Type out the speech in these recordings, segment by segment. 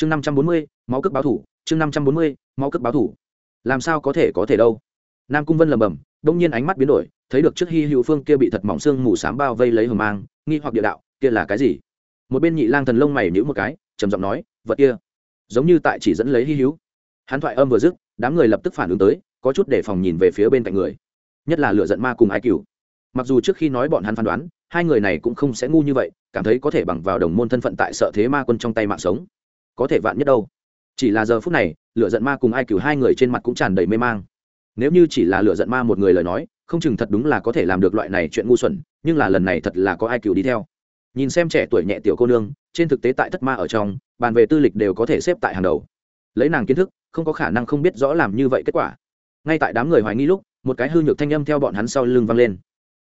chương năm trăm bốn mươi, máu cước báo thủ, chương năm trăm bốn mươi, máu cước báo thủ. Làm sao có thể có thể đâu? Nam cung vân lầm bầm đông nhiên ánh mắt biến đổi, thấy được trước hy hữu phương kia bị thật mỏng xương mù s á m bao vây lấy hờ mang, nghi hoặc địa đạo, kia là cái gì? Một bên nhị lang thần lông mày nhữ một cái, trầm giọng nói, vật kia, giống như tại chỉ dẫn lấy hy hữu. Hắn thoại âm vừa dứt, đám người lập tức phản ứng tới, có chút để phòng nhìn về phía bên cạnh người. Nhất là lựa giận ma cùng ai cựu mặc dù trước khi nói bọn hắn phán đoán, hai người này cũng không sẽ ngu như vậy, cảm thấy có thể bằng vào đồng môn thân phận tại sợ thế ma quân trong tay mạng sống có thể vạn nhất đâu. Chỉ là giờ phút này lựa giận ma cùng ai cửu hai người trên mặt cũng tràn đầy mê mang. Nếu như chỉ là lựa giận ma một người lời nói, không chừng thật đúng là có thể làm được loại này chuyện ngu xuẩn, nhưng là lần này thật là có ai cửu đi theo. Nhìn xem trẻ tuổi nhẹ tiểu cô nương, trên thực tế tại thất ma ở trong, bàn về tư lịch đều có thể xếp tại hàng đầu. Lấy nàng kiến thức, không có khả năng không biết rõ làm như vậy kết quả. Ngay tại đám người hoài nghi lúc, một cái hư nhược thanh âm theo bọn hắn sau lưng vang lên.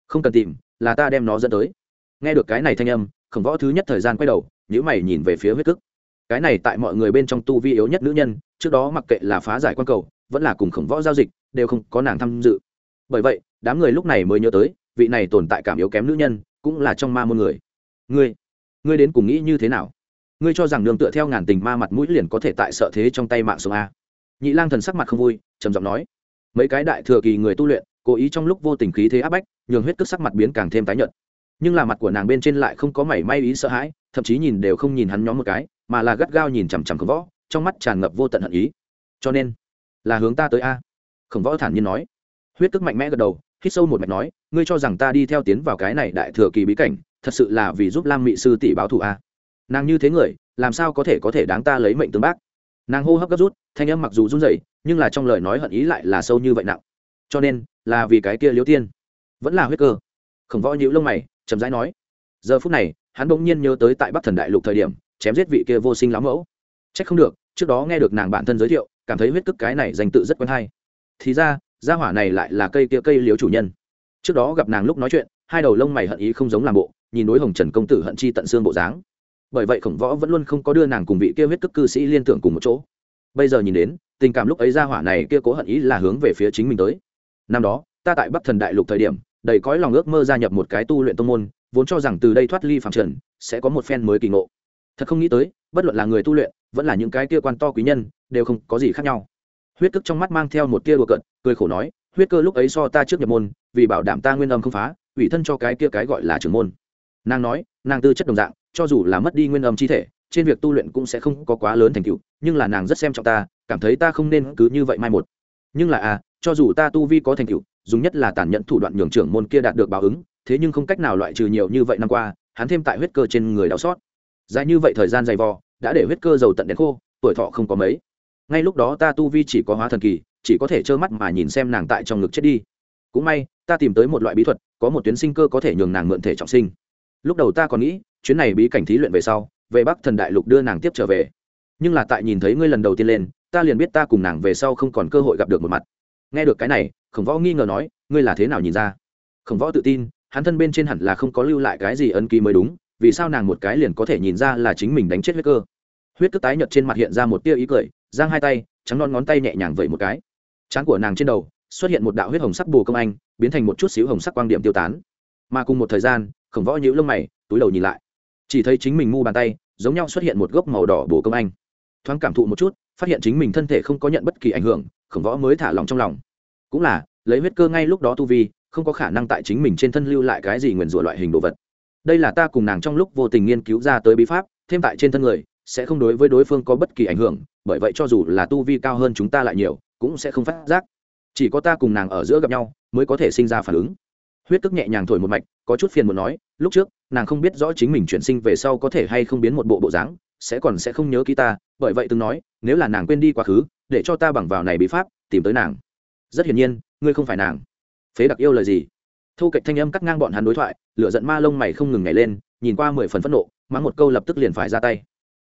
Không cần tìm, là ta đem nó dẫn tới. Nghe được cái này thanh âm, khổng võ thứ nhất thời gian quay đầu nhữ mày nhìn về phía huyết cức cái này tại mọi người bên trong tu vi yếu nhất nữ nhân, trước đó mặc kệ là phá giải quan cầu, vẫn là cùng khổng võ giao dịch, đều không có nàng tham dự. Bởi vậy, đám người lúc này mới nhớ tới, vị này tồn tại cảm yếu kém nữ nhân, cũng là trong ma môn người. Ngươi ngươi đến cùng nghĩ như thế nào? Ngươi cho rằng nương tựa theo ngàn tình ma mặt mũi liền có thể tại sợ thế trong tay mạng sống a? Nhị lang thần sắc mặt không vui, trầm giọng nói. Mấy cái đại thừa kỳ người tu luyện, cố ý trong lúc vô tình khí thế áp bách, nhường huyết tức sắc mặt biến càng thêm tái nhợt. Nhưng là mặt của nàng bên trên lại không có mảy may ý sợ hãi, thậm chí nhìn đều không nhìn hắn nhóm một cái mà là gắt gao nhìn chằm chằm khổng võ, trong mắt tràn ngập vô tận hận ý. Cho nên, là hướng ta tới a. Khổng võ thản nhiên nói. Huyết tức mạnh mẽ gật đầu, hít sâu một mạch nói, ngươi cho rằng ta đi theo tiến vào cái này đại thừa kỳ bí cảnh, thật sự là vì giúp lam mị sư tỷ báo thù a. Nàng như thế người, làm sao có thể có thể đáng ta lấy mệnh tương bác? Nàng hô hấp gấp rút, thanh âm mặc dù run rẩy, nhưng là trong lời nói hận ý lại là sâu như vậy nặng. Cho nên, là vì cái kia liếu tiên. Vẫn là huyết cơ. Khổng võ nhíu lông mày, chậm rãi nói. Giờ phút này, hắn bỗng nhiên nhớ tới tại bắc thần đại lục thời điểm chém giết vị kia vô sinh lão mẫu. Trách không được, trước đó nghe được nàng bản thân giới thiệu, cảm thấy huyết cức cái này danh tự rất quen hay. Thì ra, gia hỏa này lại là cây kia cây liếu chủ nhân. Trước đó gặp nàng lúc nói chuyện, hai đầu lông mày hận ý không giống làm bộ, nhìn đối hồng trần công tử hận chi tận xương bộ dáng. Bởi vậy khổng võ vẫn luôn không có đưa nàng cùng vị kia huyết cức cư sĩ liên tưởng cùng một chỗ. Bây giờ nhìn đến, tình cảm lúc ấy gia hỏa này kia cố hận ý là hướng về phía chính mình tới. Năm đó, ta tại bắc thần đại lục thời điểm, đầy cõi lòng ước mơ gia nhập một cái tu luyện tông môn, vốn cho rằng từ đây thoát ly phạm trần, sẽ có một phen mới kỳ ngộ thật không nghĩ tới, bất luận là người tu luyện, vẫn là những cái kia quan to quý nhân, đều không có gì khác nhau. Huyết cức trong mắt mang theo một tia đùa cận cười khổ nói, huyết cơ lúc ấy so ta trước nhập môn, vì bảo đảm ta nguyên âm không phá, ủy thân cho cái kia cái gọi là trưởng môn. Nàng nói, nàng tư chất đồng dạng, cho dù là mất đi nguyên âm chi thể, trên việc tu luyện cũng sẽ không có quá lớn thành tựu, nhưng là nàng rất xem trọng ta, cảm thấy ta không nên cứ như vậy mai một. Nhưng là à cho dù ta tu vi có thành tựu, dùng nhất là tàn nhẫn thủ đoạn nhường trưởng môn kia đạt được báo ứng, thế nhưng không cách nào loại trừ nhiều như vậy năm qua, hắn thêm tại huyết cơ trên người đau xót dài như vậy thời gian dày vò, đã để huyết cơ dầu tận đến khô, tuổi thọ không có mấy. Ngay lúc đó ta tu vi chỉ có hóa thần kỳ, chỉ có thể trơ mắt mà nhìn xem nàng tại trong ngực chết đi. Cũng may, ta tìm tới một loại bí thuật, có một tuyến sinh cơ có thể nhường nàng mượn thể trọng sinh. Lúc đầu ta còn nghĩ, chuyến này bí cảnh thí luyện về sau, về bắc thần đại lục đưa nàng tiếp trở về. Nhưng là tại nhìn thấy ngươi lần đầu tiên lên, ta liền biết ta cùng nàng về sau không còn cơ hội gặp được một mặt. Nghe được cái này, khổng võ nghi ngờ nói, ngươi là thế nào nhìn ra? Khổng võ tự tin, hắn thân bên trên hẳn là không có lưu lại cái gì ấn ký mới đúng vì sao nàng một cái liền có thể nhìn ra là chính mình đánh chết huyết cơ? Huyết cước tái nhợt trên mặt hiện ra một tia ý cười, giang hai tay, trắng non ngón tay nhẹ nhàng vẩy một cái. Trán của nàng trên đầu xuất hiện một đạo huyết hồng sắc bù công anh, biến thành một chút xíu hồng sắc quang điểm tiêu tán. Mà cùng một thời gian, khổng võ nhíu lông mày, túi đầu nhìn lại. Chỉ thấy chính mình mu bàn tay, giống nhau xuất hiện một gốc màu đỏ bù công anh. Thoáng cảm thụ một chút, phát hiện chính mình thân thể không có nhận bất kỳ ảnh hưởng, khổng võ mới thả lòng trong lòng. Cũng là, lấy huyết cơ ngay lúc đó tu vi, không có khả năng tại chính mình trên thân lưu lại cái gì nguyền rủa loại hình đồ vật đây là ta cùng nàng trong lúc vô tình nghiên cứu ra tới bí pháp, thêm tại trên thân người, sẽ không đối với đối phương có bất kỳ ảnh hưởng, bởi vậy cho dù là tu vi cao hơn chúng ta lại nhiều, cũng sẽ không phát giác. Chỉ có ta cùng nàng ở giữa gặp nhau, mới có thể sinh ra phản ứng. Huyết tức nhẹ nhàng thổi một mạch, có chút phiền muốn nói, lúc trước, nàng không biết rõ chính mình chuyển sinh về sau có thể hay không biến một bộ bộ dáng, sẽ còn sẽ không nhớ ký ta, bởi vậy từng nói, nếu là nàng quên đi quá khứ, để cho ta bằng vào này bí pháp, tìm tới nàng. Rất hiển nhiên, ngươi không phải nàng. Phế đặc yêu lời gì? Thu kệch thanh âm cắt ngang bọn hắn đối thoại lựa giận ma lông mày không ngừng nhảy lên, nhìn qua mười phần phẫn nộ, mắng một câu lập tức liền phải ra tay.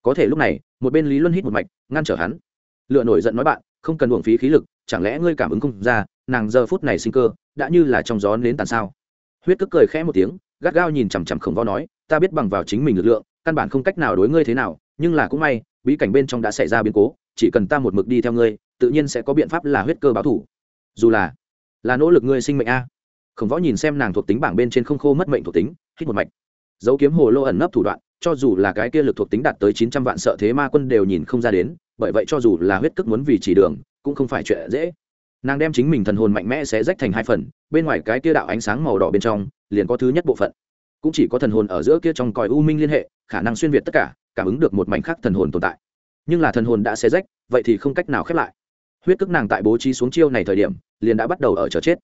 Có thể lúc này, một bên lý luân hít một mạch, ngăn trở hắn. Lựa nổi giận nói bạn, không cần uổng phí khí lực, chẳng lẽ ngươi cảm ứng không ra, nàng giờ phút này sinh cơ, đã như là trong gió nến tàn sao? Huyết tức cười khẽ một tiếng, gắt gao nhìn chằm chằm khổng võ nói, ta biết bằng vào chính mình lực lượng, căn bản không cách nào đối ngươi thế nào, nhưng là cũng may, bí cảnh bên trong đã xảy ra biến cố, chỉ cần ta một mực đi theo ngươi, tự nhiên sẽ có biện pháp là huyết cơ báo thủ. Dù là là nỗ lực ngươi sinh mệnh a khổng võ nhìn xem nàng thuộc tính bảng bên trên không khô mất mệnh thuộc tính, hít một mạch. Dấu kiếm hồ lô ẩn nấp thủ đoạn, cho dù là cái kia lực thuộc tính đạt tới chín trăm vạn sợ thế ma quân đều nhìn không ra đến, bởi vậy cho dù là huyết cức muốn vì chỉ đường, cũng không phải chuyện dễ. Nàng đem chính mình thần hồn mạnh mẽ sẽ rách thành hai phần, bên ngoài cái kia đạo ánh sáng màu đỏ bên trong, liền có thứ nhất bộ phận. Cũng chỉ có thần hồn ở giữa kia trong còi u minh liên hệ, khả năng xuyên việt tất cả, cảm ứng được một mảnh khác thần hồn tồn tại. Nhưng là thần hồn đã xé rách, vậy thì không cách nào khép lại. Huyết cức nàng tại bố trí xuống chiêu này thời điểm, liền đã bắt đầu ở chờ chết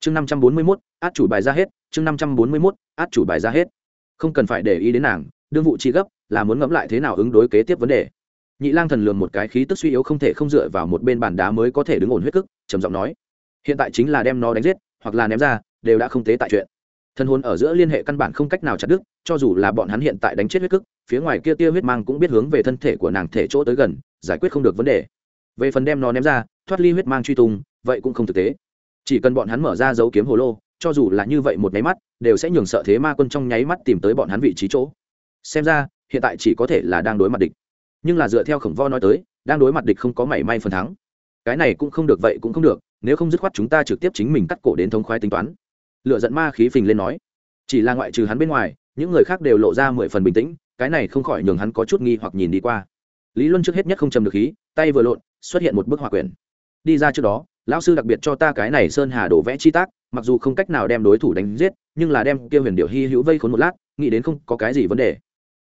chương năm trăm bốn mươi mốt, át chủ bài ra hết, chương năm trăm bốn mươi mốt, át chủ bài ra hết. Không cần phải để ý đến nàng, đương vụ chi gấp, là muốn ngẫm lại thế nào ứng đối kế tiếp vấn đề. Nhị lang thần lường một cái khí tức suy yếu không thể không dựa vào một bên bàn đá mới có thể đứng ổn huyết cức, trầm giọng nói. Hiện tại chính là đem nó đánh giết, hoặc là ném ra, đều đã không tế tại chuyện. Thân hồn ở giữa liên hệ căn bản không cách nào chặt đứt, cho dù là bọn hắn hiện tại đánh chết huyết cức, phía ngoài kia tia huyết mang cũng biết hướng về thân thể của nàng thể chỗ tới gần, giải quyết không được vấn đề. Về phần đem nó ném ra, thoát ly huyết mang truy tung, vậy cũng không thực tế chỉ cần bọn hắn mở ra dấu kiếm hồ lô, cho dù là như vậy một nháy mắt, đều sẽ nhường sợ thế ma quân trong nháy mắt tìm tới bọn hắn vị trí chỗ. Xem ra, hiện tại chỉ có thể là đang đối mặt địch. Nhưng là dựa theo khổng vo nói tới, đang đối mặt địch không có mảy may phần thắng. Cái này cũng không được, vậy cũng không được, nếu không dứt khoát chúng ta trực tiếp chính mình cắt cổ đến thống khoái tính toán. Lựa giận ma khí phình lên nói. Chỉ là ngoại trừ hắn bên ngoài, những người khác đều lộ ra mười phần bình tĩnh, cái này không khỏi nhường hắn có chút nghi hoặc nhìn đi qua. Lý luân trước hết nhất không chầm được khí, tay vừa lộn, xuất hiện một bức hòa quyển. Đi ra trước đó lão sư đặc biệt cho ta cái này sơn hà đổ vẽ chi tác, mặc dù không cách nào đem đối thủ đánh giết, nhưng là đem kia huyền điệu hy hữu vây khốn một lát, nghĩ đến không có cái gì vấn đề.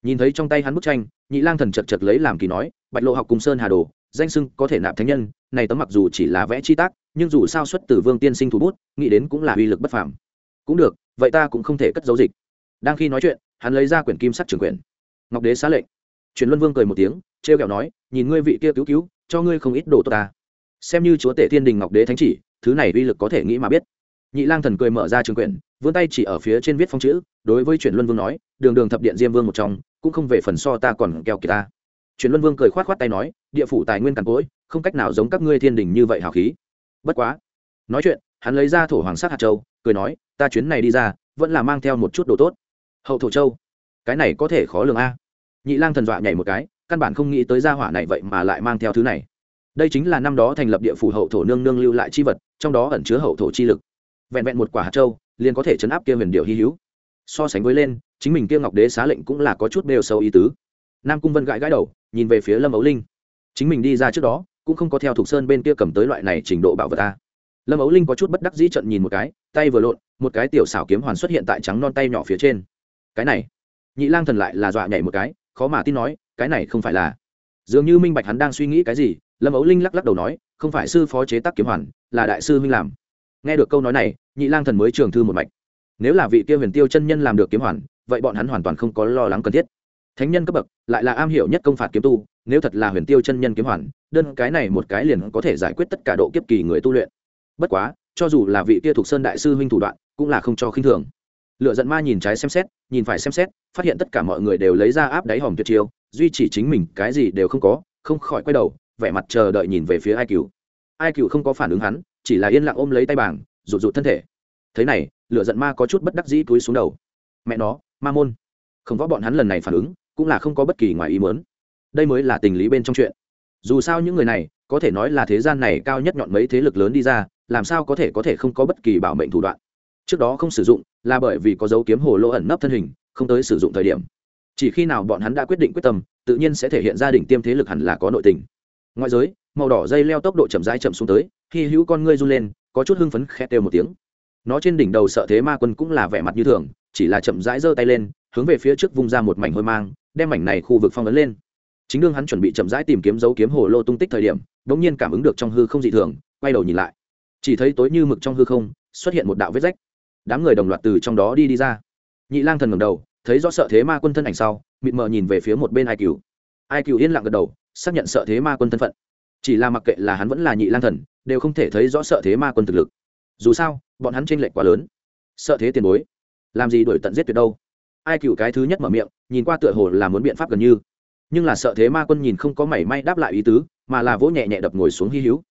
Nhìn thấy trong tay hắn bức tranh, nhị lang thần chật chật lấy làm kỳ nói, bạch lộ học cùng sơn hà đồ, danh sưng có thể nạp thánh nhân, này tấm mặc dù chỉ là vẽ chi tác, nhưng dù sao xuất từ vương tiên sinh thủ bút, nghĩ đến cũng là uy lực bất phàm. Cũng được, vậy ta cũng không thể cất giấu dịch. Đang khi nói chuyện, hắn lấy ra quyển kim sắc trường quyển. Ngọc đế xá lệnh. Truyền luân vương cười một tiếng, trêu kẹo nói, nhìn ngươi vị kia cứu cứu, cho ngươi không ít đồ tốt ta xem như chúa tể thiên đình ngọc đế thánh chỉ, thứ này uy lực có thể nghĩ mà biết. Nhị lang thần cười mở ra trường quyển, vươn tay chỉ ở phía trên viết phong chữ, đối với chuyển luân vương nói, đường đường thập điện diêm vương một trong, cũng không về phần so ta còn keo kỳ ta. Chuyển luân vương cười khoát khoát tay nói, địa phủ tài nguyên càn cỗi, không cách nào giống các ngươi thiên đình như vậy hào khí. Bất quá, nói chuyện, hắn lấy ra thổ hoàng sắc hạt châu, cười nói, ta chuyến này đi ra, vẫn là mang theo một chút đồ tốt. Hậu thổ châu, cái này có thể khó lường a. Nhị lang thần dọa nhảy một cái, căn bản không nghĩ tới gia hỏa này vậy mà lại mang theo thứ này đây chính là năm đó thành lập địa phủ hậu thổ nương nương lưu lại chi vật, trong đó ẩn chứa hậu thổ chi lực. Vẹn vẹn một quả hạt châu liền có thể chấn áp kia huyền điệu hy hữu. So sánh với lên, chính mình kia ngọc đế xá lệnh cũng là có chút đều sâu ý tứ. Nam cung vân gãi gãi đầu, nhìn về phía lâm ấu linh. Chính mình đi ra trước đó, cũng không có theo thục sơn bên kia cầm tới loại này trình độ bảo vật ta. Lâm ấu linh có chút bất đắc dĩ trận nhìn một cái, tay vừa lộn, một cái tiểu xảo kiếm hoàn xuất hiện tại trắng non tay nhỏ phía trên. Cái này, nhị lang thần lại là dọa nhảy một cái, khó mà tin nói, cái này không phải là. Dường như minh bạch hắn đang suy nghĩ cái gì lâm ấu linh lắc lắc đầu nói, không phải sư phó chế tác kiếm hoàn, là đại sư huynh làm. Nghe được câu nói này, nhị lang thần mới trường thư một mạch. Nếu là vị kia huyền tiêu chân nhân làm được kiếm hoàn, vậy bọn hắn hoàn toàn không có lo lắng cần thiết. Thánh nhân cấp bậc, lại là am hiểu nhất công phạt kiếm tu, nếu thật là huyền tiêu chân nhân kiếm hoàn, đơn cái này một cái liền có thể giải quyết tất cả độ kiếp kỳ người tu luyện. Bất quá, cho dù là vị kia thuộc sơn đại sư huynh thủ đoạn, cũng là không cho khinh thường. Lựa giận ma nhìn trái xem xét, nhìn phải xem xét, phát hiện tất cả mọi người đều lấy ra áp đáy hòm tuyệt chiêu, duy chỉ chính mình cái gì đều không có, không khỏi quay đầu vẻ mặt chờ đợi nhìn về phía ai cựu ai cựu không có phản ứng hắn, chỉ là yên lặng ôm lấy tay bảng, rụt rụt thân thể. Thế này lựa giận ma có chút bất đắc dĩ túi xuống đầu. Mẹ nó, ma môn. Không có bọn hắn lần này phản ứng, cũng là không có bất kỳ ngoài ý mớn đây mới là tình lý bên trong chuyện. Dù sao những người này, có thể nói là thế gian này cao nhất nhọn mấy thế lực lớn đi ra, làm sao có thể có thể không có bất kỳ bảo mệnh thủ đoạn. Trước đó không sử dụng, là bởi vì có dấu kiếm hồ lô ẩn nấp thân hình, không tới sử dụng thời điểm. Chỉ khi nào bọn hắn đã quyết định quyết tâm, tự nhiên sẽ thể hiện gia đình tiêm thế lực hẳn là có nội tình ngoại giới, màu đỏ dây leo tốc độ chậm rãi chậm xuống tới khi hữu con ngươi run lên, có chút hưng phấn khét đều một tiếng. Nó trên đỉnh đầu sợ thế ma quân cũng là vẻ mặt như thường, chỉ là chậm rãi giơ tay lên, hướng về phía trước vung ra một mảnh hôi mang, đem mảnh này khu vực phong ấn lên. Chính đương hắn chuẩn bị chậm rãi tìm kiếm dấu kiếm hồ lô tung tích thời điểm đ ỗ n g nhiên cảm ứng được trong hư không dị thường, quay đầu nhìn lại. Chỉ thấy tối như mực trong hư không, xuất hiện một đạo vết rách. Đám người đồng loạt từ trong đó đi đi ra. Nhị lang thần ngầm đầu, thấy rõ sợ thế ma quân thân ảnh sau, mịt mờ nhìn về phía một bên ai cừu ai cừu yên lặng gật đầu xác nhận sợ thế ma quân thân phận. Chỉ là mặc kệ là hắn vẫn là nhị lang thần, đều không thể thấy rõ sợ thế ma quân thực lực. Dù sao, bọn hắn tranh lệch quá lớn. Sợ thế tiền bối, làm gì đổi tận giết tuyệt đâu? Ai cựu cái thứ nhất mở miệng, nhìn qua tựa hồ là muốn biện pháp gần như. Nhưng là sợ thế ma quân nhìn không có mảy may đáp lại ý tứ, mà là vỗ nhẹ nhẹ đập ngồi xuống hy hữu.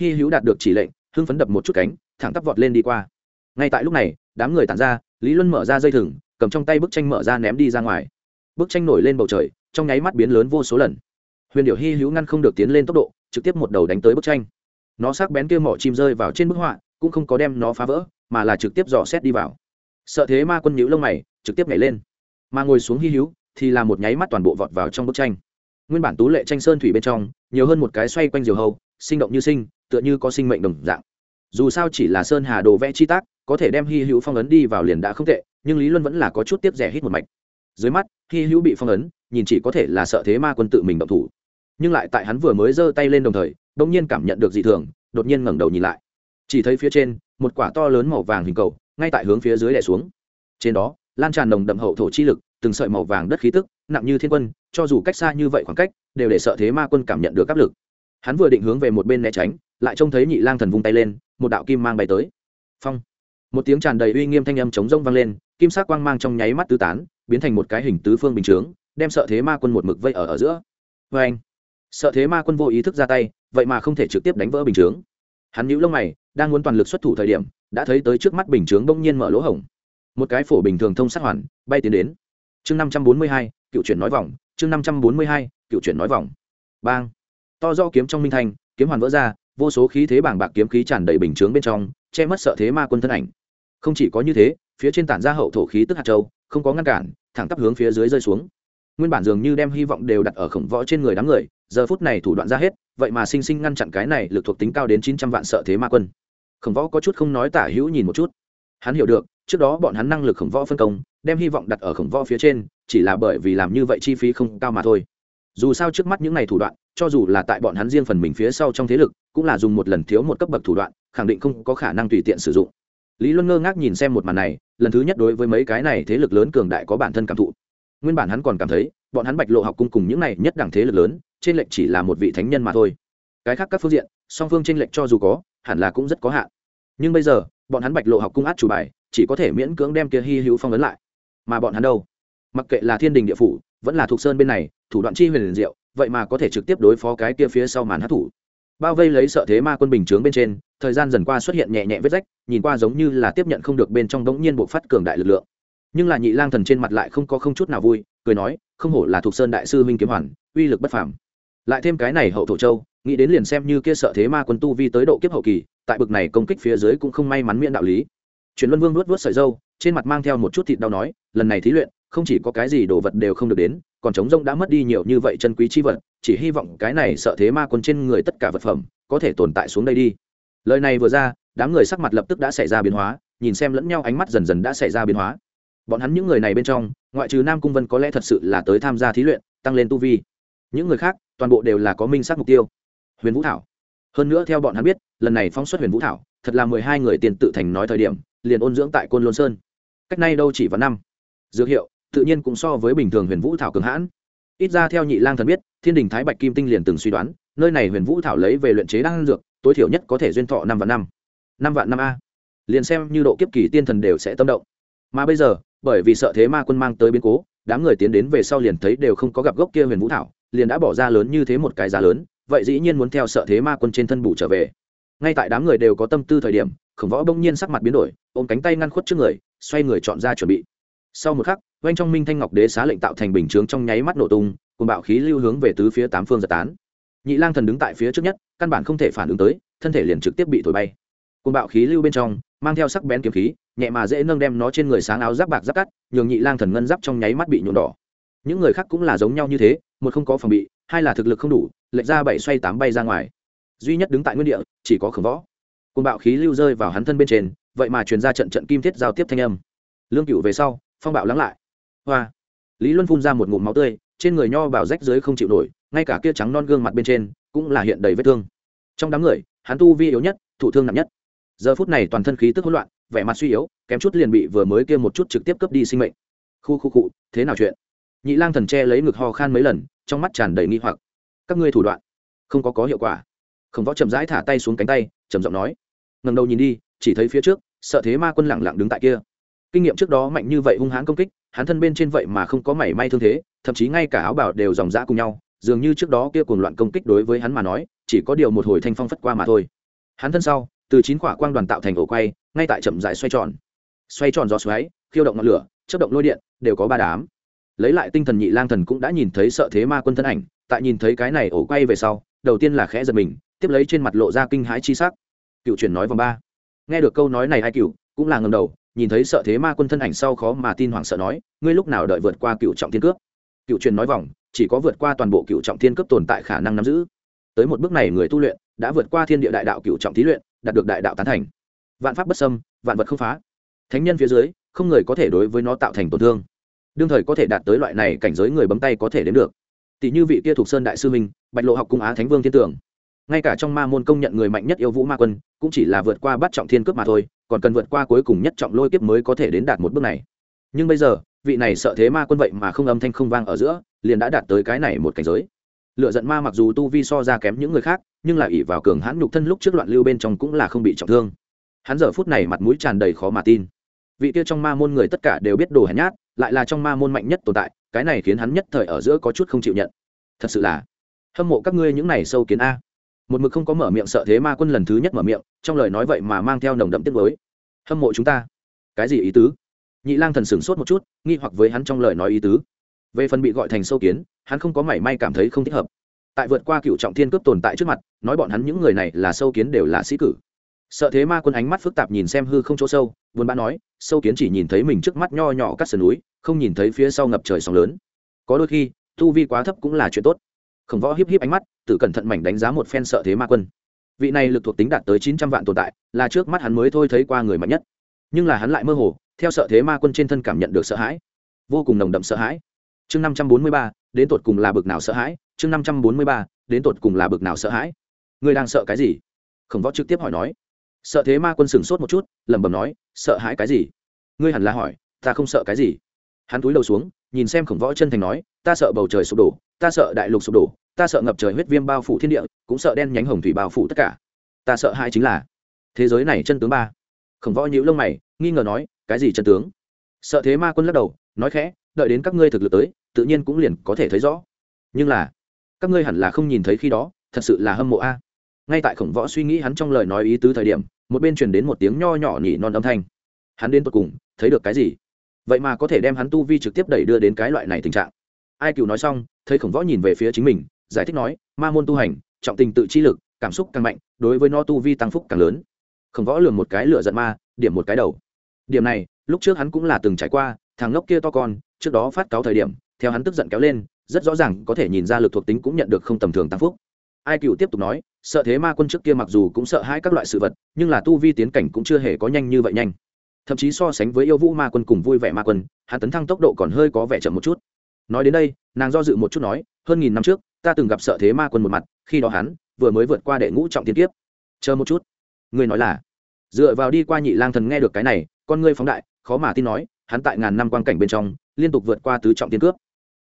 Hy hữu đạt được chỉ lệnh, hưng phấn đập một chút cánh, thẳng tắp vọt lên đi qua. Ngay tại lúc này, đám người tản ra, lý luân mở ra dây thừng, cầm trong tay bức tranh mở ra ném đi ra ngoài. Bức tranh nổi lên bầu trời, trong nháy mắt biến lớn vô số lần huyền điệu hy hữu ngăn không được tiến lên tốc độ, trực tiếp một đầu đánh tới bức tranh. Nó sắc bén kia mỏ chim rơi vào trên bức họa, cũng không có đem nó phá vỡ, mà là trực tiếp dò xét đi vào. Sợ thế ma quân nhữ lông mày, trực tiếp nhảy lên. Mà ngồi xuống hy hữu, thì là một nháy mắt toàn bộ vọt vào trong bức tranh. Nguyên bản tú lệ tranh sơn thủy bên trong, nhiều hơn một cái xoay quanh diều hầu sinh động như sinh, tựa như có sinh mệnh đồng dạng. Dù sao chỉ là sơn hà đồ vẽ chi tác, có thể đem hy hữu phong ấn đi vào liền đã không tệ, nhưng lý luân vẫn là có chút tiếp rẻ hít một mạch. Dưới mắt, hy hữu bị phong ấn, nhìn chỉ có thể là sợ thế ma quân tự mình động thủ nhưng lại tại hắn vừa mới giơ tay lên đồng thời đ ỗ n g nhiên cảm nhận được dị thường, đột nhiên ngẩng đầu nhìn lại. Chỉ thấy phía trên, một quả to lớn màu vàng hình cầu, ngay tại hướng phía dưới đẻ xuống. Trên đó, lan tràn nồng đậm hậu thổ chi lực, từng sợi màu vàng đất khí tức, nặng như thiên quân, cho dù cách xa như vậy khoảng cách, đều để sợ thế ma quân cảm nhận được áp lực. Hắn vừa định hướng về một bên né tránh, lại trông thấy nhị lang thần vung tay lên, một đạo kim mang bay tới. Phong! Một tiếng tràn đầy uy nghiêm thanh âm chống rông vang lên, kim sắc quang mang trong nháy mắt tứ tán, biến thành một cái hình tứ phương bình chướng, đem sợ thế ma quân một mực vây ở ở giữa. Vê anh sợ thế ma quân vô ý thức ra tay, vậy mà không thể trực tiếp đánh vỡ bình chướng. Hắn nhíu lông mày, đang muốn toàn lực xuất thủ thời điểm, đã thấy tới trước mắt bình chướng bỗng nhiên mở lỗ hổng. Một cái phổ bình thường thông sát hoàn, bay tiến đến. Chương năm trăm bốn mươi hai, cựu chuyển nói vòng, chương năm trăm bốn mươi hai, cựu chuyển nói vòng. Bang. To do kiếm trong minh thanh kiếm hoàn vỡ ra, vô số khí thế bảng bạc kiếm khí tràn đầy bình chướng bên trong, che mất sợ thế ma quân thân ảnh. Không chỉ có như thế, phía trên tản ra hậu thổ khí tức hạt châu, không có ngăn cản, thẳng tắp hướng phía dưới rơi xuống. Nguyên bản dường như đem hy vọng đều đặt ở khổng võ trên người đám người giờ phút này thủ đoạn ra hết, vậy mà sinh sinh ngăn chặn cái này lực thuộc tính cao đến chín trăm vạn sợ thế ma quân. Khổng võ có chút không nói tả hữu nhìn một chút. Hắn hiểu được, trước đó bọn hắn năng lực khổng võ phân công, đem hy vọng đặt ở khổng võ phía trên, chỉ là bởi vì làm như vậy chi phí không cao mà thôi. Dù sao trước mắt những n à y thủ đoạn, cho dù là tại bọn hắn riêng phần mình phía sau trong thế lực, cũng là dùng một lần thiếu một cấp bậc thủ đoạn, khẳng định không có khả năng tùy tiện sử dụng. Lý luân ngơ ngác nhìn xem một màn này, lần thứ nhất đối với mấy cái này thế lực lớn cường đại có bản thân cảm thụ. Nguyên bản hắn còn cảm thấy bọn hắn bạch lộ học cung cùng những này nhất đẳng thế lực lớn, trên lệnh chỉ là một vị thánh nhân mà thôi. Cái khác các phương diện, song phương trên lệnh cho dù có, hẳn là cũng rất có hạn. Nhưng bây giờ, bọn hắn bạch lộ học cung át chủ bài, chỉ có thể miễn cưỡng đem kia hy hữu phong ấn lại. Mà bọn hắn đâu? Mặc kệ là thiên đình địa phủ, vẫn là thuộc sơn bên này, thủ đoạn chi huyền liền diệu, vậy mà có thể trực tiếp đối phó cái kia phía sau màn hát thủ bao vây lấy sợ thế ma quân bình chướng bên trên, thời gian dần qua xuất hiện nhẹ nhẹ vết rách, nhìn qua giống như là tiếp nhận không được bên trong đống nhiên bộ phát cường đại lực lượng. Nhưng là nhị lang thần trên mặt lại không có không chút nào vui, cười nói không hổ là thuộc sơn đại sư minh kiếm hoàn, uy lực bất phàm. Lại thêm cái này hậu thổ châu, nghĩ đến liền xem như kia sợ thế ma quân tu vi tới độ kiếp hậu kỳ, tại bực này công kích phía dưới cũng không may mắn miễn đạo lý. Truyền luân vương nuốt vớt sợi dâu, trên mặt mang theo một chút thịt đau nói, lần này thí luyện, không chỉ có cái gì đồ vật đều không được đến, còn trống rông đã mất đi nhiều như vậy chân quý chi vật, chỉ hy vọng cái này sợ thế ma quân trên người tất cả vật phẩm, có thể tồn tại xuống đây đi. Lời này vừa ra, đám người sắc mặt lập tức đã xảy ra biến hóa, nhìn xem lẫn nhau ánh mắt dần dần đã xảy ra biến hóa bọn hắn những người này bên trong, ngoại trừ nam cung vân có lẽ thật sự là tới tham gia thí luyện, tăng lên tu vi. Những người khác, toàn bộ đều là có minh sát mục tiêu. Huyền vũ thảo. Hơn nữa theo bọn hắn biết, lần này phóng xuất huyền vũ thảo, thật là mười hai người tiền tự thành nói thời điểm, liền ôn dưỡng tại côn lôn sơn. Cách nay đâu chỉ vào năm. Dược hiệu, tự nhiên cũng so với bình thường huyền vũ thảo cường hãn. Ít ra theo nhị lang thần biết, thiên đình thái bạch kim tinh liền từng suy đoán, nơi này huyền vũ thảo lấy về luyện chế đan dược, tối thiểu nhất có thể duyên thọ năm vạn năm. Năm vạn năm a. Liền xem như độ kiếp kỳ tiên thần đều sẽ tâm động. Mà bây giờ bởi vì sợ thế ma quân mang tới biến cố, đám người tiến đến về sau liền thấy đều không có gặp gốc kia huyền vũ thảo, liền đã bỏ ra lớn như thế một cái giá lớn, vậy dĩ nhiên muốn theo sợ thế ma quân trên thân bù trở về. Ngay tại đám người đều có tâm tư thời điểm, khổng võ bỗng nhiên sắc mặt biến đổi, ôm cánh tay ngăn khuất trước người, xoay người chọn ra chuẩn bị. Sau một khắc, oanh trong minh thanh ngọc đế xá lệnh tạo thành bình chướng trong nháy mắt nổ tung cùng bạo khí lưu hướng về tứ phía tám phương giật tán. Nhị lang thần đứng tại phía trước nhất, căn bản không thể phản ứng tới, thân thể liền trực tiếp bị thổi bay cùng bạo khí lưu bên trong, mang theo sắc bén kiếm khí, nhẹ mà dễ nâng đem nó trên người sáng áo giáp bạc giáp cắt, nhường nhị lang thần ngân giáp trong nháy mắt bị nhuộm đỏ. Những người khác cũng là giống nhau như thế, một không có phòng bị, hai là thực lực không đủ, lệch ra bảy xoay tám bay ra ngoài. Duy nhất đứng tại nguyên địa, chỉ có khổng võ. Cùng bạo khí lưu rơi vào hắn thân bên trên, vậy mà truyền ra trận trận kim thiết giao tiếp thanh âm. Lương cựu về sau, phong bạo lắng lại. Hoa. Lý luân phun ra một ngụm máu tươi, trên người nho bảo rách dưới không chịu nổi, ngay cả kia trắng non gương mặt bên trên cũng là hiện đầy vết thương. Trong đám người, hắn tu vi yếu nhất, thụ thương nặng nhất giờ phút này toàn thân khí tức hỗn loạn, vẻ mặt suy yếu, kém chút liền bị vừa mới kia một chút trực tiếp cướp đi sinh mệnh. Khu khu cụ thế nào chuyện? Nhị lang thần che lấy ngực ho khan mấy lần, trong mắt tràn đầy nghi hoặc. Các ngươi thủ đoạn, không có có hiệu quả. Khổng võ chậm rãi thả tay xuống cánh tay, trầm giọng nói. Ngần đầu nhìn đi, chỉ thấy phía trước, sợ thế ma quân lẳng lặng đứng tại kia. Kinh nghiệm trước đó mạnh như vậy hung hãn công kích, hắn thân bên trên vậy mà không có mảy may thương thế, thậm chí ngay cả áo bảo đều dòng dã cùng nhau, dường như trước đó kia cuồng loạn công kích đối với hắn mà nói, chỉ có điều một hồi thanh phong phất qua mà thôi. Hắn thân sau từ chín quả quang đoàn tạo thành ổ quay, ngay tại chậm dài xoay tròn. Xoay tròn gió xoáy, khiêu động ngọn lửa chất động lôi điện, đều có ba đám. Lấy lại tinh thần nhị lang thần cũng đã nhìn thấy sợ thế ma quân thân ảnh, tại nhìn thấy cái này ổ quay về sau, đầu tiên là khẽ giật mình, tiếp lấy trên mặt lộ ra kinh hãi chi sắc. Cựu truyền nói vòng ba. Nghe được câu nói này hai cựu, cũng là ngầm đầu, nhìn thấy sợ thế ma quân thân ảnh sau khó mà tin hoảng sợ nói, ngươi lúc nào đợi vượt qua cựu trọng thiên cướp? Cựu truyền nói vòng, chỉ có vượt qua toàn bộ cựu trọng thiên cướp tồn tại khả năng nắm giữ. Tới một bước này người tu luyện, đã vượt qua thiên địa đại đạo cựu trọng thí luyện đạt được đại đạo tán thành. Vạn pháp bất xâm, vạn vật không phá. Thánh nhân phía dưới, không người có thể đối với nó tạo thành tổn thương. Đương thời có thể đạt tới loại này cảnh giới người bấm tay có thể đến được. Tỷ như vị kia thuộc sơn đại sư minh, bạch lộ học cung á thánh vương thiên tưởng. Ngay cả trong ma môn công nhận người mạnh nhất yêu vũ ma quân, cũng chỉ là vượt qua bắt trọng thiên cướp mà thôi, còn cần vượt qua cuối cùng nhất trọng lôi kiếp mới có thể đến đạt một bước này. Nhưng bây giờ, vị này sợ thế ma quân vậy mà không âm thanh không vang ở giữa, liền đã đạt tới cái này một cảnh giới lựa giận ma mặc dù tu vi so ra kém những người khác, nhưng lại ỉ vào cường hãn nhục thân lúc trước loạn lưu bên trong cũng là không bị trọng thương. Hắn giờ phút này mặt mũi tràn đầy khó mà tin. Vị kia trong ma môn người tất cả đều biết đồ hèn nhát, lại là trong ma môn mạnh nhất tồn tại, cái này khiến hắn nhất thời ở giữa có chút không chịu nhận. Thật sự là, hâm mộ các ngươi những này sâu kiến a. Một mực không có mở miệng sợ thế ma quân lần thứ nhất mở miệng, trong lời nói vậy mà mang theo nồng đậm tiết với hâm mộ chúng ta. Cái gì ý tứ? Nhị lang thần sửng sốt một chút, nghi hoặc với hắn trong lời nói ý tứ về phần bị gọi thành sâu kiến, hắn không có mảy may cảm thấy không thích hợp. Tại vượt qua cựu trọng thiên cướp tồn tại trước mặt, nói bọn hắn những người này là sâu kiến đều là sĩ cử. Sợ thế ma quân ánh mắt phức tạp nhìn xem hư không chỗ sâu, buồn bã nói, sâu kiến chỉ nhìn thấy mình trước mắt nho nhỏ cắt sườn núi, không nhìn thấy phía sau ngập trời sóng lớn. Có đôi khi, tu vi quá thấp cũng là chuyện tốt. Khổng võ híp híp ánh mắt, tự cẩn thận mảnh đánh giá một phen sợ thế ma quân. Vị này lực thuộc tính đạt tới chín trăm vạn tồn tại, là trước mắt hắn mới thôi thấy qua người mạnh nhất. Nhưng là hắn lại mơ hồ, theo sợ thế ma quân trên thân cảm nhận được sợ hãi. Vô cùng nồng đậm sợ hãi chương năm trăm bốn mươi ba, đến tột cùng là bực nào sợ hãi? Chương năm trăm bốn mươi ba, đến tột cùng là bực nào sợ hãi? Ngươi đang sợ cái gì? Khổng võ trực tiếp hỏi nói. Sợ thế ma quân sửng sốt một chút, lẩm bẩm nói, sợ hãi cái gì? Ngươi hẳn là hỏi, ta không sợ cái gì? Hắn túi đầu xuống, nhìn xem khổng võ chân thành nói, ta sợ bầu trời sụp đổ, ta sợ đại lục sụp đổ, ta sợ ngập trời huyết viêm bao phủ thiên địa, cũng sợ đen nhánh hồng thủy bao phủ tất cả. Ta sợ hai chính là thế giới này chân tướng ba. Khổng võ nhíu lông mày, nghi ngờ nói, cái gì chân tướng? Sợ thế ma quân lắc đầu, nói khẽ đợi đến các ngươi thực lực tới, tự nhiên cũng liền có thể thấy rõ. Nhưng là, các ngươi hẳn là không nhìn thấy khi đó, thật sự là hâm mộ a. Ngay tại khổng võ suy nghĩ hắn trong lời nói ý tứ thời điểm, một bên truyền đến một tiếng nho nhỏ nhỉ non âm thanh. Hắn đến tột cùng, thấy được cái gì? Vậy mà có thể đem hắn tu vi trực tiếp đẩy đưa đến cái loại này tình trạng. Ai cựu nói xong, thấy khổng võ nhìn về phía chính mình, giải thích nói, ma môn tu hành, trọng tình tự chi lực, cảm xúc càng mạnh, đối với nó tu vi tăng phúc càng lớn. Khổng võ lường một cái lửa giận ma, điểm một cái đầu. Điểm này, lúc trước hắn cũng là từng trải qua thằng ngốc kia to con, trước đó phát cáo thời điểm, theo hắn tức giận kéo lên, rất rõ ràng có thể nhìn ra lực thuộc tính cũng nhận được không tầm thường tăng phúc. Ai cựu tiếp tục nói, sợ thế ma quân trước kia mặc dù cũng sợ hai các loại sự vật, nhưng là tu vi tiến cảnh cũng chưa hề có nhanh như vậy nhanh. Thậm chí so sánh với yêu vũ ma quân cùng vui vẻ ma quân, hắn tấn thăng tốc độ còn hơi có vẻ chậm một chút. Nói đến đây, nàng do dự một chút nói, hơn nghìn năm trước, ta từng gặp sợ thế ma quân một mặt, khi đó hắn vừa mới vượt qua đệ ngũ trọng tiên kiếp. Chờ một chút. Ngươi nói là, dựa vào đi qua nhị lang thần nghe được cái này, con ngươi phóng đại, khó mà tin nói hắn tại ngàn năm quan cảnh bên trong, liên tục vượt qua tứ trọng tiên cướp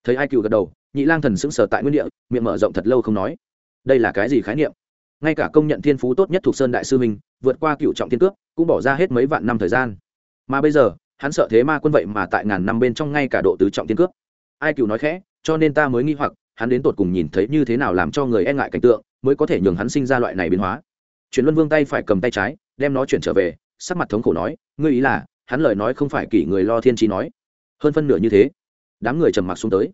thấy ai cựu gật đầu, nhị lang thần sững sờ tại nguyên địa, miệng mở rộng thật lâu không nói. Đây là cái gì khái niệm? Ngay cả công nhận thiên phú tốt nhất thuộc sơn đại sư minh vượt qua cựu trọng tiên cướp cũng bỏ ra hết mấy vạn năm thời gian. Mà bây giờ, hắn sợ thế ma quân vậy mà tại ngàn năm bên trong ngay cả độ tứ trọng tiên cướp ai cựu nói khẽ, cho nên ta mới nghi hoặc, hắn đến tột cùng nhìn thấy như thế nào làm cho người e ngại cảnh tượng, mới có thể nhường hắn sinh ra loại này biến hóa. Chuyển luân vương tay phải cầm tay trái, đem nó chuyển trở về, sắc mặt thống khổ nói, ngươi ý là hắn lời nói không phải kỷ người lo thiên trí nói. Hơn phân nửa như thế, đám người trầm mặc xuống tới.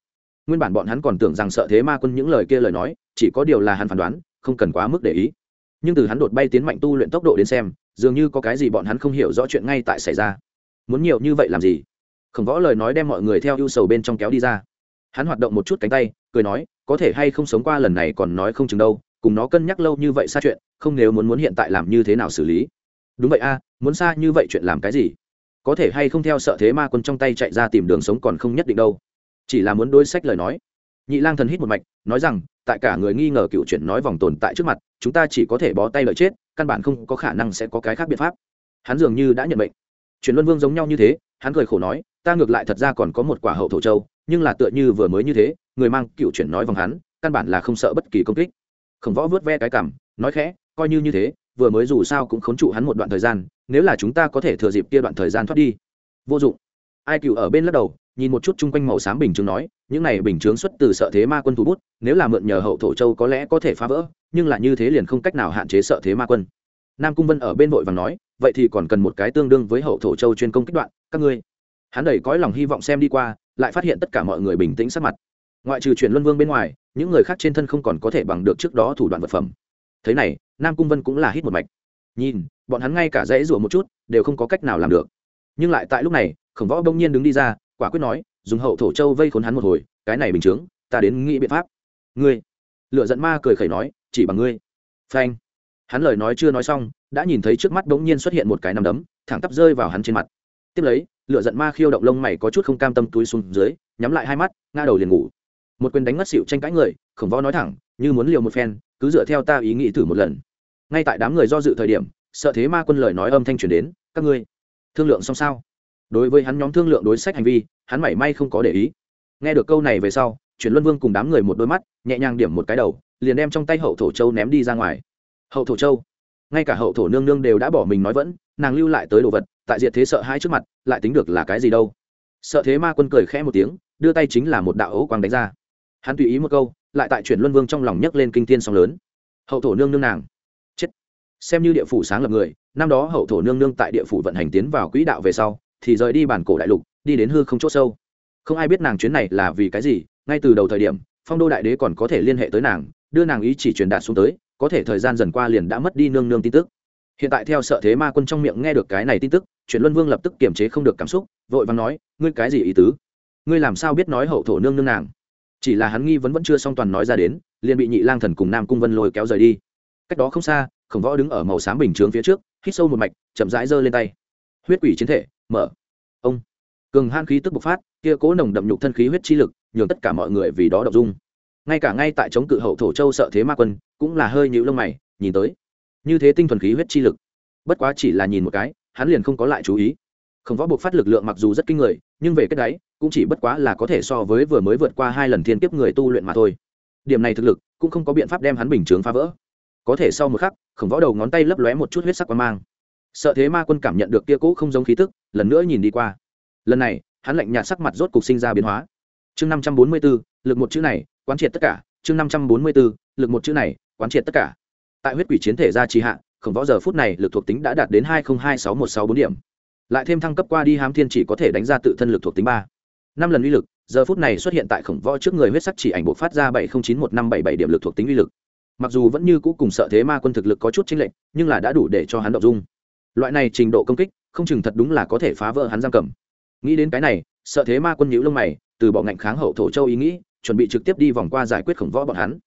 Nguyên bản bọn hắn còn tưởng rằng sợ thế ma quân những lời kia lời nói, chỉ có điều là hắn phán đoán, không cần quá mức để ý. Nhưng từ hắn đột bay tiến mạnh tu luyện tốc độ đến xem, dường như có cái gì bọn hắn không hiểu rõ chuyện ngay tại xảy ra. Muốn nhiều như vậy làm gì? Khổng võ lời nói đem mọi người theo ưu sầu bên trong kéo đi ra. Hắn hoạt động một chút cánh tay, cười nói, có thể hay không sống qua lần này còn nói không chừng đâu, cùng nó cân nhắc lâu như vậy xa chuyện, không nếu muốn muốn hiện tại làm như thế nào xử lý? Đúng vậy a, muốn xa như vậy chuyện làm cái gì? Có thể hay không theo sợ thế ma quân trong tay chạy ra tìm đường sống còn không nhất định đâu. Chỉ là muốn đối sách lời nói. Nhị lang thần hít một mạch, nói rằng, tại cả người nghi ngờ cựu chuyện nói vòng tồn tại trước mặt, chúng ta chỉ có thể bó tay lợi chết, căn bản không có khả năng sẽ có cái khác biện pháp. Hắn dường như đã nhận bệnh chuyển luân vương giống nhau như thế, hắn cười khổ nói, ta ngược lại thật ra còn có một quả hậu thổ châu, nhưng là tựa như vừa mới như thế, người mang cựu chuyển nói vòng hắn, căn bản là không sợ bất kỳ công kích. Khổng võ vớt ve cái cảm, nói khẽ, coi như như thế vừa mới dù sao cũng khốn trụ hắn một đoạn thời gian, nếu là chúng ta có thể thừa dịp kia đoạn thời gian thoát đi. Vô dụng. Ai cựu ở bên lắc đầu, nhìn một chút chung quanh màu xám bình chứng nói, những này bình chướng xuất từ sợ thế ma quân thủ bút, nếu là mượn nhờ hậu thổ châu có lẽ có thể phá vỡ, nhưng là như thế liền không cách nào hạn chế sợ thế ma quân. Nam cung vân ở bên vội và nói, vậy thì còn cần một cái tương đương với hậu thổ châu chuyên công kích đoạn, các ngươi. Hắn đầy cõi lòng hy vọng xem đi qua, lại phát hiện tất cả mọi người bình tĩnh sắc mặt. Ngoại trừ chuyển luân vương bên ngoài, những người khác trên thân không còn có thể bằng được trước đó thủ đoạn vật phẩm thế này, nam cung vân cũng là hít một mạch. Nhìn, bọn hắn ngay cả dãy rủa một chút, đều không có cách nào làm được. Nhưng lại tại lúc này, khổng võ bỗng nhiên đứng đi ra, quả quyết nói, dùng hậu thổ châu vây khốn hắn một hồi, cái này bình chướng, ta đến nghĩ biện pháp. Ngươi? Lựa giận ma cười khẩy nói, chỉ bằng ngươi. Phanh. Hắn lời nói chưa nói xong, đã nhìn thấy trước mắt bỗng nhiên xuất hiện một cái nằm đấm, thẳng tắp rơi vào hắn trên mặt. Tiếp lấy lựa giận ma khiêu động lông mày có chút không cam tâm túi xuống dưới, nhắm lại hai mắt, ngã đầu liền ngủ. Một quyền đánh ngất xịu tranh cãi người, khổng võ nói thẳng, như muốn liều một phen cứ dựa theo ta ý nghĩ thử một lần. Ngay tại đám người do dự thời điểm, sợ thế ma quân lời nói âm thanh truyền đến, các ngươi, thương lượng xong sao? Đối với hắn nhóm thương lượng đối sách hành vi, hắn mảy may không có để ý. Nghe được câu này về sau, chuyển luân vương cùng đám người một đôi mắt, nhẹ nhàng điểm một cái đầu, liền đem trong tay hậu thổ châu ném đi ra ngoài. Hậu thổ châu? Ngay cả hậu thổ nương nương đều đã bỏ mình nói vẫn, nàng lưu lại tới đồ vật, tại diệt thế sợ hai trước mặt, lại tính được là cái gì đâu. Sợ thế ma quân cười khẽ một tiếng, đưa tay chính là một đạo ấu quang đánh ra. Hắn tùy ý một câu lại tại chuyển luân vương trong lòng nhấc lên kinh tiên song lớn. Hậu thổ nương nương nàng. Chết. Xem như địa phủ sáng lập người, năm đó hậu thổ nương nương tại địa phủ vận hành tiến vào quỹ đạo về sau, thì rời đi bản cổ đại lục, đi đến hư không c h ỗ sâu. Không ai biết nàng chuyến này là vì cái gì, ngay từ đầu thời điểm, phong đô đại đế còn có thể liên hệ tới nàng, đưa nàng ý chỉ truyền đạt xuống tới, có thể thời gian dần qua liền đã mất đi nương nương tin tức. Hiện tại theo sợ thế ma quân trong miệng nghe được cái này tin tức, chuyển luân vương lập tức kiềm chế không được cảm xúc, vội và nói, ngươi cái gì ý tứ? Ngươi làm sao biết nói hậu thổ nương nương nàng? Chỉ là hắn nghi vẫn vẫn chưa xong toàn nói ra đến, liền bị nhị lang thần cùng nam cung vân lôi kéo rời đi. Cách đó không xa, khổng võ đứng ở màu xám bình chướng phía trước, hít sâu một mạch, chậm rãi giơ lên tay. Huyết quỷ chiến thể, mở. Ông. Cường han khí tức bộc phát, kia cố nồng đậm nhục thân khí huyết chi lực, nhường tất cả mọi người vì đó đọc dung. Ngay cả ngay tại chống cự hậu thổ châu sợ thế ma quân, cũng là hơi nhịu lông mày, nhìn tới. Như thế tinh thuần khí huyết chi lực. Bất quá chỉ là nhìn một cái, hắn liền không có lại chú ý khổng võ buộc phát lực lượng mặc dù rất kinh người, nhưng về cái đáy, cũng chỉ bất quá là có thể so với vừa mới vượt qua hai lần thiên kiếp người tu luyện mà thôi. Điểm này thực lực, cũng không có biện pháp đem hắn bình chướng phá vỡ. Có thể sau một khắc, khổng võ đầu ngón tay lấp lóe một chút huyết sắc quang mang. Sợ thế ma quân cảm nhận được kia cũ không giống khí tức, lần nữa nhìn đi qua. Lần này, hắn lạnh nhạt sắc mặt rốt cục sinh ra biến hóa. Chương năm trăm bốn mươi b ố lực một chữ này, quán triệt tất cả. Chương năm trăm bốn mươi b ố lực một chữ này, quán triệt tất cả. Tại huyết quỷ chiến thể ra trì hạ, khổng võ giờ phút này lực thuộc tính đã đạt đến hai nghìn hai sáu một sáu bốn điểm lại thêm thăng cấp qua đi hám thiên chỉ có thể đánh ra tự thân lực thuộc tính ba. Năm lần uy lực, giờ phút này xuất hiện tại khổng võ trước người huyết sắc chỉ ảnh bộ phát ra bảy không chín một năm bảy bảy điểm lực thuộc tính uy lực. Mặc dù vẫn như cũ cùng sợ thế ma quân thực lực có chút chính lệch, nhưng là đã đủ để cho hắn động dung. Loại này trình độ công kích, không chừng thật đúng là có thể phá vỡ hắn giam cầm. Nghĩ đến cái này, sợ thế ma quân nhữ lông mày, từ bỏ ngạnh kháng hậu thổ châu ý nghĩ, chuẩn bị trực tiếp đi vòng qua giải quyết khổng võ bọn hắn.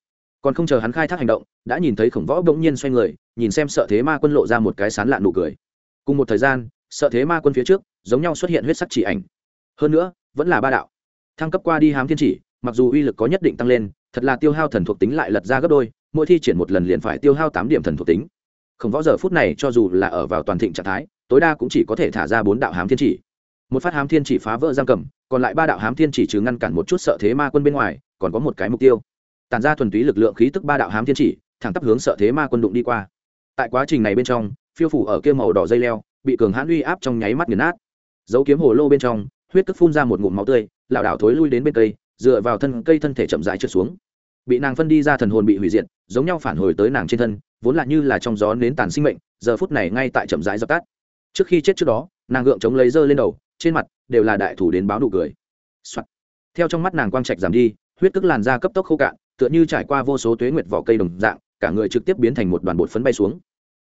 Còn không chờ hắn khai thác hành động, đã nhìn thấy khổng võ bỗng nhiên xoay người, nhìn xem sợ thế ma quân lộ ra một cái sán lạ nụ cười. Cùng một thời gian sợ thế ma quân phía trước, giống nhau xuất hiện huyết sắc chỉ ảnh. Hơn nữa, vẫn là ba đạo. Thăng cấp qua đi hám thiên chỉ, mặc dù uy lực có nhất định tăng lên, thật là tiêu hao thần thuộc tính lại lật ra gấp đôi, mỗi thi triển một lần liền phải tiêu hao tám điểm thần thuộc tính. Khổng võ giờ phút này cho dù là ở vào toàn thịnh trạng thái, tối đa cũng chỉ có thể thả ra bốn đạo hám thiên chỉ. Một phát hám thiên chỉ phá vỡ giam cầm, còn lại ba đạo hám thiên chỉ trừ ngăn cản một chút sợ thế ma quân bên ngoài, còn có một cái mục tiêu. Tàn ra thuần túy lực lượng khí tức ba đạo hám thiên chỉ, thẳng tắp hướng sợ thế ma quân đụng đi qua. Tại quá trình này bên trong, phiêu phủ ở kia màu đỏ dây leo bị cường hãn uy áp trong nháy mắt nghiền nát. Dấu kiếm hồ lô bên trong, huyết tức phun ra một ngụm máu tươi, lảo đảo thối lui đến bên cây, dựa vào thân cây thân thể chậm rãi trượt xuống. Bị nàng phân đi ra thần hồn bị hủy diệt, giống nhau phản hồi tới nàng trên thân, vốn là như là trong gió nến tàn sinh mệnh, giờ phút này ngay tại chậm rãi dập tắt. Trước khi chết trước đó, nàng gượng chống lấy dơ lên đầu, trên mặt đều là đại thủ đến báo nụ cười、Soạn. theo trong mắt nàng quang trạch giảm đi, huyết tức làn da cấp tốc khô cạn, tựa như trải qua vô số tuế nguyệt vỏ cây đồng dạng, cả người trực tiếp biến thành một đoàn bột phấn bay xuống.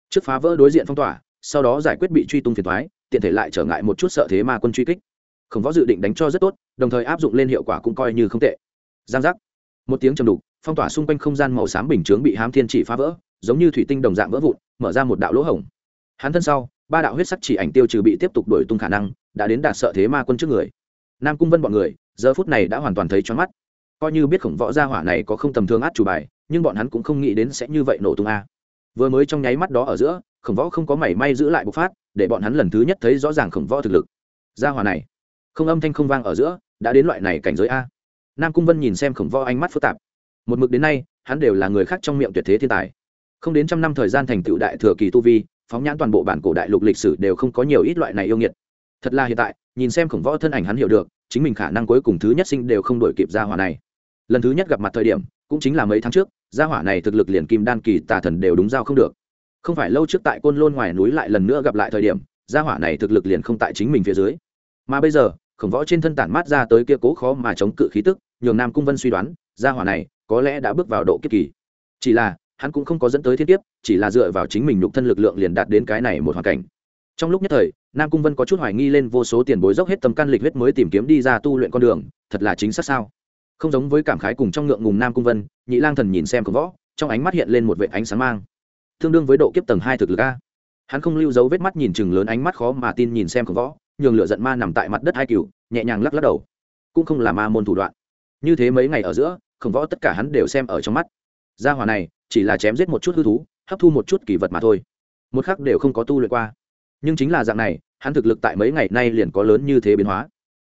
Trước phá vỡ đối diện phong tỏa sau đó giải quyết bị truy tung phiền thoái, tiện thể lại trở ngại một chút sợ thế ma quân truy kích. Khổng võ dự định đánh cho rất tốt, đồng thời áp dụng lên hiệu quả cũng coi như không tệ. Giang giác. Một tiếng trầm đục, phong tỏa xung quanh không gian màu xám bình chướng bị hám thiên chỉ phá vỡ, giống như thủy tinh đồng dạng vỡ vụn, mở ra một đạo lỗ hổng. Hắn thân sau, ba đạo huyết sắc chỉ ảnh tiêu trừ bị tiếp tục đổi tung khả năng, đã đến đạt sợ thế ma quân trước người. Nam cung vân bọn người, giờ phút này đã hoàn toàn thấy cho mắt. Coi như biết khổng võ gia hỏa này có không tầm thường át chủ bài, nhưng bọn hắn cũng không nghĩ đến sẽ như vậy nổ tung a. Vừa mới trong nháy mắt đó ở giữa khổng võ không có mảy may giữ lại bộc phát, để bọn hắn lần thứ nhất thấy rõ ràng khổng võ thực lực. Gia hỏa này, không âm thanh không vang ở giữa, đã đến loại này cảnh giới a. Nam cung vân nhìn xem khổng võ ánh mắt phức tạp. Một mực đến nay, hắn đều là người khác trong miệng tuyệt thế thiên tài. Không đến trăm năm thời gian thành tựu đại thừa kỳ tu vi, phóng nhãn toàn bộ bản cổ đại lục lịch sử đều không có nhiều ít loại này yêu nghiệt. Thật là hiện tại, nhìn xem khổng võ thân ảnh hắn hiểu được, chính mình khả năng cuối cùng thứ nhất sinh đều không đổi kịp gia hỏa này. Lần thứ nhất gặp mặt thời điểm, cũng chính là mấy tháng trước, gia hỏa này thực lực liền kim đan kỳ tà thần đều đúng giao không được không phải lâu trước tại côn lôn ngoài núi lại lần nữa gặp lại thời điểm, gia hỏa này thực lực liền không tại chính mình phía dưới. Mà bây giờ, khổng võ trên thân tản mát ra tới kia cố khó mà chống cự khí tức, nhường nam cung vân suy đoán, gia hỏa này có lẽ đã bước vào độ kiếp kỳ. Chỉ là, hắn cũng không có dẫn tới thiên kiếp, chỉ là dựa vào chính mình nhục thân lực lượng liền đạt đến cái này một hoàn cảnh. Trong lúc nhất thời, nam cung vân có chút hoài nghi lên vô số tiền bối dốc hết tầm căn lịch huyết mới tìm kiếm đi ra tu luyện con đường, thật là chính xác sao? Không giống với cảm khái cùng trong ngượng ngùng nam cung vân, nhị lang thần nhìn xem khổng võ, trong ánh mắt hiện lên một vệ ánh sáng mang tương đương với độ kiếp tầng hai thực lực a. Hắn không lưu dấu vết mắt nhìn chừng lớn ánh mắt khó mà tin nhìn xem khổng võ, nhường lửa giận ma nằm tại mặt đất hai cừu nhẹ nhàng lắc lắc đầu. Cũng không là ma môn thủ đoạn. Như thế mấy ngày ở giữa, khổng võ tất cả hắn đều xem ở trong mắt. Gia hòa này, chỉ là chém giết một chút hư thú, hấp thu một chút kỳ vật mà thôi. Một khắc đều không có tu luyện qua. Nhưng chính là dạng này, hắn thực lực tại mấy ngày nay liền có lớn như thế biến hóa.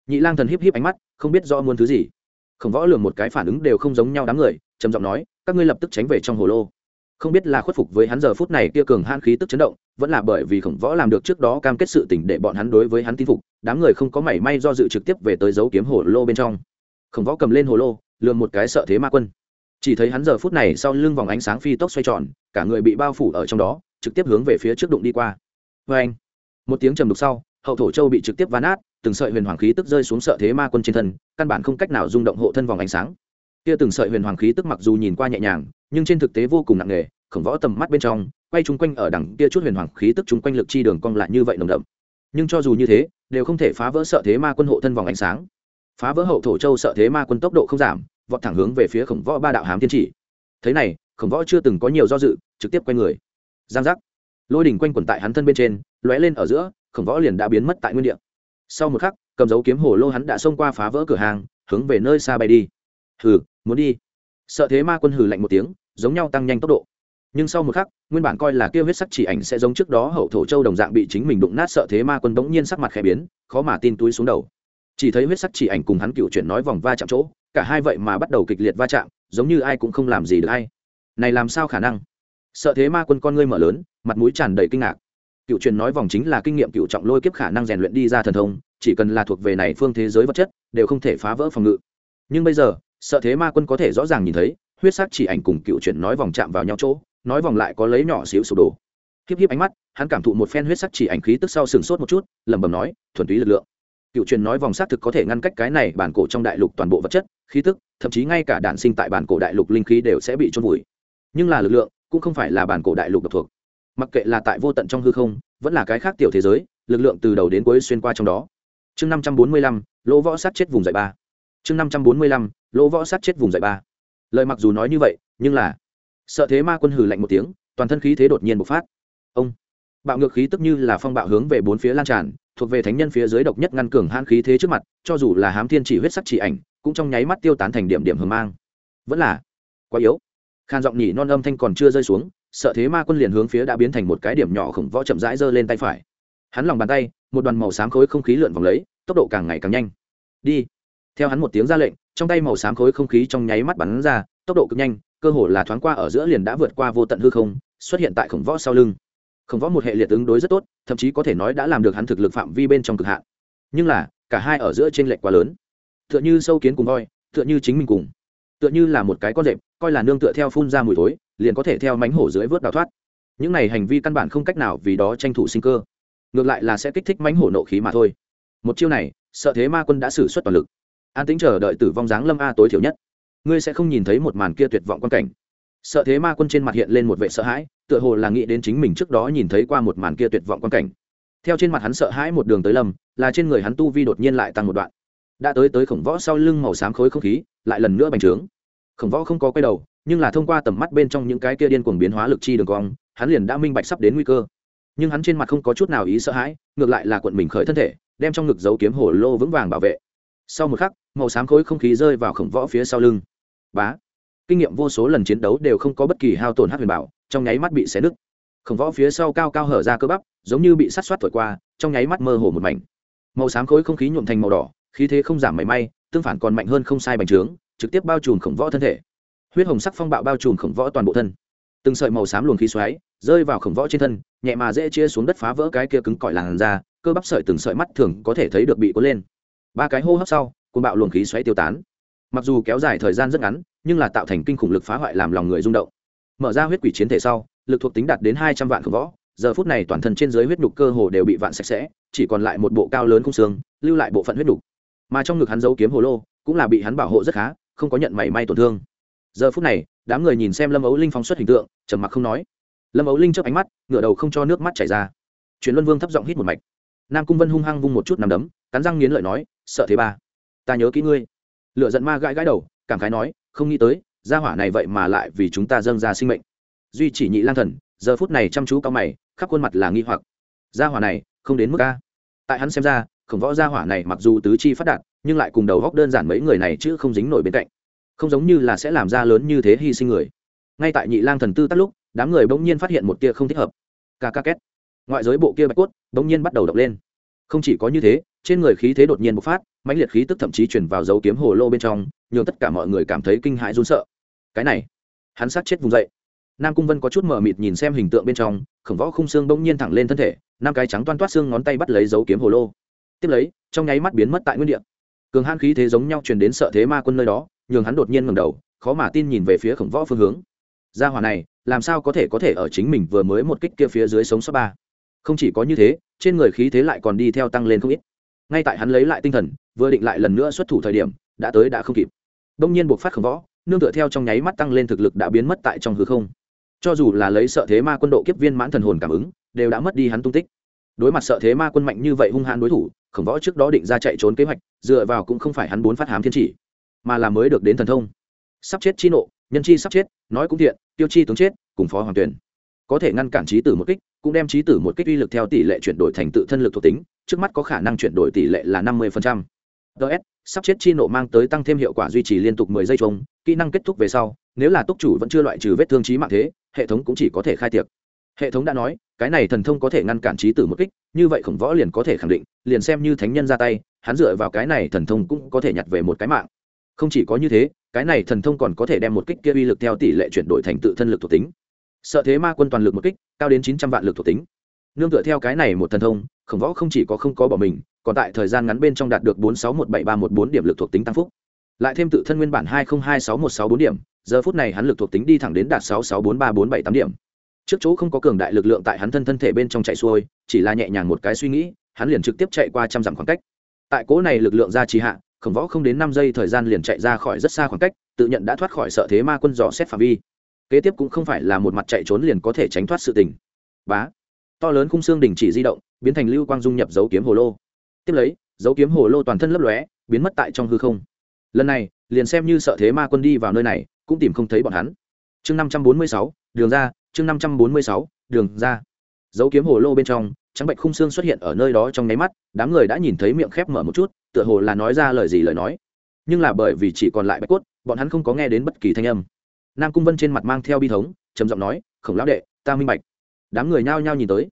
Nhị lang thần híp híp ánh mắt, không biết do muốn thứ gì. Khổng võ lường một cái phản ứng đều không giống nhau đám người, trầm giọng nói, các ngươi lập tức tránh về trong hồ lô không biết là khuất phục với hắn giờ phút này kia cường hãn khí tức chấn động, vẫn là bởi vì khổng võ làm được trước đó cam kết sự tỉnh để bọn hắn đối với hắn tin phục, đám người không có mảy may do dự trực tiếp về tới dấu kiếm hồ lô bên trong. Khổng võ cầm lên hồ lô lường một cái sợ thế ma quân. Chỉ thấy hắn giờ phút này sau lưng vòng ánh sáng phi tốc xoay tròn, cả người bị bao phủ ở trong đó, trực tiếp hướng về phía trước đụng đi qua. Vê anh, một tiếng trầm đục sau, hậu thổ châu bị trực tiếp ván át từng sợi huyền hoàng khí tức rơi xuống sợ thế ma quân trên thân, căn bản không cách nào rung động hộ thân vòng ánh sáng kia từng sợi huyền hoàng khí tức mặc dù nhìn qua nhẹ nhàng, nhưng trên thực tế vô cùng nặng nề, khổng võ tầm mắt bên trong, quay chung quanh ở đằng kia chút huyền hoàng khí tức chung quanh lực chi đường cong lại như vậy nồng đậm. Nhưng cho dù như thế, đều không thể phá vỡ sợ thế ma quân hộ thân vòng ánh sáng. Phá vỡ hậu thổ châu sợ thế ma quân tốc độ không giảm, vọt thẳng hướng về phía khổng võ ba đạo hám thiên chỉ. Thế này, khổng võ chưa từng có nhiều do dự, trực tiếp quay người. Giang giác. Lôi đỉnh quanh quẩn tại hắn thân bên trên, lóe lên ở giữa, khổng võ liền đã biến mất tại nguyên địa. Sau một khắc, cầm dấu kiếm hồ lô hắn đã xông qua phá vỡ cửa hàng, hướng về nơi xa bay đi. Hừ muốn đi. Sợ thế ma quân hừ lạnh một tiếng, giống nhau tăng nhanh tốc độ. Nhưng sau một khắc, nguyên bản coi là kia huyết sắc chỉ ảnh sẽ giống trước đó hậu thổ châu đồng dạng bị chính mình đụng nát sợ thế ma quân bỗng nhiên sắc mặt khẽ biến, khó mà tin túi xuống đầu. Chỉ thấy huyết sắc chỉ ảnh cùng hắn cựu chuyển nói vòng va chạm chỗ, cả hai vậy mà bắt đầu kịch liệt va chạm, giống như ai cũng không làm gì được hay này làm sao khả năng? Sợ thế ma quân con ngươi mở lớn, mặt mũi tràn đầy kinh ngạc. Cựu truyền nói vòng chính là kinh nghiệm cựu trọng lôi kiếp khả năng rèn luyện đi ra thần thông, chỉ cần là thuộc về này phương thế giới vật chất, đều không thể phá vỡ phòng ngự. Nhưng bây giờ sợ thế ma quân có thể rõ ràng nhìn thấy, huyết sắc chỉ ảnh cùng cựu truyền nói vòng chạm vào nhau chỗ, nói vòng lại có lấy nhỏ xíu sụp đổ. Híp híp ánh mắt, hắn cảm thụ một phen huyết sắc chỉ ảnh khí tức sau sừng sốt một chút, lẩm bẩm nói, thuần túy lực lượng. Cựu truyền nói vòng xác thực có thể ngăn cách cái này bản cổ trong đại lục toàn bộ vật chất, khí tức, thậm chí ngay cả đạn sinh tại bản cổ đại lục linh khí đều sẽ bị trôn vùi. Nhưng là lực lượng, cũng không phải là bản cổ đại lục độc thuộc. Mặc kệ là tại vô tận trong hư không, vẫn là cái khác tiểu thế giới, lực lượng từ đầu đến cuối xuyên qua trong đó. Chương năm trăm bốn mươi lăm, lỗ võ sát chết vùng dạy ba chương năm trăm bốn mươi lăm, lỗ võ sát chết vùng dậy ba. Lời mặc dù nói như vậy, nhưng là sợ thế ma quân hừ lạnh một tiếng, toàn thân khí thế đột nhiên bộc phát. Ông, bạo ngược khí tức như là phong bạo hướng về bốn phía lan tràn, thuộc về thánh nhân phía dưới độc nhất ngăn cường han khí thế trước mặt, cho dù là hám thiên chỉ huyết sắc chỉ ảnh, cũng trong nháy mắt tiêu tán thành điểm điểm hờ mang. Vẫn là quá yếu. Khan giọng nhỉ non âm thanh còn chưa rơi xuống, sợ thế ma quân liền hướng phía đã biến thành một cái điểm nhỏ khổng võ chậm rãi giơ lên tay phải. Hắn lòng bàn tay, một đoàn màu xám khối không khí lượn vòng lấy, tốc độ càng ngày càng nhanh. Đi theo hắn một tiếng ra lệnh, trong tay màu xám khối không khí trong nháy mắt bắn ra, tốc độ cực nhanh, cơ hồ là thoáng qua ở giữa liền đã vượt qua vô tận hư không, xuất hiện tại khổng võ sau lưng. Khổng võ một hệ liệt ứng đối rất tốt, thậm chí có thể nói đã làm được hắn thực lực phạm vi bên trong cực hạn. Nhưng là, cả hai ở giữa t r ê n lệch quá lớn. Tựa như sâu kiến cùng voi, tựa như chính mình cùng. Tựa như là một cái con rệp, coi là nương tựa theo phun ra mùi thối, liền có thể theo mánh hổ dưới vớt đào thoát. Những này hành vi căn bản không cách nào vì đó tranh thủ sinh cơ. Ngược lại là sẽ kích thích mánh hổ nộ khí mà thôi. Một chiêu này, sợ thế ma quân đã xử suất toàn lực an tính chờ đợi tử vong dáng lâm a tối thiểu nhất. Ngươi sẽ không nhìn thấy một màn kia tuyệt vọng quan cảnh. Sợ thế ma quân trên mặt hiện lên một vệ sợ hãi, tựa hồ là nghĩ đến chính mình trước đó nhìn thấy qua một màn kia tuyệt vọng quan cảnh. Theo trên mặt hắn sợ hãi một đường tới lầm, là trên người hắn tu vi đột nhiên lại tăng một đoạn. Đã tới tới khổng võ sau lưng màu xám khối không khí, lại lần nữa bành trướng. Khổng võ không có quay đầu, nhưng là thông qua tầm mắt bên trong những cái kia điên cuồng biến hóa lực chi đường cong, hắn liền đã minh bạch sắp đến nguy cơ. Nhưng hắn trên mặt không có chút nào ý sợ hãi, ngược lại là cuộn mình khởi thân thể, đem trong ngực giấu kiếm hổ lô vững vàng bảo vệ sau một khắc, màu xám khối không khí rơi vào khổng võ phía sau lưng. Bá! Kinh nghiệm vô số lần chiến đấu đều không có bất kỳ hao tổn hát huyền bảo, trong nháy mắt bị xé nứt. Khổng võ phía sau cao cao hở ra cơ bắp, giống như bị sát soát thổi qua, trong nháy mắt mơ hồ một mảnh. Màu xám khối không khí nhuộm thành màu đỏ, khí thế không giảm mảy may, tương phản còn mạnh hơn không sai bành trướng, trực tiếp bao trùm khổng võ thân thể. Huyết hồng sắc phong bạo bao trùm khổng võ toàn bộ thân. Từng sợi màu xám luồng khí xoáy, rơi vào khổng võ trên thân, nhẹ mà dễ chia xuống đất phá vỡ cái kia cứng cỏi làn ra cơ bắp sợi từng sợi mắt thường có thể thấy được bị cuốn lên ba cái hô hấp sau, côn bạo luồng khí xoáy tiêu tán. Mặc dù kéo dài thời gian rất ngắn, nhưng là tạo thành kinh khủng lực phá hoại làm lòng người rung động. Mở ra huyết quỷ chiến thể sau, lực thuộc tính đạt đến hai trăm vạn khổng võ. Giờ phút này toàn thân trên dưới huyết nhục cơ hồ đều bị vạn sạch sẽ, chỉ còn lại một bộ cao lớn khung xương, lưu lại bộ phận huyết nhục. Mà trong ngực hắn giấu kiếm hồ lô, cũng là bị hắn bảo hộ rất khá, không có nhận mảy may tổn thương. Giờ phút này, đám người nhìn xem lâm ấu linh phóng xuất hình tượng, trầm mặc không nói. Lâm ấu linh chớp ánh mắt, ngửa đầu không cho nước mắt chảy ra. Chuyển luân vương thấp giọng hít một mạch nam cung vân hung hăng vung một chút nằm đấm cắn răng nghiến lợi nói sợ thế ba ta nhớ kỹ ngươi lựa giận ma gãi gãi đầu cảm khái nói không nghĩ tới gia hỏa này vậy mà lại vì chúng ta dâng ra sinh mệnh duy chỉ nhị lang thần giờ phút này chăm chú cao mày khắp khuôn mặt là nghi hoặc gia hỏa này không đến mức a tại hắn xem ra khổng võ gia hỏa này mặc dù tứ chi phát đạt nhưng lại cùng đầu góc đơn giản mấy người này chứ không dính nổi bên cạnh không giống như là sẽ làm ra lớn như thế hy sinh người ngay tại nhị lang thần tư tắt lúc đám người bỗng nhiên phát hiện một tia không thích hợp ca ca két ngoại giới bộ kia bạch cốt bỗng nhiên bắt đầu đập lên. Không chỉ có như thế, trên người khí thế đột nhiên bộc phát, mãnh liệt khí tức thậm chí chuyển vào dấu kiếm hồ lô bên trong, nhường tất cả mọi người cảm thấy kinh hãi run sợ. Cái này, hắn sát chết vùng dậy. Nam cung vân có chút mờ mịt nhìn xem hình tượng bên trong, khổng võ khung xương bỗng nhiên thẳng lên thân thể, năm cái trắng toan toát xương ngón tay bắt lấy dấu kiếm hồ lô. Tiếp lấy, trong nháy mắt biến mất tại nguyên địa. Cường hãn khí thế giống nhau truyền đến sợ thế ma quân nơi đó, nhường hắn đột nhiên ngầm đầu, khó mà tin nhìn về phía khổng võ phương hướng. Gia hỏa này, làm sao có thể có thể ở chính mình vừa mới một kích kia phía dưới sống sót ba? Không chỉ có như thế, trên người khí thế lại còn đi theo tăng lên không ít. Ngay tại hắn lấy lại tinh thần, vừa định lại lần nữa xuất thủ thời điểm, đã tới đã không kịp. Đông nhiên buộc phát khổng võ, nương tựa theo trong nháy mắt tăng lên thực lực đã biến mất tại trong hư không. Cho dù là lấy sợ thế ma quân độ kiếp viên mãn thần hồn cảm ứng, đều đã mất đi hắn tung tích. Đối mặt sợ thế ma quân mạnh như vậy hung hãn đối thủ khổng võ trước đó định ra chạy trốn kế hoạch, dựa vào cũng không phải hắn bốn phát hám thiên chỉ, mà là mới được đến thần thông. Sắp chết chi nộ, nhân chi sắp chết, nói cũng thiện, tiêu chi tướng chết, cùng phó hoàng tuyển. Có thể ngăn cản trí tử một kích cũng đem trí tử một kích uy lực theo tỷ lệ chuyển đổi thành tự thân lực thuộc tính, trước mắt có khả năng chuyển đổi tỷ lệ là năm mươi ts sắp chết chi nộ mang tới tăng thêm hiệu quả duy trì liên tục mười giây chung kỹ năng kết thúc về sau, nếu là túc chủ vẫn chưa loại trừ vết thương trí mạng thế, hệ thống cũng chỉ có thể khai tiệc. Hệ thống đã nói, cái này thần thông có thể ngăn cản trí tử một kích, như vậy khổng võ liền có thể khẳng định, liền xem như thánh nhân ra tay, hắn dựa vào cái này thần thông cũng có thể nhặt về một cái mạng. Không chỉ có như thế, cái này thần thông còn có thể đem một kích kia uy lực theo tỷ lệ chuyển đổi thành tự thân lực thuộc tính sợ thế ma quân toàn lực một kích, cao đến chín trăm vạn lực thuộc tính. Nương tựa theo cái này một thần thông, khổng võ không chỉ có không có bỏ mình, còn tại thời gian ngắn bên trong đạt được bốn sáu một bảy ba một bốn điểm lực thuộc tính tăng phúc. Lại thêm tự thân nguyên bản hai không hai sáu một sáu bốn điểm, giờ phút này hắn lực thuộc tính đi thẳng đến đạt sáu sáu bốn ba bốn bảy tám điểm. Trước chỗ không có cường đại lực lượng tại hắn thân thân thể bên trong chạy xuôi, chỉ là nhẹ nhàng một cái suy nghĩ, hắn liền trực tiếp chạy qua trăm dặm khoảng cách. Tại cố này lực lượng ra trì hạ, khổng võ không đến năm giây thời gian liền chạy ra khỏi rất xa khoảng cách, tự nhận đã thoát khỏi sợ thế ma quân dò xét phạm vi kế tiếp cũng không phải là một mặt chạy trốn liền có thể tránh thoát sự tình. Bá. To lớn khung xương đình chỉ di động, biến thành lưu quang dung nhập dấu kiếm hồ lô. Tiếp lấy, dấu kiếm hồ lô toàn thân lấp lóe, biến mất tại trong hư không. Lần này, liền xem như sợ thế ma quân đi vào nơi này, cũng tìm không thấy bọn hắn. Chương năm trăm bốn mươi sáu, đường ra, chương năm trăm bốn mươi sáu, đường ra. Dấu kiếm hồ lô bên trong, trắng bệnh khung xương xuất hiện ở nơi đó trong nháy mắt, đám người đã nhìn thấy miệng khép mở một chút, tựa hồ là nói ra lời gì lời nói. Nhưng là bởi vì chỉ còn lại bạch cốt, bọn hắn không có nghe đến bất kỳ thanh âm nam cung vân trên mặt mang theo bi thống, trầm giọng nói, khổng lão đệ, ta minh bạch. Đám người nhao nhao nhìn tới.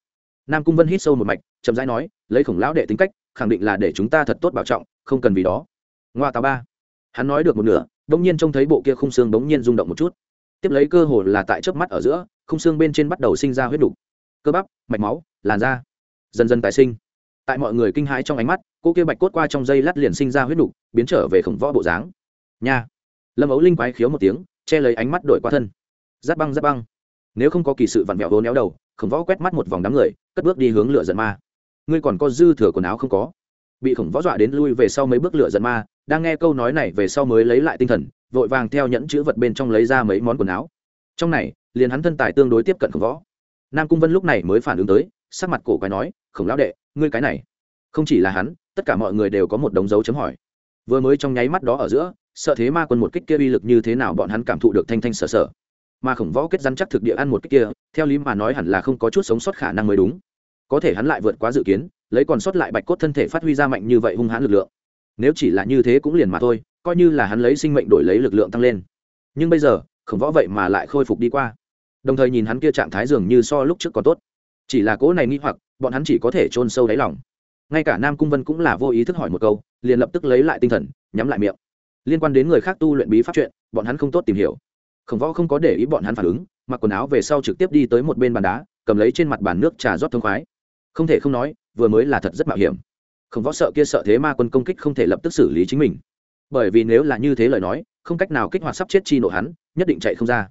Nam cung vân hít sâu một mạch, chậm rãi nói, lấy khổng lão đệ tính cách, khẳng định là để chúng ta thật tốt bảo trọng, không cần vì đó. Ngoa tào ba. Hắn nói được một nửa, bỗng nhiên trông thấy bộ kia khung xương bỗng nhiên rung động một chút. Tiếp lấy cơ hồ là tại chớp mắt ở giữa, khung xương bên trên bắt đầu sinh ra huyết đục. Cơ bắp, mạch máu, làn da, dần dần tái sinh. Tại mọi người kinh hãi trong ánh mắt, cô kia bạch cốt qua trong dây lát liền sinh ra huyết đục, biến trở về khổng võ bộ dáng. Nha. Lâm ấu linh quái khiếu một tiếng che lấy ánh mắt đổi qua thân. Giáp băng giáp băng. Nếu không có kỳ sự vặn vẹo hố néo đầu, khổng võ quét mắt một vòng đám người, cất bước đi hướng lửa giận ma. Ngươi còn có dư thừa quần áo không có? Bị khổng võ dọa đến lui về sau mấy bước lửa giận ma, đang nghe câu nói này về sau mới lấy lại tinh thần, vội vàng theo nhẫn chữ vật bên trong lấy ra mấy món quần áo. Trong này, liền hắn thân tài tương đối tiếp cận khổng võ. Nam cung vân lúc này mới phản ứng tới, sắc mặt cổ quái nói, khổng lão đệ, ngươi cái này. Không chỉ là hắn, tất cả mọi người đều có một đống dấu chấm hỏi vừa mới trong nháy mắt đó ở giữa, sợ thế ma quân một kích kia uy lực như thế nào bọn hắn cảm thụ được thanh thanh sợ sợ mà khổng võ kết rắn chắc thực địa ăn một kích kia, theo lý mà nói hẳn là không có chút sống sót khả năng mới đúng. Có thể hắn lại vượt quá dự kiến, lấy còn sót lại bạch cốt thân thể phát huy ra mạnh như vậy hung hãn lực lượng. Nếu chỉ là như thế cũng liền mà thôi, coi như là hắn lấy sinh mệnh đổi lấy lực lượng tăng lên. Nhưng bây giờ, khổng võ vậy mà lại khôi phục đi qua. Đồng thời nhìn hắn kia trạng thái dường như so lúc trước còn tốt. Chỉ là cỗ này nghi hoặc, bọn hắn chỉ có thể chôn sâu đáy lòng. Ngay cả nam cung vân cũng là vô ý thức hỏi một câu liền lập tức lấy lại tinh thần, nhắm lại miệng. Liên quan đến người khác tu luyện bí pháp chuyện, bọn hắn không tốt tìm hiểu. Khổng võ không có để ý bọn hắn phản ứng, mặc quần áo về sau trực tiếp đi tới một bên bàn đá, cầm lấy trên mặt bàn nước trà rót thông khoái. Không thể không nói, vừa mới là thật rất mạo hiểm. Khổng võ sợ kia sợ thế ma quân công kích không thể lập tức xử lý chính mình. Bởi vì nếu là như thế lời nói, không cách nào kích hoạt sắp chết chi nộ hắn, nhất định chạy không ra.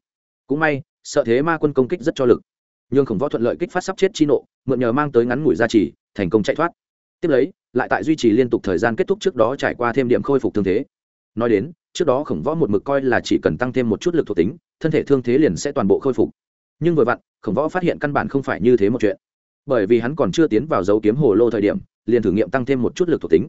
Cũng may, sợ thế ma quân công kích rất cho lực. Nhưng khổng võ thuận lợi kích phát sắp chết chi nộ, mượn nhờ mang tới ngắn ngủi gia trì, thành công chạy thoát. Tiếp lấy lại tại duy trì liên tục thời gian kết thúc trước đó trải qua thêm điểm khôi phục thương thế. Nói đến, trước đó khổng võ một mực coi là chỉ cần tăng thêm một chút lực thuộc tính, thân thể thương thế liền sẽ toàn bộ khôi phục. Nhưng vừa vặn, khổng võ phát hiện căn bản không phải như thế một chuyện. Bởi vì hắn còn chưa tiến vào dấu kiếm hồ lô thời điểm, liền thử nghiệm tăng thêm một chút lực thuộc tính.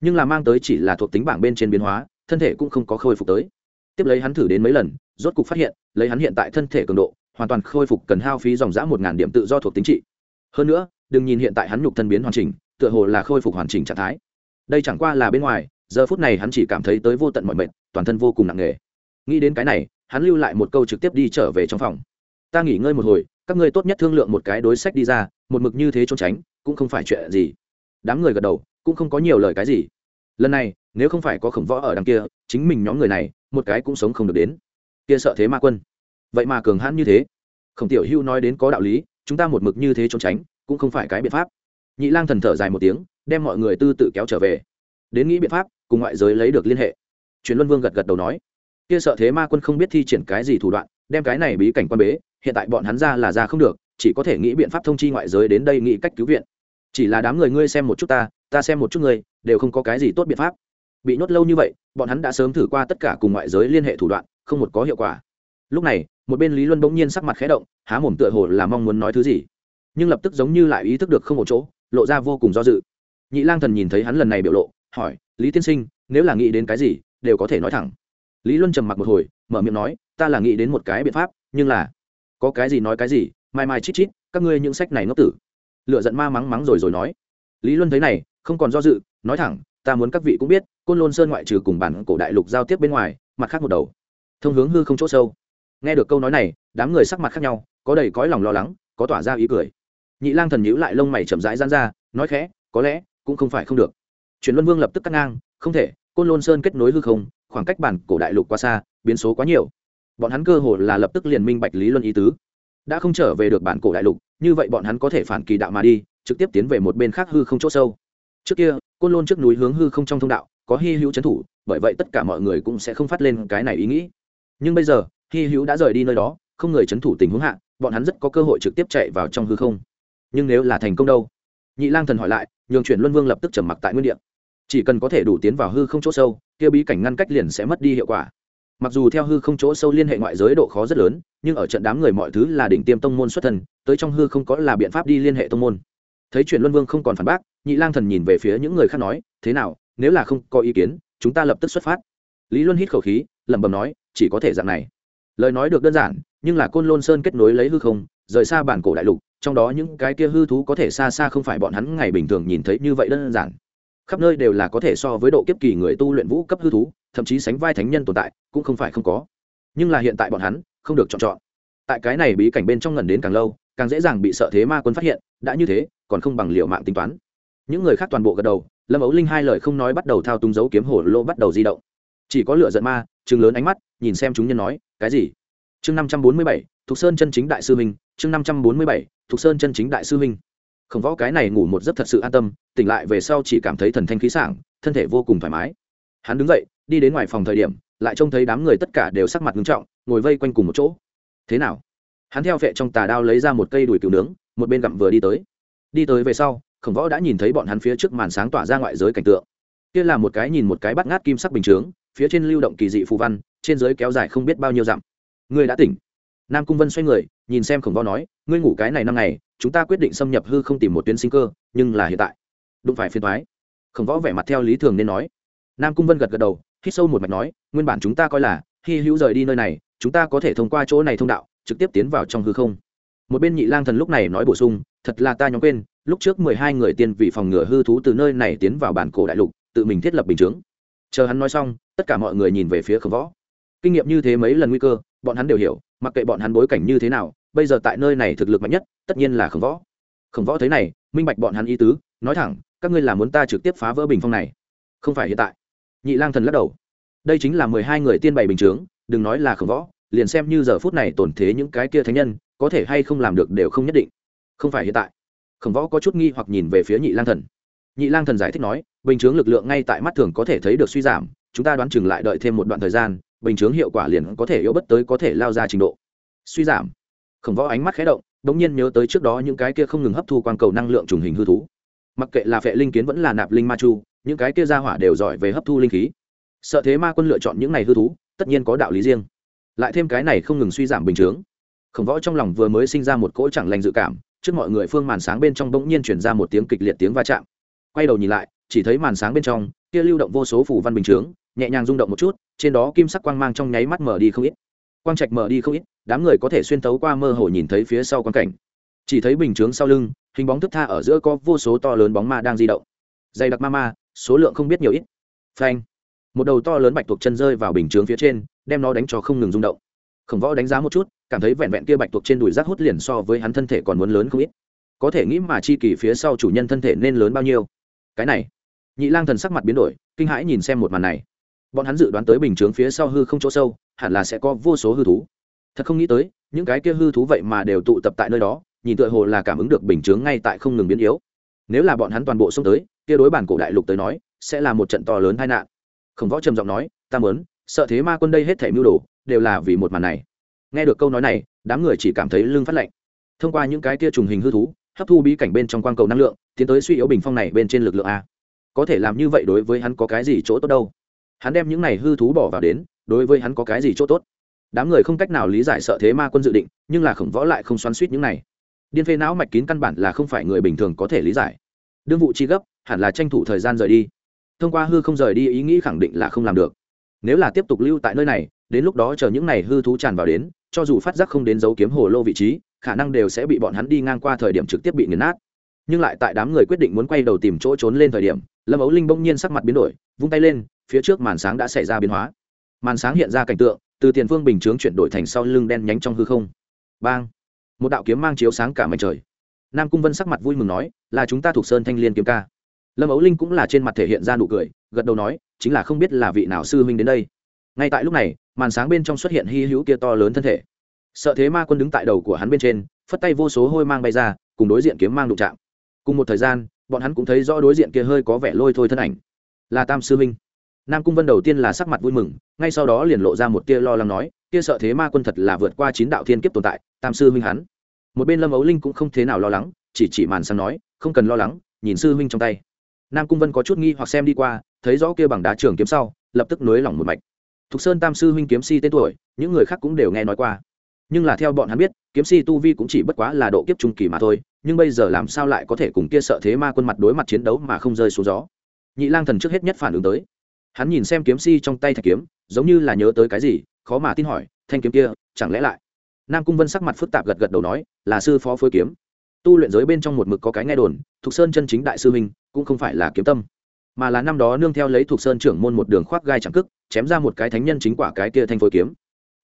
Nhưng là mang tới chỉ là thuộc tính bảng bên trên biến hóa, thân thể cũng không có khôi phục tới. Tiếp lấy hắn thử đến mấy lần, rốt cục phát hiện, lấy hắn hiện tại thân thể cường độ, hoàn toàn khôi phục cần hao phí dòng dã một ngàn điểm tự do thuộc tính trị. Hơn nữa, đừng nhìn hiện tại hắn nhục thân biến hoàn chỉnh tựa hồ là khôi phục hoàn chỉnh trạng thái. Đây chẳng qua là bên ngoài, giờ phút này hắn chỉ cảm thấy tới vô tận mọi mệt, toàn thân vô cùng nặng nề. Nghĩ đến cái này, hắn lưu lại một câu trực tiếp đi trở về trong phòng. Ta nghỉ ngơi một hồi, các ngươi tốt nhất thương lượng một cái đối sách đi ra, một mực như thế trốn tránh, cũng không phải chuyện gì. Đám người gật đầu, cũng không có nhiều lời cái gì. Lần này, nếu không phải có khổng võ ở đằng kia, chính mình nhóm người này, một cái cũng sống không được đến. Kia sợ thế ma quân. Vậy mà cường hãn như thế. Khổng tiểu hưu nói đến có đạo lý, chúng ta một mực như thế trốn tránh, cũng không phải cái biện pháp nhị lang thần thở dài một tiếng, đem mọi người tư tự kéo trở về. Đến nghĩ biện pháp, cùng ngoại giới lấy được liên hệ. Truyền luân vương gật gật đầu nói, kia sợ thế ma quân không biết thi triển cái gì thủ đoạn, đem cái này bí cảnh quan bế, hiện tại bọn hắn ra là ra không được, chỉ có thể nghĩ biện pháp thông chi ngoại giới đến đây nghĩ cách cứu viện. Chỉ là đám người ngươi xem một chút ta ta xem một chút ngươi, đều không có cái gì tốt biện pháp. Bị nhốt lâu như vậy, bọn hắn đã sớm thử qua tất cả cùng ngoại giới liên hệ thủ đoạn, không một có hiệu quả. Lúc này, một bên lý luân bỗng nhiên sắc mặt khẽ động, há mồm tựa hồ là mong muốn nói thứ gì, nhưng lập tức giống như lại ý thức được không một chỗ lộ ra vô cùng do dự. Nhị lang thần nhìn thấy hắn lần này biểu lộ, hỏi, lý tiên sinh, nếu là nghĩ đến cái gì, đều có thể nói thẳng. Lý luân trầm mặc một hồi, mở miệng nói, ta là nghĩ đến một cái biện pháp, nhưng là, có cái gì nói cái gì, mai mai chít chít, các ngươi những sách này ngốc tử. Lựa giận ma mắng mắng rồi rồi nói. Lý luân thấy này, không còn do dự, nói thẳng, ta muốn các vị cũng biết, côn lôn sơn ngoại trừ cùng bản cổ đại lục giao tiếp bên ngoài, mặt khác một đầu. Thông hướng hư không chỗ sâu. Nghe được câu nói này, đám người sắc mặt khác nhau, có đầy cõi lòng lo lắng, có tỏa ra ý cười nhị lang thần nhíu lại lông mày chậm rãi gian ra, nói khẽ, có lẽ cũng không phải không được. Truyền luân vương lập tức cắt ngang, không thể, côn lôn sơn kết nối hư không, khoảng cách bản cổ đại lục quá xa, biến số quá nhiều. Bọn hắn cơ hồ là lập tức liền minh bạch lý luân ý tứ. Đã không trở về được bản cổ đại lục, như vậy bọn hắn có thể phản kỳ đạo mà đi, trực tiếp tiến về một bên khác hư không chỗ sâu. Trước kia, côn lôn trước núi hướng hư không trong thông đạo, có hy hữu trấn thủ, bởi vậy tất cả mọi người cũng sẽ không phát lên cái này ý nghĩ. Nhưng bây giờ, hy hữu đã rời đi nơi đó, không người trấn thủ tình huống hạ, bọn hắn rất có cơ hội trực tiếp chạy vào trong hư không nhưng nếu là thành công đâu? Nhị lang thần hỏi lại, nhường chuyển luân vương lập tức trầm mặc tại nguyên địa. Chỉ cần có thể đủ tiến vào hư không chỗ sâu, kia bí cảnh ngăn cách liền sẽ mất đi hiệu quả. Mặc dù theo hư không chỗ sâu liên hệ ngoại giới độ khó rất lớn, nhưng ở trận đám người mọi thứ là đỉnh tiêm tông môn xuất thần, tới trong hư không có là biện pháp đi liên hệ tông môn. Thấy chuyện luân vương không còn phản bác, nhị lang thần nhìn về phía những người khác nói, thế nào, nếu là không có ý kiến, chúng ta lập tức xuất phát. Lý luân hít khẩu khí, lẩm bẩm nói, chỉ có thể dạng này. Lời nói được đơn giản, nhưng là côn lôn sơn kết nối lấy hư không, rời xa bản cổ đại lục trong đó những cái kia hư thú có thể xa xa không phải bọn hắn ngày bình thường nhìn thấy như vậy đơn giản. Khắp nơi đều là có thể so với độ kiếp kỳ người tu luyện vũ cấp hư thú, thậm chí sánh vai thánh nhân tồn tại, cũng không phải không có. Nhưng là hiện tại bọn hắn, không được chọn chọn. Tại cái này bí cảnh bên trong ngần đến càng lâu, càng dễ dàng bị sợ thế ma quân phát hiện, đã như thế, còn không bằng liệu mạng tính toán. Những người khác toàn bộ gật đầu, lâm ấu linh hai lời không nói bắt đầu thao túng dấu kiếm hổ lô bắt đầu di động. Chỉ có lựa giận ma chừng lớn ánh mắt, nhìn xem chúng nhân nói, cái gì? Chương năm trăm bốn mươi bảy, thục sơn chân chính đại sư minh chương năm trăm bốn mươi bảy, thục sơn chân chính đại sư minh khổng võ cái này ngủ một giấc thật sự an tâm, tỉnh lại về sau chỉ cảm thấy thần thanh khí sảng, thân thể vô cùng thoải mái. Hắn đứng dậy, đi đến ngoài phòng thời điểm, lại trông thấy đám người tất cả đều sắc mặt nghiêm trọng, ngồi vây quanh cùng một chỗ. Thế nào? Hắn theo vệ trong tà đao lấy ra một cây đùi cừu nướng, một bên gặm vừa đi tới. Đi tới về sau, khổng võ đã nhìn thấy bọn hắn phía trước màn sáng tỏa ra ngoại giới cảnh tượng. Kia là một cái nhìn một cái bắt ngát kim sắc bình chướng, phía trên lưu động kỳ dị phù văn, trên dưới kéo dài không biết bao nhiêu dặm. Người đã tỉnh nam cung vân xoay người, nhìn xem khổng võ nói, ngươi ngủ cái này năm ngày, chúng ta quyết định xâm nhập hư không tìm một tuyến sinh cơ, nhưng là hiện tại, đụng phải phiên thoái khổng võ vẻ mặt theo lý thường nên nói. Nam cung vân gật gật đầu, hít sâu một mạch nói, nguyên bản chúng ta coi là khi hữu rời đi nơi này, chúng ta có thể thông qua chỗ này thông đạo, trực tiếp tiến vào trong hư không. Một bên nhị lang thần lúc này nói bổ sung, thật là ta nhóm quên, lúc trước mười hai người tiên vị phòng ngừa hư thú từ nơi này tiến vào bản cổ đại lục, tự mình thiết lập bình chướng. Chờ hắn nói xong, tất cả mọi người nhìn về phía khổng võ. Kinh nghiệm như thế mấy lần nguy cơ bọn hắn đều hiểu, mặc kệ bọn hắn bối cảnh như thế nào, bây giờ tại nơi này thực lực mạnh nhất, tất nhiên là khổng võ. Khổng võ thế này, minh bạch bọn hắn ý tứ, nói thẳng, các ngươi là muốn ta trực tiếp phá vỡ bình phong này? Không phải hiện tại. Nhị lang thần lắc đầu. Đây chính là mười hai người tiên bày bình chướng, đừng nói là khổng võ, liền xem như giờ phút này tổn thế những cái kia thánh nhân, có thể hay không làm được đều không nhất định. Không phải hiện tại. Khổng võ có chút nghi hoặc nhìn về phía nhị lang thần. Nhị lang thần giải thích nói, bình chướng lực lượng ngay tại mắt thường có thể thấy được suy giảm, chúng ta đoán chừng lại đợi thêm một đoạn thời gian bình chướng hiệu quả liền có thể yếu bất tới có thể lao ra trình độ. Suy giảm. Khổng võ ánh mắt khé động đ ỗ n g nhiên nhớ tới trước đó những cái kia không ngừng hấp thu quang cầu năng lượng trùng hình hư thú. Mặc kệ là phệ linh kiến vẫn là nạp linh ma chu, những cái kia ra hỏa đều giỏi về hấp thu linh khí. Sợ thế ma quân lựa chọn những này hư thú, tất nhiên có đạo lý riêng. Lại thêm cái này không ngừng suy giảm bình chướng. Khổng võ trong lòng vừa mới sinh ra một cỗ chẳng lành dự cảm, trước mọi người phương màn sáng bên trong bỗng nhiên chuyển ra một tiếng kịch liệt tiếng va chạm. Quay đầu nhìn lại, chỉ thấy màn sáng bên trong, kia lưu động vô số phủ văn bình chướng nhẹ nhàng rung động một chút, trên đó kim sắc quang mang trong nháy mắt mở đi không ít. Quang trạch mở đi không ít, đám người có thể xuyên tấu qua mơ hồ nhìn thấy phía sau quan cảnh. Chỉ thấy bình chướng sau lưng, hình bóng thức tha ở giữa có vô số to lớn bóng ma đang di động. Dày đặc ma ma, số lượng không biết nhiều ít. Phanh. Một đầu to lớn bạch tuộc chân rơi vào bình chướng phía trên, đem nó đánh cho không ngừng rung động. Khổng võ đánh giá một chút, cảm thấy vẹn vẹn kia bạch tuộc trên đùi rác hút liền so với hắn thân thể còn muốn lớn không ít. Có thể nghĩ mà chi kỳ phía sau chủ nhân thân thể nên lớn bao nhiêu. Cái này, nhị lang thần sắc mặt biến đổi, kinh hãi nhìn xem một màn này bọn hắn dự đoán tới bình chướng phía sau hư không chỗ sâu, hẳn là sẽ có vô số hư thú. Thật không nghĩ tới, những cái kia hư thú vậy mà đều tụ tập tại nơi đó, nhìn tựa hồ là cảm ứng được bình chướng ngay tại không ngừng biến yếu. Nếu là bọn hắn toàn bộ xông tới, kia đối bản cổ đại lục tới nói, sẽ là một trận to lớn tai nạn. Khổng võ trầm giọng nói, ta mớn sợ thế ma quân đây hết thể mưu đồ, đều là vì một màn này. Nghe được câu nói này, đám người chỉ cảm thấy lưng phát lạnh. Thông qua những cái kia trùng hình hư thú, hấp thu bí cảnh bên trong quang cầu năng lượng, tiến tới suy yếu bình phong này bên trên lực lượng a. Có thể làm như vậy đối với hắn có cái gì chỗ tốt đâu? Hắn đem những này hư thú bỏ vào đến, đối với hắn có cái gì chỗ tốt? Đám người không cách nào lý giải sợ thế ma quân dự định, nhưng là khổng võ lại không xoắn suýt những này. Điên phê não mạch kín căn bản là không phải người bình thường có thể lý giải. Đương vụ chi gấp, hẳn là tranh thủ thời gian rời đi. Thông qua hư không rời đi ý nghĩ khẳng định là không làm được. Nếu là tiếp tục lưu tại nơi này, đến lúc đó chờ những này hư thú tràn vào đến, cho dù phát giác không đến dấu kiếm hồ lô vị trí, khả năng đều sẽ bị bọn hắn đi ngang qua thời điểm trực tiếp bị nghiền nát. Nhưng lại tại đám người quyết định muốn quay đầu tìm chỗ trốn lên thời điểm, lâm ấu linh bỗng nhiên sắc mặt biến đổi, vung tay lên phía trước màn sáng đã xảy ra biến hóa. Màn sáng hiện ra cảnh tượng, từ tiền phương bình chướng chuyển đổi thành sau lưng đen nhánh trong hư không. Bang! Một đạo kiếm mang chiếu sáng cả mảnh trời. Nam cung vân sắc mặt vui mừng nói, là chúng ta thuộc sơn thanh liên kiếm ca. Lâm ấu linh cũng là trên mặt thể hiện ra nụ cười, gật đầu nói, chính là không biết là vị nào sư huynh đến đây. Ngay tại lúc này, màn sáng bên trong xuất hiện hy hữu kia to lớn thân thể. Sợ thế ma quân đứng tại đầu của hắn bên trên, phất tay vô số hôi mang bay ra, cùng đối diện kiếm mang đụng chạm. Cùng một thời gian, bọn hắn cũng thấy rõ đối diện kia hơi có vẻ lôi thôi thân ảnh. Là tam sư huynh nam cung vân đầu tiên là sắc mặt vui mừng, ngay sau đó liền lộ ra một tia lo lắng nói, kia sợ thế ma quân thật là vượt qua chín đạo thiên kiếp tồn tại, tam sư huynh hắn. Một bên lâm ấu linh cũng không thế nào lo lắng, chỉ chỉ màn sáng nói, không cần lo lắng, nhìn sư huynh trong tay. Nam cung vân có chút nghi hoặc xem đi qua, thấy rõ kia bằng đá trường kiếm sau, lập tức nối lỏng một mạch. Thục sơn tam sư huynh kiếm si tên tuổi, những người khác cũng đều nghe nói qua. Nhưng là theo bọn hắn biết, kiếm si tu vi cũng chỉ bất quá là độ kiếp trung kỳ mà thôi, nhưng bây giờ làm sao lại có thể cùng kia sợ thế ma quân mặt đối mặt chiến đấu mà không rơi xuống gió? Nhị lang thần trước hết nhất phản ứng tới hắn nhìn xem kiếm si trong tay thạch kiếm, giống như là nhớ tới cái gì, khó mà tin hỏi, thanh kiếm kia, chẳng lẽ lại? Nam cung vân sắc mặt phức tạp gật gật đầu nói, là sư phó phối kiếm. Tu luyện giới bên trong một mực có cái nghe đồn, thục sơn chân chính đại sư huynh, cũng không phải là kiếm tâm. Mà là năm đó nương theo lấy thục sơn trưởng môn một đường khoác gai chẳng cức chém ra một cái thánh nhân chính quả cái kia thanh phối kiếm.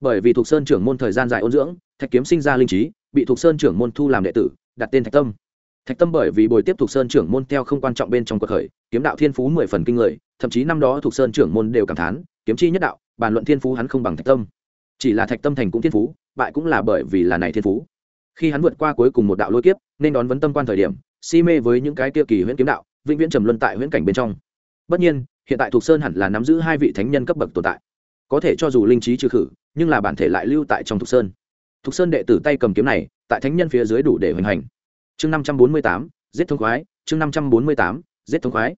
Bởi vì thục sơn trưởng môn thời gian dài ôn dưỡng, thạch kiếm sinh ra linh trí, bị thục sơn trưởng môn thu làm đệ tử, đặt tên thạch tâm. Thạch tâm bởi vì bồi tiếp thục sơn trưởng môn theo không quan trọng bên trong cuộc khởi, kiếm đạo thiên phú mười phần kinh người thậm chí năm đó thuộc sơn trưởng môn đều cảm thán, kiếm chi nhất đạo, bàn luận thiên phú hắn không bằng thạch tâm. Chỉ là thạch tâm thành cũng thiên phú, bại cũng là bởi vì là này thiên phú. Khi hắn vượt qua cuối cùng một đạo lôi kiếp, nên đón vấn tâm quan thời điểm, si mê với những cái kia kỳ huyễn kiếm đạo, vĩnh viễn trầm luân tại huyễn cảnh bên trong. Bất nhiên, hiện tại thuộc sơn hẳn là nắm giữ hai vị thánh nhân cấp bậc tồn tại. Có thể cho dù linh trí trừ khử, nhưng là bản thể lại lưu tại trong thuộc sơn. Thuộc sơn đệ tử tay cầm kiếm này, tại thánh nhân phía dưới đủ để hoành hành. Chương năm trăm bốn mươi tám, giết thông khoái, chương năm trăm bốn mươi tám, giết thông khoái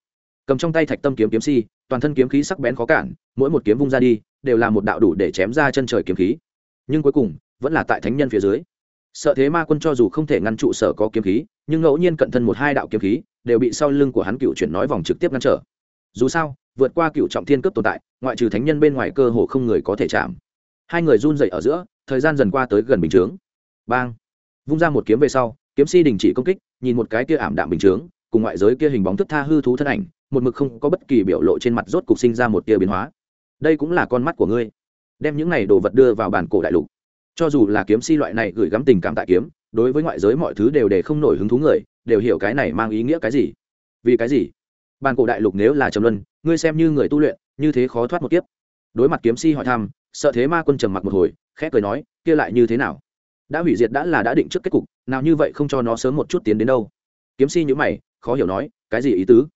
cầm trong tay thạch tâm kiếm kiếm si, toàn thân kiếm khí sắc bén khó cản, mỗi một kiếm vung ra đi, đều là một đạo đủ để chém ra chân trời kiếm khí. Nhưng cuối cùng, vẫn là tại thánh nhân phía dưới. Sợ thế ma quân cho dù không thể ngăn trụ sở có kiếm khí, nhưng ngẫu nhiên cận thân một hai đạo kiếm khí, đều bị sau lưng của hắn cựu chuyển nói vòng trực tiếp ngăn trở. Dù sao, vượt qua cựu trọng thiên cấp tồn tại, ngoại trừ thánh nhân bên ngoài cơ hồ không người có thể chạm. Hai người run dậy ở giữa, thời gian dần qua tới gần bình chướng. Bang! Vung ra một kiếm về sau, kiếm si đình chỉ công kích, nhìn một cái kia ảm đạm bình chướng, cùng ngoại giới kia hình bóng thức tha hư thú thân ảnh một mực không có bất kỳ biểu lộ trên mặt rốt cục sinh ra một tia biến hóa. Đây cũng là con mắt của ngươi. Đem những này đồ vật đưa vào bản cổ đại lục. Cho dù là kiếm si loại này gửi gắm tình cảm tại kiếm, đối với ngoại giới mọi thứ đều để không nổi hứng thú người, đều hiểu cái này mang ý nghĩa cái gì. Vì cái gì? Bản cổ đại lục nếu là trầm luân, ngươi xem như người tu luyện, như thế khó thoát một kiếp. Đối mặt kiếm si hỏi thăm, sợ thế ma quân trầm mặc một hồi, khẽ cười nói, kia lại như thế nào? Đã hủy diệt đã là đã định trước kết cục, nào như vậy không cho nó sớm một chút tiến đến đâu. Kiếm si nhữ mày, khó hiểu nói, cái gì ý tứ?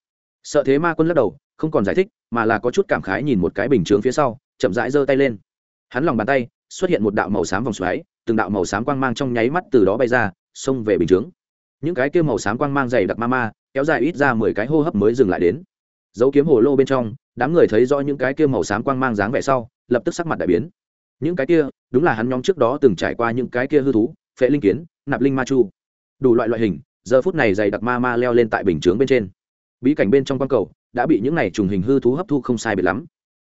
Sợ thế ma quân lắc đầu, không còn giải thích, mà là có chút cảm khái nhìn một cái bình chướng phía sau, chậm rãi giơ tay lên. Hắn lòng bàn tay, xuất hiện một đạo màu xám vòng xoáy, từng đạo màu xám quang mang trong nháy mắt từ đó bay ra, xông về bình chướng. Những cái kia màu xám quang mang dày đặc ma ma, kéo dài ít ra mười cái hô hấp mới dừng lại đến. Dấu kiếm hồ lô bên trong, đám người thấy rõ những cái kia màu xám quang mang dáng vẻ sau, lập tức sắc mặt đại biến. Những cái kia, đúng là hắn nhóm trước đó từng trải qua những cái kia hư thú, phệ linh kiến, nạp linh ma chu. Đủ loại loại hình, giờ phút này dày đặc ma ma leo lên tại bình chướng bên trên bí cảnh bên trong quang cầu, đã bị những này trùng hình hư thú hấp thu không sai biệt lắm.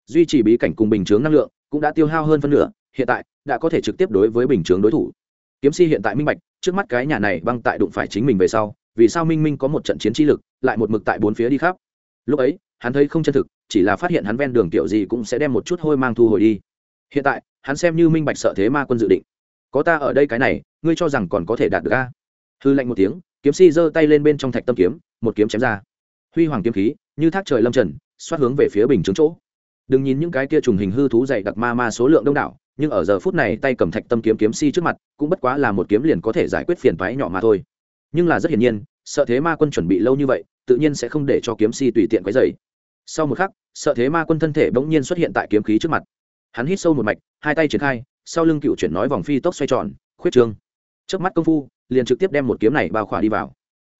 Duy trì bí cảnh cùng bình chướng năng lượng cũng đã tiêu hao hơn phân nửa, hiện tại đã có thể trực tiếp đối với bình chướng đối thủ. Kiếm si hiện tại minh bạch, trước mắt cái nhà này băng tại đụng phải chính mình về sau, vì sao minh minh có một trận chiến trí lực, lại một mực tại bốn phía đi khắp? Lúc ấy, hắn thấy không chân thực, chỉ là phát hiện hắn ven đường kiểu gì cũng sẽ đem một chút hôi mang thu hồi đi. Hiện tại, hắn xem như minh bạch sợ thế ma quân dự định. Có ta ở đây cái này, ngươi cho rằng còn có thể đạt được a? Hư lạnh một tiếng, kiếm si giơ tay lên bên trong thạch tâm kiếm, một kiếm chém ra huy hoàng kiếm khí, như thác trời lâm trần, xoát hướng về phía bình trướng chỗ. Đừng nhìn những cái kia trùng hình hư thú dày đặc ma ma số lượng đông đảo, nhưng ở giờ phút này tay cầm thạch tâm kiếm kiếm si trước mặt, cũng bất quá là một kiếm liền có thể giải quyết phiền toái nhỏ mà thôi. Nhưng là rất hiển nhiên, sợ thế ma quân chuẩn bị lâu như vậy, tự nhiên sẽ không để cho kiếm si tùy tiện quấy dày sau một khắc, sợ thế ma quân thân thể bỗng nhiên xuất hiện tại kiếm khí trước mặt. Hắn hít sâu một mạch, hai tay triển khai, sau lưng cựu chuyển nói vòng phi tốc xoay tròn, khuyết trương. Trước mắt công phu, liền trực tiếp đem một kiếm này bao khỏa đi vào.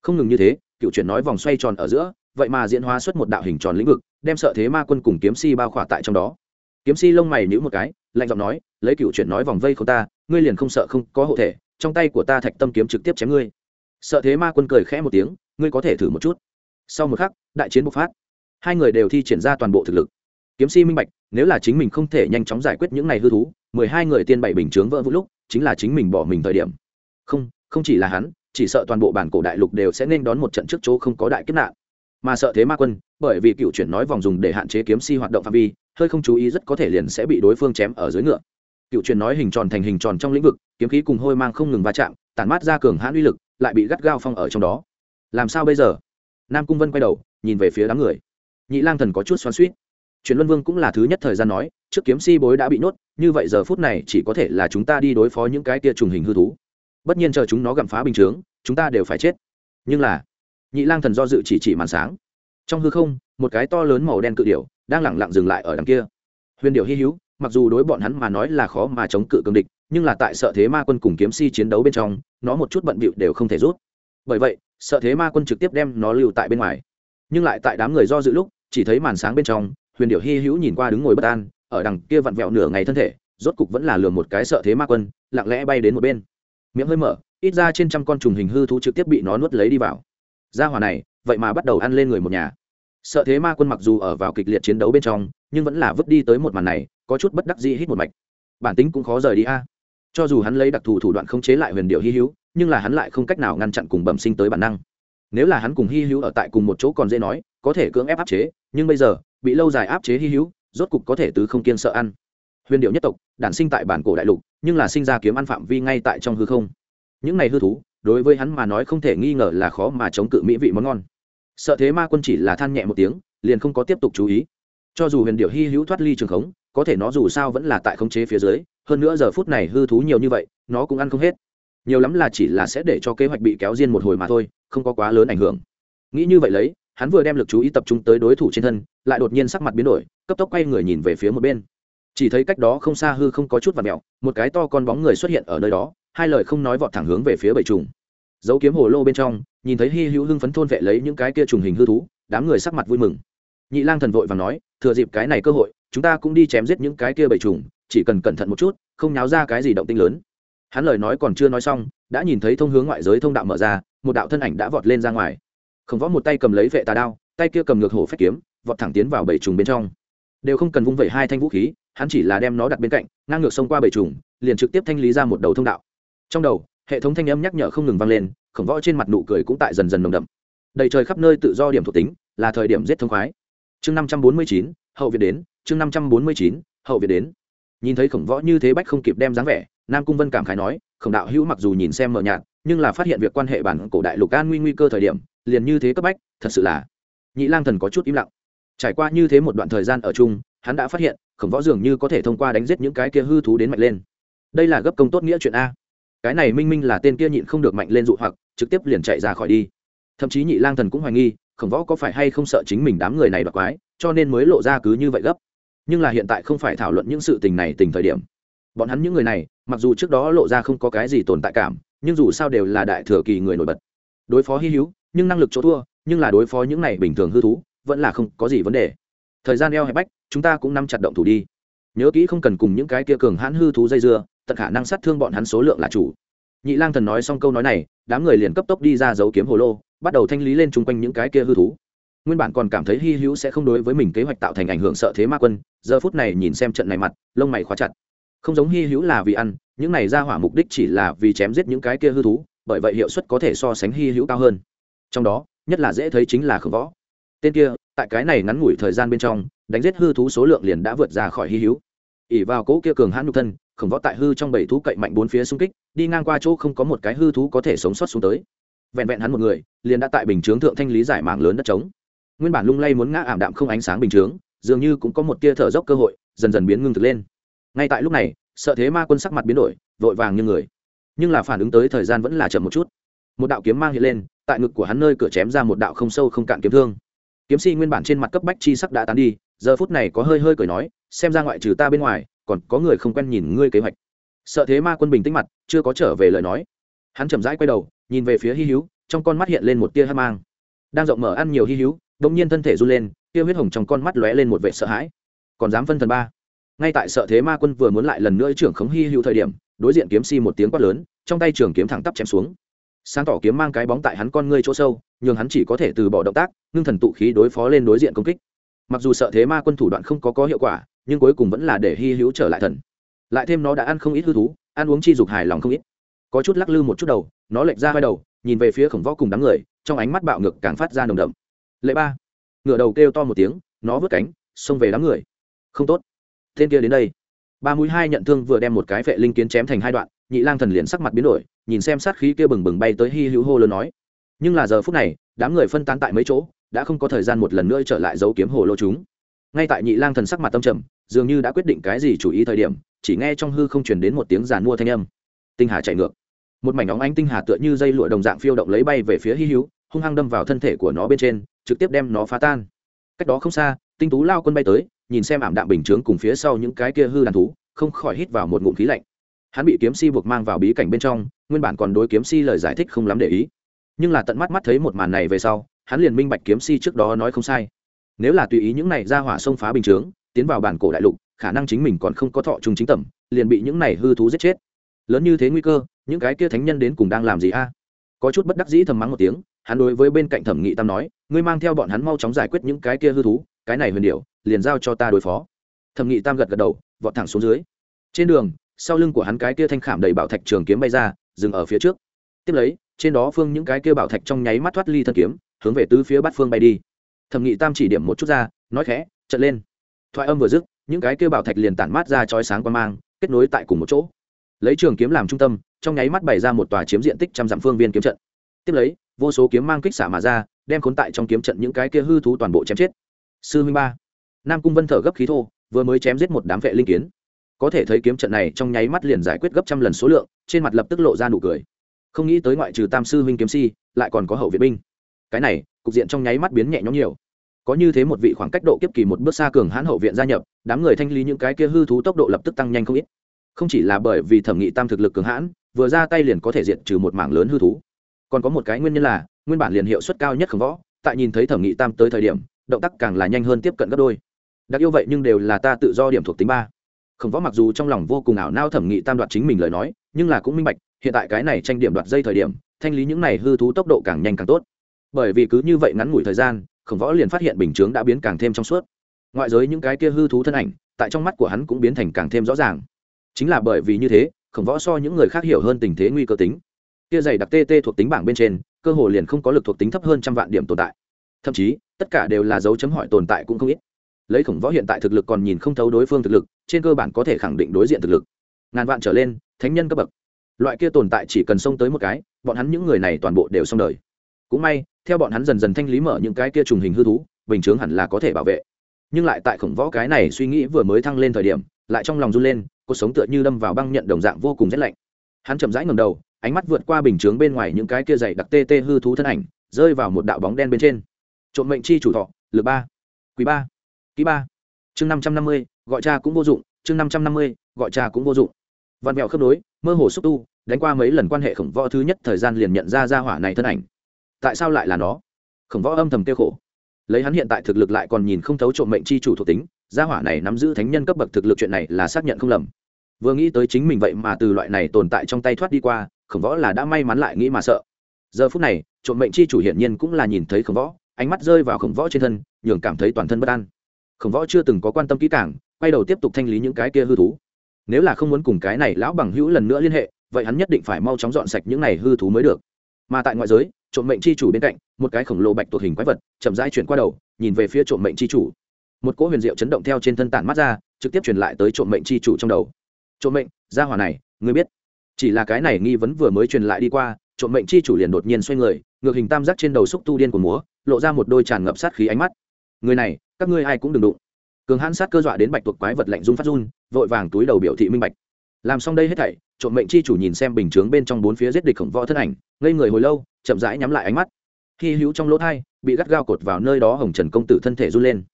Không ngừng như thế, cựu chuyển nói vòng xoay tròn ở giữa vậy mà diễn hóa xuất một đạo hình tròn lĩnh vực, đem sợ thế ma quân cùng kiếm si bao khỏa tại trong đó. Kiếm si lông mày nhữ một cái, lạnh giọng nói, lấy cựu chuyển nói vòng vây không ta, ngươi liền không sợ không có hộ thể, trong tay của ta thạch tâm kiếm trực tiếp chém ngươi. Sợ thế ma quân cười khẽ một tiếng, ngươi có thể thử một chút. Sau một khắc, đại chiến bộc phát. Hai người đều thi triển ra toàn bộ thực lực. Kiếm si minh bạch, nếu là chính mình không thể nhanh chóng giải quyết những này hư thú, mười hai người tiên bảy bình chướng vỡ vũ lúc, chính là chính mình bỏ mình thời điểm. Không không chỉ là hắn, chỉ sợ toàn bộ bản cổ đại lục đều sẽ nên đón một trận trước chỗ không có đại kiếp nạn mà sợ thế ma quân, bởi vì cựu chuyển nói vòng dùng để hạn chế kiếm si hoạt động phạm vi, hơi không chú ý rất có thể liền sẽ bị đối phương chém ở dưới ngựa. Cựu chuyển nói hình tròn thành hình tròn trong lĩnh vực, kiếm khí cùng hôi mang không ngừng va chạm, tản mát ra cường hãn uy lực, lại bị gắt gao phong ở trong đó. Làm sao bây giờ? Nam cung vân quay đầu, nhìn về phía đám người. Nhị lang thần có chút xoắn suýt truyền luân vương cũng là thứ nhất thời gian nói, trước kiếm si bối đã bị nhốt, như vậy giờ phút này chỉ có thể là chúng ta đi đối phó những cái tia trùng hình hư thú. Bất nhiên chờ chúng nó gặm phá bình chướng, chúng ta đều phải chết. Nhưng là nhị lang thần do dự chỉ chỉ màn sáng. Trong hư không, một cái to lớn màu đen cự điểu đang lẳng lặng dừng lại ở đằng kia. Huyền điểu hy hữu, mặc dù đối bọn hắn mà nói là khó mà chống cự cường địch, nhưng là tại sợ thế ma quân cùng kiếm si chiến đấu bên trong, nó một chút bận bịu đều không thể rút. Bởi vậy, sợ thế ma quân trực tiếp đem nó lưu tại bên ngoài. Nhưng lại tại đám người do dự lúc, chỉ thấy màn sáng bên trong, huyền điệu hy hữu nhìn qua đứng ngồi bất an, ở đằng kia vặn vẹo nửa ngày thân thể, rốt cục vẫn là lừa một cái sợ thế ma quân, lặng lẽ bay đến một bên. Miệng hơi mở, ít ra trên trăm con trùng hình hư thú trực tiếp bị nó nuốt lấy đi vào gia hỏa này, vậy mà bắt đầu ăn lên người một nhà. Sợ thế ma quân mặc dù ở vào kịch liệt chiến đấu bên trong, nhưng vẫn là vứt đi tới một màn này, có chút bất đắc dĩ hít một mạch. Bản tính cũng khó rời đi a. Cho dù hắn lấy đặc thù thủ đoạn khống chế lại huyền điệu hy hữu, nhưng là hắn lại không cách nào ngăn chặn cùng bẩm sinh tới bản năng. Nếu là hắn cùng hy hữu ở tại cùng một chỗ còn dễ nói, có thể cưỡng ép áp chế, nhưng bây giờ, bị lâu dài áp chế hy hữu, rốt cục có thể tứ không kiên sợ ăn. Huyền điệu nhất tộc, đản sinh tại bản cổ đại lục, nhưng là sinh ra kiếm ăn phạm vi ngay tại trong hư không những này hư thú, đối với hắn mà nói không thể nghi ngờ là khó mà chống cự mỹ vị món ngon. Sợ thế ma quân chỉ là than nhẹ một tiếng, liền không có tiếp tục chú ý. Cho dù huyền điệu hy hữu thoát ly trường khống, có thể nó dù sao vẫn là tại khống chế phía dưới, hơn nữa giờ phút này hư thú nhiều như vậy, nó cũng ăn không hết. Nhiều lắm là chỉ là sẽ để cho kế hoạch bị kéo riêng một hồi mà thôi, không có quá lớn ảnh hưởng. Nghĩ như vậy lấy, hắn vừa đem lực chú ý tập trung tới đối thủ trên thân, lại đột nhiên sắc mặt biến đổi, cấp tốc quay người nhìn về phía một bên. Chỉ thấy cách đó không xa hư không có chút và mẹo, một cái to con bóng người xuất hiện ở nơi đó hai lời không nói vọt thẳng hướng về phía bảy trùng. Dấu kiếm hồ lô bên trong, nhìn thấy hy hữu hưng phấn thôn vệ lấy những cái kia trùng hình hư thú, đám người sắc mặt vui mừng. Nhị lang thần vội và nói, thừa dịp cái này cơ hội, chúng ta cũng đi chém giết những cái kia bảy trùng, chỉ cần cẩn thận một chút, không náo ra cái gì động tinh lớn. Hắn lời nói còn chưa nói xong, đã nhìn thấy thông hướng ngoại giới thông đạo mở ra, một đạo thân ảnh đã vọt lên ra ngoài. Khổng võ một tay cầm lấy vệ tà đao, tay kia cầm ngược hổ phép kiếm, vọt thẳng tiến vào bảy trùng bên trong. Đều không cần vung vẩy hai thanh vũ khí, hắn chỉ là đem nó đặt bên cạnh, ngang ngược xông qua bảy trùng, liền trực tiếp thanh lý ra một đầu thông đạo trong đầu, hệ thống thanh âm nhắc nhở không ngừng vang lên, khổng võ trên mặt nụ cười cũng tại dần dần nồng đậm. Đầy trời khắp nơi tự do điểm thuộc tính, là thời điểm giết thông khoái. Chương năm trăm bốn mươi chín, hậu việt đến. Chương năm trăm bốn mươi chín, hậu việt đến. Nhìn thấy khổng võ như thế bách không kịp đem dáng vẻ, nam cung vân cảm khái nói, khổng đạo hữu mặc dù nhìn xem mờ nhạt, nhưng là phát hiện việc quan hệ bản cổ đại lục an nguy nguy cơ thời điểm, liền như thế cấp bách, thật sự là nhị lang thần có chút im lặng. Trải qua như thế một đoạn thời gian ở chung, hắn đã phát hiện, khổng võ dường như có thể thông qua đánh giết những cái kia hư thú đến mạnh lên. Đây là gấp công tốt nghĩa chuyện a cái này minh minh là tên kia nhịn không được mạnh lên dụ hoặc, trực tiếp liền chạy ra khỏi đi. Thậm chí nhị lang thần cũng hoài nghi, khổng võ có phải hay không sợ chính mình đám người này đoạt quái, cho nên mới lộ ra cứ như vậy gấp. Nhưng là hiện tại không phải thảo luận những sự tình này tình thời điểm. Bọn hắn những người này, mặc dù trước đó lộ ra không có cái gì tồn tại cảm, nhưng dù sao đều là đại thừa kỳ người nổi bật. Đối phó hy hữu, nhưng năng lực chỗ thua, nhưng là đối phó những này bình thường hư thú, vẫn là không có gì vấn đề. Thời gian eo hẹp bách, chúng ta cũng nắm chặt động thủ đi. Nhớ kỹ không cần cùng những cái kia cường hãn hư thú dây dưa tận khả năng sát thương bọn hắn số lượng là chủ. Nhị lang thần nói xong câu nói này, đám người liền cấp tốc đi ra giấu kiếm hồ lô, bắt đầu thanh lý lên chung quanh những cái kia hư thú. Nguyên bản còn cảm thấy hy hữu sẽ không đối với mình kế hoạch tạo thành ảnh hưởng sợ thế ma quân, giờ phút này nhìn xem trận này mặt, lông mày khóa chặt. Không giống hy hữu là vì ăn, những này ra hỏa mục đích chỉ là vì chém giết những cái kia hư thú, bởi vậy hiệu suất có thể so sánh hy hữu cao hơn. Trong đó, nhất là dễ thấy chính là khổng võ. Tên kia, tại cái này ngắn ngủi thời gian bên trong, đánh giết hư thú số lượng liền đã vượt ra khỏi hy hữu. Ỉ vào cỗ kia cường hãn nhục thân khổng võ tại hư trong bảy thú cậy mạnh bốn phía xung kích, đi ngang qua chỗ không có một cái hư thú có thể sống sót xuống tới. Vẹn vẹn hắn một người, liền đã tại bình chướng thượng thanh lý giải mạng lớn đất trống. Nguyên bản lung lay muốn ngã ảm đạm không ánh sáng bình chướng, dường như cũng có một tia thở dốc cơ hội, dần dần biến ngưng thực lên. Ngay tại lúc này, sợ thế ma quân sắc mặt biến đổi, vội vàng như người. Nhưng là phản ứng tới thời gian vẫn là chậm một chút. Một đạo kiếm mang hiện lên, tại ngực của hắn nơi cửa chém ra một đạo không sâu không cạn kiếm thương. Kiếm si nguyên bản trên mặt cấp bách chi sắc đã tán đi, giờ phút này có hơi hơi cười nói, xem ra ngoại trừ ta bên ngoài còn có người không quen nhìn ngươi kế hoạch. Sợ thế ma quân bình tĩnh mặt, chưa có trở về lời nói. Hắn chậm rãi quay đầu, nhìn về phía hy hữu, trong con mắt hiện lên một tia hát mang. Đang rộng mở ăn nhiều hy hữu đông nhiên thân thể run lên, tia huyết hồng trong con mắt lóe lên một vệ sợ hãi. Còn dám phân thần ba? Ngay tại sợ thế ma quân vừa muốn lại lần nữa trưởng khống hy hữu thời điểm, đối diện kiếm si một tiếng quát lớn, trong tay trường kiếm thẳng tắp chém xuống. Sáng tỏ kiếm mang cái bóng tại hắn con ngươi chỗ sâu nhưng hắn chỉ có thể từ bỏ động tác, ngưng thần tụ khí đối phó lên đối diện công kích. Mặc dù sợ thế ma quân thủ đoạn không có có hiệu quả nhưng cuối cùng vẫn là để hy hữu trở lại thần. Lại thêm nó đã ăn không ít hư thú, ăn uống chi dục hài lòng không ít. Có chút lắc lư một chút đầu, nó lệch ra hai đầu, nhìn về phía khổng võ cùng đám người, trong ánh mắt bạo ngược càng phát ra nồng đậm. Lệ ba, ngựa đầu kêu to một tiếng, nó vớt cánh, xông về đám người. Không tốt. Tên kia đến đây. Ba mũi hai nhận thương vừa đem một cái vệ linh kiến chém thành hai đoạn, nhị lang thần liền sắc mặt biến đổi, nhìn xem sát khí kia bừng bừng bay tới hy hữu hô lớn nói. Nhưng là giờ phút này, đám người phân tán tại mấy chỗ, đã không có thời gian một lần nữa trở lại giấu kiếm hồ lô chúng. Ngay tại nhị lang thần sắc mặt tâm trầm dường như đã quyết định cái gì chủ ý thời điểm, chỉ nghe trong hư không truyền đến một tiếng giàn mua thanh âm. Tinh hà chạy ngược. Một mảnh óng ánh tinh hà tựa như dây lụa đồng dạng phiêu động lấy bay về phía hy hữu, hung hăng đâm vào thân thể của nó bên trên, trực tiếp đem nó phá tan. Cách đó không xa, tinh tú lao quân bay tới, nhìn xem ảm đạm bình chướng cùng phía sau những cái kia hư đàn thú, không khỏi hít vào một ngụm khí lạnh. Hắn bị kiếm si buộc mang vào bí cảnh bên trong, nguyên bản còn đối kiếm si lời giải thích không lắm để ý. Nhưng là tận mắt mắt thấy một màn này về sau, hắn liền minh bạch kiếm si trước đó nói không sai. Nếu là tùy ý những này ra hỏa xông phá bình chướng tiến vào bản cổ đại lục, khả năng chính mình còn không có thọ trung chính tẩm liền bị những này hư thú giết chết. Lớn như thế nguy cơ, những cái kia thánh nhân đến cùng đang làm gì a? Có chút bất đắc dĩ thầm mắng một tiếng, hắn đối với bên cạnh thẩm nghị tam nói, ngươi mang theo bọn hắn mau chóng giải quyết những cái kia hư thú, cái này huyền điệu liền giao cho ta đối phó. Thẩm nghị tam gật gật đầu, vọt thẳng xuống dưới. Trên đường, sau lưng của hắn cái kia thanh khảm đầy bảo thạch trường kiếm bay ra, dừng ở phía trước. Tiếp lấy, trên đó phương những cái kia bảo thạch trong nháy mắt thoát ly thân kiếm, hướng về tứ phía bát phương bay đi. Thẩm nghị tam chỉ điểm một chút ra, nói khẽ, trận lên thoại âm vừa dứt, những cái kia bảo thạch liền tản mát ra chói sáng quan mang, kết nối tại cùng một chỗ. Lấy trường kiếm làm trung tâm, trong nháy mắt bày ra một tòa chiếm diện tích trăm dặm phương viên kiếm trận. Tiếp lấy, vô số kiếm mang kích xả mà ra, đem khốn tại trong kiếm trận những cái kia hư thú toàn bộ chém chết. Sư minh ba, nam cung vân thở gấp khí thô, vừa mới chém giết một đám vệ linh kiến. Có thể thấy kiếm trận này trong nháy mắt liền giải quyết gấp trăm lần số lượng, trên mặt lập tức lộ ra nụ cười. Không nghĩ tới ngoại trừ tam sư huynh kiếm si, lại còn có hậu viện binh. Cái này, cục diện trong nháy mắt biến nhẹ nhõm nhiều có như thế một vị khoảng cách độ kiếp kỳ một bước xa cường hãn hậu viện gia nhập, đám người thanh lý những cái kia hư thú tốc độ lập tức tăng nhanh không ít. Không chỉ là bởi vì thẩm nghị tam thực lực cường hãn, vừa ra tay liền có thể diệt trừ một mảng lớn hư thú. Còn có một cái nguyên nhân là, nguyên bản liền hiệu suất cao nhất khổng võ, tại nhìn thấy thẩm nghị tam tới thời điểm, động tác càng là nhanh hơn tiếp cận gấp đôi. Đặc yêu vậy nhưng đều là ta tự do điểm thuộc tính ba. Khổng võ mặc dù trong lòng vô cùng ảo nao thẩm nghị tam đoạt chính mình lời nói, nhưng là cũng minh bạch, hiện tại cái này tranh điểm đoạt dây thời điểm, thanh lý những này hư thú tốc độ càng nhanh càng tốt. Bởi vì cứ như vậy ngắn ngủi thời gian khổng võ liền phát hiện bình chướng đã biến càng thêm trong suốt. Ngoại giới những cái kia hư thú thân ảnh, tại trong mắt của hắn cũng biến thành càng thêm rõ ràng. Chính là bởi vì như thế, khổng võ so những người khác hiểu hơn tình thế nguy cơ tính. Kia dày đặc tt thuộc tính bảng bên trên, cơ hồ liền không có lực thuộc tính thấp hơn trăm vạn điểm tồn tại. Thậm chí, tất cả đều là dấu chấm hỏi tồn tại cũng không ít. Lấy khổng võ hiện tại thực lực còn nhìn không thấu đối phương thực lực, trên cơ bản có thể khẳng định đối diện thực lực. Ngàn vạn trở lên, thánh nhân cấp bậc. Loại kia tồn tại chỉ cần xông tới một cái, bọn hắn những người này toàn bộ đều xong đời cũng may, theo bọn hắn dần dần thanh lý mở những cái kia trùng hình hư thú, bình chướng hẳn là có thể bảo vệ. Nhưng lại tại khổng võ cái này suy nghĩ vừa mới thăng lên thời điểm, lại trong lòng run lên cuộc sống tựa như đâm vào băng nhận đồng dạng vô cùng rét lạnh. Hắn chậm rãi ngầm đầu, ánh mắt vượt qua bình chướng bên ngoài những cái kia dày đặc tê tê hư thú thân ảnh, rơi vào một đạo bóng đen bên trên. Trộm mệnh chi chủ thọ lượt ba, quý ba ký ba. Chương năm trăm năm mươi, gọi cha cũng vô dụng, chương năm trăm năm mươi, gọi cha cũng vô dụng. Văn mẹo khớp nối, mơ hồ xúc tu, đánh qua mấy lần quan hệ khổng võ thứ nhất thời gian liền nhận ra ra hỏa này thân ảnh tại sao lại là nó? Khổng võ âm thầm tiêu khổ. Lấy hắn hiện tại thực lực lại còn nhìn không thấu trộm mệnh chi chủ thuộc tính, gia hỏa này nắm giữ thánh nhân cấp bậc thực lực chuyện này là xác nhận không lầm. Vừa nghĩ tới chính mình vậy mà từ loại này tồn tại trong tay thoát đi qua, khổng võ là đã may mắn lại nghĩ mà sợ. Giờ phút này, trộm mệnh chi chủ hiển nhiên cũng là nhìn thấy khổng võ, ánh mắt rơi vào khổng võ trên thân, nhường cảm thấy toàn thân bất an. Khổng võ chưa từng có quan tâm kỹ càng, quay đầu tiếp tục thanh lý những cái kia hư thú. Nếu là không muốn cùng cái này lão bằng hữu lần nữa liên hệ, vậy hắn nhất định phải mau chóng dọn sạch những này hư thú mới được. Mà tại ngoại giới trộm mệnh chi chủ bên cạnh, một cái khổng lồ bạch tuộc hình quái vật chậm rãi chuyển qua đầu, nhìn về phía trộm mệnh chi chủ. Một cỗ huyền diệu chấn động theo trên thân tản mắt ra, trực tiếp truyền lại tới trộm mệnh chi chủ trong đầu. Trộm mệnh, gia hỏa này, ngươi biết? Chỉ là cái này nghi vấn vừa mới truyền lại đi qua, trộm mệnh chi chủ liền đột nhiên xoay người, ngược hình tam giác trên đầu xúc tu điên của múa, lộ ra một đôi tràn ngập sát khí ánh mắt. Người này, các ngươi ai cũng đừng đụng. Cường hãn sát cơ dọa đến bạch tuộc quái vật lạnh run phát run, vội vàng túi đầu biểu thị minh bạch làm xong đây hết thảy, trộm mệnh chi chủ nhìn xem bình chướng bên trong bốn phía giết địch khổng võ thân ảnh, ngây người hồi lâu, chậm rãi nhắm lại ánh mắt. Khi hữu trong lỗ thai, bị gắt gao cột vào nơi đó hồng trần công tử thân thể run lên.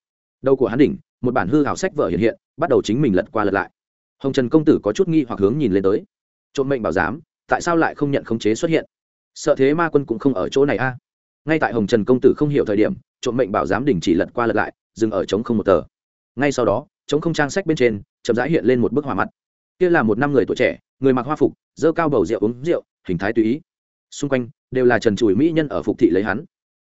Đầu của hắn đỉnh, một bản hư hảo sách vở hiện hiện, bắt đầu chính mình lật qua lật lại. Hồng trần công tử có chút nghi hoặc hướng nhìn lên tới. Trộm mệnh bảo giám, tại sao lại không nhận khống chế xuất hiện? Sợ thế ma quân cũng không ở chỗ này a. Ngay tại hồng trần công tử không hiểu thời điểm, trộm mệnh bảo giám đình chỉ lật qua lật lại, dừng ở trống không một tờ. Ngay sau đó, trống không trang sách bên trên, chậm rãi hiện lên một bức hỏa mặt kia là một năm người tuổi trẻ, người mặc hoa phục, dơ cao bầu rượu uống rượu, hình thái tùy ý. Xung quanh đều là trần chùi mỹ nhân ở phục thị lấy hắn.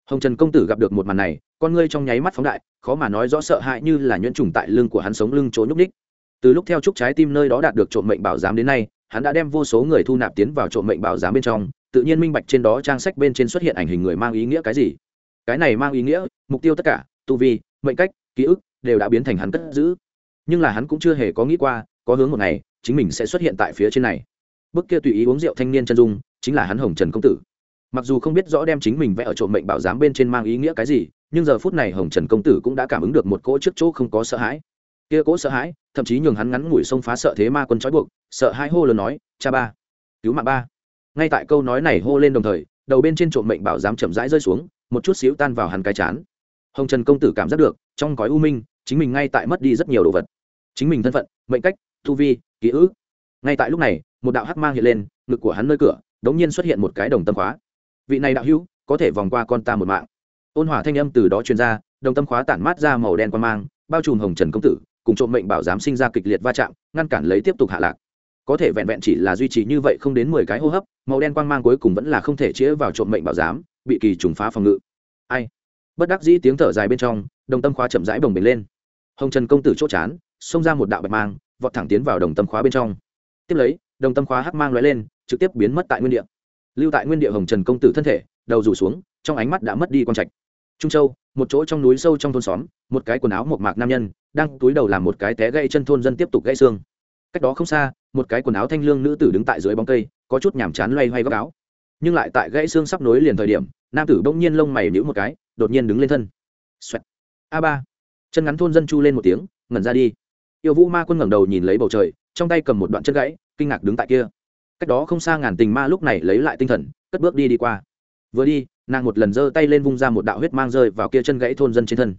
Hồng trần công tử gặp được một màn này, con ngươi trong nháy mắt phóng đại, khó mà nói rõ sợ hãi như là nhuyễn trùng tại lưng của hắn sống lưng chỗ nhúc ních từ lúc theo chúc trái tim nơi đó đạt được trộm mệnh bảo giám đến nay, hắn đã đem vô số người thu nạp tiến vào trộm mệnh bảo giám bên trong, tự nhiên minh bạch trên đó trang sách bên trên xuất hiện ảnh hình người mang ý nghĩa cái gì. Cái này mang ý nghĩa, mục tiêu tất cả, tu vi, mệnh cách, ký ức, đều đã biến thành hắn cất giữ. Nhưng là hắn cũng chưa hề có nghĩ qua, có hướng một ngày chính mình sẽ xuất hiện tại phía trên này. Bức kia tùy ý uống rượu thanh niên chân dung, chính là hắn hồng trần công tử. Mặc dù không biết rõ đem chính mình vẽ ở trộm mệnh bảo giám bên trên mang ý nghĩa cái gì, nhưng giờ phút này hồng trần công tử cũng đã cảm ứng được một cỗ trước chỗ không có sợ hãi. Kia cỗ sợ hãi, thậm chí nhường hắn ngắn ngủi xông phá sợ thế ma quân trói buộc, sợ hai hô lớn nói, cha ba, cứu mạng ba. Ngay tại câu nói này hô lên đồng thời, đầu bên trên trộm mệnh bảo giám chậm rãi rơi xuống, một chút xíu tan vào hắn cái chán. Hồng trần công tử cảm giác được, trong gói u minh, chính mình ngay tại mất đi rất nhiều đồ vật. Chính mình thân phận, mệnh cách thu vi ký ức. Ngay tại lúc này, một đạo hắc mang hiện lên, ngực của hắn nơi cửa, đống nhiên xuất hiện một cái đồng tâm khóa. Vị này đạo hữu, có thể vòng qua con ta một mạng. Ôn hòa thanh âm từ đó truyền ra, đồng tâm khóa tản mát ra màu đen quan mang, bao trùm hồng trần công tử, cùng trộm mệnh bảo giám sinh ra kịch liệt va chạm, ngăn cản lấy tiếp tục hạ lạc. Có thể vẹn vẹn chỉ là duy trì như vậy không đến mười cái hô hấp, màu đen quang mang cuối cùng vẫn là không thể chĩa vào trộm mệnh bảo giám, bị kỳ trùng phá phòng ngự. Ai? Bất đắc dĩ tiếng thở dài bên trong, đồng tâm khóa chậm rãi bồng bềnh lên. Hồng trần công tử chốt chán, xông ra một đạo bạch mang vọt thẳng tiến vào đồng tâm khóa bên trong. Tiếp lấy, đồng tâm khóa hắc mang lóe lên, trực tiếp biến mất tại nguyên địa. Lưu tại nguyên địa hồng trần công tử thân thể, đầu rủ xuống, trong ánh mắt đã mất đi con trạch. Trung châu, một chỗ trong núi sâu trong thôn xóm, một cái quần áo một mạc nam nhân, đang túi đầu làm một cái té gãy chân thôn dân tiếp tục gãy xương. Cách đó không xa, một cái quần áo thanh lương nữ tử đứng tại dưới bóng cây, có chút nhàm chán loay hoay góc áo. Nhưng lại tại gãy xương sắp nối liền thời điểm, nam tử bỗng nhiên lông mày nhíu một cái, đột nhiên đứng lên thân. Xoẹt. a ba. Chân ngắn thôn dân chu lên một tiếng, ngẩn ra đi yêu vũ ma quân ngẩng đầu nhìn lấy bầu trời, trong tay cầm một đoạn chân gãy, kinh ngạc đứng tại kia. Cách đó không xa ngàn tình ma lúc này lấy lại tinh thần, cất bước đi đi qua. Vừa đi, nàng một lần giơ tay lên vung ra một đạo huyết mang rơi vào kia chân gãy thôn dân trên thân.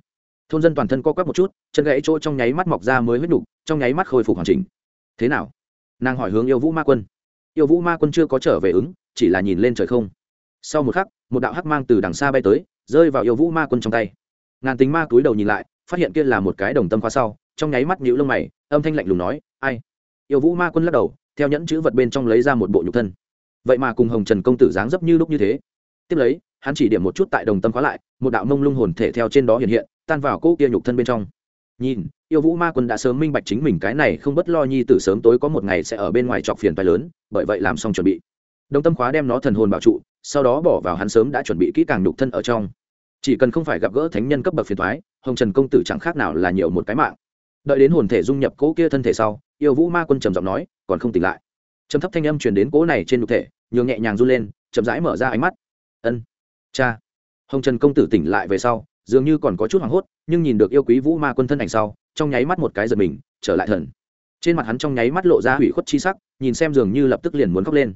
Thôn dân toàn thân co quắp một chút, chân gãy chỗ trong nháy mắt mọc ra mới huyết nục, trong nháy mắt khôi phục hoàn chỉnh. Thế nào? Nàng hỏi hướng yêu vũ ma quân. Yêu vũ ma quân chưa có trở về ứng, chỉ là nhìn lên trời không. Sau một khắc, một đạo hắc mang từ đằng xa bay tới, rơi vào yêu vũ ma quân trong tay. Ngàn tính ma túi đầu nhìn lại, phát hiện kia là một cái đồng tâm khóa sau trong nháy mắt nhũ lông mày, âm thanh lạnh lùng nói, ai? Yêu vũ ma quân lắc đầu, theo nhẫn chữ vật bên trong lấy ra một bộ nhục thân. Vậy mà cùng hồng trần công tử dáng dấp như lúc như thế. Tiếp lấy, hắn chỉ điểm một chút tại đồng tâm khóa lại, một đạo mông lung hồn thể theo trên đó hiện hiện, tan vào cỗ kia nhục thân bên trong. Nhìn, yêu vũ ma quân đã sớm minh bạch chính mình cái này không bất lo nhi từ sớm tối có một ngày sẽ ở bên ngoài chọc phiền phái lớn, bởi vậy làm xong chuẩn bị. Đồng tâm khóa đem nó thần hồn bảo trụ, sau đó bỏ vào hắn sớm đã chuẩn bị kỹ càng nhục thân ở trong. Chỉ cần không phải gặp gỡ thánh nhân cấp bậc phiền thoái hồng trần công tử chẳng khác nào là nhiều một cái mạng đợi đến hồn thể dung nhập cỗ kia thân thể sau, yêu vũ ma quân trầm giọng nói, còn không tỉnh lại. Trầm thấp thanh âm truyền đến cỗ này trên nhục thể, nhường nhẹ nhàng run lên, chậm rãi mở ra ánh mắt. Ân, cha. Hồng trần công tử tỉnh lại về sau, dường như còn có chút hoảng hốt, nhưng nhìn được yêu quý vũ ma quân thân ảnh sau, trong nháy mắt một cái giật mình, trở lại thần. Trên mặt hắn trong nháy mắt lộ ra hủy khuất chi sắc, nhìn xem dường như lập tức liền muốn khóc lên.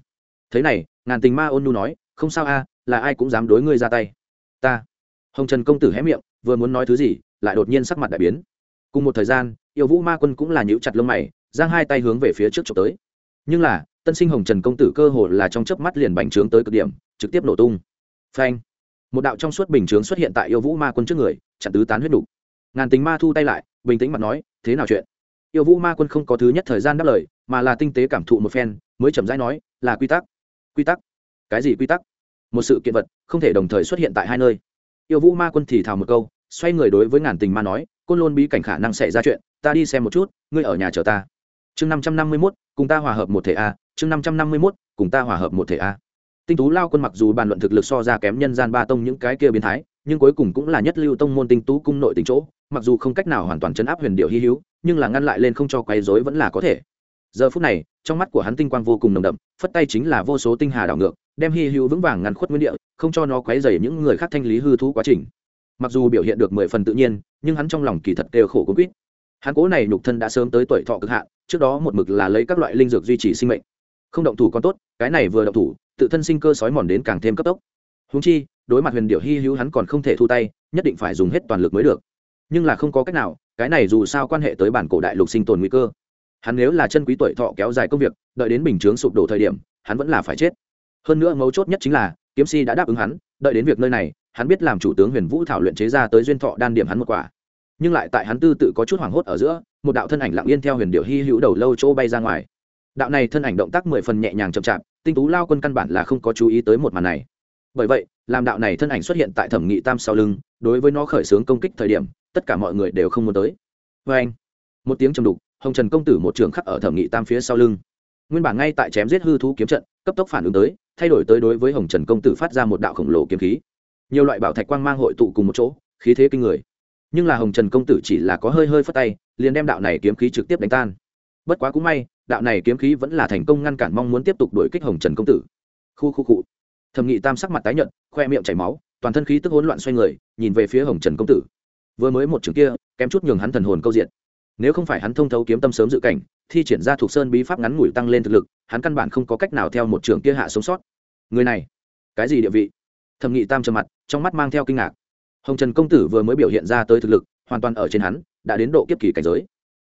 Thế này, ngàn tình ma ôn nu nói, không sao a, là ai cũng dám đối ngươi ra tay. Ta. Hồng trần công tử hé miệng, vừa muốn nói thứ gì, lại đột nhiên sắc mặt đại biến cùng một thời gian, yêu vũ ma quân cũng là nhíu chặt lông mày, giang hai tay hướng về phía trước trộm tới. Nhưng là, tân sinh hồng trần công tử cơ hồ là trong chớp mắt liền bành trướng tới cực điểm, trực tiếp nổ tung. Phanh! Một đạo trong suốt bình chướng xuất hiện tại yêu vũ ma quân trước người, chặn tứ tán huyết đủ. ngàn tính ma thu tay lại, bình tĩnh mặt nói, thế nào chuyện? Yêu vũ ma quân không có thứ nhất thời gian đáp lời, mà là tinh tế cảm thụ một phen, mới chậm rãi nói, là quy tắc. Quy tắc? Cái gì quy tắc? Một sự kiện vật, không thể đồng thời xuất hiện tại hai nơi. Yêu vũ ma quân thì thào một câu, xoay người đối với ngàn tình ma nói côn lôn bí cảnh khả năng xảy ra chuyện, ta đi xem một chút, ngươi ở nhà chờ ta. Chương năm trăm năm mươi mốt, cùng ta hòa hợp một thể a, chương năm trăm năm mươi mốt, cùng ta hòa hợp một thể a. Tinh tú lao quân mặc dù bàn luận thực lực so ra kém nhân gian ba tông những cái kia biến thái, nhưng cuối cùng cũng là nhất lưu tông môn tinh tú cung nội tính chỗ, mặc dù không cách nào hoàn toàn chấn áp huyền điệu hy hữu, nhưng là ngăn lại lên không cho quấy rối vẫn là có thể. Giờ phút này, trong mắt của hắn tinh quang vô cùng nồng đậm, phất tay chính là vô số tinh hà đảo ngược, đem hy hữu vững vàng ngăn khuất nguyên địa, không cho nó quấy dày những người khác thanh lý hư thú quá trình. Mặc dù biểu hiện được mười phần tự nhiên nhưng hắn trong lòng kỳ thật đều khổ cũng quýt. Hắn cố này nhục thân đã sớm tới tuổi thọ cực hạn, trước đó một mực là lấy các loại linh dược duy trì sinh mệnh. Không động thủ còn tốt, cái này vừa động thủ, tự thân sinh cơ sói mòn đến càng thêm cấp tốc. Húng chi, đối mặt huyền điệu hy hữu hắn còn không thể thu tay, nhất định phải dùng hết toàn lực mới được. Nhưng là không có cách nào, cái này dù sao quan hệ tới bản cổ đại lục sinh tồn nguy cơ. Hắn nếu là chân quý tuổi thọ kéo dài công việc, đợi đến bình chướng sụp đổ thời điểm, hắn vẫn là phải chết. Hơn nữa mấu chốt nhất chính là, kiếm si đã đáp ứng hắn, đợi đến việc nơi này, hắn biết làm chủ tướng huyền vũ thảo luyện chế ra tới duyên thọ đan điểm hắn một quả nhưng lại tại hắn tư tự có chút hoảng hốt ở giữa, một đạo thân ảnh lặng yên theo huyền điệu hy hữu đầu lâu chỗ bay ra ngoài. Đạo này thân ảnh động tác mười phần nhẹ nhàng chậm chạp, tinh tú lao quân căn bản là không có chú ý tới một màn này. Bởi vậy, làm đạo này thân ảnh xuất hiện tại thẩm nghị tam sau lưng, đối với nó khởi xướng công kích thời điểm, tất cả mọi người đều không muốn tới. Vê anh, một tiếng trầm đục, hồng trần công tử một trường khắc ở thẩm nghị tam phía sau lưng. Nguyên bản ngay tại chém giết hư thú kiếm trận, cấp tốc phản ứng tới, thay đổi tới đối với hồng trần công tử phát ra một đạo khổng lồ kiếm khí. Nhiều loại bảo thạch quang mang hội tụ cùng một chỗ, khí thế kinh người nhưng là hồng trần công tử chỉ là có hơi hơi phất tay, liền đem đạo này kiếm khí trực tiếp đánh tan. Bất quá cũng may, đạo này kiếm khí vẫn là thành công ngăn cản mong muốn tiếp tục đuổi kích hồng trần công tử. Khu khu cụ thẩm nghị tam sắc mặt tái nhợt, khoe miệng chảy máu, toàn thân khí tức hỗn loạn xoay người, nhìn về phía hồng trần công tử. Vừa mới một trường kia, kém chút nhường hắn thần hồn câu diện nếu không phải hắn thông thấu kiếm tâm sớm dự cảnh, thi triển ra thuộc sơn bí pháp ngắn ngủi tăng lên thực lực, hắn căn bản không có cách nào theo một trường kia hạ sống sót. Người này, cái gì địa vị? Thẩm nghị tam trầm mặt, trong mắt mang theo kinh ngạc hồng trần công tử vừa mới biểu hiện ra tới thực lực, hoàn toàn ở trên hắn, đã đến độ kiếp kỳ cảnh giới.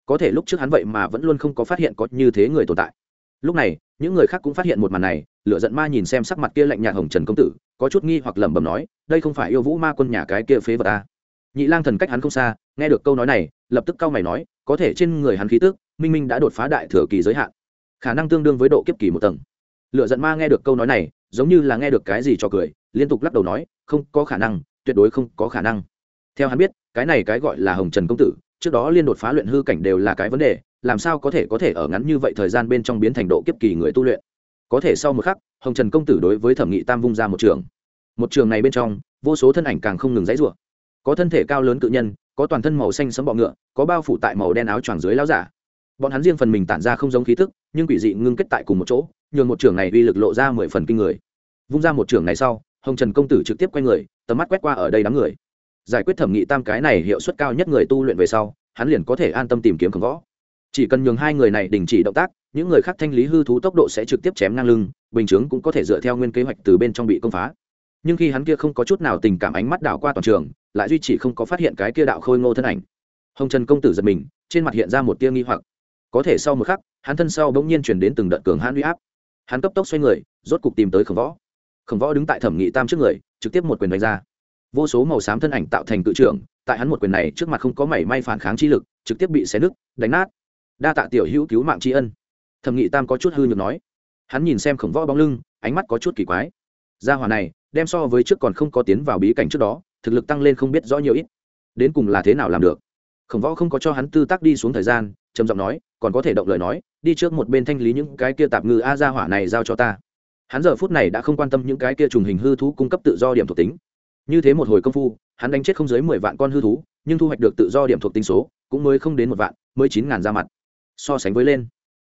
Có thể lúc trước hắn vậy mà vẫn luôn không có phát hiện có như thế người tồn tại. Lúc này, những người khác cũng phát hiện một màn này lựa giận ma nhìn xem sắc mặt kia lạnh nhạt hồng trần công tử, có chút nghi hoặc lẩm bẩm nói, đây không phải yêu vũ ma quân nhà cái kia phế vật ta à. nhị lang thần cách hắn không xa, nghe được câu nói này, lập tức cau mày nói, có thể trên người hắn khí tức, minh minh đã đột phá đại thừa kỳ giới hạn, khả năng tương đương với độ kiếp kỳ một tầng. Lựa giận ma nghe được câu nói này, giống như là nghe được cái gì cho cười, liên tục lắc đầu nói, không có khả năng tuyệt đối không có khả năng. Theo hắn biết, cái này cái gọi là hồng trần công tử, trước đó liên đột phá luyện hư cảnh đều là cái vấn đề, làm sao có thể có thể ở ngắn như vậy thời gian bên trong biến thành độ kiếp kỳ người tu luyện? Có thể sau một khắc, hồng trần công tử đối với thẩm nghị tam vung ra một trường. Một trường này bên trong, vô số thân ảnh càng không ngừng dãy rủa. Có thân thể cao lớn cự nhân, có toàn thân màu xanh sấm bọ ngựa, có bao phủ tại màu đen áo choàng dưới láo giả. Bọn hắn riêng phần mình tản ra không giống khí thức, nhưng quỷ dị ngưng kết tại cùng một chỗ, nhường một trường này uy lực lộ ra mười phần kinh người. Vung ra một trường này sau hồng trần công tử trực tiếp quay người, tầm mắt quét qua ở đây đám người. Giải quyết thẩm nghị tam cái này hiệu suất cao nhất người tu luyện về sau, hắn liền có thể an tâm tìm kiếm khổng võ. Chỉ cần nhường hai người này đình chỉ động tác, những người khác thanh lý hư thú tốc độ sẽ trực tiếp chém ngang lưng, bình chướng cũng có thể dựa theo nguyên kế hoạch từ bên trong bị công phá. Nhưng khi hắn kia không có chút nào tình cảm ánh mắt đảo qua toàn trường, lại duy chỉ không có phát hiện cái kia đạo khôi ngô thân ảnh. Hồng trần công tử giật mình, trên mặt hiện ra một tia nghi hoặc. Có thể sau một khắc, hắn thân sau bỗng nhiên chuyển đến từng đợt cường hãn huy áp. Hắn cấp tốc xoay người, rốt cục tìm tới khổng võ khổng võ đứng tại thẩm nghị tam trước người, trực tiếp một quyền đánh ra. Vô số màu xám thân ảnh tạo thành cự trưởng, tại hắn một quyền này trước mặt không có mảy may phản kháng chi lực, trực tiếp bị xé nứt, đánh nát. Đa tạ tiểu hữu cứu mạng tri ân. Thẩm nghị tam có chút hư nhược nói. Hắn nhìn xem khổng võ bóng lưng, ánh mắt có chút kỳ quái. Gia hỏa này, đem so với trước còn không có tiến vào bí cảnh trước đó, thực lực tăng lên không biết rõ nhiều ít. Đến cùng là thế nào làm được? Khổng võ không có cho hắn tư tác đi xuống thời gian, trầm giọng nói, còn có thể động lời nói, đi trước một bên thanh lý những cái kia tạp ngư a gia hỏa này giao cho ta hắn giờ phút này đã không quan tâm những cái kia trùng hình hư thú cung cấp tự do điểm thuộc tính. Như thế một hồi công phu, hắn đánh chết không dưới mười vạn con hư thú, nhưng thu hoạch được tự do điểm thuộc tính số cũng mới không đến một vạn, mới chín ngàn ra mặt. So sánh với lên,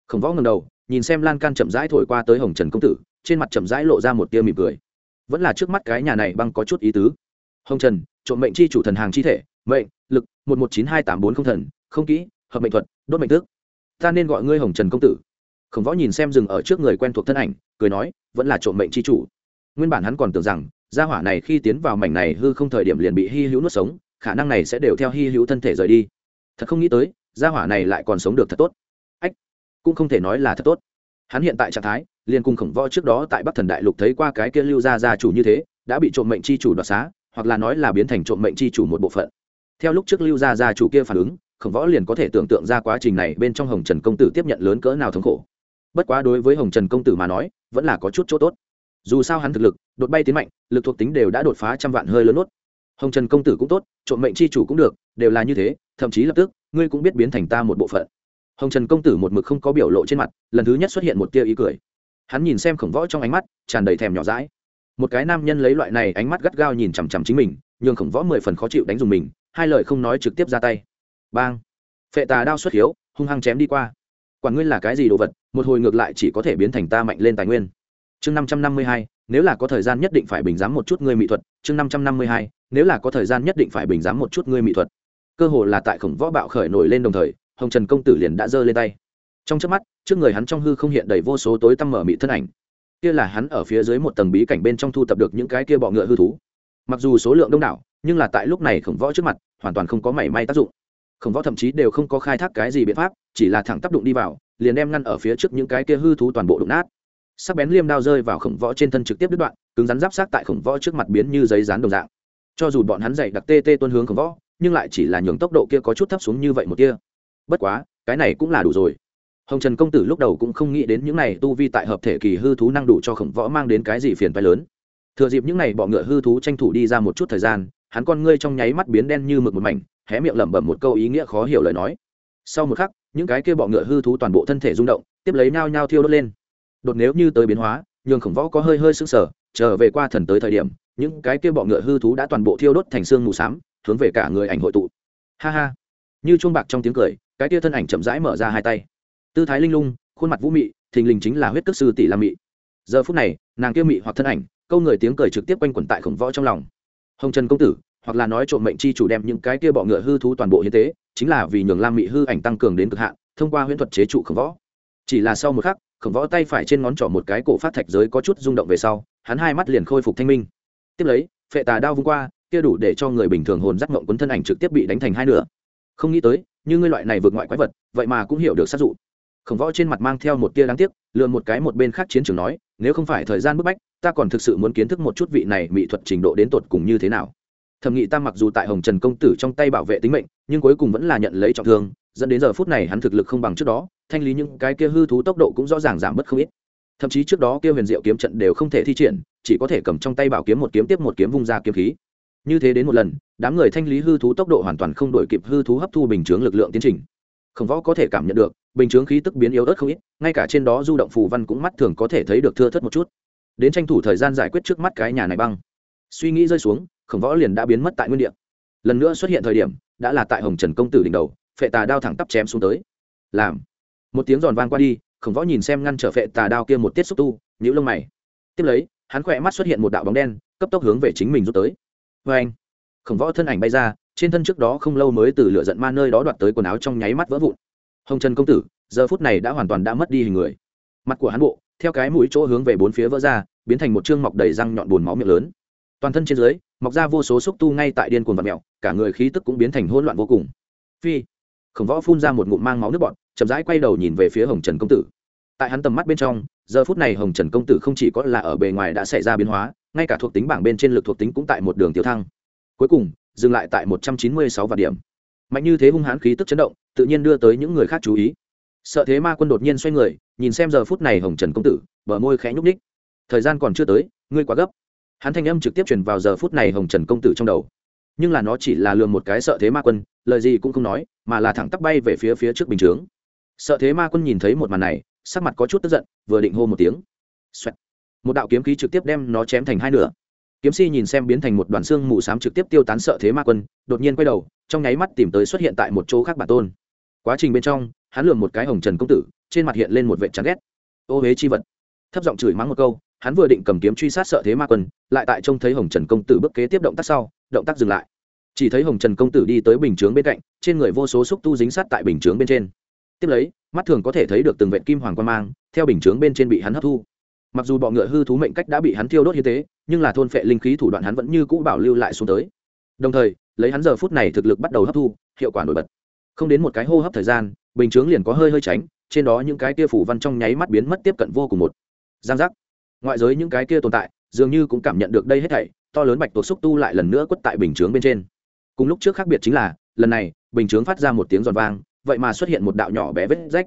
khổng võ ngầm đầu, nhìn xem lan can chậm rãi thổi qua tới hồng trần công tử, trên mặt chậm rãi lộ ra một tia mỉm cười. Vẫn là trước mắt cái nhà này băng có chút ý tứ. Hồng trần, trộm mệnh chi chủ thần hàng chi thể, mệnh, lực, một một chín hai tám bốn không thần, không kỹ, hợp mệnh thuật, đốt mệnh tước ta nên gọi ngươi hồng trần công tử khổng võ nhìn xem dừng ở trước người quen thuộc thân ảnh, cười nói, vẫn là trộm mệnh chi chủ. Nguyên bản hắn còn tưởng rằng, gia hỏa này khi tiến vào mảnh này hư không thời điểm liền bị hy hữu nuốt sống, khả năng này sẽ đều theo hy hữu thân thể rời đi. Thật không nghĩ tới, gia hỏa này lại còn sống được thật tốt. Ách, cũng không thể nói là thật tốt. Hắn hiện tại trạng thái, liền cùng khổng võ trước đó tại bắc thần đại lục thấy qua cái kia lưu gia gia chủ như thế, đã bị trộm mệnh chi chủ đoạt xá, hoặc là nói là biến thành trộm mệnh chi chủ một bộ phận. Theo lúc trước lưu gia gia chủ kia phản ứng, khổng võ liền có thể tưởng tượng ra quá trình này bên trong hồng trần công tử tiếp nhận lớn cỡ nào thống khổ bất quá đối với hồng trần công tử mà nói, vẫn là có chút chỗ tốt. Dù sao hắn thực lực, đột bay tiến mạnh, lực thuộc tính đều đã đột phá trăm vạn hơi lớn nốt. Hồng trần công tử cũng tốt, trộm mệnh c h i chủ cũng được, đều là như thế, thậm chí lập tức, ngươi cũng biết biến thành ta một bộ phận. Hồng trần công tử một mực không có biểu lộ trên mặt, lần thứ nhất xuất hiện một tia ý cười. Hắn nhìn xem khổng võ trong ánh mắt, tràn đầy thèm nhỏ rãi một cái nam nhân lấy loại này ánh mắt gắt gao nhìn chằm chằm chính mình, nhường khổng võ mười phần khó chịu đánh dùng mình, hai lời không nói trực tiếp ra tay. Bang! Phệ tà đao xuất hiếu, hung hăng chém đi qua quản ngươi là cái gì đồ vật, một hồi ngược lại chỉ có thể biến thành ta mạnh lên tài nguyên. Chương năm trăm năm mươi hai, nếu là có thời gian nhất định phải bình giám một chút ngươi mỹ thuật. Chương năm trăm năm mươi hai, nếu là có thời gian nhất định phải bình giám một chút ngươi mỹ thuật. Cơ hồ là tại khổng võ bạo khởi nổi lên đồng thời, hồng trần công tử liền đã giơ lên tay. Trong trước mắt, trước người hắn trong hư không hiện đầy vô số tối tăm mở mị thân ảnh. Kia là hắn ở phía dưới một tầng bí cảnh bên trong thu tập được những cái kia bọ ngựa hư thú. Mặc dù số lượng đông đảo, nhưng là tại lúc này khổng võ trước mặt, hoàn toàn không có mảy may tác dụng. Khổng võ thậm chí đều không có khai thác cái gì biện pháp chỉ là thẳng tác đụng đi vào, liền đem ngăn ở phía trước những cái kia hư thú toàn bộ đụng nát. Sắc bén liêm đao rơi vào khổng võ trên thân trực tiếp đứt đoạn, cứng rắn giáp sát tại khổng võ trước mặt biến như giấy rán đồng dạng. Cho dù bọn hắn dày đặc tê tê tuân hướng khổng võ, nhưng lại chỉ là nhường tốc độ kia có chút thấp xuống như vậy một kia. Bất quá, cái này cũng là đủ rồi. Hồng trần công tử lúc đầu cũng không nghĩ đến những này tu vi tại hợp thể kỳ hư thú năng đủ cho khổng võ mang đến cái gì phiền phái lớn. Thừa dịp những này bọ ngựa hư thú tranh thủ đi ra một chút thời gian, hắn con ngươi trong nháy mắt biến đen như mực một mảnh, hé miệng lẩm bẩm một câu ý nghĩa khó hiểu lời nói. Sau một khắc những cái kia bọ ngựa hư thú toàn bộ thân thể rung động, tiếp lấy nhao nhao thiêu đốt lên. Đột nếu như tới biến hóa, nhường khổng võ có hơi hơi sững sờ, trở về qua thần tới thời điểm, những cái kia bọ ngựa hư thú đã toàn bộ thiêu đốt thành xương mù xám, hướng về cả người ảnh hội tụ. Ha ha. Như chuông bạc trong tiếng cười, cái kia thân ảnh chậm rãi mở ra hai tay. Tư thái linh lung, khuôn mặt vũ mị, thình lình chính là huyết cước sư tỷ lam mị. Giờ phút này, nàng kia mị hoặc thân ảnh, câu người tiếng cười trực tiếp quanh quẩn tại khổng võ trong lòng. Hồng trần công tử hoặc là nói trộm mệnh chi chủ đem những cái kia bọ ngựa hư thú toàn bộ hiến tế, chính là vì nhường lam mị hư ảnh tăng cường đến cực hạn, thông qua huyễn thuật chế trụ khổng võ. Chỉ là sau một khắc, khổng võ tay phải trên ngón trỏ một cái cổ phát thạch giới có chút rung động về sau, hắn hai mắt liền khôi phục thanh minh. Tiếp lấy, phệ tà đao vung qua, kia đủ để cho người bình thường hồn dắt mộng quấn thân ảnh trực tiếp bị đánh thành hai nửa. Không nghĩ tới, như ngươi loại này vượt ngoại quái vật, vậy mà cũng hiểu được sát dụ. Khổng võ trên mặt mang theo một tia đáng tiếc lừa một cái một bên khác chiến trường nói, nếu không phải thời gian bức bách, ta còn thực sự muốn kiến thức một chút vị này mỹ thuật trình độ đến tột cùng như thế nào thẩm nghị tam mặc dù tại hồng trần công tử trong tay bảo vệ tính mệnh, nhưng cuối cùng vẫn là nhận lấy trọng thương, dẫn đến giờ phút này hắn thực lực không bằng trước đó, thanh lý những cái kia hư thú tốc độ cũng rõ ràng giảm bớt không ít. Thậm chí trước đó kia huyền diệu kiếm trận đều không thể thi triển, chỉ có thể cầm trong tay bảo kiếm một kiếm tiếp một kiếm vung ra kiếm khí. Như thế đến một lần, đám người thanh lý hư thú tốc độ hoàn toàn không đổi kịp hư thú hấp thu bình chướng lực lượng tiến trình. Khổng võ có thể cảm nhận được, bình chướng khí tức biến yếu ớt không ít, ngay cả trên đó du động phù văn cũng mắt thường có thể thấy được thưa thất một chút. Đến tranh thủ thời gian giải quyết trước mắt cái nhà này băng. Suy nghĩ rơi xuống khổng võ liền đã biến mất tại nguyên địa. Lần nữa xuất hiện thời điểm, đã là tại hồng trần công tử đỉnh đầu, phệ tà đao thẳng tắp chém xuống tới. Làm. Một tiếng giòn vang qua đi, khổng võ nhìn xem ngăn trở phệ tà đao kia một tiết xúc tu nhũ lông mày. Tiếp lấy, hắn khỏe mắt xuất hiện một đạo bóng đen, cấp tốc hướng về chính mình rút tới. Vê anh khổng võ thân ảnh bay ra, trên thân trước đó không lâu mới từ lửa giận ma nơi đó đoạt tới quần áo trong nháy mắt vỡ vụn. Hồng trần công tử, giờ phút này đã hoàn toàn đã mất đi hình người. Mặt của hắn bộ, theo cái mũi chỗ hướng về bốn phía vỡ ra, biến thành một chương mọc đầy răng nhọn bùn máu miệng lớn. Toàn thân trên dưới mọc ra vô số xúc tu ngay tại điên cuồng vật mèo, cả người khí tức cũng biến thành hỗn loạn vô cùng. Phi khổng võ phun ra một ngụm mang máu nước bọn chậm rãi quay đầu nhìn về phía hồng trần công tử. Tại hắn tầm mắt bên trong giờ phút này hồng trần công tử không chỉ có là ở bề ngoài đã xảy ra biến hóa ngay cả thuộc tính bảng bên trên lực thuộc tính cũng tại một đường tiêu thăng. Cuối cùng dừng lại tại một trăm chín mươi sáu vạn điểm. Mạnh như thế hung hãn khí tức chấn động tự nhiên đưa tới những người khác chú ý. Sợ thế ma quân đột nhiên xoay người nhìn xem giờ phút này hồng trần công tử bờ môi khẽ nhúc ních thời gian còn chưa tới ngươi quá gấp hắn thanh âm trực tiếp truyền vào giờ phút này hồng trần công tử trong đầu. Nhưng là nó chỉ là lường một cái sợ thế ma quân, lời gì cũng không nói, mà là thẳng tắp bay về phía phía trước bình chướng. Sợ thế ma quân nhìn thấy một màn này, sắc mặt có chút tức giận, vừa định hô một tiếng、Xoẹt. một đạo kiếm khí trực tiếp đem nó chém thành hai nửa. Kiếm si nhìn xem biến thành một đoàn xương mù s á m trực tiếp tiêu tán sợ thế ma quân, đột nhiên quay đầu, trong nháy mắt tìm tới xuất hiện tại một chỗ khác bản tôn. Quá trình bên trong, hắn lường một cái hồng trần công tử, trên mặt hiện lên một vệ trắng ghét. Ô huế chi vật. Thấp giọng chửi mắng một câu hắn vừa định cầm kiếm truy sát sợ thế ma quân, lại tại trông thấy hồng trần công tử bước kế tiếp động tác sau, động tác dừng lại. Chỉ thấy hồng trần công tử đi tới bình chướng bên cạnh, trên người vô số xúc tu dính sát tại bình chướng bên trên. Tiếp lấy, mắt thường có thể thấy được từng vện kim hoàng quan mang, theo bình chướng bên trên bị hắn hấp thu. Mặc dù bọ ngựa hư thú mệnh cách đã bị hắn thiêu đốt như thế, nhưng là thôn phệ linh khí thủ đoạn hắn vẫn như cũ bảo lưu lại xuống tới. Đồng thời, lấy hắn giờ phút này thực lực bắt đầu hấp thu, hiệu quả nổi bật. Không đến một cái hô hấp thời gian, bình chướng liền có hơi hơi tránh, trên đó những cái kia phủ văn trong nháy mắt biến mất tiếp cận vô cùng một. Giang giác ngoại giới những cái kia tồn tại, dường như cũng cảm nhận được đây hết thảy, to lớn bạch tuộc xúc tu lại lần nữa quất tại bình chướng bên trên. Cùng lúc trước khác biệt chính là, lần này, bình chướng phát ra một tiếng giòn vang, vậy mà xuất hiện một đạo nhỏ bé vết rách.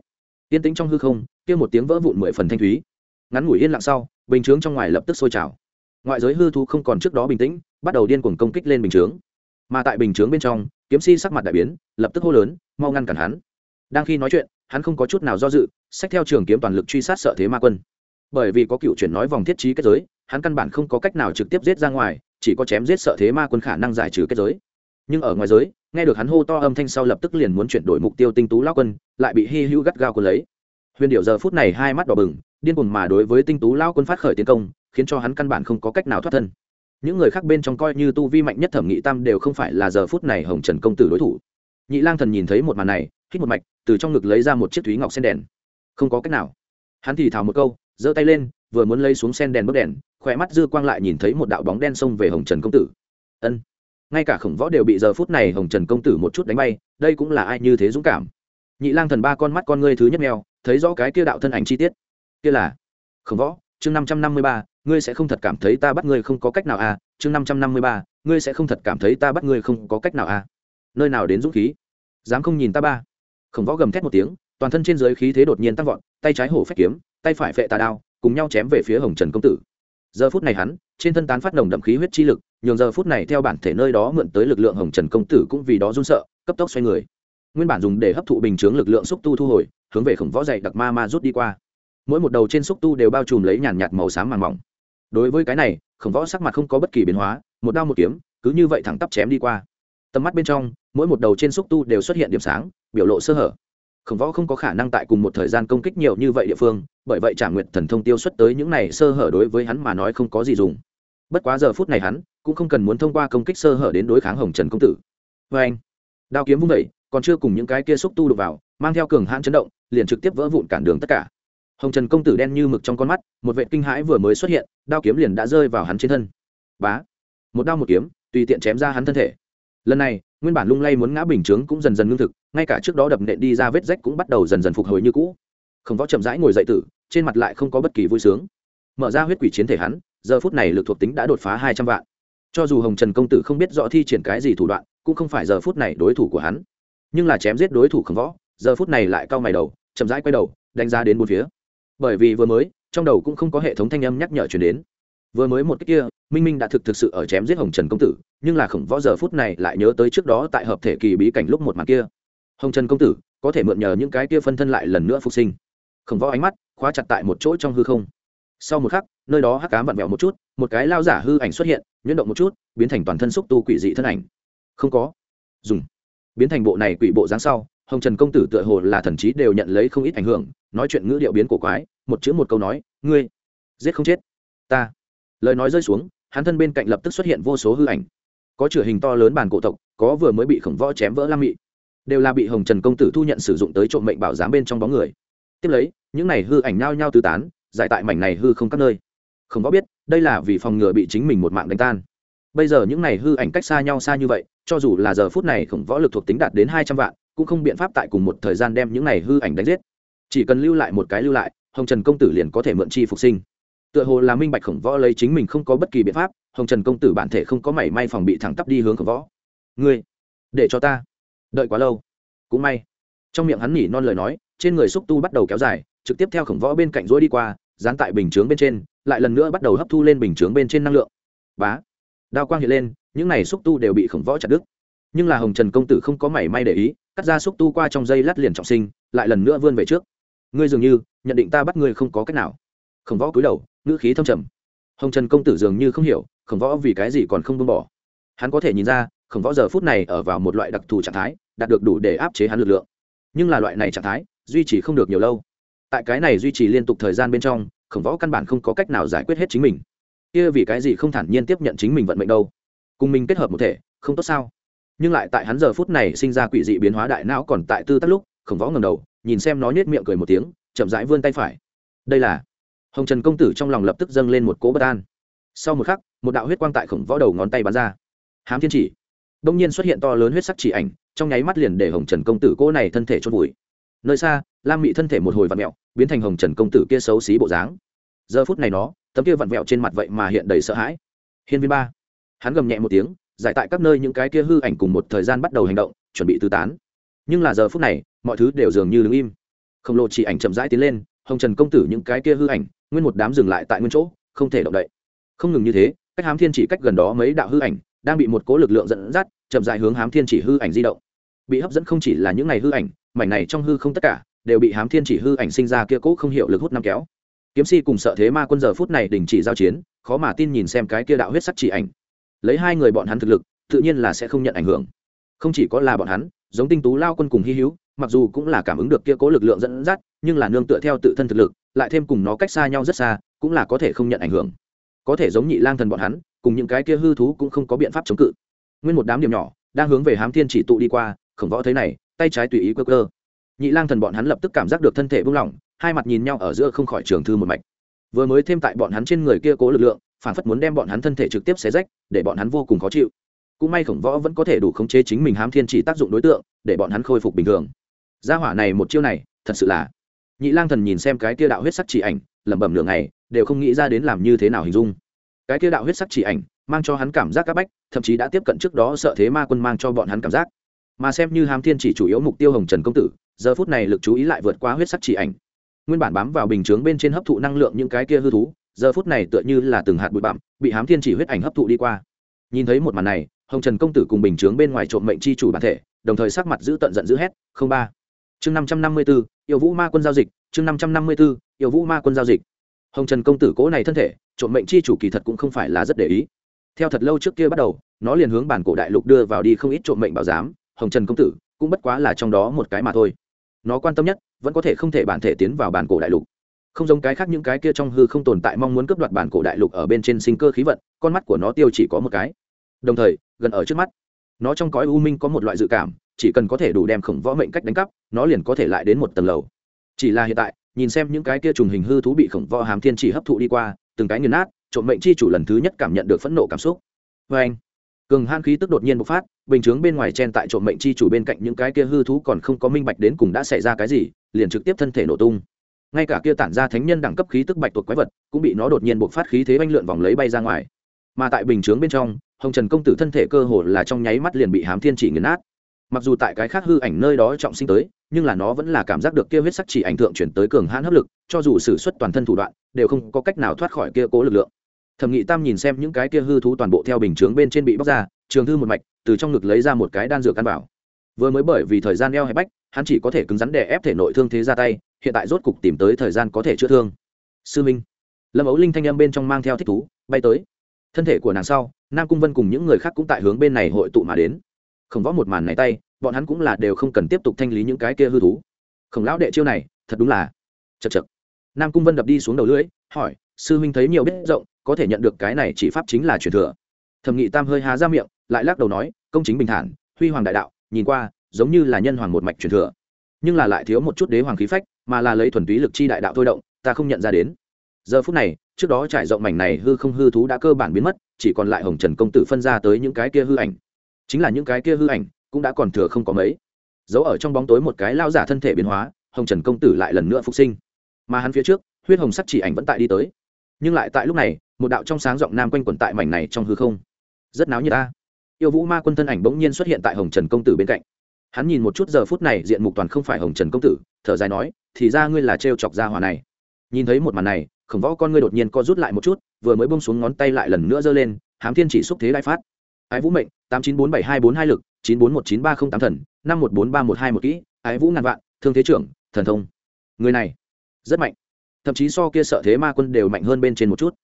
Yên tĩnh trong hư không, kia một tiếng vỡ vụn mười phần thanh thúy. Ngắn ngủi yên lặng sau, bình chướng trong ngoài lập tức sôi trào. Ngoại giới hư thú không còn trước đó bình tĩnh, bắt đầu điên cuồng công kích lên bình chướng. Mà tại bình chướng bên trong, kiếm si sắc mặt đại biến, lập tức hô lớn, mau ngăn cản hắn. Đang khi nói chuyện, hắn không có chút nào do dự sách theo trường kiếm toàn lực truy sát sợ thế ma quân bởi vì có cựu chuyển nói vòng thiết trí kết giới, hắn căn bản không có cách nào trực tiếp giết ra ngoài, chỉ có chém giết sợ thế ma quân khả năng giải trừ kết giới. Nhưng ở ngoài giới, nghe được hắn hô to âm thanh sau lập tức liền muốn chuyển đổi mục tiêu tinh tú lao quân, lại bị hy hữu gắt gao quân lấy. Huyền điệu giờ phút này hai mắt đỏ bừng, điên cuồng mà đối với tinh tú lao quân phát khởi tiến công, khiến cho hắn căn bản không có cách nào thoát thân. Những người khác bên trong coi như tu vi mạnh nhất thẩm nghị tam đều không phải là giờ phút này hồng trần công tử đối thủ. Nhị lang thần nhìn thấy một màn này, hít một mạch, từ trong ngực lấy ra một chiếc thúy ngọc sen đèn. Không có cách nào. Hắn thì thào một câu giơ tay lên, vừa muốn lấy xuống sen đèn bấc đèn khỏe mắt dư quang lại nhìn thấy một đạo bóng đen xông về hồng trần công tử. Ân. Ngay cả khổng võ đều bị giờ phút này hồng trần công tử một chút đánh bay, đây cũng là ai như thế dũng cảm. Nhị lang thần ba con mắt con ngươi thứ nhất mèo, thấy rõ cái kia đạo thân ảnh chi tiết. Kia là khổng võ, chương năm trăm năm mươi ba, ngươi sẽ không thật cảm thấy ta bắt ngươi không có cách nào à? Chương năm trăm năm mươi ba, ngươi sẽ không thật cảm thấy ta bắt ngươi không có cách nào à? Nơi nào đến dũng khí? Dám không nhìn ta ba? Khổng võ gầm thét một tiếng, toàn thân trên dưới khí thế đột nhiên tăng vọt, tay trái hổ phách kiếm tay phải phệ tà đao, cùng nhau chém về phía hồng trần công tử. Giờ phút này hắn, trên thân tán phát nồng đậm khí huyết chi lực, nhường giờ phút này theo bản thể nơi đó mượn tới lực lượng hồng trần công tử cũng vì đó run sợ, cấp tốc xoay người. Nguyên bản dùng để hấp thụ bình chướng lực lượng xúc tu thu hồi, hướng về khổng võ dạy đặc ma ma rút đi qua. Mỗi một đầu trên xúc tu đều bao trùm lấy nhàn nhạt màu xám màng mỏng. Đối với cái này, khổng võ sắc mặt không có bất kỳ biến hóa, một đao một kiếm, cứ như vậy thẳng tắp chém đi qua. Tầm mắt bên trong, mỗi một đầu trên xúc tu đều xuất hiện điểm sáng, biểu lộ sơ hở khổng võ không có khả năng tại cùng một thời gian công kích nhiều như vậy địa phương, bởi vậy trả nguyện thần thông tiêu xuất tới những này sơ hở đối với hắn mà nói không có gì dùng. Bất quá giờ phút này hắn cũng không cần muốn thông qua công kích sơ hở đến đối kháng hồng trần công tử. Vê anh, đao kiếm vung vẩy còn chưa cùng những cái kia xúc tu đục vào, mang theo cường hãn chấn động, liền trực tiếp vỡ vụn cản đường tất cả. Hồng trần công tử đen như mực trong con mắt, một vệ kinh hãi vừa mới xuất hiện, đao kiếm liền đã rơi vào hắn trên thân. Bá, một đao một kiếm, tùy tiện chém ra hắn thân thể lần này, nguyên bản lung lay muốn ngã bình chướng cũng dần dần ngưng thực, ngay cả trước đó đập nện đi ra vết rách cũng bắt đầu dần dần phục hồi như cũ. Khổng võ chậm rãi ngồi dậy tử, trên mặt lại không có bất kỳ vui sướng. Mở ra huyết quỷ chiến thể hắn, giờ phút này lực thuộc tính đã đột phá hai trăm vạn. Cho dù hồng trần công tử không biết rõ thi triển cái gì thủ đoạn, cũng không phải giờ phút này đối thủ của hắn. Nhưng là chém giết đối thủ khổng võ, giờ phút này lại cau mày đầu, chậm rãi quay đầu, đánh giá đến bốn phía. Bởi vì vừa mới, trong đầu cũng không có hệ thống thanh âm nhắc nhở chuyển đến vừa mới một cách kia, minh minh đã thực thực sự ở chém giết hồng trần công tử, nhưng là khổng võ giờ phút này lại nhớ tới trước đó tại hợp thể kỳ bí cảnh lúc một mặt kia. Hồng trần công tử, có thể mượn nhờ những cái kia phân thân lại lần nữa phục sinh. Khổng võ ánh mắt khóa chặt tại một chỗ trong hư không. Sau một khắc, nơi đó hắc cám vặn vẹo một chút, một cái lao giả hư ảnh xuất hiện, nhuyễn động một chút, biến thành toàn thân xúc tu quỷ dị thân ảnh. Không có. Dùng. Biến thành bộ này quỷ bộ dáng sau, hồng trần công tử tựa hồ là thần trí đều nhận lấy không ít ảnh hưởng, nói chuyện ngữ điệu biến cổ quái, một chữ một câu nói, ngươi, giết không chết. Ta lời nói rơi xuống, hắn thân bên cạnh lập tức xuất hiện vô số hư ảnh. Có chửa hình to lớn bàn cổ tộc, có vừa mới bị khổng võ chém vỡ lam mị. Đều là bị hồng trần công tử thu nhận sử dụng tới trộm mệnh bảo giám bên trong bóng người. Tiếp lấy, những này hư ảnh nhao nhao tứ tán, giải tại mảnh này hư không các nơi. Không có biết, đây là vì phòng ngừa bị chính mình một mạng đánh tan. Bây giờ những này hư ảnh cách xa nhau xa như vậy, cho dù là giờ phút này khổng võ lực thuộc tính đạt đến hai trăm vạn, cũng không biện pháp tại cùng một thời gian đem những này hư ảnh đánh giết. Chỉ cần lưu lại một cái lưu lại, hồng trần công tử liền có thể mượn chi phục sinh tựa hồ là minh bạch khổng võ lấy chính mình không có bất kỳ biện pháp, hồng trần công tử bản thể không có mảy may phòng bị thẳng tắp đi hướng khổng võ. Ngươi, để cho ta. Đợi quá lâu. Cũng may. Trong miệng hắn nhỉ non lời nói, trên người xúc tu bắt đầu kéo dài, trực tiếp theo khổng võ bên cạnh rối đi qua, dán tại bình chướng bên trên, lại lần nữa bắt đầu hấp thu lên bình chướng bên trên năng lượng. Bá. Đao quang hiện lên, những này xúc tu đều bị khổng võ chặt đứt. Nhưng là hồng trần công tử không có mảy may để ý, cắt ra xúc tu qua trong dây lát liền trọng sinh, lại lần nữa vươn về trước. Ngươi dường như, nhận định ta bắt ngươi không có cách nào. Khổng võ cúi đầu ngữ khí thâm trầm. Hồng trần công tử dường như không hiểu, khổng võ vì cái gì còn không buông bỏ. Hắn có thể nhìn ra, khổng võ giờ phút này ở vào một loại đặc thù trạng thái, đạt được đủ để áp chế hắn lực lượng. Nhưng là loại này trạng thái, duy trì không được nhiều lâu. Tại cái này duy trì liên tục thời gian bên trong, khổng võ căn bản không có cách nào giải quyết hết chính mình. Kia vì cái gì không thản nhiên tiếp nhận chính mình vận mệnh đâu? Cùng mình kết hợp một thể, không tốt sao? Nhưng lại tại hắn giờ phút này sinh ra quỷ dị biến hóa đại não còn tại tư tắc lúc, khổng võ ngầm đầu, nhìn xem nó nhét miệng cười một tiếng, chậm rãi vươn tay phải. Đây là hồng trần công tử trong lòng lập tức dâng lên một cỗ bất an. Sau một khắc, một đạo huyết quang tại khổng võ đầu ngón tay bắn ra. Hám thiên chỉ. Đông nhiên xuất hiện to lớn huyết sắc chỉ ảnh, trong nháy mắt liền để hồng trần công tử cỗ này thân thể chôn vùi. Nơi xa, lam mị thân thể một hồi vặn mẹo biến thành hồng trần công tử kia xấu xí bộ dáng. Giờ phút này nó, tấm kia vặn vẹo trên mặt vậy mà hiện đầy sợ hãi. Hiên viên ba. Hắn gầm nhẹ một tiếng, giải tại các nơi những cái kia hư ảnh cùng một thời gian bắt đầu hành động, chuẩn bị tứ tán. Nhưng là giờ phút này, mọi thứ đều dường như đứng im. Khổng lồ chỉ ảnh chậm rãi tiến lên, hồng trần công tử những cái kia hư ảnh nguyên một đám dừng lại tại nguyên chỗ, không thể động đậy. Không ngừng như thế, cách hám thiên chỉ cách gần đó mấy đạo hư ảnh đang bị một cố lực lượng dẫn dắt, chậm dài hướng hám thiên chỉ hư ảnh di động. Bị hấp dẫn không chỉ là những ngày hư ảnh, mảnh này trong hư không tất cả đều bị hám thiên chỉ hư ảnh sinh ra kia cố không hiểu lực hút năm kéo. Kiếm si cùng sợ thế ma quân giờ phút này đình chỉ giao chiến, khó mà tin nhìn xem cái kia đạo huyết sắc chỉ ảnh. Lấy hai người bọn hắn thực lực, tự nhiên là sẽ không nhận ảnh hưởng. Không chỉ có là bọn hắn, giống tinh tú lao quân cùng hy hữu, mặc dù cũng là cảm ứng được kia cố lực lượng dẫn dắt, nhưng là nương tựa theo tự thân thực lực lại thêm cùng nó cách xa nhau rất xa, cũng là có thể không nhận ảnh hưởng. Có thể giống nhị lang thần bọn hắn, cùng những cái kia hư thú cũng không có biện pháp chống cự. Nguyên một đám điểm nhỏ, đang hướng về hám thiên chỉ tụ đi qua, khổng võ thấy này, tay trái tùy ý cơ cơ nhị lang thần bọn hắn lập tức cảm giác được thân thể buông lỏng, hai mặt nhìn nhau ở giữa không khỏi trường thư một mạch. Vừa mới thêm tại bọn hắn trên người kia cố lực lượng, phản phất muốn đem bọn hắn thân thể trực tiếp xé rách, để bọn hắn vô cùng khó chịu. Cũng may khổng võ vẫn có thể đủ khống chế chính mình hám thiên chỉ tác dụng đối tượng, để bọn hắn khôi phục bình thường. Gia hỏa này một chiêu này, thật sự là nhị lang thần nhìn xem cái kia đạo huyết sắc chỉ ảnh, lẩm bẩm nửa ngày, đều không nghĩ ra đến làm như thế nào hình dung. Cái kia đạo huyết sắc chỉ ảnh, mang cho hắn cảm giác các bách, thậm chí đã tiếp cận trước đó sợ thế ma quân mang cho bọn hắn cảm giác. Mà xem như hám thiên chỉ chủ yếu mục tiêu hồng trần công tử, giờ phút này lực chú ý lại vượt qua huyết sắc chỉ ảnh. Nguyên bản bám vào bình chướng bên trên hấp thụ năng lượng những cái kia hư thú, giờ phút này tựa như là từng hạt bụi bặm, bị hám thiên chỉ huyết ảnh hấp thụ đi qua. Nhìn thấy một màn này, hồng trần công tử cùng bình chướng bên ngoài trộm mệnh chi chủ bản thể, đồng thời sắc mặt giữ tận giận dữ hét, không ba chương năm trăm năm mươi b ố yêu vũ ma quân giao dịch, chương năm trăm năm mươi b ố yêu vũ ma quân giao dịch. Hồng trần công tử cố này thân thể, trộm mệnh chi chủ kỳ thật cũng không phải là rất để ý. Theo thật lâu trước kia bắt đầu, nó liền hướng bản cổ đại lục đưa vào đi không ít trộm mệnh bảo giám, hồng trần công tử cũng bất quá là trong đó một cái mà thôi. Nó quan tâm nhất, vẫn có thể không thể bản thể tiến vào bản cổ đại lục. Không giống cái khác những cái kia trong hư không tồn tại mong muốn cướp đoạt bản cổ đại lục ở bên trên sinh cơ khí vận, con mắt của nó tiêu chỉ có một cái. Đồng thời, gần ở trước mắt, nó trong cõi u minh có một loại dự cảm, chỉ cần có thể đủ đem khổng võ mệnh cách đánh cắp nó liền có thể lại đến một tầng lầu. Chỉ là hiện tại, nhìn xem những cái kia trùng hình hư thú bị khổng võ hàm thiên chỉ hấp thụ đi qua, từng cái nghiền nát, trộm mệnh chi chủ lần thứ nhất cảm nhận được phẫn nộ cảm xúc. Vê anh, cường han khí tức đột nhiên bộc phát, bình chướng bên ngoài chen tại trộm mệnh chi chủ bên cạnh những cái kia hư thú còn không có minh bạch đến cùng đã xảy ra cái gì, liền trực tiếp thân thể nổ tung. Ngay cả kia tản ra thánh nhân đẳng cấp khí tức bạch tuộc quái vật, cũng bị nó đột nhiên bộc phát khí thế oanh lượn vòng lấy bay ra ngoài. Mà tại bình chướng bên trong, hồng trần công tử thân thể cơ hồ là trong nháy mắt liền bị hám thiên chỉ nghiền nát mặc dù tại cái khác hư ảnh nơi đó trọng sinh tới, nhưng là nó vẫn là cảm giác được kia huyết sắc chỉ ảnh thượng chuyển tới cường hãn hấp lực, cho dù xử suất toàn thân thủ đoạn, đều không có cách nào thoát khỏi kia cố lực lượng. Thẩm nghị tam nhìn xem những cái kia hư thú toàn bộ theo bình chướng bên trên bị bóc ra, trường thư một mạch, từ trong ngực lấy ra một cái đan dược căn bảo vừa mới bởi vì thời gian eo hay bách, hắn chỉ có thể cứng rắn để ép thể nội thương thế ra tay, hiện tại rốt cục tìm tới thời gian có thể chữa thương. Sư minh, lâm ấu linh thanh âm bên trong mang theo thích thú, bay tới. Thân thể của nàng sau, nam cung vân cùng những người khác cũng tại hướng bên này hội tụ mà đến không võ một màn này tay, bọn hắn cũng là đều không cần tiếp tục thanh lý những cái kia hư thú. Khổng lão đệ chiêu này, thật đúng là chật chật. Nam cung vân đập đi xuống đầu lưỡi, hỏi, sư huynh thấy nhiều biết rộng, có thể nhận được cái này chỉ pháp chính là truyền thừa. Thẩm nghị tam hơi há ra miệng, lại lắc đầu nói, công chính bình thản, huy hoàng đại đạo, nhìn qua, giống như là nhân hoàng một mạch truyền thừa. Nhưng là lại thiếu một chút đế hoàng khí phách, mà là lấy thuần túy lực chi đại đạo thôi động, ta không nhận ra đến. Giờ phút này, trước đó trải rộng mảnh này hư không hư thú đã cơ bản biến mất, chỉ còn lại hồng trần công tử phân ra tới những cái kia hư ảnh chính là những cái kia hư ảnh cũng đã còn thừa không có mấy. Giấu ở trong bóng tối một cái lao giả thân thể biến hóa, hồng trần công tử lại lần nữa phục sinh. Mà hắn phía trước, huyết hồng sắc chỉ ảnh vẫn tại đi tới. Nhưng lại tại lúc này, một đạo trong sáng giọng nam quanh quẩn tại mảnh này trong hư không. Rất náo như ta. Yêu vũ ma quân thân ảnh bỗng nhiên xuất hiện tại hồng trần công tử bên cạnh. Hắn nhìn một chút giờ phút này diện mục toàn không phải hồng trần công tử, thở dài nói, thì ra ngươi là trêu chọc gia hòa này. Nhìn thấy một màn này, khổng võ con ngươi đột nhiên co rút lại một chút, vừa mới bông xuống ngón tay lại lần nữa giơ lên, hám thiên chỉ xúc thế đại phát. Ái vũ mệnh tám chín bốn bảy hai bốn hai lực, chín bốn một chín ba không tám thần, năm một bốn ba một hai một kỹ, ái vũ ngàn vạn, thương thế trưởng, thần thông. Người này, rất mạnh. Thậm chí so kia sợ thế ma quân đều mạnh hơn bên trên một chút.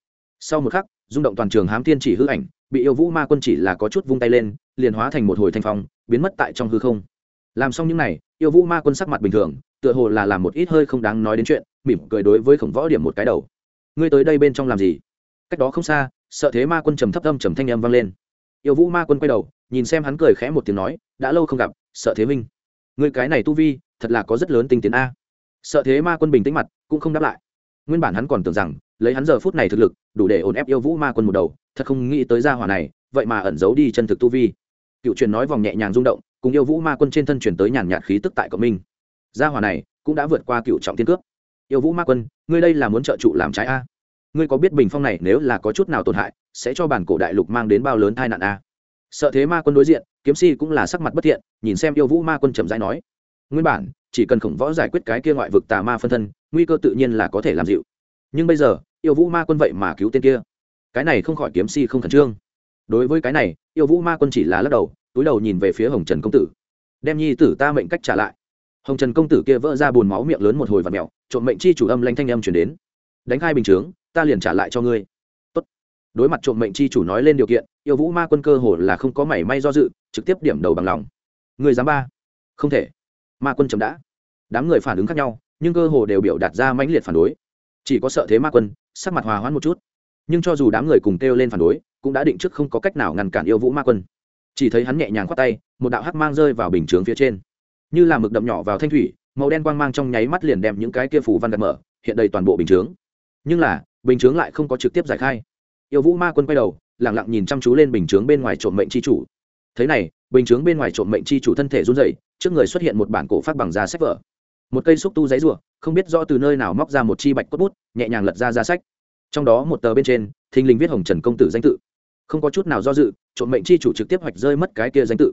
Sau một khắc, rung động toàn trường hám thiên chỉ hư ảnh, bị yêu vũ ma quân chỉ là có chút vung tay lên, liền hóa thành một hồi thanh phong, biến mất tại trong hư không. Làm xong những này, yêu vũ ma quân sắc mặt bình thường, tựa hồ là làm một ít hơi không đáng nói đến chuyện, mỉm cười đối với khổng võ điểm một cái đầu. Ngươi tới đây bên trong làm gì? Cách đó không xa, sợ thế ma quân trầm thấp âm trầm thanh âm vang lên yêu vũ ma quân quay đầu, nhìn xem hắn cười khẽ một tiếng nói, đã lâu không gặp, sợ thế minh. Người cái này tu vi, thật là có rất lớn tinh tiến a. Sợ thế ma quân bình tĩnh mặt, cũng không đáp lại. Nguyên bản hắn còn tưởng rằng, lấy hắn giờ phút này thực lực, đủ để ổn ép yêu vũ ma quân một đầu, thật không nghĩ tới gia hỏa này, vậy mà ẩn giấu đi chân thực tu vi. Cựu truyền nói vòng nhẹ nhàng rung động, cùng yêu vũ ma quân trên thân truyền tới nhàn nhạt khí tức tại cộng minh. Gia hỏa này, cũng đã vượt qua cựu trọng thiên cướp. Yêu vũ ma quân, ngươi đây là muốn trợ trụ làm trái a? Ngươi có biết bình phong này nếu là có chút nào tổn hại, sẽ cho bản cổ đại lục mang đến bao lớn tai nạn a sợ thế ma quân đối diện, kiếm si cũng là sắc mặt bất thiện, nhìn xem yêu vũ ma quân trầm rãi nói. Nguyên bản, chỉ cần khổng võ giải quyết cái kia ngoại vực tà ma phân thân, nguy cơ tự nhiên là có thể làm dịu. Nhưng bây giờ, yêu vũ ma quân vậy mà cứu tên kia. Cái này không khỏi kiếm si không khẩn trương. Đối với cái này, yêu vũ ma quân chỉ là lắc đầu, túi đầu nhìn về phía hồng trần công tử. Đem nhi tử ta mệnh cách trả lại. Hồng trần công tử kia vỡ ra bùn máu miệng lớn một hồi và mẹo trộm mệnh chi chủ âm lanh thanh âm chuyển đến. Đánh khai bình chướng ta liền trả lại cho ngươi. Tốt. đối mặt trộm mệnh chi chủ nói lên điều kiện, yêu vũ ma quân cơ hồ là không có mảy may do dự, trực tiếp điểm đầu bằng lòng. Người dám ba? Không thể. Ma quân chấm đã. Đám người phản ứng khác nhau, nhưng cơ hồ đều biểu đạt ra mãnh liệt phản đối. Chỉ có sợ thế ma quân, sắc mặt hòa hoãn một chút. Nhưng cho dù đám người cùng kêu lên phản đối, cũng đã định trước không có cách nào ngăn cản yêu vũ ma quân. Chỉ thấy hắn nhẹ nhàng khoát tay, một đạo hắc mang rơi vào bình chướng phía trên. Như là mực đậm nhỏ vào thanh thủy, màu đen quang mang trong nháy mắt liền đem những cái kia phủ văn gạt mở, hiện đầy toàn bộ bình chướng. Nhưng là bình chướng lại không có trực tiếp giải khai. Yêu vũ ma quân quay đầu lẳng lặng nhìn chăm chú lên bình chướng bên ngoài trộm mệnh c h i chủ. Thế này bình chướng bên ngoài trộm mệnh c h i chủ thân thể run dậy trước người xuất hiện một bản cổ phát bằng da sách vở. Một cây xúc tu giấy rùa, không biết rõ từ nơi nào móc ra một chi bạch cốt bút nhẹ nhàng lật ra ra sách. Trong đó một tờ bên trên thình lình viết hồng trần công tử danh tự. Không có chút nào do dự trộm mệnh chi chủ trực tiếp hoạch rơi mất cái kia danh tự.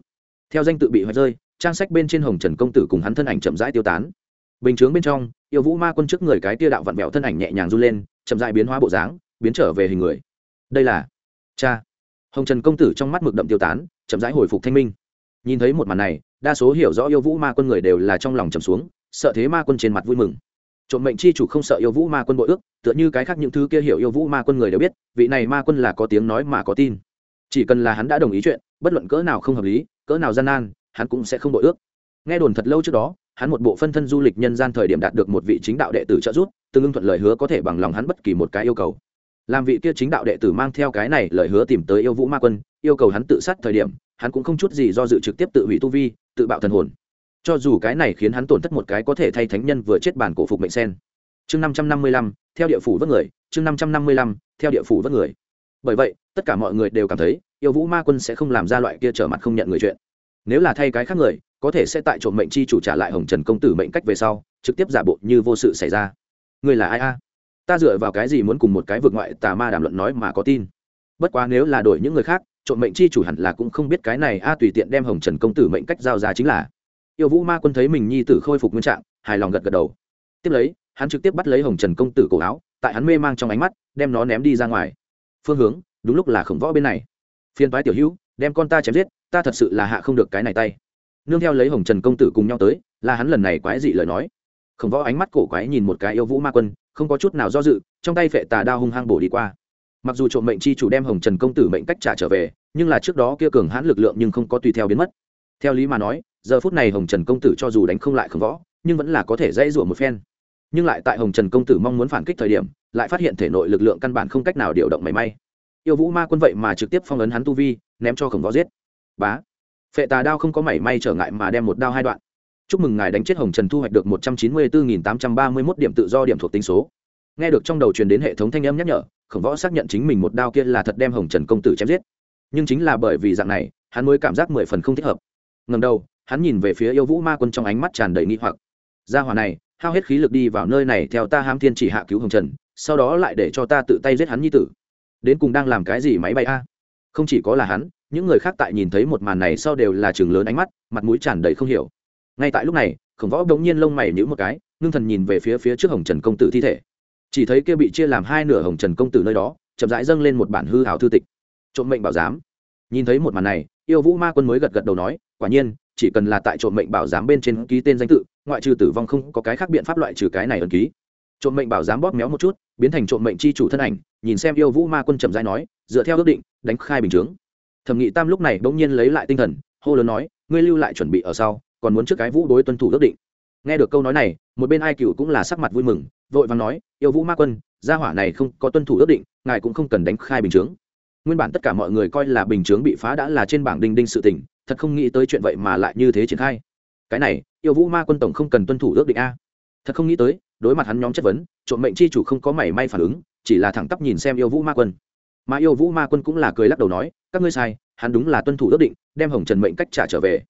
Theo danh tự bị hoạch rơi trang sách bên trên hồng trần công tử cùng hắn thân ảnh chậm rãi tiêu tán. Bình chướng bên trong yêu vũ ma quân trước người cái tia đạo vặn vẹo thân ảnh nhẹ nhàng run lên chậm rãi biến hóa bộ dáng, biến trở về hình người. Đây là cha. Hồng trần công tử trong mắt mực đậm tiêu tán, chậm rãi hồi phục thanh minh. Nhìn thấy một màn này, đa số hiểu rõ yêu vũ ma quân người đều là trong lòng trầm xuống, sợ thế ma quân trên mặt vui mừng. Trộm mệnh chi chủ không sợ yêu vũ ma quân bội ước, tựa như cái khác những thứ kia hiểu yêu vũ ma quân người đều biết, vị này ma quân là có tiếng nói mà có tin. Chỉ cần là hắn đã đồng ý chuyện, bất luận cỡ nào không hợp lý, cỡ nào gian nan, hắn cũng sẽ không bội ước. Nghe đồn thật lâu trước đó hắn một bộ phân thân du lịch nhân gian thời điểm đạt được một vị chính đạo đệ tử trợ giúp, tương ưng thuận lời hứa có thể bằng lòng hắn bất kỳ một cái yêu cầu. Làm vị kia chính đạo đệ tử mang theo cái này lời hứa tìm tới yêu vũ ma quân, yêu cầu hắn tự sát thời điểm, hắn cũng không chút gì do dự trực tiếp tự hủy tu vi, tự bạo thần hồn. Cho dù cái này khiến hắn tổn thất một cái có thể thay thánh nhân vừa chết bản cổ phục mệnh sen. Chương năm trăm năm mươi lăm, theo địa phủ vất người, chương năm trăm năm mươi lăm, theo địa phủ vất người. Bởi vậy, tất cả mọi người đều cảm thấy, yêu vũ ma quân sẽ không làm ra loại kia trở mặt không nhận người chuyện. Nếu là thay cái khác người có thể sẽ tại trộm mệnh chi chủ trả lại hồng trần công tử mệnh cách về sau, trực tiếp giả bộ như vô sự xảy ra. Người là ai a? Ta dựa vào cái gì muốn cùng một cái vượt ngoại tà ma đàm luận nói mà có tin? Bất quá nếu là đổi những người khác trộm mệnh chi chủ hẳn là cũng không biết cái này a tùy tiện đem hồng trần công tử mệnh cách giao ra chính là. Yêu vũ ma quân thấy mình nhi tử khôi phục nguyên trạng, hài lòng gật gật đầu. Tiếp lấy, hắn trực tiếp bắt lấy hồng trần công tử cổ áo, tại hắn mê mang trong ánh mắt, đem nó ném đi ra ngoài. Phương hướng, đúng lúc là khổng võ bên này. Phiên toái tiểu hữu, đem con ta chém giết, ta thật sự là hạ không được cái này tay nương theo lấy hồng trần công tử cùng nhau tới, là hắn lần này quái dị lời nói. Khổng võ ánh mắt cổ quái nhìn một cái yêu vũ ma quân, không có chút nào do dự, trong tay phệ tà đao hung hăng bổ đi qua. Mặc dù trộm mệnh chi chủ đem hồng trần công tử mệnh cách trả trở về, nhưng là trước đó kia cường hãn lực lượng nhưng không có tùy theo biến mất. Theo lý mà nói, giờ phút này hồng trần công tử cho dù đánh không lại khổng võ, nhưng vẫn là có thể dãy rủa một phen. Nhưng lại tại hồng trần công tử mong muốn phản kích thời điểm, lại phát hiện thể nội lực lượng căn bản không cách nào điều động mảy may. Yêu vũ ma quân vậy mà trực tiếp phong ấn hắn tu vi, ném cho khổng võ giết. Bá phệ tà đao không có mảy may trở ngại mà đem một đao hai đoạn. Chúc mừng ngài đánh chết hồng trần thu hoạch được một trăm chín mươi bốn tám trăm ba mươi mốt điểm tự do điểm thuộc tính số. Nghe được trong đầu truyền đến hệ thống thanh âm nhắc nhở, khổng võ xác nhận chính mình một đao kia là thật đem hồng trần công tử chém giết. Nhưng chính là bởi vì dạng này, hắn mới cảm giác mười phần không thích hợp. Ngầm đầu, hắn nhìn về phía yêu vũ ma quân trong ánh mắt tràn đầy nghi hoặc. Gia hỏa này, hao hết khí lực đi vào nơi này theo ta ham thiên chỉ hạ cứu hồng trần, sau đó lại để cho ta tự tay giết hắn như tử. Đến cùng đang làm cái gì máy bay a? Không chỉ có là hắn những người khác tại nhìn thấy một màn này sau đều là chừng lớn ánh mắt, mặt mũi tràn đầy không hiểu. Ngay tại lúc này, khổng võ đ ố n g nhiên lông mày nhữ một cái, ngưng thần nhìn về phía phía trước hồng trần công tử thi thể. Chỉ thấy kia bị chia làm hai nửa hồng trần công tử nơi đó, chậm rãi dâng lên một bản hư hào thư tịch. Trộm mệnh bảo giám. Nhìn thấy một màn này, yêu vũ ma quân mới gật gật đầu nói, quả nhiên, chỉ cần là tại trộm mệnh bảo giám bên trên ký tên danh tự, ngoại trừ tử vong không có cái khác biện pháp loại trừ cái này ẩn ký. Trộm mệnh bảo giám bóp méo một chút, biến thành trộm mệnh c h i chủ thân ảnh, nhìn xem yêu vũ ma quân trầm rãi nói, dựa theo ước định, đánh khai bình chướng thẩm nghị tam lúc này bỗng nhiên lấy lại tinh thần, hô lớn nói, ngươi lưu lại chuẩn bị ở sau, còn muốn trước cái vũ đối tuân thủ ước định. Nghe được câu nói này, một bên ai cựu cũng là sắc mặt vui mừng, vội vàng nói, yêu vũ ma quân, gia hỏa này không có tuân thủ ước định, ngài cũng không cần đánh khai bình chướng. Nguyên bản tất cả mọi người coi là bình chướng bị phá đã là trên bảng đinh đinh sự tình, thật không nghĩ tới chuyện vậy mà lại như thế triển khai. Cái này, yêu vũ ma quân tổng không cần tuân thủ ước định a. Thật không nghĩ tới, đối mặt hắn nhóm chất vấn, trộm mệnh chi chủ không có mảy may phản ứng, chỉ là thẳng tắp nhìn xem yêu vũ ma quân mà yêu vũ ma quân cũng là cười lắc đầu nói, các ngươi sai, hắn đúng là tuân thủ ước định, đem hồng trần mệnh cách trả trở về.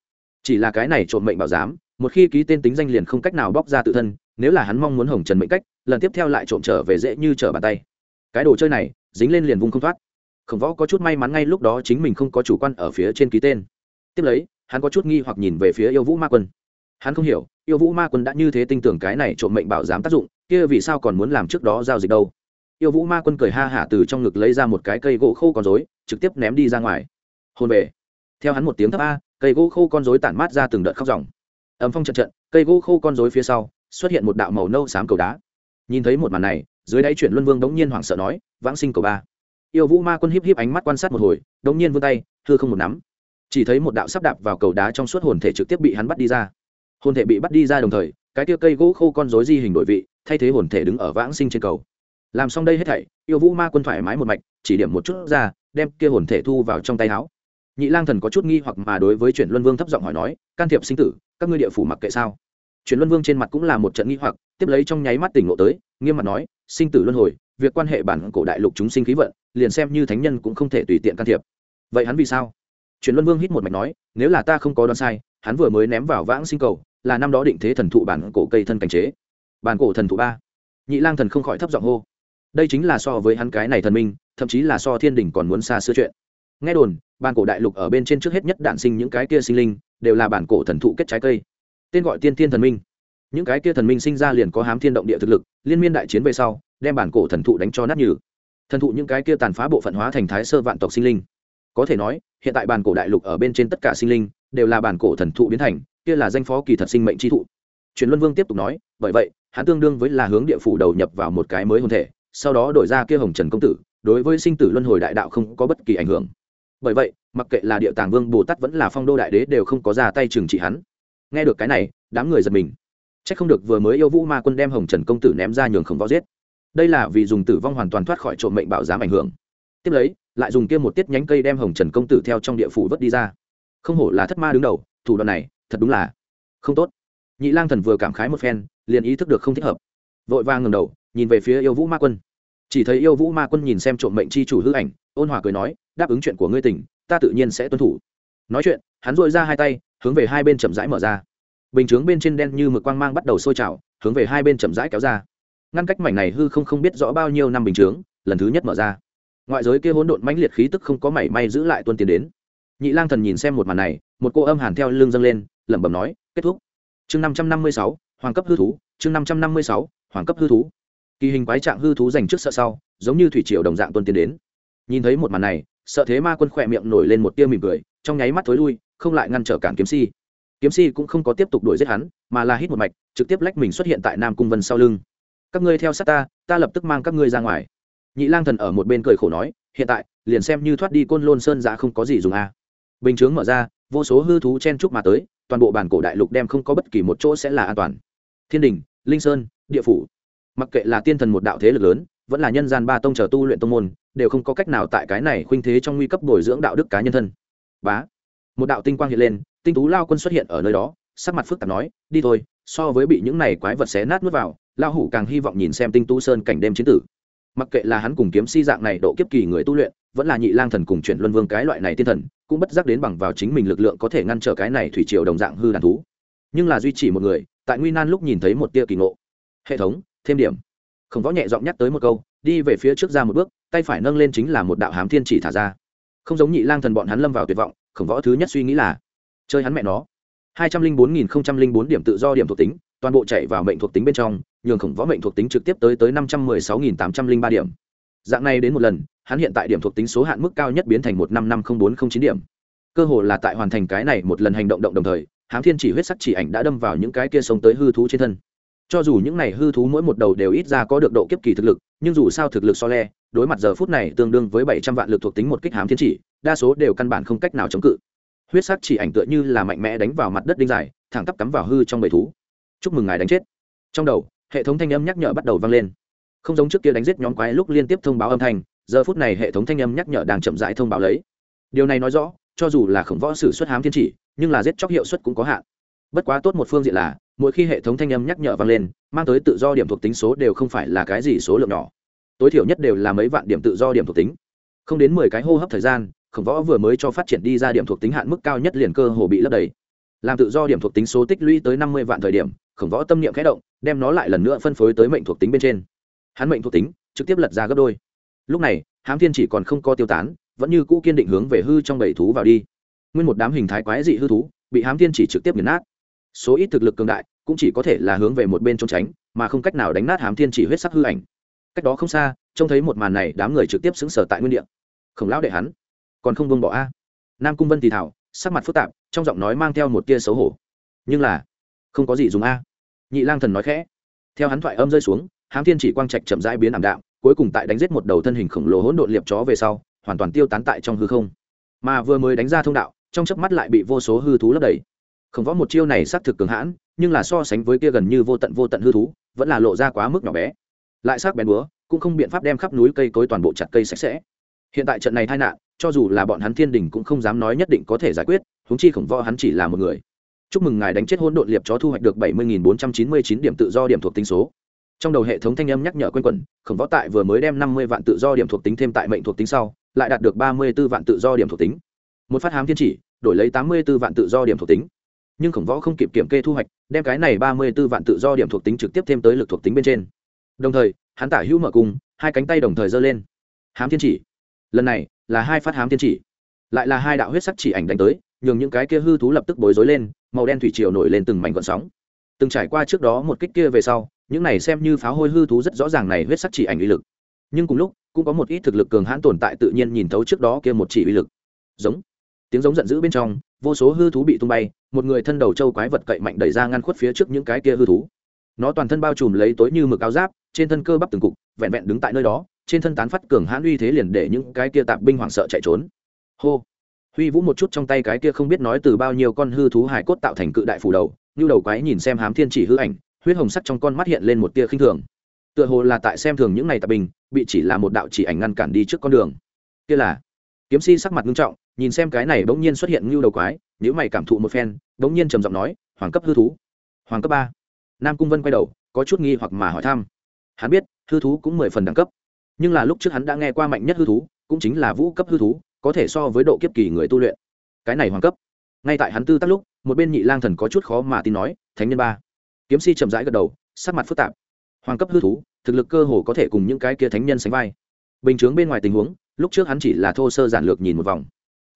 Chỉ là cái này trộm mệnh bảo giám, một khi ký tên tính danh liền không cách nào bóc ra tự thân, nếu là hắn mong muốn hồng trần mệnh cách, lần tiếp theo lại trộm trở về dễ như trở bàn tay. Cái đồ chơi này, dính lên liền vung không thoát. Khổng võ có chút may mắn ngay lúc đó chính mình không có chủ quan ở phía trên ký tên. Tiếp lấy, hắn có chút nghi hoặc nhìn về phía yêu vũ ma quân. Hắn không hiểu, yêu vũ ma quân đã như thế tin tưởng cái này trộm mệnh bảo giám tác dụng, kia vì sao còn muốn làm trước đó giao dịch đâu? Yêu vũ ma quân cười ha hả từ trong ngực lấy ra một cái cây gỗ khô con rối, trực tiếp ném đi ra ngoài. Hôn về. Theo hắn một tiếng thấp a, cây gỗ khô con rối tản mát ra từng đợt khóc ròng. Ấm phong trận trận, cây gỗ khô con rối phía sau, xuất hiện một đạo màu nâu xám cầu đá. Nhìn thấy một màn này, dưới đáy chuyển luân vương đống nhiên hoảng sợ nói, vãng sinh cầu ba. Yêu vũ ma quân híp híp ánh mắt quan sát một hồi, đống nhiên vươn tay thưa không một nắm. Chỉ thấy một đạo sắp đạp vào cầu đá trong suốt hồn thể trực tiếp bị hắn bắt đi ra. Hồn thể bị bắt đi ra đồng thời, cái tia cây gỗ khô con rối di hình đổi vị, thay thế hồn thể đứng ở vãng sinh trên cầu làm xong đây hết thảy, yêu vũ ma quân thoải mái một mạch, chỉ điểm một chút ra, đem kia hồn thể thu vào trong tay áo. Nhị lang thần có chút nghi hoặc mà đối với chuyển luân vương thấp giọng hỏi nói, can thiệp sinh tử, các ngươi địa phủ mặc kệ sao? Chuyển luân vương trên mặt cũng là một trận nghi hoặc, tiếp lấy trong nháy mắt tỉnh ngộ tới, nghiêm mặt nói, sinh tử luân hồi, việc quan hệ bản cổ đại lục chúng sinh khí vận, liền xem như thánh nhân cũng không thể tùy tiện can thiệp. Vậy hắn vì sao? Chuyển luân vương hít một mạch nói, nếu là ta không có đoán sai, hắn vừa mới ném vào vãng sinh cầu, là năm đó định thế thần thụ bản cổ cây thân cảnh chế. Bản cổ thần thụ ba. Nhị lang thần không khỏi thấp giọng hô đây chính là so với hắn cái này thần minh, thậm chí là so thiên đình còn muốn xa xưa chuyện. Nghe đồn, bản cổ đại lục ở bên trên trước hết nhất đạn sinh những cái kia sinh linh, đều là bản cổ thần thụ kết trái cây. Tên gọi tiên thiên thần minh. Những cái kia thần minh sinh ra liền có hám thiên động địa thực lực, liên miên đại chiến về sau, đem bản cổ thần thụ đánh cho nát nhừ. Thần thụ những cái kia tàn phá bộ phận hóa thành thái sơ vạn tộc sinh linh. Có thể nói, hiện tại bản cổ đại lục ở bên trên tất cả sinh linh, đều là bản cổ thần thụ biến thành, kia là danh phó kỳ thật sinh mệnh tri thụ. Truyền luân vương tiếp tục nói, bởi vậy, hắn tương đương với là hướng địa phủ đầu nhập vào một cái mới hôn thể sau đó đổi ra kia hồng trần công tử, đối với sinh tử luân hồi đại đạo không có bất kỳ ảnh hưởng. Bởi vậy, mặc kệ là địa tàng vương, bồ tát vẫn là phong đô đại đế đều không có ra tay trừng trị hắn. Nghe được cái này, đám người giật mình. C h ắ c không được vừa mới yêu vũ ma quân đem hồng trần công tử ném ra nhường khổng võ giết. Đây là vì dùng tử vong hoàn toàn thoát khỏi trộm mệnh bảo giám ảnh hưởng. Tiếp lấy, lại dùng kia một tiết nhánh cây đem hồng trần công tử theo trong địa phủ vớt đi ra. Không hổ là thất ma đứng đầu, thủ đoạn này, thật đúng là không tốt. Nhị lang thần vừa cảm khái một phen, liền ý thức được không thích hợp. Vội vàng ngầm đầu nhìn về phía yêu vũ ma quân. Chỉ thấy yêu vũ ma quân nhìn xem trộm mệnh c h i chủ hư ảnh, ôn hòa cười nói, đáp ứng chuyện của ngươi tỉnh ta tự nhiên sẽ tuân thủ. Nói chuyện, hắn dội ra hai tay, hướng về hai bên chậm rãi mở ra. Bình chướng bên trên đen như mực quang mang bắt đầu sôi trào, hướng về hai bên chậm rãi kéo ra. Ngăn cách mảnh này hư không không biết rõ bao nhiêu năm bình chướng, lần thứ nhất mở ra. Ngoại giới kia hỗn độn mãnh liệt khí tức không có mảy may giữ lại tuân tiến đến. Nhị lang thần nhìn xem một màn này, một cô âm hàn theo lưng dâng lên, lẩm bẩm nói, kết thúc. Chương năm trăm năm mươi sáu, hoàng cấp hư thú, chương năm trăm năm mươi sáu, hoàng cấp hư thú kỳ hình quái trạng hư thú dành trước sợ sau, giống như thủy triều đồng dạng tuân tiến đến. Nhìn thấy một màn này, sợ thế ma quân khỏe miệng nổi lên một tia mỉm cười, trong nháy mắt thối lui, không lại ngăn trở cản kiếm si. Kiếm si cũng không có tiếp tục đuổi giết hắn, mà là hít một mạch, trực tiếp lách mình xuất hiện tại nam cung vân sau lưng. Các ngươi theo sát ta ta lập tức mang các ngươi ra ngoài. Nhị lang thần ở một bên cười khổ nói, hiện tại, liền xem như thoát đi côn lôn sơn giã không có gì dùng a. À. bình chướng mở ra, vô số hư thú chen trúc mà tới, toàn bộ bản cổ đại lục đem không có bất kỳ một chỗ sẽ là an toàn. Thiên đình, linh sơn, địa phủ mặc kệ là tiên thần một đạo thế lực lớn, vẫn là nhân gian ba tông chờ tu luyện tông môn, đều không có cách nào tại cái này khuynh thế trong nguy cấp bồi dưỡng đạo đức cá nhân thân. Bá. Một đạo tinh quang hiện lên, tinh tú lao quân xuất hiện ở nơi đó, sắc mặt phức tạp nói, đi thôi, so với bị những này quái vật xé nát nuốt vào, lao hủ càng hy vọng nhìn xem tinh tú sơn cảnh đêm chiến tử. Mặc kệ là hắn cùng kiếm si dạng này độ kiếp kỳ người tu luyện, vẫn là nhị lang thần cùng chuyển luân vương cái loại này tiên thần, cũng bất giác đến bằng vào chính mình lực lượng có thể ngăn trở cái này thủy triều đồng dạng hư đàn thú. Nhưng là duy trì một người, tại nguy nan lúc nhìn thấy một tia kỳ ngộ. Hệ thống thêm điểm. Khổng võ nhẹ giọng nhắc tới một câu, đi về phía trước ra một bước, tay phải nâng lên chính là một đạo hám thiên chỉ thả ra. Không giống nhị lang thần bọn hắn lâm vào tuyệt vọng, khổng võ thứ nhất suy nghĩ là, chơi hắn mẹ nó. Hai trăm linh bốn nghìn không trăm linh bốn điểm tự do điểm thuộc tính, toàn bộ chạy vào mệnh thuộc tính bên trong, nhường khổng võ mệnh thuộc tính trực tiếp tới tới năm trăm mười sáu nghìn tám trăm linh ba điểm. Dạng này đến một lần, hắn hiện tại điểm thuộc tính số hạn mức cao nhất biến thành một năm năm không bốn không chín điểm. Cơ hồ là tại hoàn thành cái này một lần hành động động đồng thời, hám thiên chỉ huyết sắc chỉ ảnh đã đâm vào những cái kia sống tới hư thú trên thân cho dù những này hư thú mỗi một đầu đều ít ra có được độ kiếp kỳ thực lực, nhưng dù sao thực lực so le, đối mặt giờ phút này tương đương với bảy trăm vạn lực thuộc tính một kích hám thiên chỉ, đa số đều căn bản không cách nào chống cự. Huyết sắc chỉ ảnh tựa như là mạnh mẽ đánh vào mặt đất đinh dài, thẳng tắp cắm vào hư trong bầy thú. Chúc mừng ngài đánh chết. Trong đầu, hệ thống thanh âm nhắc nhở bắt đầu vang lên. Không giống trước kia đánh giết nhóm quái lúc liên tiếp thông báo âm thanh, giờ phút này hệ thống thanh âm nhắc nhở đang chậm rãi thông báo lấy. Điều này nói rõ, cho dù là khổng võ sử xuất hám thiên chỉ, nhưng là giết chóc hiệu suất cũng có hạn. Bất quá tốt một phương diện là mỗi khi hệ thống thanh âm nhắc nhở vang lên, mang tới tự do điểm thuộc tính số đều không phải là cái gì số lượng nhỏ. Tối thiểu nhất đều là mấy vạn điểm tự do điểm thuộc tính. Không đến mười cái hô hấp thời gian, khổng võ vừa mới cho phát triển đi ra điểm thuộc tính hạn mức cao nhất liền cơ hồ bị lấp đầy. Làm tự do điểm thuộc tính số tích lũy tới năm mươi vạn thời điểm, khổng võ tâm niệm khẽ động, đem nó lại lần nữa phân phối tới mệnh thuộc tính bên trên. Hắn mệnh thuộc tính, trực tiếp lật ra gấp đôi. Lúc này, hám thiên chỉ còn không có tiêu tán, vẫn như cũ kiên định hướng về hư trong bảy thú vào đi. Nguyên một đám hình thái quái dị hư thú, bị hám thiên chỉ trực tiếp nghiền nát số ít thực lực cường đại, cũng chỉ có thể là hướng về một bên trốn tránh, mà không cách nào đánh nát hám thiên chỉ huyết sắc hư ảnh. Cách đó không xa, trông thấy một màn này, đám người trực tiếp xứng sở tại nguyên địa. Khổng lão đệ hắn, còn không vương bỏ a? Nam cung vân thì thảo, sắc mặt phức tạp, trong giọng nói mang theo một tia xấu hổ. Nhưng là, không có gì dùng a. Nhị lang thần nói khẽ. Theo hắn thoại âm rơi xuống, hám thiên chỉ quang trạch chậm rãi biến ảm đạm, cuối cùng tại đánh giết một đầu thân hình khổng lồ hỗn độn liệp chó về sau, hoàn toàn tiêu tán tại trong hư không. Mà vừa mới đánh ra thông đạo, trong chớp mắt lại bị vô số hư thú lấp đầy. Khổng võ một chiêu này xác thực cường hãn, nhưng là so sánh với kia gần như vô tận vô tận hư thú, vẫn là lộ ra quá mức nhỏ bé. Lại sắc bén búa, cũng không biện pháp đem khắp núi cây cối toàn bộ chặt cây sạch sẽ. Hiện tại trận này tai nạn, cho dù là bọn hắn thiên đình cũng không dám nói nhất định có thể giải quyết, huống chi khổng võ hắn chỉ là một người. Chúc mừng ngài đánh chết hỗn độn liệp chó thu hoạch được bảy mươi bốn trăm chín mươi chín điểm tự do điểm thuộc tính số. Trong đầu hệ thống thanh âm nhắc nhở q quẩn, khổng võ tại vừa mới đem năm mươi vạn tự do điểm thuộc tính thêm tại mệnh thuộc tính sau, lại đạt được ba mươi b ố vạn tự do điểm thuộc tính. Một phát hám thiên chỉ, đổi lấy tám mươi b ố vạn tự do điểm thuộc tính nhưng khổng võ không kịp kiểm kê thu hoạch, đem cái này ba mươi b ố vạn tự do điểm thuộc tính trực tiếp thêm tới lực thuộc tính bên trên. Đồng thời, hắn tả hữu mở cùng, hai cánh tay đồng thời giơ lên. Hám thiên chỉ. Lần này, là hai phát hám thiên chỉ. Lại là hai đạo huyết sắc chỉ ảnh đánh tới, nhường những cái kia hư thú lập tức bối rối lên, màu đen thủy triều nổi lên từng mảnh gọn sóng. Từng trải qua trước đó một kích kia về sau, những này xem như pháo hôi hư thú rất rõ ràng này huyết sắc chỉ ảnh uy lực. Nhưng cùng lúc, cũng có một ít thực lực cường hãn tồn tại tự nhiên nhìn thấu trước đó kia một chỉ uy lực. Giống. Tiếng giống giận dữ bên trong vô số hư thú bị tung bay một người thân đầu châu quái vật cậy mạnh đẩy ra ngăn khuất phía trước những cái kia hư thú. Nó toàn thân bao trùm lấy tối như mực áo giáp trên thân cơ bắp từng cục vẹn vẹn đứng tại nơi đó trên thân tán phát cường hãn uy thế liền để những cái kia tạp binh hoảng sợ chạy trốn. Hô! Huy vũ một chút trong tay cái kia không biết nói từ bao nhiêu con hư thú hải cốt tạo thành cự đại phủ đầu như đầu quái nhìn xem hám thiên chỉ hư ảnh huyết hồng sắc trong con mắt hiện lên một tia khinh thường. Tựa hồ là tại xem thường những này tạp binh, bị chỉ là một đạo chỉ ảnh ngăn cản đi trước con đường. Kia là kiếm si sắc mặt nghiêm trọng, nhìn xem cái này bỗng nhiên xuất hiện ngưu đầu quái nếu mày cảm thụ một phen, bỗng nhiên trầm giọng nói, hoàng cấp hư thú. Hoàng cấp ba? Nam cung vân quay đầu, có chút nghi hoặc mà hỏi thăm. Hắn biết, hư thú cũng mười phần đẳng cấp. Nhưng là lúc trước hắn đã nghe qua mạnh nhất hư thú, cũng chính là vũ cấp hư thú, có thể so với độ kiếp kỳ người tu luyện. Cái này hoàng cấp. Ngay tại hắn tư tắc lúc, một bên nhị lang thần có chút khó mà tin nói, thánh nhân ba. Kiếm si chậm rãi gật đầu, sắc mặt phức tạp. Hoàng cấp hư thú, thực lực cơ hồ có thể cùng những cái kia thánh nhân sánh vai. Bình chướng bên ngoài tình huống lúc trước hắn chỉ là thô sơ giản lược nhìn một vòng.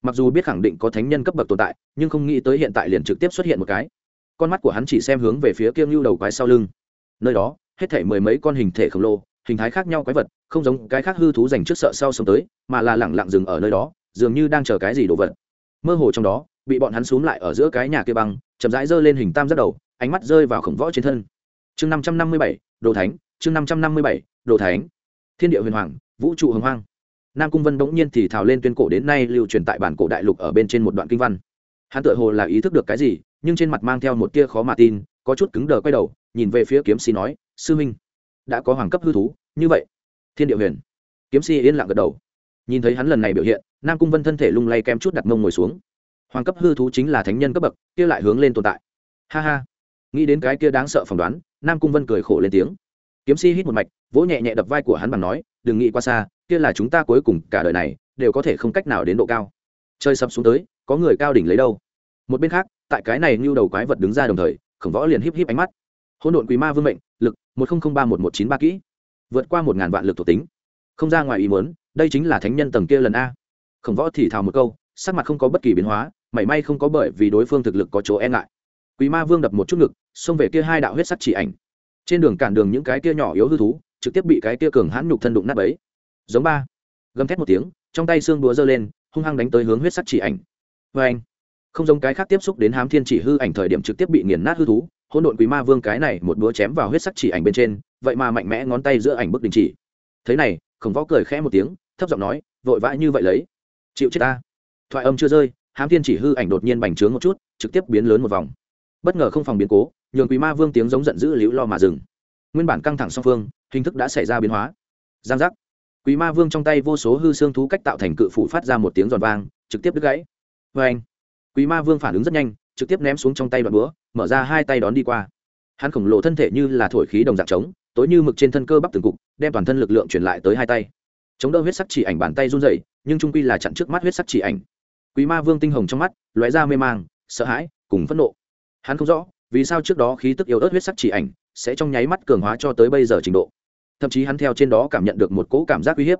Mặc dù biết khẳng định có thánh nhân cấp bậc tồn tại, nhưng không nghĩ tới hiện tại liền trực tiếp xuất hiện một cái. Con mắt của hắn chỉ xem hướng về phía kiêng lưu đầu quái sau lưng. Nơi đó, hết thể mười mấy con hình thể khổng lồ, hình thái khác nhau quái vật, không giống cái khác hư thú dành trước sợ sau sống tới, mà là lẳng lặng dừng ở nơi đó, dường như đang chờ cái gì đồ vật. Mơ hồ trong đó, bị bọn hắn xúm lại ở giữa cái nhà kia băng, chậm rãi giơ lên hình tam giác đầu, ánh mắt rơi vào khổng võ trên thân. Chương năm trăm năm mươi bảy, đồ thánh, chương năm trăm năm mươi bảy, đồ thánh. Thiên địa huyền hoàng, vũ trụ hồng hoang nam cung vân bỗng nhiên thì thào lên tuyên cổ đến nay lưu truyền tại bản cổ đại lục ở bên trên một đoạn kinh văn. Hắn tự hồ là ý thức được cái gì, nhưng trên mặt mang theo một tia khó mà tin, có chút cứng đờ quay đầu, nhìn về phía kiếm sĩ nói, sư minh, đã có hoàng cấp hư thú, như vậy, thiên địa huyền. Kiếm sĩ yên lặng gật đầu. Nhìn thấy hắn lần này biểu hiện, nam cung vân thân thể lung lay kem chút đặt mông ngồi xuống. Hoàng cấp hư thú chính là thánh nhân cấp bậc, kia lại hướng lên tồn tại. Ha ha. Nghĩ đến cái kia đáng sợ phỏng đoán, nam cung vân cười khổ lên tiếng. Kiếm si hít một mạch, vỗ nhẹ nhẹ đập vai của hắn bằng nói, đừng nghĩ qua xa kia là chúng ta cuối cùng cả đời này, đều có thể không cách nào đến độ cao. Chơi sập xuống tới, có người cao đỉnh lấy đâu? Một bên khác, tại cái này như đầu quái vật đứng ra đồng thời, khổng võ liền híp híp ánh mắt. Hỗn độn quý ma vương mệnh, lực, một nghìn ba một một chín ba kỹ. Vượt qua một ngàn vạn lực thuộc tính. Không ra ngoài ý muốn, đây chính là thánh nhân tầng kia lần a. Khổng võ thì thào một câu, sắc mặt không có bất kỳ biến hóa, mảy may không có bởi vì đối phương thực lực có chỗ e ngại. Quý ma vương đập một chút ngực, xông về kia hai đạo huyết sắc chỉ ảnh. Trên đường cản đường những cái kia nhỏ yếu hư thú, trực tiếp bị cái kia cường hãn nhục thân đụng nát ấy giống ba. Gầm thét một tiếng, trong tay xương đúa giơ lên, hung hăng đánh tới hướng huyết sắc chỉ ảnh. Vê anh, không giống cái khác tiếp xúc đến hám thiên chỉ hư ảnh thời điểm trực tiếp bị nghiền nát hư thú, hỗn độn quý ma vương cái này một đũa chém vào huyết sắc chỉ ảnh bên trên, vậy mà mạnh mẽ ngón tay giữa ảnh bức đình chỉ. Thế này, khổng võ cười khẽ một tiếng, thấp giọng nói, vội vã như vậy lấy. Chịu chết ta. Thoại âm chưa rơi, hám thiên chỉ hư ảnh đột nhiên bành trướng một chút, trực tiếp biến lớn một vòng. Bất ngờ không phòng biến cố, nhường quý ma vương tiếng giống giận dữ liễu lo mà dừng. Nguyên bản căng thẳng song phương, hình thức đã xảy ra biến hóa. Giang giác quý ma vương trong tay vô số hư xương thú cách tạo thành cự phủ phát ra một tiếng giòn vang, trực tiếp đứt gãy. Vê anh quý ma vương phản ứng rất nhanh, trực tiếp ném xuống trong tay đoạn búa, mở ra hai tay đón đi qua. Hắn khổng lồ thân thể như là thổi khí đồng dạng trống, tối như mực trên thân cơ bắp từng cục, đem toàn thân lực lượng truyền lại tới hai tay. Chống đỡ huyết sắc chỉ ảnh bàn tay run dậy nhưng trung quy là chặn trước mắt huyết sắc chỉ ảnh. Quý ma vương tinh hồng trong mắt, lóe ra mê mang, sợ hãi, cùng phẫn nộ. Hắn không rõ, vì sao trước đó khí tức yếu ớt huyết sắc chỉ ảnh sẽ trong nháy mắt cường hóa cho tới bây giờ trình độ thậm chí hắn theo trên đó cảm nhận được một cỗ cảm giác uy hiếp.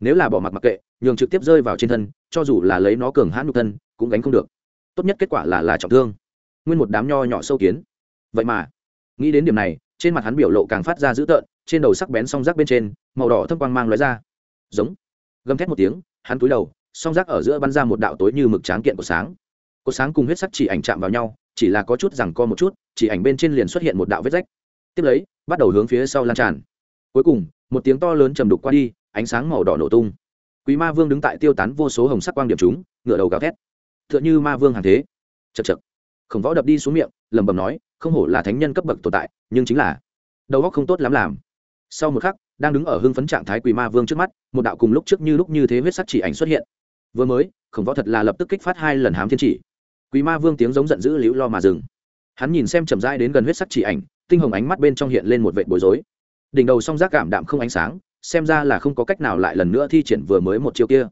Nếu là bỏ mặc mặc kệ, nhường trực tiếp rơi vào trên thân, cho dù là lấy nó cường hãn nhục thân, cũng gánh không được. Tốt nhất kết quả là là trọng thương. Nguyên một đám nho nhỏ sâu kiến. Vậy mà, nghĩ đến điểm này, trên mặt hắn biểu lộ càng phát ra dữ tợn, trên đầu sắc bén song rác bên trên, màu đỏ thâm quang mang lóe ra. Giống. Gầm thét một tiếng, hắn cúi đầu, song rác ở giữa bắn ra một đạo tối như mực tráng kiện của sáng. Cột sáng cùng huyết sắc chỉ ảnh chạm vào nhau, chỉ là có chút rằng co một chút, chỉ ảnh bên trên liền xuất hiện một đạo vết rách. Tiếp lấy, bắt đầu hướng phía sau lan tràn cuối cùng, một tiếng to lớn trầm đục qua đi, ánh sáng màu đỏ nổ tung. Quý ma vương đứng tại tiêu tán vô số hồng sắc quang điểm chúng ngựa đầu gào thét. T h ư ợ n h ư ma vương hàng thế. Chật chật khổng võ đập đi xuống miệng, lẩm bẩm nói, không hổ là thánh nhân cấp bậc tồn tại, nhưng chính là đầu óc không tốt lắm làm. Sau một khắc, đang đứng ở hưng phấn trạng thái quỷ ma vương trước mắt, một đạo cùng lúc trước như lúc như thế huyết sắc chỉ ảnh xuất hiện. Vừa mới, khổng võ thật là lập tức kích phát hai lần hám thiên chỉ. Quỷ ma vương tiếng giống giận dữ liễu lo mà dừng. Hắn nhìn xem chậm rãi đến gần huyết sắc chỉ ảnh, tinh hồng ánh mắt bên trong hiện lên một vệ bối rối đỉnh đầu song giác cảm đạm không ánh sáng, xem ra là không có cách nào lại lần nữa thi triển vừa mới một chiêu kia.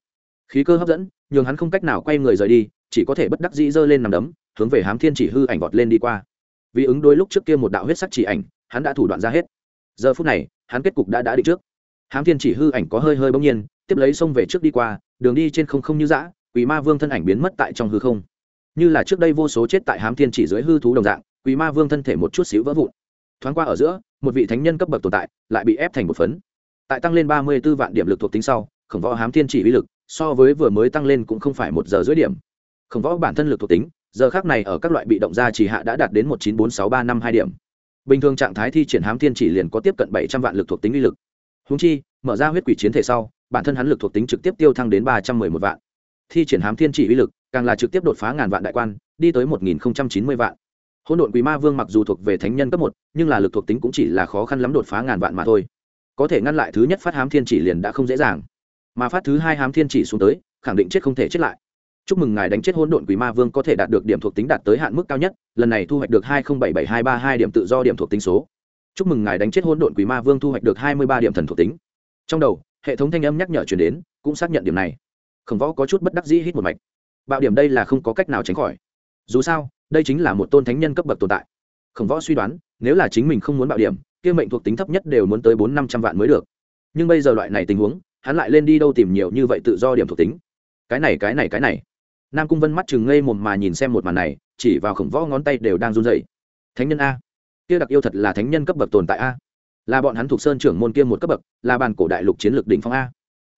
Khí cơ hấp dẫn, nhường hắn không cách nào quay người rời đi, chỉ có thể bất đắc dĩ giơ lên nằm đấm, hướng về hám thiên chỉ hư ảnh vọt lên đi qua. Vì ứng đôi lúc trước kia một đạo huyết sắc chỉ ảnh, hắn đã thủ đoạn ra hết. Giờ phút này, hắn kết cục đã đã định trước. Hám thiên chỉ hư ảnh có hơi hơi bỗng nhiên, tiếp lấy xông về trước đi qua, đường đi trên không không như dã, quỷ ma vương thân ảnh biến mất tại trong hư không. Như là trước đây vô số chết tại hám thiên chỉ dưới hư thú đồng dạng, quỷ ma vương thân thể một chút xíu vỡ vụn thoáng qua ở giữa, một vị thánh nhân cấp bậc tồn tại lại bị ép thành một phấn. Tại tăng lên ba mươi b ố vạn điểm lực thuộc tính sau, khổng võ hám thiên chỉ uy lực so với vừa mới tăng lên cũng không phải một giờ dưới điểm. Khổng võ bản thân lực thuộc tính, giờ khác này ở các loại bị động gia chỉ hạ đã đạt đến một chín bốn sáu ba năm hai điểm. Bình thường trạng thái thi triển hám thiên chỉ liền có tiếp cận bảy trăm vạn lực thuộc tính uy lực. Húng chi, mở ra huyết quỷ chiến thể sau, bản thân hắn lực thuộc tính trực tiếp tiêu thăng đến ba trăm mười một vạn. Thi triển hám thiên chỉ uy lực, càng là trực tiếp đột phá ngàn vạn đại quan, đi tới một nghìn chín mươi vạn hỗn độn quý ma vương mặc dù thuộc về thánh nhân cấp một, nhưng là lực thuộc tính cũng chỉ là khó khăn lắm đột phá ngàn vạn mà thôi. Có thể ngăn lại thứ nhất phát hám thiên chỉ liền đã không dễ dàng. Mà phát thứ hai hám thiên chỉ xuống tới, khẳng định chết không thể chết lại. Chúc mừng ngài đánh chết hỗn độn quý ma vương có thể đạt được điểm thuộc tính đạt tới hạn mức cao nhất, lần này thu hoạch được hai không bảy bảy hai ba hai điểm tự do điểm thuộc tính số. Chúc mừng ngài đánh chết hỗn độn quý ma vương thu hoạch được hai mươi ba điểm thần thuộc tính. Trong đầu, hệ thống thanh âm nhắc nhở chuyển đến, cũng xác nhận điểm này. Khổng võ có chút bất đắc dĩ hít một mạch. Bạo điểm đây là không có cách nào tránh khỏi. Dù sao đây chính là một tôn thánh nhân cấp bậc tồn tại. Khổng võ suy đoán, nếu là chính mình không muốn bạo điểm, kia mệnh thuộc tính thấp nhất đều muốn tới bốn năm trăm vạn mới được. Nhưng bây giờ loại này tình huống, hắn lại lên đi đâu tìm nhiều như vậy tự do điểm thuộc tính. Cái này cái này cái này. Nam cung vân mắt chừng ngây mồm mà nhìn xem một màn này, chỉ vào khổng võ ngón tay đều đang run dậy thánh nhân a. Kia đặc yêu thật là thánh nhân cấp bậc tồn tại a. Là bọn hắn thuộc sơn trưởng môn kia một cấp bậc, là bàn cổ đại lục chiến lược đỉnh phong a.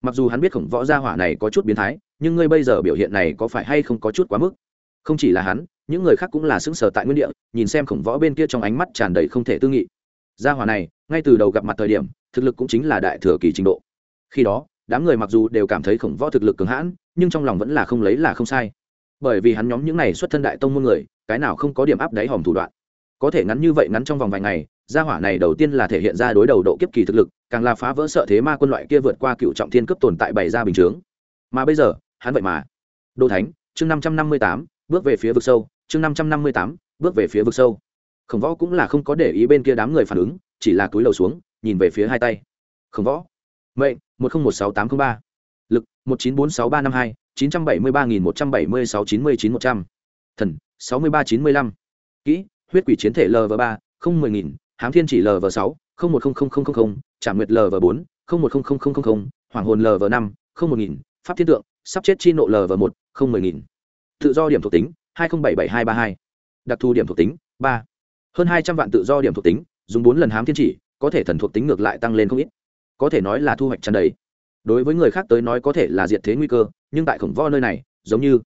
Mặc dù hắn biết khổng võ gia hỏa này có chút biến thái, nhưng ngươi bây giờ biểu hiện này có phải hay không có chút quá mức? Không chỉ là hắn, những người khác cũng là xứng sở tại nguyên địa, nhìn xem khổng võ bên kia trong ánh mắt tràn đầy không thể tư nghị. Gia hòa này, ngay từ đầu gặp mặt thời điểm, thực lực cũng chính là đại thừa kỳ trình độ. Khi đó, đám người mặc dù đều cảm thấy khổng võ thực lực cường hãn, nhưng trong lòng vẫn là không lấy là không sai. Bởi vì hắn nhóm những này xuất thân đại tông môn người, cái nào không có điểm áp đáy hòm thủ đoạn. Có thể ngắn như vậy ngắn trong vòng vài ngày, gia hỏa này đầu tiên là thể hiện ra đối đầu độ kiếp kỳ thực lực, càng là phá vỡ sợ thế ma quân loại kia vượt qua cựu trọng thiên cấp tồn tại bày ra bình chướng. Mà bây giờ, hắn vậy mà. Đô thánh, chương năm trăm năm mươi tám bước về phía vực sâu, chương năm trăm năm mươi tám, bước về phía vực sâu. Khổng võ cũng là không có để ý bên kia đám người phản ứng, chỉ là túi lầu xuống, nhìn về phía hai tay. Khổng võ, mệnh, một nghìn một sáu tám t r ă n h ba. Lực, một chín bốn sáu ba năm hai, chín trăm bảy mươi ba nghìn một trăm bảy mươi sáu chín mươi chín một trăm. Thần, sáu mươi ba chín mươi lăm. Kỹ, huyết quỷ chiến thể lv ba, không mười nghìn, hám thiên chỉ lv sáu, không một không không không không trả nguyệt lv bốn, không một không không không không hoàng hồn lv năm, không một nghìn, pháp thiên tượng, sắp chết chi nộ lv một, không mười nghìn tự do điểm thuộc tính, hai nghìn bảy bảy hai ba hai. Đặc thù điểm thuộc tính, ba. Hơn hai trăm vạn tự do điểm thuộc tính, dùng bốn lần hám thiên chỉ, có thể thần thuộc tính ngược lại tăng lên không ít. Có thể nói là thu hoạch tràn đầy. Đối với người khác tới nói có thể là diệt thế nguy cơ, nhưng tại khổng võ nơi này, giống như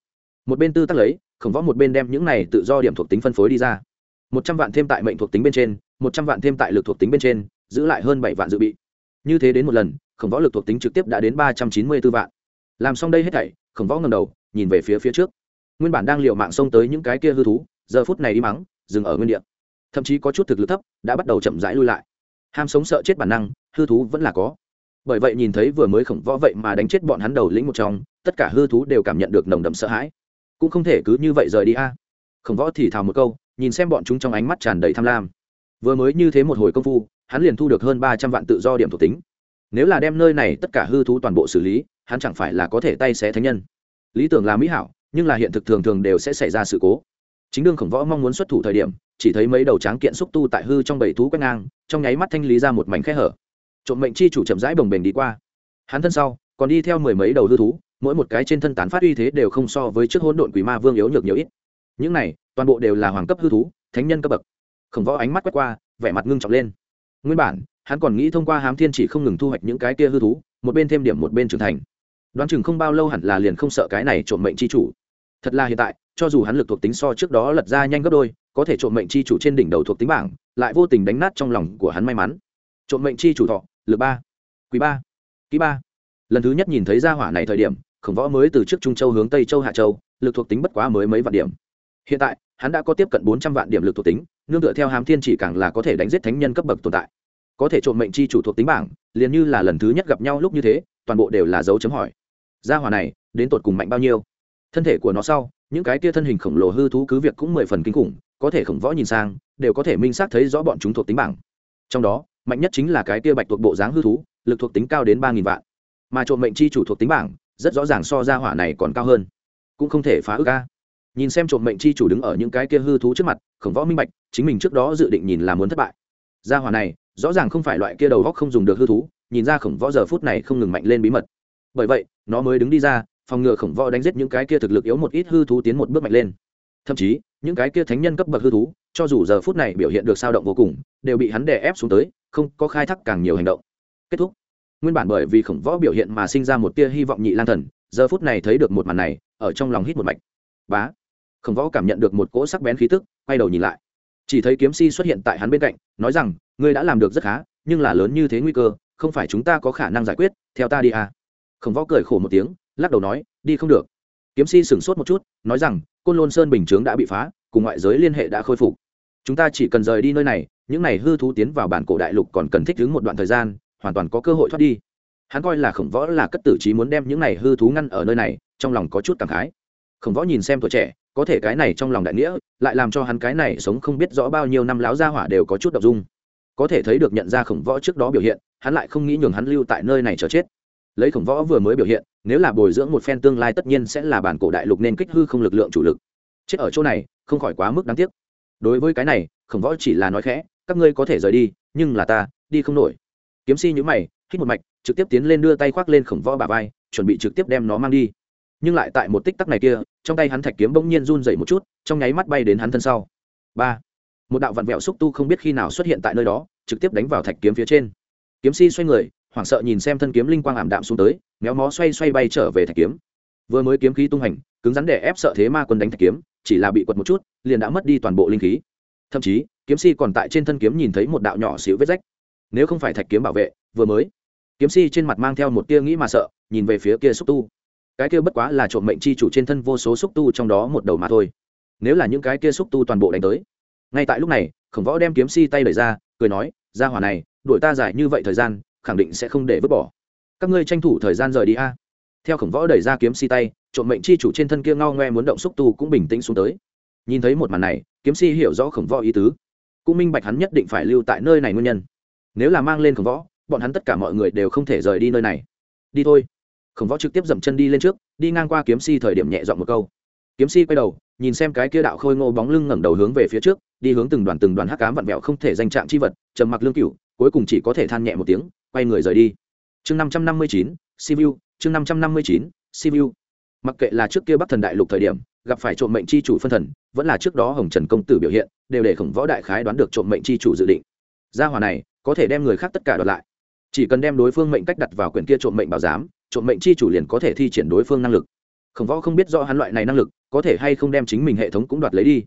một bên tư tắc lấy, khổng võ một bên đem những này tự do điểm thuộc tính phân phối đi ra. Một trăm vạn thêm tại mệnh thuộc tính bên trên, một trăm vạn thêm tại lực thuộc tính bên trên, giữ lại hơn bảy vạn dự bị. Như thế đến một lần, khổng võ lực thuộc tính trực tiếp đã đến ba trăm chín mươi b ố vạn. Làm xong đây hết thảy, khổng võ ngầm đầu, nhìn về phía phía trước nguyên bản đang liều mạng xông tới những cái kia hư thú, giờ phút này đi mắng, dừng ở nguyên địa. Thậm chí có chút thực lực thấp, đã bắt đầu chậm rãi lui lại. Ham sống sợ chết bản năng, hư thú vẫn là có. Bởi vậy nhìn thấy vừa mới khổng võ vậy mà đánh chết bọn hắn đầu lĩnh một trong, tất cả hư thú đều cảm nhận được nồng đậm sợ hãi. Cũng không thể cứ như vậy rời đi a. Khổng võ thì thào một câu, nhìn xem bọn chúng trong ánh mắt tràn đầy tham lam. Vừa mới như thế một hồi công phu, hắn liền thu được hơn ba trăm vạn tự do điểm thuộc tính. Nếu là đem nơi này tất cả hư thú toàn bộ xử lý, hắn chẳng phải là có thể tay xé thánh nhân. Lý tưởng là mỹ hảo nhưng là hiện thực thường thường đều sẽ xảy ra sự cố. Chính đương khổng võ mong muốn xuất thủ thời điểm, chỉ thấy mấy đầu tráng kiện xúc tu tại hư trong bảy thú quét ngang, trong nháy mắt thanh lý ra một mảnh khe hở. Trộm mệnh chi chủ chậm rãi bồng bềnh đi qua. Hắn thân sau, còn đi theo mười mấy đầu hư thú, mỗi một cái trên thân tán phát uy thế đều không so với trước hỗn độn quỷ ma vương yếu nhược nhiều ít. Những này, toàn bộ đều là hoàng cấp hư thú, thánh nhân cấp bậc. Khổng võ ánh mắt quét qua, vẻ mặt ngưng trọng lên. Nguyên bản, hắn còn nghĩ thông qua hám thiên chỉ không ngừng thu hoạch những cái kia hư thú, một bên thêm điểm một bên trưởng thành. Đoán chừng không bao lâu hẳn là liền không sợ cái này trộm mệnh chi chủ thật là hiện tại, cho dù hắn lực thuộc tính so trước đó lật ra nhanh gấp đôi, có thể trộm mệnh chi chủ trên đỉnh đầu thuộc tính bảng, lại vô tình đánh nát trong lòng của hắn may mắn. Trộm mệnh chi chủ thọ, lực ba, quý ba ký ba. Lần thứ nhất nhìn thấy gia hỏa này thời điểm, khổng võ mới từ trước trung châu hướng tây châu hạ châu, lực thuộc tính bất quá mới mấy vạn điểm. Hiện tại, hắn đã có tiếp cận bốn trăm vạn điểm lực thuộc tính, nương tựa theo hàm thiên chỉ càng là có thể đánh giết thánh nhân cấp bậc tồn tại. Có thể trộm mệnh chi chủ thuộc tính bảng, liền như là lần thứ nhất gặp nhau lúc như thế, toàn bộ đều là dấu chấm hỏi. Gia hỏa này, đến tột cùng mạnh bao nhiêu? Thân thể của nó sau, những cái kia thân hình khổng lồ hư thú cứ việc cũng mười phần kinh khủng, có thể khổng võ nhìn sang, đều có thể minh xác thấy rõ bọn chúng thuộc tính bảng. Trong đó, mạnh nhất chính là cái kia bạch thuộc bộ dáng hư thú, lực thuộc tính cao đến ba nghìn vạn. Mà trộm mệnh chi chủ thuộc tính bảng, rất rõ ràng so ra hỏa này còn cao hơn. Cũng không thể phá ước ca nhìn xem trộm mệnh chi chủ đứng ở những cái kia hư thú trước mặt, khổng võ minh bạch, chính mình trước đó dự định nhìn là muốn thất bại. Gia hỏa này, rõ ràng không phải loại kia đầu góc không dùng được hư thú, nhìn ra khổng võ giờ phút này không ngừng mạnh lên bí mật. Bởi vậy, nó mới đứng đi ra phòng ngừa khổng võ đánh giết những cái kia thực lực yếu một ít hư thú tiến một bước mạnh lên. Thậm chí, những cái kia thánh nhân cấp bậc hư thú, cho dù giờ phút này biểu hiện được sao động vô cùng, đều bị hắn đè ép xuống tới, không có khai thác càng nhiều hành động. Kết thúc. Nguyên bản bởi vì khổng võ biểu hiện mà sinh ra một tia hy vọng nhị lan thần, giờ phút này thấy được một màn này, ở trong lòng hít một mạch. Bá. Khổng võ cảm nhận được một cỗ sắc bén khí tức, quay đầu nhìn lại. Chỉ thấy kiếm si xuất hiện tại hắn bên cạnh, nói rằng, ngươi đã làm được rất khá, nhưng là lớn như thế nguy cơ, không phải chúng ta có khả năng giải quyết, theo ta đi à. Khổng võ cười khổ một tiếng lắc đầu nói, đi không được. Kiếm si sửng sốt một chút, nói rằng, côn lôn sơn bình chướng đã bị phá, cùng ngoại giới liên hệ đã khôi phục. Chúng ta chỉ cần rời đi nơi này, những này hư thú tiến vào bản cổ đại lục còn cần thích ứng một đoạn thời gian, hoàn toàn có cơ hội thoát đi. Hắn coi là khổng võ là cất tử trí muốn đem những này hư thú ngăn ở nơi này, trong lòng có chút cảm khái. Khổng võ nhìn xem tuổi trẻ, có thể cái này trong lòng đại nghĩa, lại làm cho hắn cái này sống không biết rõ bao nhiêu năm láo gia hỏa đều có chút đ ộ n g dung. Có thể thấy được nhận ra khổng võ trước đó biểu hiện, hắn lại không nghĩ nhường hắn lưu tại nơi này chờ chết. Lấy khổng võ vừa mới biểu hiện nếu là bồi dưỡng một phen tương lai tất nhiên sẽ là bản cổ đại lục nên kích hư không lực lượng chủ lực. Chết ở chỗ này, không khỏi quá mức đáng tiếc. Đối với cái này, khổng võ chỉ là nói khẽ, các ngươi có thể rời đi, nhưng là ta, đi không nổi. Kiếm si nhữ mày, hít một mạch, trực tiếp tiến lên đưa tay khoác lên khổng võ bà vai, chuẩn bị trực tiếp đem nó mang đi. Nhưng lại tại một tích tắc này kia, trong tay hắn thạch kiếm bỗng nhiên run dậy một chút, trong nháy mắt bay đến hắn thân sau. Ba. Một đạo vặn vẹo xúc tu không biết khi nào xuất hiện tại nơi đó, trực tiếp đánh vào thạch kiếm phía trên. Kiếm si xoay người hoảng sợ nhìn xem thân kiếm linh quang ảm đạm xuống tới, méo mó xoay xoay bay trở về thạch kiếm. Vừa mới kiếm khí tung hành, cứng rắn để ép sợ thế ma quân đánh thạch kiếm, chỉ là bị quật một chút, liền đã mất đi toàn bộ linh khí. Thậm chí, kiếm si còn tại trên thân kiếm nhìn thấy một đạo nhỏ xíu vết rách. Nếu không phải thạch kiếm bảo vệ, vừa mới, kiếm si trên mặt mang theo một tia nghĩ mà sợ, nhìn về phía kia xúc tu. Cái kia bất quá là trộm mệnh chi chủ trên thân vô số xúc tu trong đó một đầu mà thôi. Nếu là những cái kia xúc tu toàn bộ đánh tới, ngay tại lúc này, khổng võ đem kiếm si tay đẩy ra, cười nói ra hỏa này, đuổi ta dài như vậy thời gian khẳng định sẽ không để vứt bỏ. Các ngươi tranh thủ thời gian rời đi a. Theo khổng võ đẩy ra kiếm si tay, trộm mệnh chi chủ trên thân kia ngao ngoe muốn động xúc tu cũng bình tĩnh xuống tới. Nhìn thấy một màn này, kiếm si hiểu rõ khổng võ ý tứ. Cũng minh bạch hắn nhất định phải lưu tại nơi này nguyên nhân. Nếu là mang lên khổng võ, bọn hắn tất cả mọi người đều không thể rời đi nơi này. Đi thôi. Khổng võ trực tiếp dậm chân đi lên trước, đi ngang qua kiếm si thời điểm nhẹ dọn một câu. Kiếm si quay đầu, nhìn xem cái kia đạo khôi ngô bóng lưng ngẩng đầu hướng về phía trước, đi hướng từng đoàn từng đoàn hắc cám vặn vẹo không thể danh trạng chi vật, trầm mặc lương cửu, cuối cùng chỉ có thể than nhẹ một tiếng quay người rời đi. Chương năm trăm năm mươi chín sivu chương năm trăm năm mươi chín sivu mặc kệ là trước kia bắc thần đại lục thời điểm, gặp phải trộm mệnh chi chủ phân thần, vẫn là trước đó hồng trần công tử biểu hiện, đều để khổng võ đại khái đoán được trộm mệnh chi chủ dự định. Gia hòa này có thể đem người khác tất cả đoạt lại. Chỉ cần đem đối phương mệnh cách đặt vào quyển kia trộm mệnh bảo giám, trộm mệnh chi chủ liền có thể thi triển đối phương năng lực. Khổng võ không biết rõ hắn loại này năng lực có thể hay không đem chính mình hệ thống cũng đoạt lấy đi.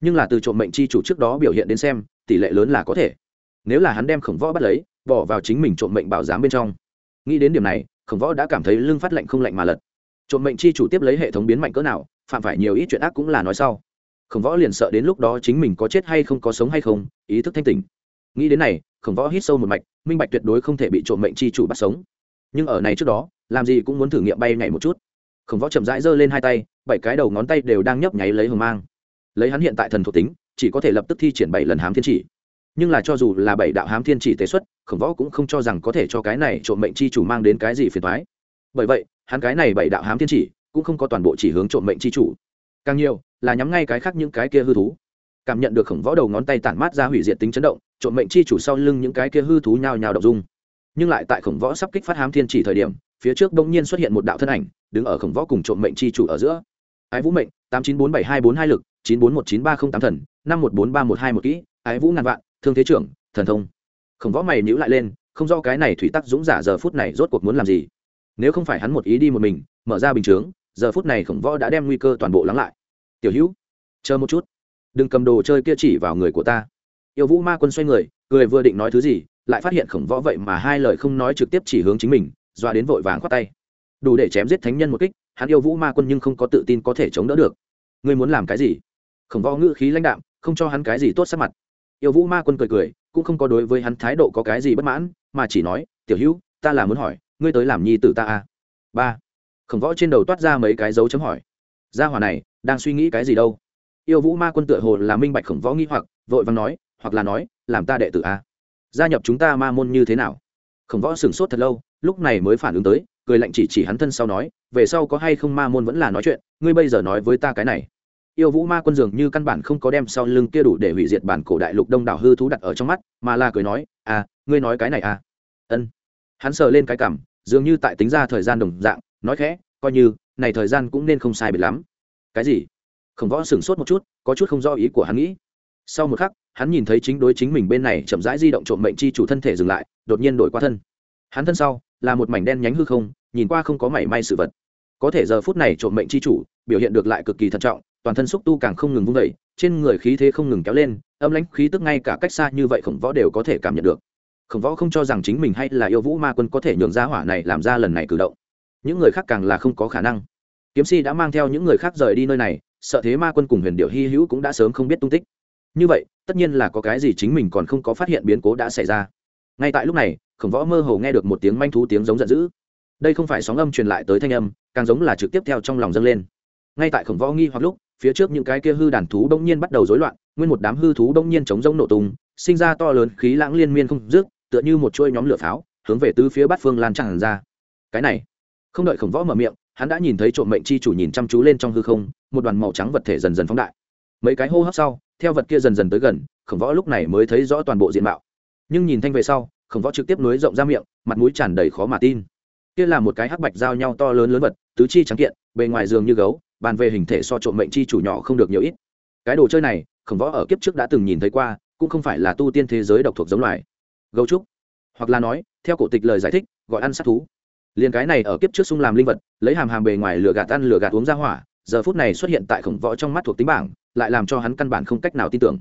Nhưng là từ trộm mệnh chi chủ trước đó biểu hiện đến xem, tỷ lệ lớn là có thể. Nếu là hắn đem khổng võ bắt lấy bỏ vào chính mình trộm mệnh bảo giám bên trong. Nghĩ đến điểm này, khổng võ đã cảm thấy lưng phát lạnh không lạnh mà lật. Trộm mệnh chi chủ tiếp lấy hệ thống biến mạnh cỡ nào, phạm phải nhiều ít chuyện ác cũng là nói sau. Khổng võ liền sợ đến lúc đó chính mình có chết hay không, có sống hay không, ý thức thanh tỉnh. Nghĩ đến này, khổng võ hít sâu một mạch, minh bạch tuyệt đối không thể bị trộm mệnh chi chủ bắt sống. Nhưng ở này trước đó, làm gì cũng muốn thử nghiệm bay nhảy một chút. Khổng võ chậm rãi giơ lên hai tay, bảy cái đầu ngón tay đều đang nhấp nháy lấy hồng mang. Lấy hắn hiện tại thần thuộc tính, chỉ có thể lập tức thi triển bảy lần hám thiên chỉ. Nhưng là cho dù là bảy đạo hám thiên chỉ tế xuất khổng võ cũng không cho rằng có thể cho cái này trộm mệnh chi chủ mang đến cái gì phiền thoái bởi vậy, hắn cái này bảy đạo hám thiên chỉ cũng không có toàn bộ chỉ hướng trộm mệnh chi chủ. Càng nhiều, là nhắm ngay cái khác những cái kia hư thú. Cảm nhận được khổng võ đầu ngón tay tản mát ra hủy diệt tính chấn động, trộm mệnh chi chủ sau lưng những cái kia hư thú nhào nhào đ dung. Nhưng lại tại khổng võ sắp kích phát hám thiên chỉ thời điểm, phía trước bỗng nhiên xuất hiện một đạo thân ảnh, đứng ở khổng võ cùng trộm mệnh chi chủ ở giữa. Ái vũ mệnh, tám chín bốn bảy hai bốn hai lực, chín bốn một chín ba không tám thần, năm một bốn ba một hai một kỹ, ái vũ ngàn vạn, thương thế trưởng, thần thông khổng võ mày nhữ lại lên, không do cái này thủy tắc dũng giả giờ phút này rốt cuộc muốn làm gì. Nếu không phải hắn một ý đi một mình, mở ra bình chướng, giờ phút này khổng võ đã đem nguy cơ toàn bộ lắng lại. Tiểu hữu, chờ một chút. Đừng cầm đồ chơi kia chỉ vào người của ta. Yêu vũ ma quân xoay người, cười vừa định nói thứ gì, lại phát hiện khổng võ vậy mà hai lời không nói trực tiếp chỉ hướng chính mình doa đến vội vàng khoát tay. Đủ để chém giết thánh nhân một kích, hắn yêu vũ ma quân nhưng không có tự tin có thể chống đỡ được. Ngươi muốn làm cái gì? Khổng võ ngữ khí lãnh đạm, không cho hắn cái gì tốt sắc mặt. Yêu vũ ma quân cười cười cũng không có đối với hắn thái độ có cái gì bất mãn, mà chỉ nói, tiểu hữu, ta là muốn hỏi, ngươi tới làm nhi tử ta à? ba. Khổng võ trên đầu toát ra mấy cái dấu chấm hỏi. Gia hỏa này, đang suy nghĩ cái gì đâu? Yêu vũ ma quân tựa hồ là minh bạch khổng võ nghĩ hoặc, vội vàng nói, hoặc là nói, làm ta đệ tử a gia nhập chúng ta ma môn như thế nào? Khổng võ sửng sốt thật lâu, lúc này mới phản ứng tới, cười lạnh chỉ chỉ hắn thân sau nói, về sau có hay không ma môn vẫn là nói chuyện, ngươi bây giờ nói với ta cái này yêu vũ ma quân dường như căn bản không có đem sau lưng kia đủ để hủy diệt bản cổ đại lục đông đảo hư thú đặt ở trong mắt, mà là cười nói à ngươi nói cái này à? Ân. Hắn sờ lên cái cảm, dường như tại tính ra thời gian đồng dạng, nói khẽ, coi như, này thời gian cũng nên không sai biệt lắm. Cái gì? Khổng võ sửng sốt một chút, có chút không do ý của hắn nghĩ. Sau một khắc, hắn nhìn thấy chính đối chính mình bên này chậm rãi di động trộm mệnh chi chủ thân thể dừng lại, đột nhiên đổi qua thân. Hắn thân sau, là một mảnh đen nhánh hư không, nhìn qua không có mảy may sự vật. Có thể giờ phút này trộm mệnh chi chủ, biểu hiện được lại cực kỳ thận trọng toàn thân xúc tu càng không ngừng vung vẩy trên người khí thế không ngừng kéo lên, âm lãnh khí tức ngay cả cách xa như vậy khổng võ đều có thể cảm nhận được. Khổng võ không cho rằng chính mình hay là yêu vũ ma quân có thể nhường ra hỏa này làm ra lần này cử động. Những người khác càng là không có khả năng. Kiếm si đã mang theo những người khác rời đi nơi này, sợ thế ma quân cùng huyền điệu hy hữu cũng đã sớm không biết tung tích. Như vậy, tất nhiên là có cái gì chính mình còn không có phát hiện biến cố đã xảy ra. Ngay tại lúc này, khổng võ mơ hồ nghe được một tiếng manh thú tiếng giống giận dữ. Đây không phải sóng âm truyền lại tới thanh âm, càng giống là trực tiếp theo trong lòng dâng lên. Ngay tại khổng võ nghi hoặc lúc phía trước những cái kia hư đàn thú đông nhiên bắt đầu rối loạn, nguyên một đám hư thú đông nhiên chống rông nổ tung, sinh ra to lớn khí lãng liên miên không dứt, tựa như một chuôi nhóm lửa pháo, hướng về tứ phía bát phương lan tràn ra. Cái này, không đợi khổng võ mở miệng, hắn đã nhìn thấy trộm mệnh chi chủ nhìn chăm chú lên trong hư không, một đoàn màu trắng vật thể dần dần phóng đại. Mấy cái hô hấp sau, theo vật kia dần dần tới gần, khổng võ lúc này mới thấy rõ toàn bộ diện mạo. Nhưng nhìn thanh về sau, khổng võ trực tiếp nối rộng ra miệng, mặt mũi tràn đầy khó mà tin. Kia là một cái hắc bạch giao nhau to lớn lớn vật, tứ chi trắng kiện, bề ngoài giường như gấu bàn về hình thể so trộm mệnh chi chủ nhỏ không được nhiều ít. Cái đồ chơi này, khổng võ ở kiếp trước đã từng nhìn thấy qua, cũng không phải là tu tiên thế giới độc thuộc giống loài. Gấu trúc, hoặc là nói, theo cổ tịch lời giải thích, gọi ăn sát thú. Liền cái này ở kiếp trước sung làm linh vật, lấy hàm hàm bề ngoài lửa gạt ăn lửa gạt uống ra hỏa, giờ phút này xuất hiện tại khổng võ trong mắt thuộc tính bảng, lại làm cho hắn căn bản không cách nào tin tưởng.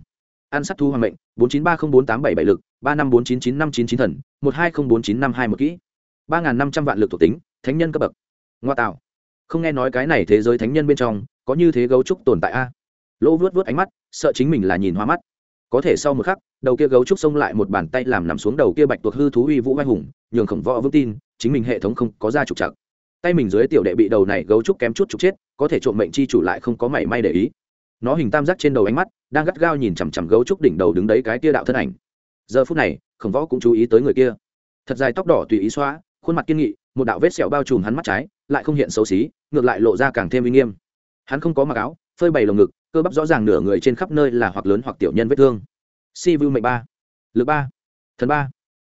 Ăn sát thu hoàng mệnh, bốn chín ba không bốn tám bảy bảy lực, ba năm bốn chín chín năm chín chín thần, một hai không bốn chín năm hai một kỹ. ba n g h n năm trăm vạn lực thuộc tính, thánh nhân cấp bậc. Ngoa tạo không nghe nói cái này thế giới thánh nhân bên trong có như thế gấu trúc tồn tại a? Lỗ vớt vớt ánh mắt, sợ chính mình là nhìn hoa mắt. Có thể sau một khắc, đầu kia gấu trúc xông lại một bàn tay làm nằm xuống đầu kia bạch tuộc hư thú uy vũ vai hùng, nhường khổng võ vững tin, chính mình hệ thống không có ra trục chặt tay mình dưới tiểu đệ bị đầu này gấu trúc kém chút trục chết, có thể trộm mệnh chi chủ lại không có mảy may để ý. Nó hình tam giác trên đầu ánh mắt, đang gắt gao nhìn chằm chằm gấu trúc đỉnh đầu đứng đấy cái kia đạo thân ảnh. Giờ phút này, khổng võ cũng chú ý tới người kia. Thật dài tóc đỏ tùy ý xóa, khuôn mặt kiên nghị một đạo vết sẹo bao trùm hắn mắt trái, lại không hiện xấu xí, ngược lại lộ ra càng thêm uy nghiêm. Hắn không có mặc áo, phơi bày lồng ngực, cơ bắp rõ ràng nửa người trên khắp nơi là hoặc lớn hoặc tiểu nhân vết thương. Si vu mệnh ba, lực ba, thần ba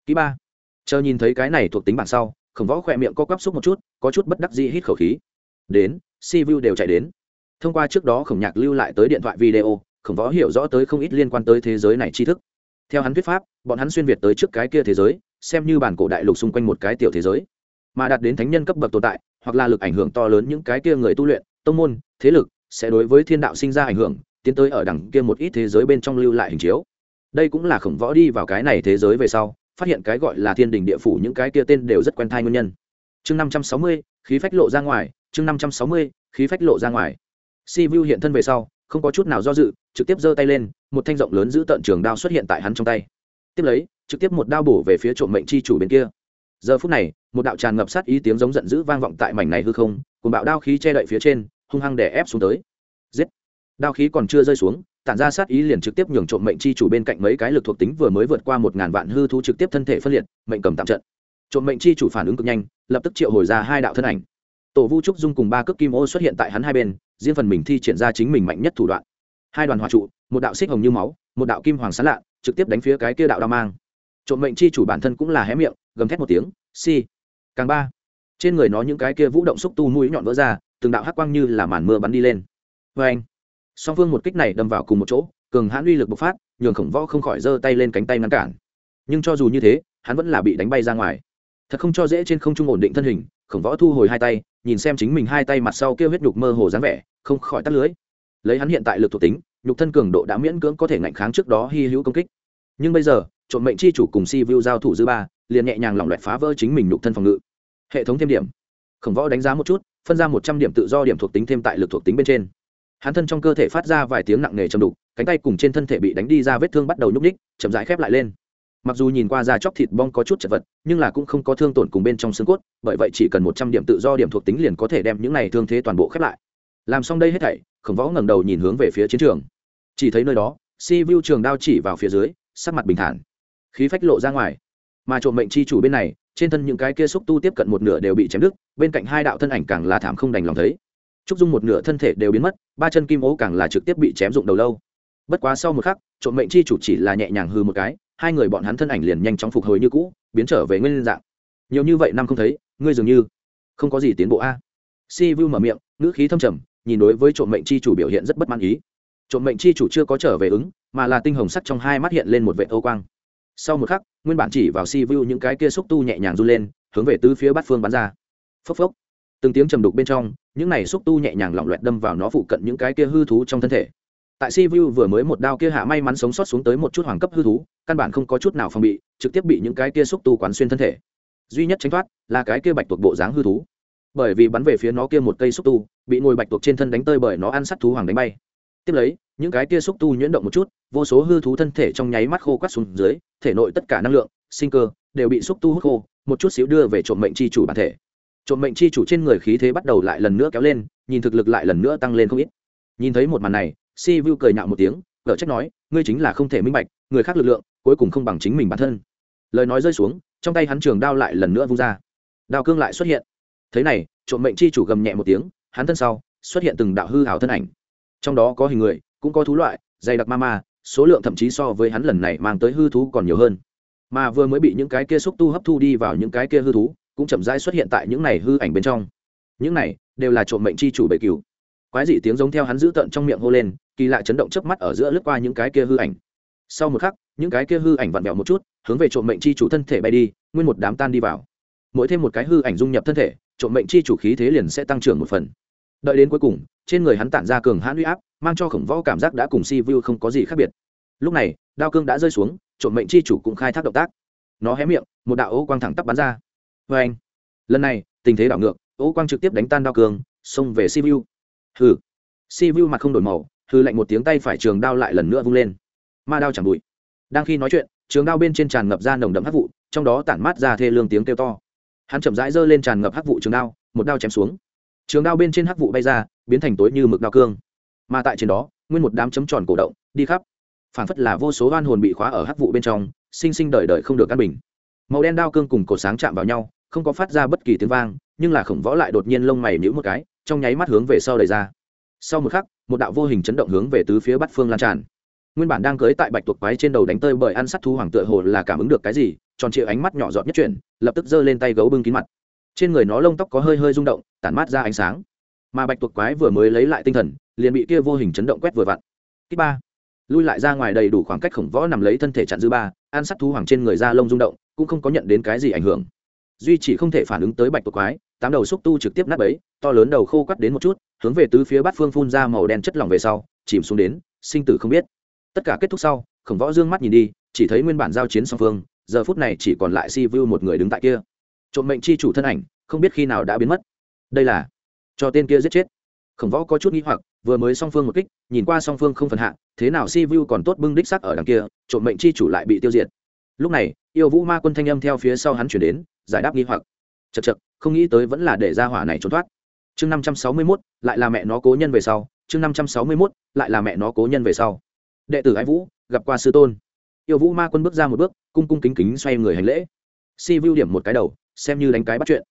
ký ba. Chờ nhìn thấy cái này thuộc tính bản sau, khổng võ khỏe miệng co quắp xúc một chút, có chút bất đắc dĩ hít khẩu khí. Đến, si vu đều chạy đến. Thông qua trước đó khổng nhạc lưu lại tới điện thoại video, khổng võ hiểu rõ tới không ít liên quan tới thế giới này tri thức. Theo hắn thuyết pháp, bọn hắn xuyên việt tới trước cái kia thế giới, xem như bản cổ đại lục xung quanh một cái tiểu thế giới mà đạt đến thánh nhân cấp bậc tồn tại, hoặc là lực ảnh hưởng to lớn những cái kia người tu luyện, tông môn, thế lực, sẽ đối với thiên đạo sinh ra ảnh hưởng, tiến tới ở đẳng kia một ít thế giới bên trong lưu lại hình chiếu. Đây cũng là khổng võ đi vào cái này thế giới về sau, phát hiện cái gọi là thiên đình địa phủ những cái kia tên đều rất quen thai nguyên nhân. Chương năm trăm sáu mươi, khí phách lộ ra ngoài, chương năm trăm sáu mươi, khí phách lộ ra ngoài. Si vu hiện thân về sau, không có chút nào do dự, trực tiếp giơ tay lên, một thanh rộng lớn giữ tận trường đao xuất hiện tại hắn trong tay. Tiếp lấy, trực tiếp một đao bổ về phía trộm mệnh chi chủ bên kia giờ phút này, một đạo tràn ngập sát ý tiếng giống giận dữ vang vọng tại mảnh này hư không cùng bạo đao khí che đậy phía trên, hung hăng đè ép xuống tới. Giết! Đao khí còn chưa rơi xuống, tản ra sát ý liền trực tiếp nhường trộm mệnh chi chủ bên cạnh mấy cái lực thuộc tính vừa mới vượt qua một ngàn vạn hư thu trực tiếp thân thể phân liệt, mệnh cầm tạm trận. Trộm mệnh chi chủ phản ứng cực nhanh, lập tức triệu hồi ra hai đạo thân ảnh. Tổ vu trúc dung cùng ba cước kim ô xuất hiện tại hắn hai bên, riêng phần mình thi triển ra chính mình mạnh nhất thủ đoạn. Hai đoàn hòa trụ, một đạo xích hồng như máu, một đạo kim hoàng sán lạ, trực tiếp đánh phía cái kia đạo đao mang trộm mệnh chi chủ bản thân cũng là hé miệng, gầm thét một tiếng, si! Càng ba, trên người nó những cái kia vũ động xúc tu mũi nhọn vỡ ra, từng đạo hắc quang như là màn mưa bắn đi lên. Vê anh, song phương một kích này đâm vào cùng một chỗ, cường hãn uy lực bộc phát, nhường khổng võ không khỏi giơ tay lên cánh tay ngăn cản. Nhưng cho dù như thế, hắn vẫn là bị đánh bay ra ngoài. Thật không cho dễ trên không trung ổn định thân hình, khổng võ thu hồi hai tay, nhìn xem chính mình hai tay mặt sau kêu huyết nhục mơ hồ dáng vẻ, không khỏi tắt lưới. Lấy hắn hiện tại lực thuộc tính, nhục thân cường độ đã miễn cưỡng có thể ngạnh kháng trước đó hy hữu công kích. Nhưng bây giờ trộm mệnh chi chủ cùng si vu giao thủ dư ba, liền nhẹ nhàng lỏng loẹt phá vỡ chính mình nhục thân phòng ngự. Hệ thống thêm điểm. Khổng võ đánh giá một chút, phân ra một trăm điểm tự do điểm thuộc tính thêm tại lực thuộc tính bên trên. Hắn thân trong cơ thể phát ra vài tiếng nặng nề chầm đục, cánh tay cùng trên thân thể bị đánh đi ra vết thương bắt đầu nhúc ních chậm rãi khép lại lên. Mặc dù nhìn qua da chóc thịt bong có chút chật vật, nhưng là cũng không có thương tổn cùng bên trong xương cốt, bởi vậy chỉ cần một trăm điểm tự do điểm thuộc tính liền có thể đem những này thương thế toàn bộ khép lại. Làm xong đây hết thảy, khổng võ ngẩng đầu nhìn hướng về phía chiến trường. Chỉ thấy nơi đó, si vu trường đao chỉ vào phía dưới, sắc mặt bình thản khí phách lộ ra ngoài. Mà trộm mệnh chi chủ bên này, trên thân những cái kia xúc tu tiếp cận một nửa đều bị chém đứt, bên cạnh hai đạo thân ảnh càng là thảm không đành lòng thấy. Trúc dung một nửa thân thể đều biến mất, ba chân kim ố càng là trực tiếp bị chém dụng đầu lâu. Bất quá sau một khắc, trộm mệnh chi chủ chỉ là nhẹ nhàng hư một cái, hai người bọn hắn thân ảnh liền nhanh chóng phục hồi như cũ, biến trở về nguyên dạng. Nhiều như vậy năm không thấy, ngươi dường như không có gì tiến bộ a. Si vu mở miệng, ngữ khí thâm trầm, nhìn đối với trộm mệnh chi chủ biểu hiện rất bất mãn ý. Trộm mệnh chi chủ chưa có trở về ứng, mà là tinh hồng sắt trong hai mắt hiện lên một vệ âu quang sau một khắc, nguyên bản chỉ vào si vu những cái kia xúc tu nhẹ nhàng run lên, hướng về tứ phía bát phương bắn ra. Phốc phốc. Từng tiếng trầm đục bên trong, những này xúc tu nhẹ nhàng lỏng loẹt đâm vào nó phụ cận những cái kia hư thú trong thân thể. Tại si vu vừa mới một đao kia hạ may mắn sống sót xuống tới một chút hoàng cấp hư thú, căn bản không có chút nào phòng bị, trực tiếp bị những cái kia xúc tu quán xuyên thân thể. Duy nhất tránh thoát, là cái kia bạch tuộc bộ dáng hư thú. Bởi vì bắn về phía nó kia một cây xúc tu, bị ngồi bạch tuộc trên thân đánh tơi bởi nó ăn sắt thú hoàng đánh bay. Tiếp lấy những cái kia xúc tu nhuyễn động một chút, vô số hư thú thân thể trong nháy mắt khô quắt xuống dưới, thể nội tất cả năng lượng, sinh cơ, đều bị xúc tu hút khô, một chút xíu đưa về trộm mệnh chi chủ bản thể. Trộm mệnh chi chủ trên người khí thế bắt đầu lại lần nữa kéo lên, nhìn thực lực lại lần nữa tăng lên không ít. Nhìn thấy một màn này, si vu cười nhạo một tiếng cở trách nói, ngươi chính là không thể minh bạch, người khác lực lượng, cuối cùng không bằng chính mình bản thân. Lời nói rơi xuống, trong tay hắn trường đao lại lần nữa vung ra. Đao cương lại xuất hiện. Thế này, trộm mệnh chi chủ gầm nhẹ một tiếng, hắn thân sau, xuất hiện từng đạo hư hào thân ảnh. Trong đó có hình người cũng có thú loại, dày đặc ma ma, số lượng thậm chí so với hắn lần này mang tới hư thú còn nhiều hơn. Mà vừa mới bị những cái kia xúc tu hấp thu đi vào những cái kia hư thú, cũng chậm rãi xuất hiện tại những này hư ảnh bên trong. Những này đều là trộm mệnh chi chủ bệ cửu quái dị tiếng giống theo hắn giữ tận trong miệng hô lên, kỳ lạ chấn động chớp mắt ở giữa lướt qua những cái kia hư ảnh. Sau một khắc, những cái kia hư ảnh vặn vẹo một chút, hướng về trộm mệnh chi chủ thân thể bay đi, nguyên một đám tan đi vào. Mỗi thêm một cái hư ảnh dung nhập thân thể, trộm mệnh chi chủ khí thế liền sẽ tăng trưởng một phần đợi đến cuối cùng, trên người hắn tản ra cường hãn uy áp, mang cho khổng võ cảm giác đã cùng si vu không có gì khác biệt. Lúc này, đao cương đã rơi xuống, trộm mệnh chi chủ cũng khai thác động tác. Nó hé miệng, một đạo ô quang thẳng tắp bắn ra. Vê anh, lần này, tình thế đảo ngược, ô quang trực tiếp đánh tan đao cương, xông về si vu hừ. Si vu mặt không đổi màu hư lạnh một tiếng tay phải trường đao lại lần nữa vung lên. Ma đao chẳng bụi. Đang khi nói chuyện, trường đao bên trên tràn ngập ra nồng đậm hắc vụ, trong đó tản mát ra thê lương tiếng kêu to. Hắn chậm rãi giơ lên tràn ngập hắc vụ trường đao, một đao chém xuống trường đao bên trên hắc vụ bay ra, biến thành tối như mực đao cương. Mà tại trên đó, nguyên một đám chấm tròn cổ động, đi khắp. Phản phất là vô số oan hồn bị khóa ở hắc vụ bên trong, sinh sinh đời đời không được căn bình. Màu đen đao cương cùng cổ sáng chạm vào nhau, không có phát ra bất kỳ tiếng vang, nhưng là khổng võ lại đột nhiên lông mày nhũ một cái, trong nháy mắt hướng về sau đầy ra. Sau một khắc, một đạo vô hình chấn động hướng về tứ phía bắc phương lan tràn. Nguyên bản đang cưới tại bạch tuộc quái trên đầu đánh tơi bởi ăn sắt thu hoàng tựa hồ là cảm ứng được cái gì, tròn trịa ánh mắt nhỏ giọt nhất chuyển, lập tức giơ lên tay gấu bưng kín mặt trên người nó lông tóc có hơi hơi rung động, tản mát ra ánh sáng. Mà bạch tuộc quái vừa mới lấy lại tinh thần, liền bị kia vô hình chấn động quét vừa vặn. Kích ba. Lui lại ra ngoài đầy đủ khoảng cách khổng võ nằm lấy thân thể chặn dư ba an sắt thú hoàng trên người da lông rung động, cũng không có nhận đến cái gì ảnh hưởng. Duy chỉ không thể phản ứng tới bạch tuộc quái, tám đầu xúc tu trực tiếp nát bấy, to lớn đầu khô quắt đến một chút, hướng về tứ phía bát phương phun ra màu đen chất lỏng về sau, chìm xuống đến, sinh tử không biết. Tất cả kết thúc sau, khổng võ dương mắt nhìn đi, chỉ thấy nguyên bản giao chiến song phương, giờ phút này chỉ còn lại si vu một người đứng tại kia trộm mệnh chi chủ thân ảnh, không biết khi nào đã biến mất. Đây là cho tên kia giết chết. Khổng võ có chút nghĩ hoặc, vừa mới song phương một kích, nhìn qua song phương không phần hạ, thế nào si vu còn tốt bưng đích sắc ở đằng kia, trộm mệnh chi chủ lại bị tiêu diệt. Lúc này, yêu vũ ma quân thanh âm theo phía sau hắn chuyển đến, giải đáp nghi hoặc. Chật chật không nghĩ tới vẫn là để ra hỏa này trốn thoát. Chương năm trăm sáu mươi mốt, lại là mẹ nó cố nhân về sau. Chương năm trăm sáu mươi mốt, lại là mẹ nó cố nhân về sau. Đệ tử ái vũ, gặp qua sư tôn. Yêu vũ ma quân bước ra một bước, cung cung kính kính xoay người hành lễ. Si vu điểm một cái đầu xem như đánh cái bắt chuyện.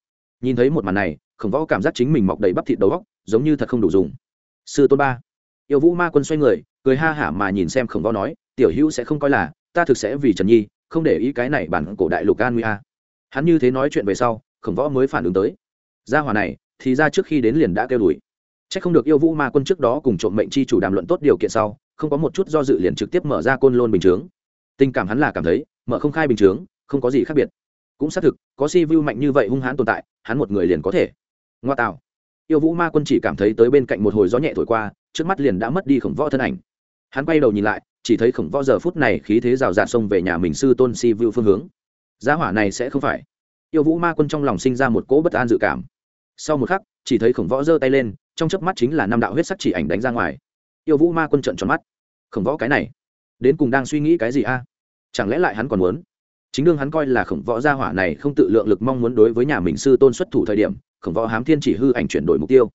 Nhìn thấy một màn này, khổng võ cảm giác chính mình mọc đầy bắp thịt đầu góc giống như thật không đủ dùng. Sư tôn ba. Yêu vũ ma quân xoay người, cười ha hả mà nhìn xem khổng võ nói, tiểu hữu sẽ không coi là, ta thực sẽ vì trần nhi, không để ý cái này bản cổ đại lục an nguy a. Hắn như thế nói chuyện về sau, khổng võ mới phản ứng tới. Gia hòa này, thì ra trước khi đến liền đã kêu đuổi. C h ắ c không được yêu vũ ma quân trước đó cùng trộm mệnh chi chủ đàm luận tốt điều kiện sau, không có một chút do dự liền trực tiếp mở ra côn lôn bình chướng. Tình cảm hắn là cảm thấy, mở không khai bình chướng, không có gì khác biệt cũng xác thực, có si vu mạnh như vậy hung hãn tồn tại, hắn một người liền có thể. Ngoa tạo. Yêu vũ ma quân chỉ cảm thấy tới bên cạnh một hồi gió nhẹ thổi qua, trước mắt liền đã mất đi khổng võ thân ảnh. Hắn quay đầu nhìn lại, chỉ thấy khổng võ giờ phút này khí thế rào rạt xông về nhà mình sư tôn si vu phương hướng. Giá hỏa này sẽ không phải. Yêu vũ ma quân trong lòng sinh ra một cỗ bất an dự cảm. Sau một khắc, chỉ thấy khổng võ giơ tay lên, trong chớp mắt chính là năm đạo huyết sắc chỉ ảnh đánh ra ngoài. Yêu vũ ma quân trợn tròn mắt. Khổng võ cái này, đến cùng đang suy nghĩ cái gì a? Chẳng lẽ lại hắn còn muốn chính đương hắn coi là khổng võ gia hỏa này không tự lượng lực mong muốn đối với nhà mình sư tôn xuất thủ thời điểm, khổng võ hám thiên chỉ hư ảnh chuyển đổi mục tiêu.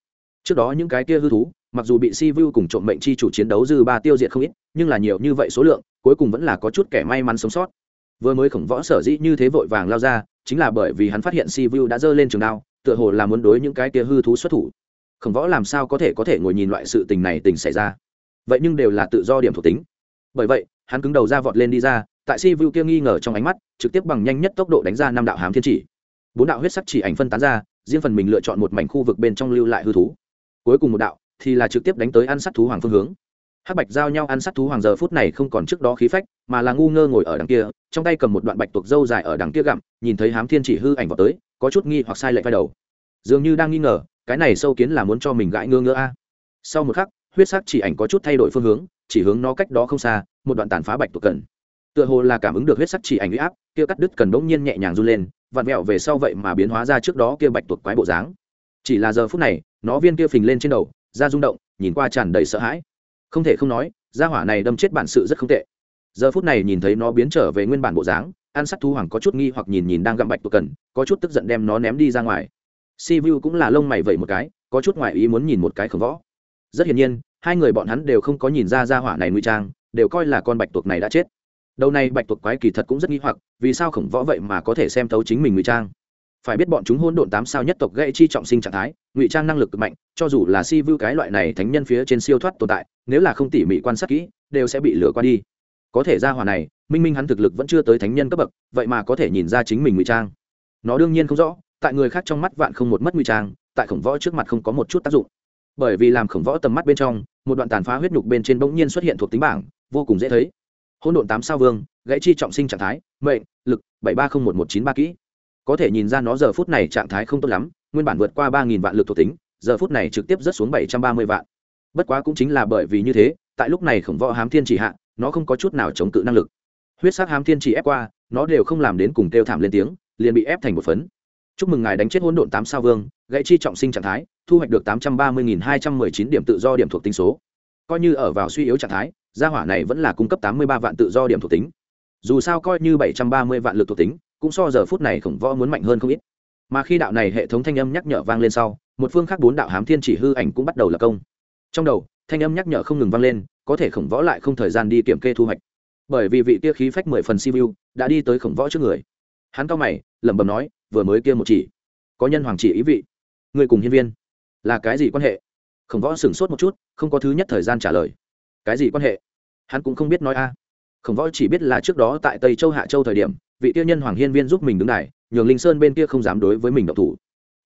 Trước đó những cái kia hư thú, mặc dù bị si vu cùng trộm mệnh chi chủ chiến đấu dư ba tiêu diệt không ít, nhưng là nhiều như vậy số lượng, cuối cùng vẫn là có chút kẻ may mắn sống sót. Vừa mới khổng võ sở dĩ như thế vội vàng lao ra, chính là bởi vì hắn phát hiện si vu đã giơ lên trường đao, tựa hồ là muốn đối những cái kia hư thú xuất thủ. Khổng võ làm sao có thể có thể ngồi nhìn loại sự tình này tình xảy ra? Vậy nhưng đều là tự do điểm thuộc tính. Bởi vậy, hắn cứng đầu ra vọt lên đi ra tại si vu kia nghi ngờ trong ánh mắt, trực tiếp bằng nhanh nhất tốc độ đánh ra năm đạo hám thiên chỉ. Bốn đạo huyết sắc chỉ ảnh phân tán ra, riêng phần mình lựa chọn một mảnh khu vực bên trong lưu lại hư thú. Cuối cùng một đạo thì là trực tiếp đánh tới ăn sát thú hoàng phương hướng. Hắc bạch giao nhau ăn sát thú hoàng giờ phút này không còn trước đó khí phách, mà là ngu ngơ ngồi ở đằng kia, trong tay cầm một đoạn bạch tuộc dâu dài ở đằng kia gặm, nhìn thấy hám thiên chỉ hư ảnh vào tới, có chút nghi hoặc sai lệch vai đầu. Dường như đang nghi ngờ, cái này sâu kiến là muốn cho mình gãi ngơ ngơ a. Sau một khắc, huyết sắc chỉ ảnh có chút thay đổi phương hướng, chỉ hướng nó cách đó không xa, một đoạn tàn phá bạch tuộc cần tựa hồ là cảm ứng được huyết sắc chỉ ảnh huy áp, kia cắt đứt cần bỗng nhiên nhẹ nhàng run lên, vặn vẹo về sau vậy mà biến hóa ra trước đó kia bạch tuộc quái bộ dáng. Chỉ là giờ phút này, nó viên kia phình lên trên đầu, da rung động, nhìn qua tràn đầy sợ hãi. Không thể không nói da hỏa này đâm chết bản sự rất không tệ. Giờ phút này nhìn thấy nó biến trở về nguyên bản bộ dáng an sắc thu hoàng có chút nghi hoặc nhìn nhìn đang gặm bạch tuộc cần, có chút tức giận đem nó ném đi ra ngoài. Si vu cũng là lông mày vẩy một cái, có chút ngoại ý muốn nhìn một cái khổng võ. Rất hiển nhiên, hai người bọn hắn đều không có nhìn ra da hỏa này nguy trang, đều coi là con bạch tuộc này đã chết đầu này bạch tuộc quái kỳ thật cũng rất nghi hoặc, vì sao khổng võ vậy mà có thể xem thấu chính mình ngụy trang? Phải biết bọn chúng hôn độn tám sao nhất tộc gây chi trọng sinh trạng thái, ngụy trang năng lực cực mạnh, cho dù là si vu cái loại này thánh nhân phía trên siêu thoát tồn tại, nếu là không tỉ mỉ quan sát kỹ, đều sẽ bị lừa qua đi. Có thể ra hòa này, minh minh hắn thực lực vẫn chưa tới thánh nhân cấp bậc, vậy mà có thể nhìn ra chính mình ngụy trang. Nó đương nhiên không rõ, tại người khác trong mắt vạn không một mất ngụy trang, tại khổng võ trước mặt không có một chút tác dụng. Bởi vì làm khổng võ tầm mắt bên trong, một đoạn tàn phá huyết nhục bên trên bỗng nhiên xuất hiện thuộc tính bảng, vô cùng dễ thấy hỗn độn tám sao vương, gãy chi trọng sinh trạng thái, mệnh, lực, bảy ba không một một chín ba kỹ. Có thể nhìn ra nó giờ phút này trạng thái không tốt lắm, nguyên bản vượt qua ba nghìn vạn lực thuộc tính, giờ phút này trực tiếp rớt xuống bảy trăm ba mươi vạn. Bất quá cũng chính là bởi vì như thế, tại lúc này khổng võ hám thiên chỉ hạ, nó không có chút nào chống cự năng lực. Huyết sắc hám thiên chỉ ép qua, nó đều không làm đến cùng kêu thảm lên tiếng, liền bị ép thành một phấn. Chúc mừng ngài đánh chết hỗn độn tám sao vương, gãy chi trọng sinh trạng thái, thu hoạch được tám trăm ba mươi nghìn hai trăm mười chín điểm tự do điểm thuộc tính số coi như ở vào suy yếu trạng thái, gia hỏa này vẫn là cung cấp tám mươi ba vạn tự do điểm thuộc tính. Dù sao coi như bảy trăm ba mươi vạn lực thuộc tính, cũng so giờ phút này khổng võ muốn mạnh hơn không ít. Mà khi đạo này hệ thống thanh âm nhắc nhở vang lên sau, một phương khác bốn đạo hám thiên chỉ hư ảnh cũng bắt đầu lập công. Trong đầu, thanh âm nhắc nhở không ngừng vang lên, có thể khổng võ lại không thời gian đi kiểm kê thu hoạch. Bởi vì vị kia khí phách mười phần siêu đã đi tới khổng võ trước người. Hắn cao mày, lẩm bẩm nói, vừa mới kia một chỉ. Có nhân hoàng chỉ ý vị. Người cùng hiên viên, là cái gì quan hệ? Khổng võ sửng sốt một chút, không có thứ nhất thời gian trả lời. Cái gì quan hệ? Hắn cũng không biết nói a. Khổng võ chỉ biết là trước đó tại tây châu hạ châu thời điểm, vị tiêu nhân hoàng hiên viên giúp mình đứng đài, nhường linh sơn bên kia không dám đối với mình độc thủ.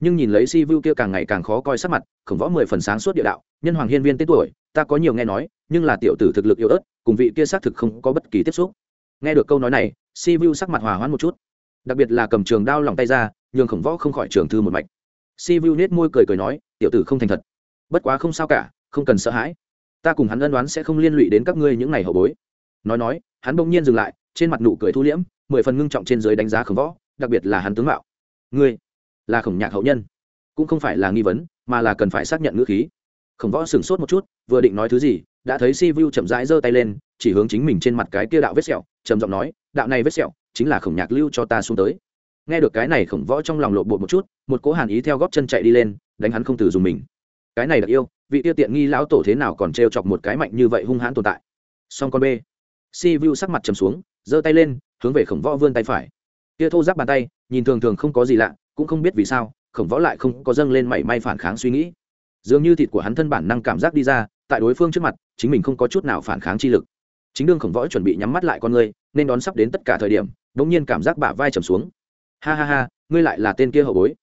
Nhưng nhìn lấy si vu kia càng ngày càng khó coi sắc mặt, khổng võ mười phần sáng suốt địa đạo, nhân hoàng hiên viên tên tuổi, ta có nhiều nghe nói, nhưng là tiểu tử thực lực yếu ớt, cùng vị kia xác thực không có bất kỳ tiếp xúc. Nghe được câu nói này, si vu sắc mặt hòa hoãn một chút. Đặc biệt là cầm trường đao lòng tay ra, nhường khổng võ không khỏi trường thư một mạch. Si vu nết môi cười cười nói, tiểu tử không thành thật bất quá không sao cả, không cần sợ hãi. Ta cùng hắn ân đoán sẽ không liên lụy đến các ngươi những ngày hậu bối. Nói nói, hắn bỗng nhiên dừng lại, trên mặt nụ cười thu liễm, mười phần ngưng trọng trên giới đánh giá khổng võ, đặc biệt là hắn tướng mạo. Ngươi là khổng nhạc hậu nhân, cũng không phải là nghi vấn, mà là cần phải xác nhận ngữ khí. Khổng võ sửng sốt một chút, vừa định nói thứ gì, đã thấy si vu chậm rãi giơ tay lên, chỉ hướng chính mình trên mặt cái kia đạo vết sẹo, trầm giọng nói, đạo này vết sẹo chính là khổng nhạc lưu cho ta xuống tới. Nghe được cái này, khổng võ trong lòng lộ bột một chút, một cố hàn ý theo góp chân chạy đi lên, đánh hắn không từ dùng mình cái này đặc yêu, vị tiêu tiện nghi lão tổ thế nào còn t chọc một cái mạnh như vậy hung hãn tồn tại. Song con b si vu sắc mặt trầm xuống, giơ tay lên, hướng về khổng võ vươn tay phải. Kia thô giáp bàn tay, nhìn thường thường không có gì lạ, cũng không biết vì sao, khổng võ lại không có dâng lên mảy may phản kháng suy nghĩ. Dường như thịt của hắn thân bản năng cảm giác đi ra, tại đối phương trước mặt, chính mình không có chút nào phản kháng chi lực. Chính đương khổng võ chuẩn bị nhắm mắt lại con ngươi nên đón sắp đến tất cả thời điểm đ ỗ n g nhiên cảm giác bả vai trầm xuống. Ha ha ha, ngươi lại là tên kia hậu bối.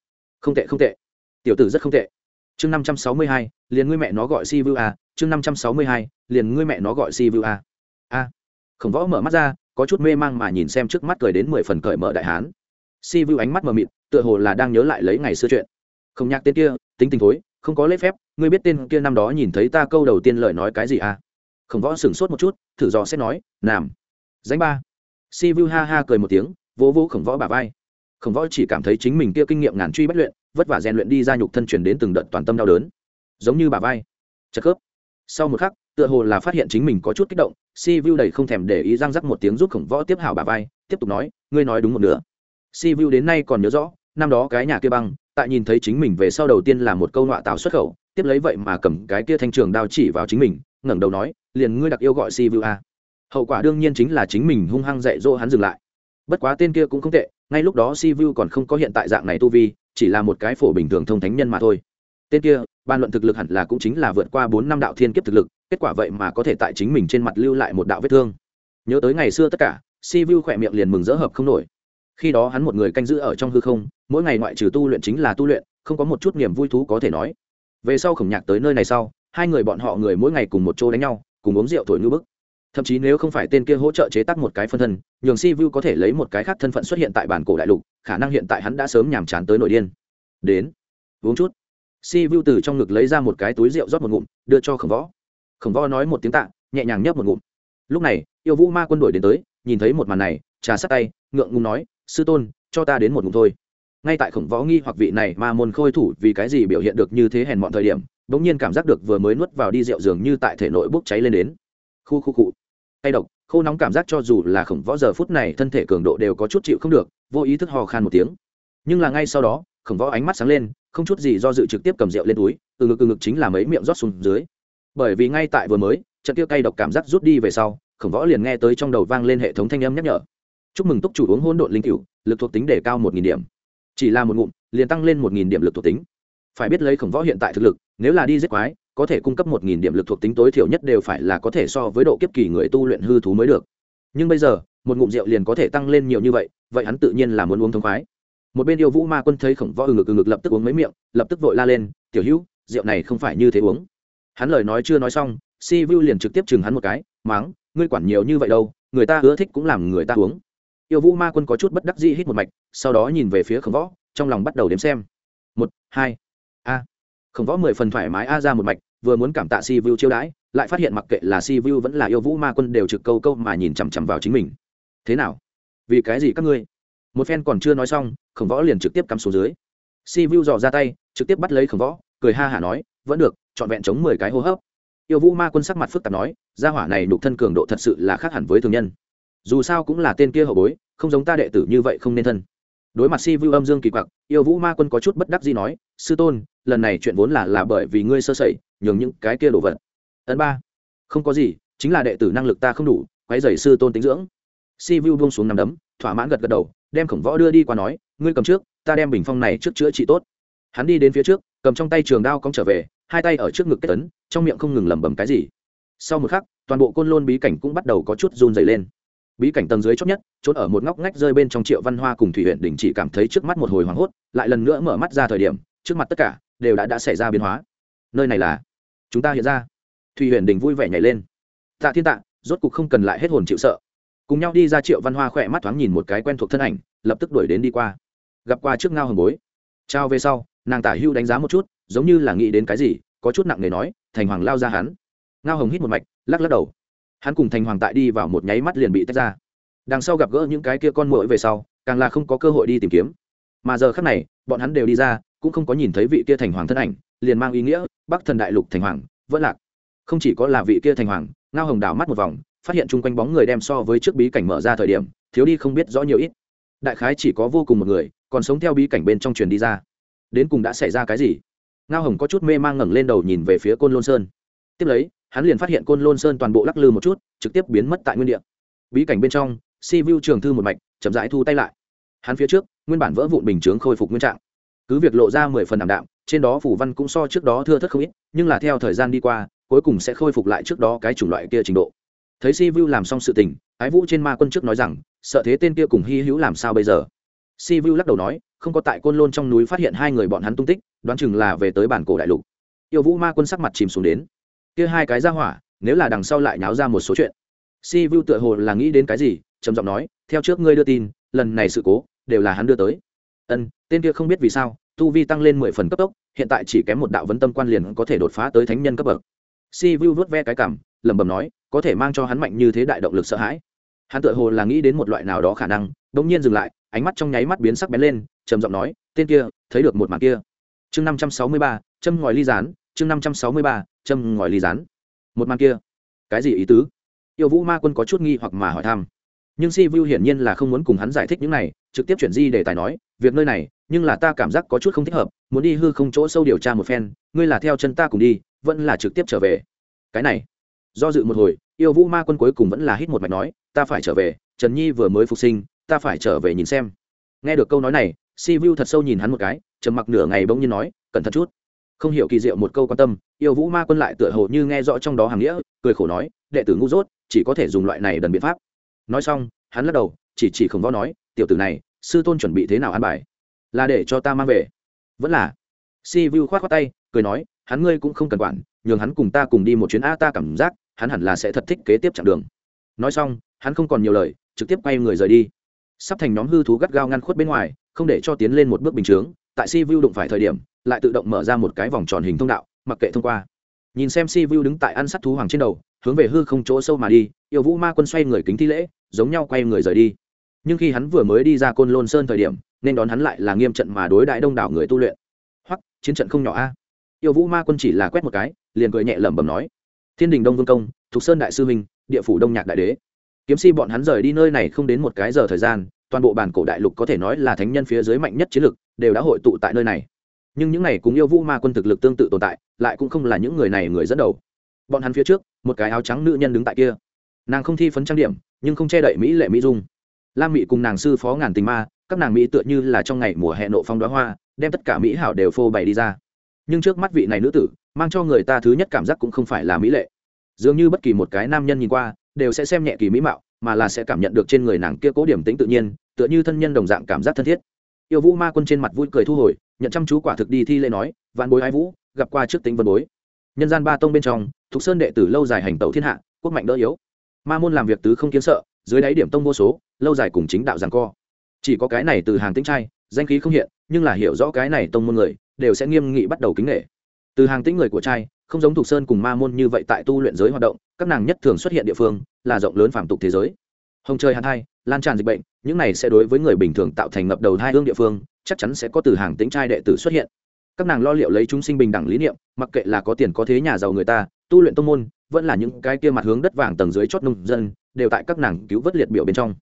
Không tệ không tệ. Tiểu tử rất không tệ chương năm trăm sáu mươi hai, liền ngươi mẹ nó gọi si vu a, chương năm trăm sáu mươi hai, liền ngươi mẹ nó gọi si vu a. A. Khổng võ mở mắt ra, có chút mê mang mà nhìn xem trước mắt cười đến mười phần cởi mở đại hán. Si vu ánh mắt mờ mịt, tựa hồ là đang nhớ lại lấy ngày xưa chuyện. Không nhắc tên kia, tính tình thối, không có lễ phép, ngươi biết tên kia năm đó nhìn thấy ta câu đầu tiên lời nói cái gì à khổng võ sửng sốt một chút, thử dò xét nói làm danh ba. Si vu ha ha cười một tiếng, vỗ vỗ khổng võ bà vai. Khổng võ chỉ cảm thấy chính mình kia kinh nghiệm ngàn truy bất luyện vất vả rèn luyện đi ra nhục thân truyền đến từng đợt toàn tâm đau đớn. Giống như bà vai. Chật khớp. Sau một khắc, tựa hồ là phát hiện chính mình có chút kích động, si vu đầy không thèm để ý răng rắc một tiếng giúp khổng võ tiếp hảo bà vai, tiếp tục nói, ngươi nói đúng một nửa. Si vu đến nay còn nhớ rõ, năm đó cái nhà kia băng, tại nhìn thấy chính mình về sau đầu tiên là một câu nọa tạo xuất khẩu, tiếp lấy vậy mà cầm cái kia thanh trường đao chỉ vào chính mình, ngẩng đầu nói, liền ngươi đặc yêu gọi si vu a à. hậu quả đương nhiên chính là chính mình hung hăng dạy dỗ hắn dừng lại. Bất quá tên kia cũng không tệ, ngay lúc đó si vu còn không có hiện tại dạng này tu vi chỉ là một cái phổ bình thường thông thánh nhân mà thôi. Tên kia, ban luận thực lực hẳn là cũng chính là vượt qua bốn năm đạo thiên kiếp thực lực, kết quả vậy mà có thể tại chính mình trên mặt lưu lại một đạo vết thương. Nhớ tới ngày xưa tất cả, si vu khỏe miệng liền mừng rỡ hợp không nổi. Khi đó hắn một người canh giữ ở trong hư không, mỗi ngày ngoại trừ tu luyện chính là tu luyện, không có một chút niềm vui thú có thể nói. Về sau khổng nhạc tới nơi này sau, hai người bọn họ người mỗi ngày cùng một chỗ đánh nhau, cùng uống rượu thổi ngư bức thậm chí nếu không phải tên kia hỗ trợ chế tác một cái phân thân, nhường si vu có thể lấy một cái khác thân phận xuất hiện tại bản cổ đại lục, khả năng hiện tại hắn đã sớm nhàm chán tới nội điên. Đến, uống chút. Si vu từ trong ngực lấy ra một cái túi rượu rót một ngụm, đưa cho khổng võ. Khổng võ nói một tiếng tạ, nhẹ nhàng nhấp một ngụm. Lúc này, yêu vũ ma quân đội đến tới, nhìn thấy một màn này, trà sát tay, ngượng ngùng nói, sư tôn, cho ta đến một ngụm thôi. Ngay tại khổng võ nghi hoặc vị này ma môn khôi thủ vì cái gì biểu hiện được như thế hèn mọn thời điểm, bỗng nhiên cảm giác được vừa mới nuốt vào đi rượu dường như tại thể nội bốc cháy lên đến. Khu khu cụ tay độc, khô nóng cảm giác cho dù là khổng võ giờ phút này thân thể cường độ đều có chút chịu không được, vô ý thức hò khan một tiếng. Nhưng là ngay sau đó, khổng võ ánh mắt sáng lên, không chút gì do dự trực tiếp cầm rượu lên túi, từ ngực từ ngực chính là mấy miệng rót xuống dưới. Bởi vì ngay tại vừa mới, trận tiêu cay độc cảm giác rút đi về sau, khổng võ liền nghe tới trong đầu vang lên hệ thống thanh âm nhắc nhở. Chúc mừng túc chủ uống hôn độn linh cựu lực thuộc tính để cao một nghìn điểm. Chỉ là một ngụm, liền tăng lên một nghìn điểm lực thuộc tính. Phải biết lấy khổng võ hiện tại thực lực, nếu là đi giết quái có thể cung cấp một nghìn điểm lực thuộc tính tối thiểu nhất đều phải là có thể so với độ kiếp kỳ người tu luyện hư thú mới được. Nhưng bây giờ, một ngụm rượu liền có thể tăng lên nhiều như vậy vậy hắn tự nhiên là muốn uống thông khoái. Một bên yêu vũ ma quân thấy khổng võ ừ ngực ừ ngực lập tức uống mấy miệng, lập tức vội la lên, tiểu hữu, rượu này không phải như thế uống. Hắn lời nói chưa nói xong, si vu liền trực tiếp chừng hắn một cái, máng, ngươi quản nhiều như vậy đâu, người ta ưa thích cũng làm người ta uống. Yêu vũ ma quân có chút bất đắc dĩ hít một mạch, sau đó nhìn về phía khổng võ, trong lòng bắt đầu đếm xem. Một, hai, a. Khổng võ mười phần thoải mái a ra một mạch vừa muốn cảm tạ si vu chiêu đãi, lại phát hiện mặc kệ là si vu vẫn là yêu vũ ma quân đều trực câu câu mà nhìn chằm chằm vào chính mình. Thế nào? Vì cái gì các ngươi? Một phen còn chưa nói xong, khổng võ liền trực tiếp cắm xuống dưới. Si vu dò ra tay, trực tiếp bắt lấy khổng võ, cười ha hả nói, vẫn được, trọn vẹn chống mười cái hô hấp. Yêu vũ ma quân sắc mặt phức tạp nói, gia hỏa này đục thân cường độ thật sự là khác hẳn với thường nhân. Dù sao cũng là tên kia hậu bối, không giống ta đệ tử như vậy không nên thân. Đối mặt si vu âm dương kỳ quặc, yêu vũ ma quân có chút bất đắc gì nói, sư tôn lần này chuyện vốn là là bởi vì ngươi sơ sẩy, nhường những cái kia đồ vật. Ấn ba, không có gì, chính là đệ tử năng lực ta không đủ, quái dày sư tôn tính dưỡng. Si vu buông xuống nằm đấm, thỏa mãn gật gật đầu, đem khổng võ đưa đi qua nói, ngươi cầm trước, ta đem bình phong này trước chữa trị tốt. Hắn đi đến phía trước, cầm trong tay trường đao cong trở về, hai tay ở trước ngực kết tấn trong miệng không ngừng lẩm bẩm cái gì. Sau một khắc, toàn bộ côn lôn bí cảnh cũng bắt đầu có chút run dày lên. Bí cảnh tầng dưới chót nhất trốn ở một ngóc ngách rơi bên trong triệu văn hoa cùng thủy huyện đình chỉ cảm thấy trước mắt một hồi hoảng hốt, lại lần nữa mở mắt ra thời điểm, trước mặt tất cả đều đã đã xảy ra biến hóa. Nơi này là, chúng ta hiện ra. Thủy Huyền đình vui vẻ nhảy lên. Tạ thiên tạ, rốt cục không cần lại hết hồn chịu sợ. Cùng nhau đi ra triệu văn hoa khỏe mắt thoáng nhìn một cái quen thuộc thân ảnh, lập tức đuổi đến đi qua. Gặp qua trước ngao hồng bối. Trao về sau, nàng tả hưu đánh giá một chút, giống như là nghĩ đến cái gì, có chút nặng nề nói, thành hoàng lao ra hắn. Ngao hồng hít một mạch, lắc lắc đầu. Hắn cùng thành hoàng tại đi vào một nháy mắt liền bị tách ra. Đằng sau gặp gỡ những cái kia con mũi về sau, càng là không có cơ hội đi tìm kiếm mà giờ khác này, bọn hắn đều đi ra, cũng không có nhìn thấy vị kia thành hoàng thân ảnh, liền mang ý nghĩa, bắc thần đại lục thành hoàng, vẫn lạc. Không chỉ có là vị kia thành hoàng, ngao hồng đảo mắt một vòng, phát hiện chung quanh bóng người đem so với trước bí cảnh mở ra thời điểm, thiếu đi không biết rõ nhiều ít. Đại khái chỉ có vô cùng một người, còn sống theo bí cảnh bên trong truyền đi ra. Đến cùng đã xảy ra cái gì? Ngao hồng có chút mê mang ngẩng lên đầu nhìn về phía côn lôn sơn. Tiếp lấy, hắn liền phát hiện côn lôn sơn toàn bộ lắc lư một chút, trực tiếp biến mất tại nguyên địa. Bí cảnh bên trong, si vu trường thư một mạch, chậm rãi thu tay lại. Hắn phía trước nguyên bản vỡ vụn bình chướng khôi phục nguyên trạng. Cứ việc lộ ra mười phần đảm đạm, trên đó phủ văn cũng so trước đó thưa thất không ít, nhưng là theo thời gian đi qua, cuối cùng sẽ khôi phục lại trước đó cái chủng loại kia trình độ. Thấy si vu làm xong sự tình, ái vũ trên ma quân trước nói rằng, sợ thế tên kia cùng hy hữu làm sao bây giờ? Si vu lắc đầu nói, không có tại côn lôn trong núi phát hiện hai người bọn hắn tung tích, đoán chừng là về tới bản cổ đại lục. Yêu vũ ma quân sắc mặt chìm xuống đến. Kia hai cái ra hỏa, nếu là đằng sau lại nháo ra một số chuyện. Si vu tựa hồ là nghĩ đến cái gì, trầm giọng nói, theo trước ngươi đưa tin, lần này sự cố đều là hắn đưa tới. Ân, tên kia không biết vì sao, tu vi tăng lên mười phần cấp tốc, hiện tại chỉ kém một đạo vấn tâm quan liền có thể đột phá tới thánh nhân cấp bậc. Si vu vớt ve cái cảm, lẩm bẩm nói, có thể mang cho hắn mạnh như thế đại động lực sợ hãi. Hắn tự hồ là nghĩ đến một loại nào đó khả năng đ ỗ n g nhiên dừng lại, ánh mắt trong nháy mắt biến sắc bén lên, trầm giọng nói, tên kia, thấy được một màn kia. Chương năm trăm sáu mươi ba, châm ngòi ly rán chương năm trăm sáu mươi ba, châm ngòi ly rán một màn kia. Cái gì ý tứ? Yêu vũ ma quân có chút nghi hoặc mà hỏi thăm. Nhưng si vu hiển nhiên là không muốn cùng hắn giải thích những này trực tiếp chuyển di để tài nói, việc nơi này, nhưng là ta cảm giác có chút không thích hợp, muốn đi hư không chỗ sâu điều tra một phen, ngươi là theo chân ta cùng đi, vẫn là trực tiếp trở về. Cái này, do dự một hồi, yêu vũ ma quân cuối cùng vẫn là hít một mạch nói, ta phải trở về, trần nhi vừa mới phục sinh, ta phải trở về nhìn xem. Nghe được câu nói này, si vu thật sâu nhìn hắn một cái, trầm mặc nửa ngày bỗng nhiên nói, cẩn thận chút. Không hiểu kỳ diệu một câu quan tâm, yêu vũ ma quân lại tựa hồ như nghe rõ trong đó hàng nghĩa, cười khổ nói, đệ tử ngu dốt, chỉ có thể dùng loại này đần biện pháp. Nói xong, hắn lắc đầu, chỉ chỉ khổng võ nói, tiểu tử này sư tôn chuẩn bị thế nào an bài? Là để cho ta mang về. Vẫn là. Si vu khoát khoác tay, cười nói, hắn ngươi cũng không cần quản, nhường hắn cùng ta cùng đi một chuyến. A, ta cảm giác, hắn hẳn là sẽ thật thích kế tiếp chặng đường. Nói xong, hắn không còn nhiều lời, trực tiếp quay người rời đi. Sắp thành nhóm hư thú gắt gao ngăn khuất bên ngoài, không để cho tiến lên một bước bình chướng, tại si vu đụng phải thời điểm, lại tự động mở ra một cái vòng tròn hình thông đạo, mặc kệ thông qua. Nhìn xem si vu đứng tại ăn sắt thú hoàng trên đầu, hướng về hư không chỗ sâu mà đi, yêu vũ ma quân xoay người kính thi lễ, giống nhau quay người rời đi nhưng khi hắn vừa mới đi ra côn lôn sơn thời điểm, nên đón hắn lại là nghiêm trận mà đối đại đông đảo người tu luyện. Hoặc chiến trận không nhỏ a. Yêu vũ ma quân chỉ là quét một cái, liền cười nhẹ lẩm bẩm nói. Thiên đình đông vương công, thục sơn đại sư minh, địa phủ đông nhạc đại đế. Kiếm si bọn hắn rời đi nơi này không đến một cái giờ thời gian, toàn bộ bản cổ đại lục có thể nói là thánh nhân phía dưới mạnh nhất chiến lực đều đã hội tụ tại nơi này. Nhưng những này cùng yêu vũ ma quân thực lực tương tự tồn tại, lại cũng không là những người này người dẫn đầu. Bọn hắn phía trước, một cái áo trắng nữ nhân đứng tại kia. Nàng không thi phấn trang điểm, nhưng không che đậy mỹ lệ mỹ dung lam mỹ cùng nàng sư phó ngàn tình ma, các nàng mỹ tựa như là trong ngày mùa hè nộ phong đoá hoa, đem tất cả mỹ hảo đều phô bày đi ra. Nhưng trước mắt vị này nữ tử, mang cho người ta thứ nhất cảm giác cũng không phải là mỹ lệ. Dường như bất kỳ một cái nam nhân nhìn qua, đều sẽ xem nhẹ kỳ mỹ mạo, mà là sẽ cảm nhận được trên người nàng kia cố điểm tính tự nhiên, tựa như thân nhân đồng dạng cảm giác thân thiết. Yêu vũ ma quân trên mặt vui cười thu hồi, nhận chăm chú quả thực đi thi lễ nói, vạn bối ai vũ, gặp qua trước tính vân bối. Nhân gian ba tông bên trong, thục sơn đệ tử lâu dài hành tẩu thiên hạ, quốc mạnh đỡ yếu. Ma môn làm việc tứ không kiến sợ dưới đáy điểm tông vô số, lâu dài cùng chính đạo giảng co. Chỉ có cái này từ hàng tĩnh trai, danh khí không hiện, nhưng là hiểu rõ cái này tông môn người, đều sẽ nghiêm nghị bắt đầu kính nghệ từ hàng tĩnh người của trai, không giống thục sơn cùng ma môn như vậy tại tu luyện giới hoạt động, các nàng nhất thường xuất hiện địa phương, là rộng lớn phạm tục thế giới. Hồng trời hàn thai lan tràn dịch bệnh, những này sẽ đối với người bình thường tạo thành ngập đầu hai hương địa phương, chắc chắn sẽ có từ hàng tĩnh trai đệ tử xuất hiện. Các nàng lo liệu lấy chúng sinh bình đẳng lý niệm, mặc kệ là có tiền có thế nhà giàu người ta, tu luyện tông môn, vẫn là những cái kia mặt hướng đất vàng tầng dưới chót nông dân đều tại các nàng cứu vớt liệt biểu bên trong.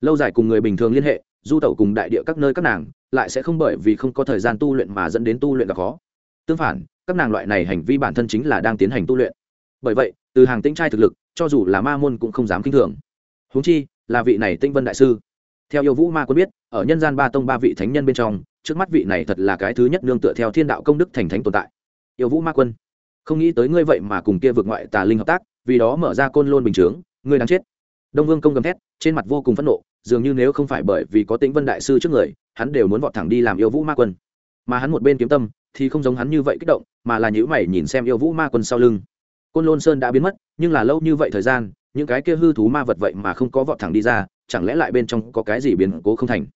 Lâu dài cùng người bình thường liên hệ, du tẩu cùng đại địa các nơi các nàng, lại sẽ không bởi vì không có thời gian tu luyện mà dẫn đến tu luyện gặp khó. Tương phản, các nàng loại này hành vi bản thân chính là đang tiến hành tu luyện. Bởi vậy, từ hàng tinh trai thực lực, cho dù là ma môn cũng không dám kinh thường. Huống chi, là vị này tinh vân đại sư. Theo yêu vũ ma quân biết, ở nhân gian ba tông ba vị thánh nhân bên trong, trước mắt vị này thật là cái thứ nhất nương tựa theo thiên đạo công đức thành thánh tồn tại. Yêu vũ ma quân, không nghĩ tới ngươi vậy mà cùng kia vượt ngoại tà linh hợp tác, vì đó mở ra côn lôn bình chướng, ngươi đáng chết đông vương công gầm thét, trên mặt vô cùng phẫn nộ, dường như nếu không phải bởi vì có tĩnh vân đại sư trước người, hắn đều muốn vọt thẳng đi làm yêu vũ ma quân. Mà hắn một bên kiếm tâm, thì không giống hắn như vậy kích động, mà là nhữ mày nhìn xem yêu vũ ma quân sau lưng. Côn lôn sơn đã biến mất, nhưng là lâu như vậy thời gian, những cái kia hư thú ma vật vậy mà không có vọt thẳng đi ra, chẳng lẽ lại bên trong có cái gì biến cố không thành?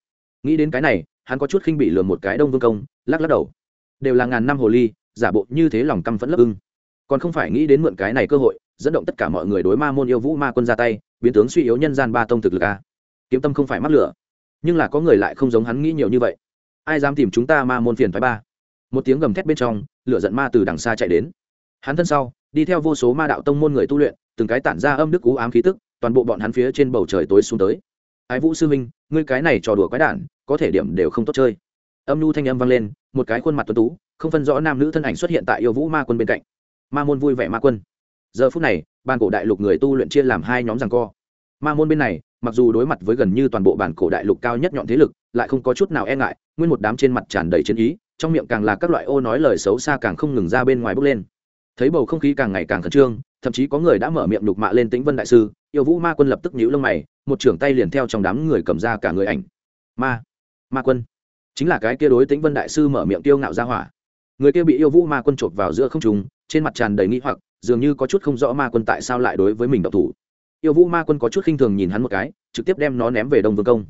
Nghĩ đến cái này, hắn có chút khinh bị lườm một cái đông vương công, lắc lắc đầu. Đều là ngàn năm hồ ly, giả bộ như thế lòng căm phẫn lấp ưng. Còn không phải nghĩ đến mượn cái này cơ hội dẫn động tất cả mọi người đối ma môn yêu vũ ma quân ra tay, biến tướng suy yếu nhân gian ba tông thực lực a. Kiếm tâm không phải mắc lửa, nhưng là có người lại không giống hắn nghĩ nhiều như vậy. Ai dám tìm chúng ta ma môn phiền thoái ba? Một tiếng gầm thét bên trong, lửa giận ma từ đằng xa chạy đến. Hắn thân sau, đi theo vô số ma đạo tông môn người tu luyện, từng cái tản ra âm đức cú ám khí tức, toàn bộ bọn hắn phía trên bầu trời tối xuống tới. Ái vũ sư minh ngươi cái này trò đùa quái đản, có thể điểm đều không tốt chơi. Âm nhu thanh âm vang lên, một cái khuôn mặt tuấn tú, không phân rõ nam nữ thân ảnh xuất hiện tại yêu vũ ma quân bên cạnh. Ma môn vui vẻ ma quân giờ phút này ban cổ đại lục người tu luyện chia làm hai nhóm rằng co. Ma môn bên này, mặc dù đối mặt với gần như toàn bộ bản cổ đại lục cao nhất nhọn thế lực, lại không có chút nào e ngại, nguyên một đám trên mặt tràn đầy chiến ý, trong miệng càng là các loại ô nói lời xấu xa càng không ngừng ra bên ngoài bốc lên. Thấy bầu không khí càng ngày càng khẩn trương, thậm chí có người đã mở miệng đục mạ lên tĩnh vân đại sư, yêu vũ ma quân lập tức nhíu lông mày, một trưởng tay liền theo trong đám người cầm ra cả người ảnh. Ma ma quân. Chính là cái kia đối tĩnh vân đại sư mở miệng tiêu ngạo ra hỏa. Người kia bị yêu vũ ma quân chộp vào giữa không trùng trên mặt tràn đầy nghĩ hoặc dường như có chút không rõ ma quân tại sao lại đối với mình độc thủ. Yêu vũ ma quân có chút khinh thường nhìn hắn một cái, trực tiếp đem nó ném về đông vương công.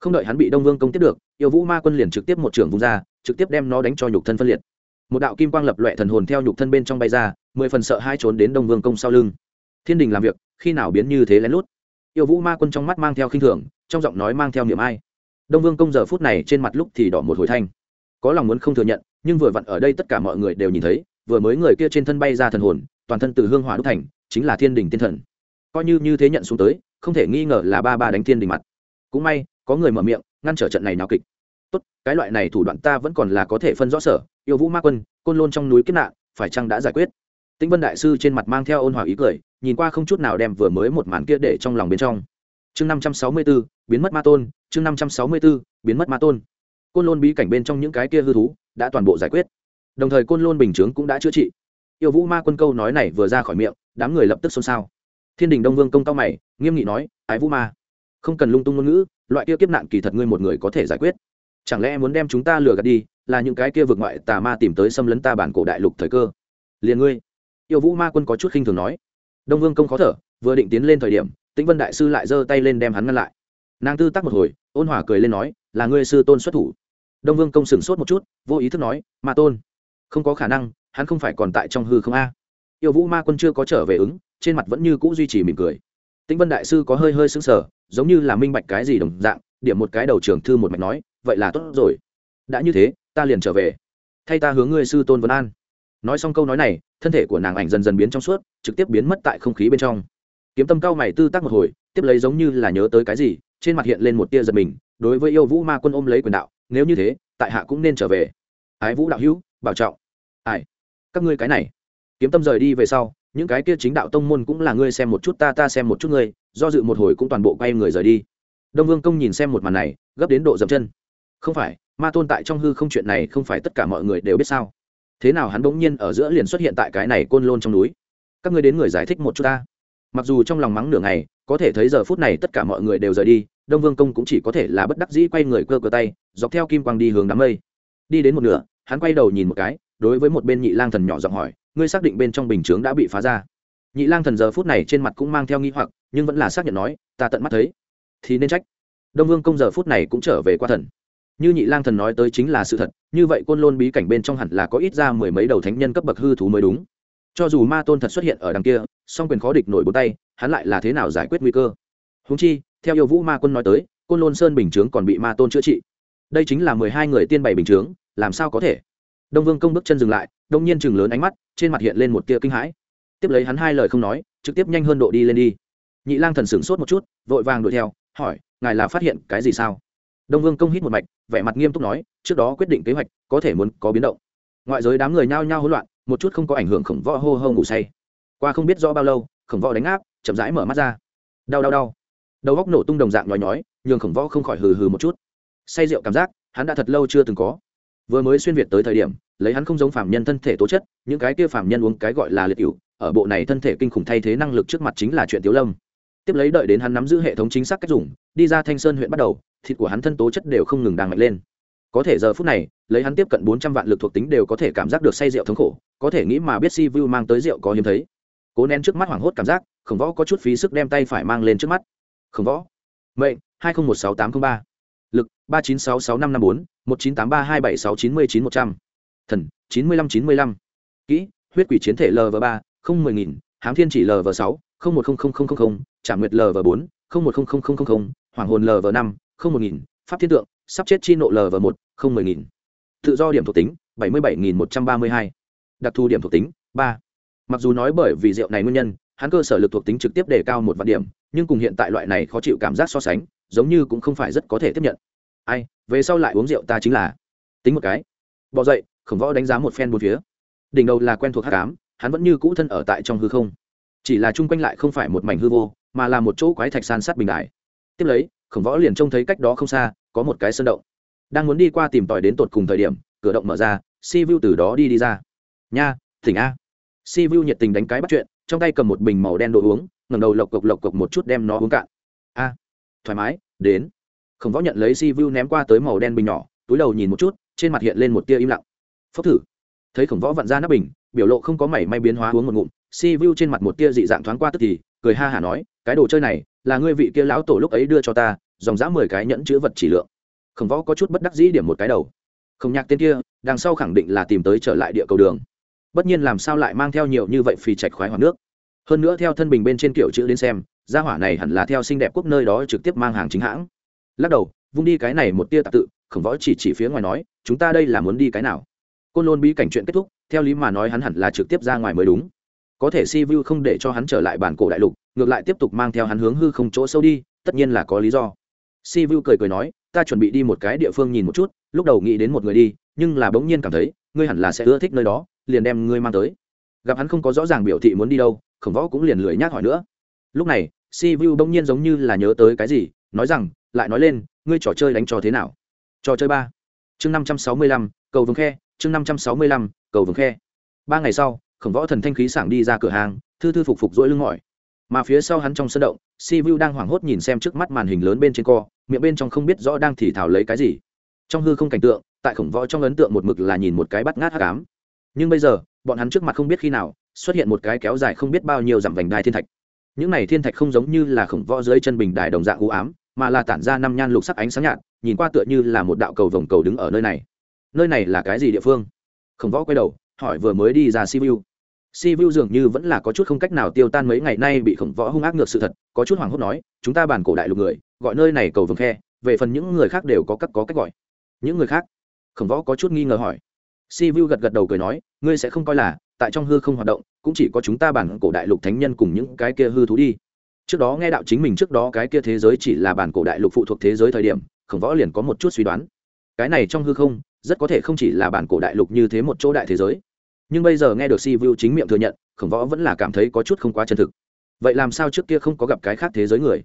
Không đợi hắn bị đông vương công tiếp được, yêu vũ ma quân liền trực tiếp một trưởng vung ra, trực tiếp đem nó đánh cho nhục thân phân liệt. Một đạo kim quang lập loẹ thần hồn theo nhục thân bên trong bay ra, mười phần sợ hai trốn đến đông vương công sau lưng. Thiên đình làm việc, khi nào biến như thế lén lút? Yêu vũ ma quân trong mắt mang theo khinh thường, trong giọng nói mang theo niềm ai. Đông vương công giờ phút này trên mặt lúc thì đỏ một hồi thanh. Có lòng muốn không thừa nhận, nhưng vừa vặn ở đây tất cả mọi người đều nhìn thấy, vừa mới người kia trên thân bay ra thần hồn toàn thân từ hương hỏa đúc thành, chính là thiên đình tiên thần. Coi như như thế nhận xuống tới, không thể nghi ngờ là ba ba đánh thiên đình mặt. Cũng may, có người mở miệng, ngăn trở trận này nào kịch. Tốt, cái loại này thủ đoạn ta vẫn còn là có thể phân rõ sở, yêu vũ ma quân, côn lôn trong núi kết nạn, phải chăng đã giải quyết? Tĩnh vân đại sư trên mặt mang theo ôn hòa ý cười, nhìn qua không chút nào đem vừa mới một màn kia để trong lòng bên trong. Chương năm trăm sáu mươi b ố biến mất ma tôn, chương năm trăm sáu mươi b ố biến mất ma tôn. Côn lôn bí cảnh bên trong những cái kia hư thú, đã toàn bộ giải quyết. Đồng thời côn lôn bình chướng cũng đã chữa trị yêu vũ ma quân câu nói này vừa ra khỏi miệng, đám người lập tức xôn xao. Thiên đình đông vương công cao mày, nghiêm nghị nói, ái vũ ma, không cần lung tung ngôn ngữ, loại kia kiếp nạn kỳ thật ngươi một người có thể giải quyết. Chẳng lẽ muốn đem chúng ta lừa gạt đi, là những cái kia vượt ngoại tà ma tìm tới xâm lấn ta bản cổ đại lục thời cơ? Liền ngươi. Yêu vũ ma quân có chút khinh thường nói. Đông vương công khó thở, vừa định tiến lên thời điểm, tĩnh vân đại sư lại giơ tay lên đem hắn ngăn lại. Nàng tư tắc một hồi, ôn hòa cười lên nói, là ngươi sư tôn xuất thủ. Đông vương công sửng sốt một chút, vô ý thức nói, ma tôn, không có khả năng hắn không phải còn tại trong hư không a. Yêu vũ ma quân chưa có trở về ứng, trên mặt vẫn như cũ duy trì mỉm cười. Tĩnh vân đại sư có hơi hơi sững sờ, giống như là minh bạch cái gì đồng dạng, điểm một cái đầu trường thư một mạch nói, vậy là tốt rồi. Đã như thế, ta liền trở về. Thay ta hướng ngươi sư tôn vân an. Nói xong câu nói này, thân thể của nàng ảnh dần dần biến trong suốt, trực tiếp biến mất tại không khí bên trong. Kiếm tâm cao mày tư tác một hồi, tiếp lấy giống như là nhớ tới cái gì, trên mặt hiện lên một tia giật mình, đối với yêu vũ ma quân ôm lấy quyền đạo, nếu như thế, tại hạ cũng nên trở về. Ái vũ đạo hữu, bảo trọng. Ai? Các ngươi cái này. Kiếm tâm rời đi về sau, những cái kia chính đạo tông môn cũng là ngươi xem một chút ta ta xem một chút ngươi, do dự một hồi cũng toàn bộ quay người rời đi. Đông vương công nhìn xem một màn này, gấp đến độ dậm chân. Không phải, ma tôn tại trong hư không chuyện này không phải tất cả mọi người đều biết sao? Thế nào hắn bỗng nhiên ở giữa liền xuất hiện tại cái này côn lôn trong núi? Các ngươi đến người giải thích một chút ta. Mặc dù trong lòng mắng nửa ngày, có thể thấy giờ phút này tất cả mọi người đều rời đi, đông vương công cũng chỉ có thể là bất đắc dĩ quay người cơ cơ tay, dọc theo kim quang đi hướng đám mây. Đi đến một nửa, hắn quay đầu nhìn một cái đối với một bên nhị lang thần nhỏ giọng hỏi, ngươi xác định bên trong bình chướng đã bị phá ra? Nhị lang thần giờ phút này trên mặt cũng mang theo nghi hoặc, nhưng vẫn là xác nhận nói, ta tận mắt thấy. Thì nên trách. Đông vương công giờ phút này cũng trở về qua thần. Như nhị lang thần nói tới chính là sự thật, như vậy côn lôn bí cảnh bên trong hẳn là có ít ra mười mấy đầu thánh nhân cấp bậc hư thú mới đúng. Cho dù ma tôn thật xuất hiện ở đằng kia, song quyền khó địch nổi bốn tay, hắn lại là thế nào giải quyết nguy cơ? Húng chi, theo yêu vũ ma quân nói tới, côn lôn sơn bình chướng còn bị ma tôn chữa trị. Đây chính là mười hai người tiên bày bình chướng, làm sao có thể? Đông vương công bước chân dừng lại, đông nhiên chừng lớn ánh mắt, trên mặt hiện lên một tia kinh hãi. Tiếp lấy hắn hai lời không nói, trực tiếp nhanh hơn độ đi lên đi. Nhị lang thần sửng sốt một chút, vội vàng đuổi theo, hỏi, ngài là phát hiện cái gì sao? Đông vương công hít một mạch, vẻ mặt nghiêm túc nói, trước đó quyết định kế hoạch, có thể muốn có biến động. Ngoại giới đám người nhao nhao hỗn loạn, một chút không có ảnh hưởng khổng võ hô hô ngủ say. Qua không biết rõ bao lâu, khổng võ đánh áp, chậm rãi mở mắt ra. Đau đau đau. Đầu góc nổ tung đồng dạng nhói nhói, nhường khổng võ không khỏi hừ hừ một chút. Say rượu cảm giác, hắn đã thật lâu chưa từng có vừa mới xuyên việt tới thời điểm, lấy hắn không giống phạm nhân thân thể tố chất, những cái kia phạm nhân uống cái gọi là liệt cựu ở bộ này thân thể kinh khủng thay thế năng lực trước mặt chính là chuyện tiếu lâm. Tiếp lấy đợi đến hắn nắm giữ hệ thống chính xác cách dùng, đi ra thanh sơn huyện bắt đầu, thịt của hắn thân tố chất đều không ngừng đang mạnh lên. Có thể giờ phút này, lấy hắn tiếp cận bốn trăm vạn lực thuộc tính đều có thể cảm giác được say rượu thống khổ, có thể nghĩ mà biết si vu mang tới rượu có hiếm thấy. Cố nén trước mắt hoảng hốt cảm giác, khổng võ có chút phí sức đem tay phải mang lên trước mắt. Khổng võ, mệnh hai nghìn một sáu tám t r ă n h ba lực, ba chín sáu sáu năm năm bốn, một chín tám ba hai bảy sáu chín mươi chín một trăm. Thần, chín mươi lăm chín mươi lăm. Kỹ, huyết quỷ chiến thể lv ba, không mười nghìn, hám thiên chỉ lv sáu, không một không không không không không trả nguyệt lv bốn, không một không không không không không, hoàng hồn lv năm, không một nghìn, pháp thiên tượng, sắp chết chi nộ lv một, không mười nghìn. Tự do điểm thuộc tính, bảy mươi bảy nghìn một trăm ba mươi hai. Đặc thù điểm thuộc tính, ba. Mặc dù nói bởi vì rượu này nguyên nhân hắn cơ sở lực thuộc tính trực tiếp đề cao một vạn điểm, nhưng cùng hiện tại loại này khó chịu cảm giác so sánh, giống như cũng không phải rất có thể tiếp nhận. Ai, về sau lại uống rượu ta chính là. Tính một cái. Bỏ dậy, khổng võ đánh giá một phen bốn phía. Đỉnh đầu là quen thuộc hát cám hắn vẫn như cũ thân ở tại trong hư không. Chỉ là chung quanh lại không phải một mảnh hư vô, mà là một chỗ quái thạch san sát bình đại. Tiếp lấy, khổng võ liền trông thấy cách đó không xa, có một cái sơn động. Đang muốn đi qua tìm tòi đến tột cùng thời điểm, cửa động mở ra, si vu từ đó đi đi ra. Nha thỉnh a. Si vu nhiệt tình đánh cái bắt chuyện trong tay cầm một bình màu đen đồ uống, ngẩng đầu lộc cộc lộc cộc một chút đem nó uống cạn. A, thoải mái, đến. Khổng võ nhận lấy si vu ném qua tới màu đen bình nhỏ, túi đầu nhìn một chút, trên mặt hiện lên một tia im lặng. Phốc thử. Thấy khổng võ vặn ra nắp bình, biểu lộ không có mảy may biến hóa uống một ngụm, si vu trên mặt một tia dị dạng thoáng qua tức thì, cười ha hả nói, cái đồ chơi này, là ngươi vị kia lão tổ lúc ấy đưa cho ta, dòng dã mười cái nhẫn chữ vật chỉ lượng. Khổng võ có chút bất đắc dĩ điểm một cái đầu. Không nhạc tên kia, đằng sau khẳng định là tìm tới trở lại địa cầu đường bất nhiên làm sao lại mang theo nhiều như vậy phì chạch khoái hoặc nước? Hơn nữa theo thân bình bên trên kiểu chữ đến xem, gia hỏa này hẳn là theo xinh đẹp quốc nơi đó trực tiếp mang hàng chính hãng. Lắc đầu, vung đi cái này một tia tạp tự, khổng võ chỉ chỉ phía ngoài nói, chúng ta đây là muốn đi cái nào? Côn lôn bí cảnh chuyện kết thúc, theo lý mà nói hắn hẳn là trực tiếp ra ngoài mới đúng. Có thể si vu không để cho hắn trở lại bản cổ đại lục, ngược lại tiếp tục mang theo hắn hướng hư không chỗ sâu đi, tất nhiên là có lý do. Si vu cười cười nói, ta chuẩn bị đi một cái địa phương nhìn một chút, lúc đầu nghĩ đến một người đi, nhưng là bỗng nhiên cảm thấy, ngươi hẳn là sẽ ưa thích nơi đó liền đem ngươi mang tới. Gặp hắn không có rõ ràng biểu thị muốn đi đâu, khổng võ cũng liền lười nhác hỏi nữa. Lúc này, si vu bỗng nhiên giống như là nhớ tới cái gì, nói rằng, lại nói lên, ngươi trò chơi đánh trò thế nào? Trò chơi ba. Chương năm trăm sáu mươi lăm, cầu vồng khe. Chương năm trăm sáu mươi lăm, cầu vồng khe. Ba ngày sau, khổng võ thần thanh khí sảng đi ra cửa hàng, thư thư phục phục dỗi lưng mỏi. Mà phía sau hắn trong sân động, si vu đang hoảng hốt nhìn xem trước mắt màn hình lớn bên trên co, miệng bên trong không biết rõ đang thì thảo lấy cái gì. Trong hư không cảnh tượng, tại khổng võ trong ấn tượng một mực là nhìn một cái bắt ngát hát cám nhưng bây giờ, bọn hắn trước mặt không biết khi nào, xuất hiện một cái kéo dài không biết bao nhiêu dặm vành đai thiên thạch. Những này thiên thạch không giống như là khổng võ dưới chân bình đài đồng dạng u ám, mà là tản ra năm nhan lục sắc ánh sáng nhạt, nhìn qua tựa như là một đạo cầu vồng cầu đứng ở nơi này. Nơi này là cái gì địa phương? Khổng võ quay đầu, hỏi vừa mới đi ra sivu sivu dường như vẫn là có chút không cách nào tiêu tan mấy ngày nay bị khổng võ hung ác ngược sự thật, có chút hoảng hốt nói, chúng ta bàn cổ đại lục người, gọi nơi này cầu vồng khe, về phần những người khác đều có cách có cách gọi. Những người khác? Khổng võ có chút nghi ngờ hỏi sivu gật gật đầu cười nói, ngươi sẽ không coi là, tại trong hư không hoạt động, cũng chỉ có chúng ta bản cổ đại lục thánh nhân cùng những cái kia hư thú đi. Trước đó nghe đạo chính mình trước đó cái kia thế giới chỉ là bản cổ đại lục phụ thuộc thế giới thời điểm, khổng võ liền có một chút suy đoán. Cái này trong hư không, rất có thể không chỉ là bản cổ đại lục như thế một chỗ đại thế giới. Nhưng bây giờ nghe được si vu chính miệng thừa nhận, khổng võ vẫn là cảm thấy có chút không quá chân thực. Vậy làm sao trước kia không có gặp cái khác thế giới người?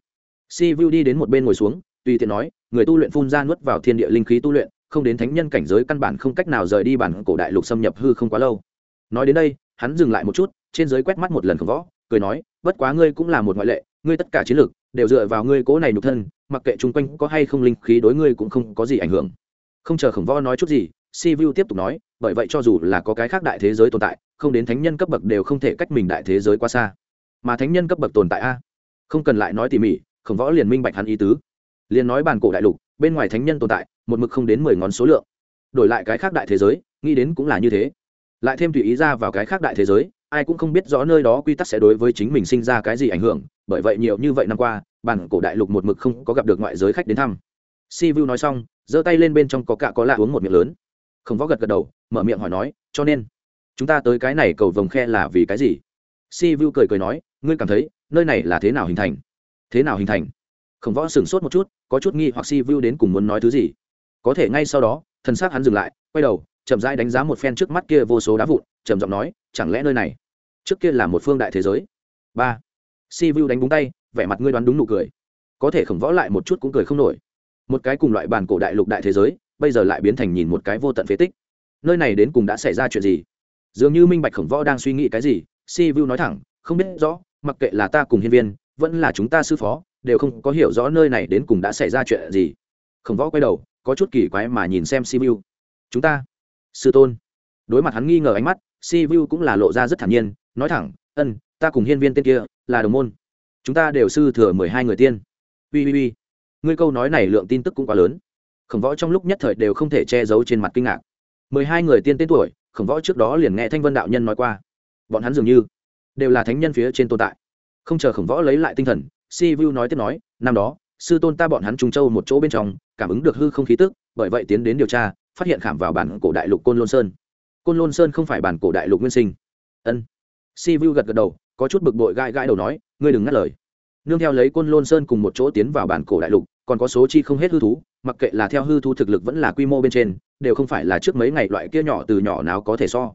Si vu đi đến một bên ngồi xuống, tùy tiện nói, người tu luyện phun ra nuốt vào thiên địa linh khí tu luyện không đến thánh nhân cảnh giới căn bản không cách nào rời đi bản cổ đại lục xâm nhập hư không quá lâu. Nói đến đây, hắn dừng lại một chút, trên giới quét mắt một lần khổng võ cười nói, bất quá ngươi cũng là một ngoại lệ, ngươi tất cả chiến lược đều dựa vào ngươi cố này nhục thân, mặc kệ chung quanh có hay không linh khí đối ngươi cũng không có gì ảnh hưởng. Không chờ khổng võ nói chút gì, si vu tiếp tục nói, bởi vậy cho dù là có cái khác đại thế giới tồn tại, không đến thánh nhân cấp bậc đều không thể cách mình đại thế giới quá xa. Mà thánh nhân cấp bậc tồn tại a? Không cần lại nói tỉ mỉ, khổng võ liền minh bạch hắn ý tứ. Liền nói bản cổ đại lục, bên ngoài thánh nhân tồn tại một mực không đến mười ngón số lượng. Đổi lại cái khác đại thế giới, nghĩ đến cũng là như thế. Lại thêm tùy ý ra vào cái khác đại thế giới, ai cũng không biết rõ nơi đó quy tắc sẽ đối với chính mình sinh ra cái gì ảnh hưởng, bởi vậy nhiều như vậy năm qua, bản cổ đại lục một mực không có gặp được ngoại giới khách đến thăm. Si vu nói xong, giơ tay lên bên trong có cạ có lạ uống một miệng lớn. Không võ gật gật đầu, mở miệng hỏi nói, cho nên, chúng ta tới cái này cầu vồng khe là vì cái gì? Si vu cười cười nói, ngươi cảm thấy, nơi này là thế nào hình thành? Thế nào hình thành? Khổng võ sửng sốt một chút, có chút nghi hoặc si vu đến cùng muốn nói thứ gì có thể ngay sau đó thân xác hắn dừng lại, quay đầu, chậm rãi đánh giá một phen trước mắt kia vô số đá vụn, trầm giọng nói, chẳng lẽ nơi này, trước kia là một phương đại thế giới? Ba. Si vu đánh búng tay, vẻ mặt ngươi đoán đúng nụ cười. Có thể khổng võ lại một chút cũng cười không nổi. Một cái cùng loại bàn cổ đại lục đại thế giới, bây giờ lại biến thành nhìn một cái vô tận phế tích. Nơi này đến cùng đã xảy ra chuyện gì? Dường như minh bạch khổng võ đang suy nghĩ cái gì, si vu nói thẳng, không biết rõ, mặc kệ là ta cùng hiên viên, vẫn là chúng ta sư phó, đều không có hiểu rõ nơi này đến cùng đã xảy ra chuyện gì. Khổng võ quay đầu có chút kỳ quái mà nhìn xem si vu chúng ta, sư tôn. Đối mặt hắn nghi ngờ ánh mắt si vu cũng là lộ ra rất thản nhiên, nói thẳng, ân, ta cùng hiên viên tên kia là đồng môn. Chúng ta đều sư thừa mười hai người tiên. Ui ui ui ngươi câu nói này lượng tin tức cũng quá lớn. Khổng võ trong lúc nhất thời đều không thể che giấu trên mặt kinh ngạc. Mười hai người tiên tên tuổi, khổng võ trước đó liền nghe thanh vân đạo nhân nói qua. Bọn hắn dường như đều là thánh nhân phía trên tồn tại. Không chờ khổng võ lấy lại tinh thần si vu nói tiếp nói, năm đó sư tôn ta bọn hắn trung châu một chỗ bên trong, cảm ứng được hư không khí tức, bởi vậy tiến đến điều tra, phát hiện khảm vào bản cổ đại lục côn lôn sơn. Côn lôn sơn không phải bản cổ đại lục nguyên sinh. Ân. Si vu gật gật đầu, có chút bực bội gai gai đầu nói, ngươi đừng ngắt lời. Nương theo lấy côn lôn sơn cùng một chỗ tiến vào bản cổ đại lục, còn có số chi không hết hư thú, mặc kệ là theo hư thú thực lực vẫn là quy mô bên trên, đều không phải là trước mấy ngày loại kia nhỏ từ nhỏ nào có thể so.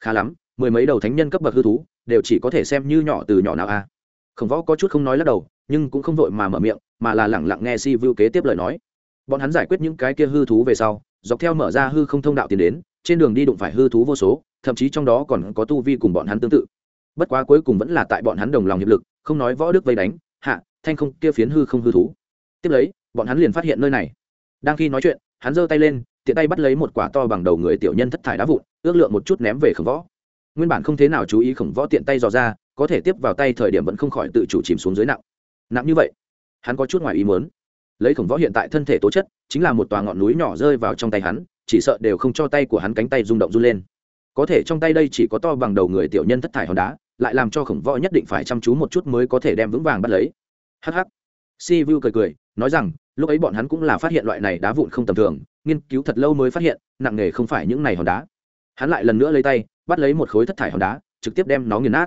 Khá lắm, mười mấy đầu thánh nhân cấp bậc hư thú, đều chỉ có thể xem như nhỏ từ nhỏ nào a. À. khổng võ có chút không nói lắc đầu, nhưng cũng không vội mà mở miệng mà là lẳng lặng nghe si vu kế tiếp lời nói. Bọn hắn giải quyết những cái kia hư thú về sau, dọc theo mở ra hư không thông đạo tiến đến, trên đường đi đụng phải hư thú vô số, thậm chí trong đó còn có tu vi cùng bọn hắn tương tự. Bất quá cuối cùng vẫn là tại bọn hắn đồng lòng hiệp lực, không nói võ đức vây đánh, hạ, thanh không, kia phiến hư không hư thú. Tiếp lấy, bọn hắn liền phát hiện nơi này. Đang khi nói chuyện, hắn giơ tay lên, tiện tay bắt lấy một quả to bằng đầu người tiểu nhân thất thải đá vụn, ước lượng một chút ném về khổng võ. Nguyên bản không thế nào chú ý khổng võ tiện tay dò ra, có thể tiếp vào tay thời điểm vẫn không khỏi tự chủ chìm xuống dưới nặng. Nặng như vậy hắn có chút ngoài ý muốn. Lấy khổng võ hiện tại thân thể tố chất, chính là một tòa ngọn núi nhỏ rơi vào trong tay hắn, chỉ sợ đều không cho tay của hắn cánh tay rung động run lên. Có thể trong tay đây chỉ có to bằng đầu người tiểu nhân thất thải hòn đá, lại làm cho khổng võ nhất định phải chăm chú một chút mới có thể đem vững vàng bắt lấy. Hh si vu cười cười, nói rằng, lúc ấy bọn hắn cũng là phát hiện loại này đá vụn không tầm thường, nghiên cứu thật lâu mới phát hiện, nặng nề không phải những này hòn đá. Hắn lại lần nữa lấy tay, bắt lấy một khối thất thải hòn đá, trực tiếp đem nó nghiền nát.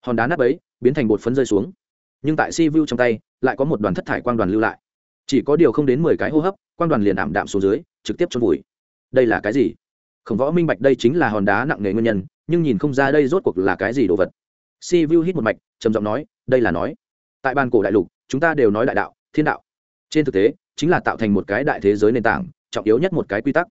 Hòn đá nát ấy biến thành bột phấn rơi xuống nhưng tại si vu trong tay, lại có một đoàn thất thải quang đoàn lưu lại. Chỉ có điều không đến mười cái hô hấp, quang đoàn liền ảm đạm xuống dưới, trực tiếp trôn vùi. Đây là cái gì? Khổng võ minh bạch đây chính là hòn đá nặng nề nguyên nhân, nhưng nhìn không ra đây rốt cuộc là cái gì đồ vật. Si vu hít một mạch, trầm giọng nói, đây là nói, tại ban cổ đại lục, chúng ta đều nói đại đạo, thiên đạo. Trên thực tế, chính là tạo thành một cái đại thế giới nền tảng, trọng yếu nhất một cái quy tắc.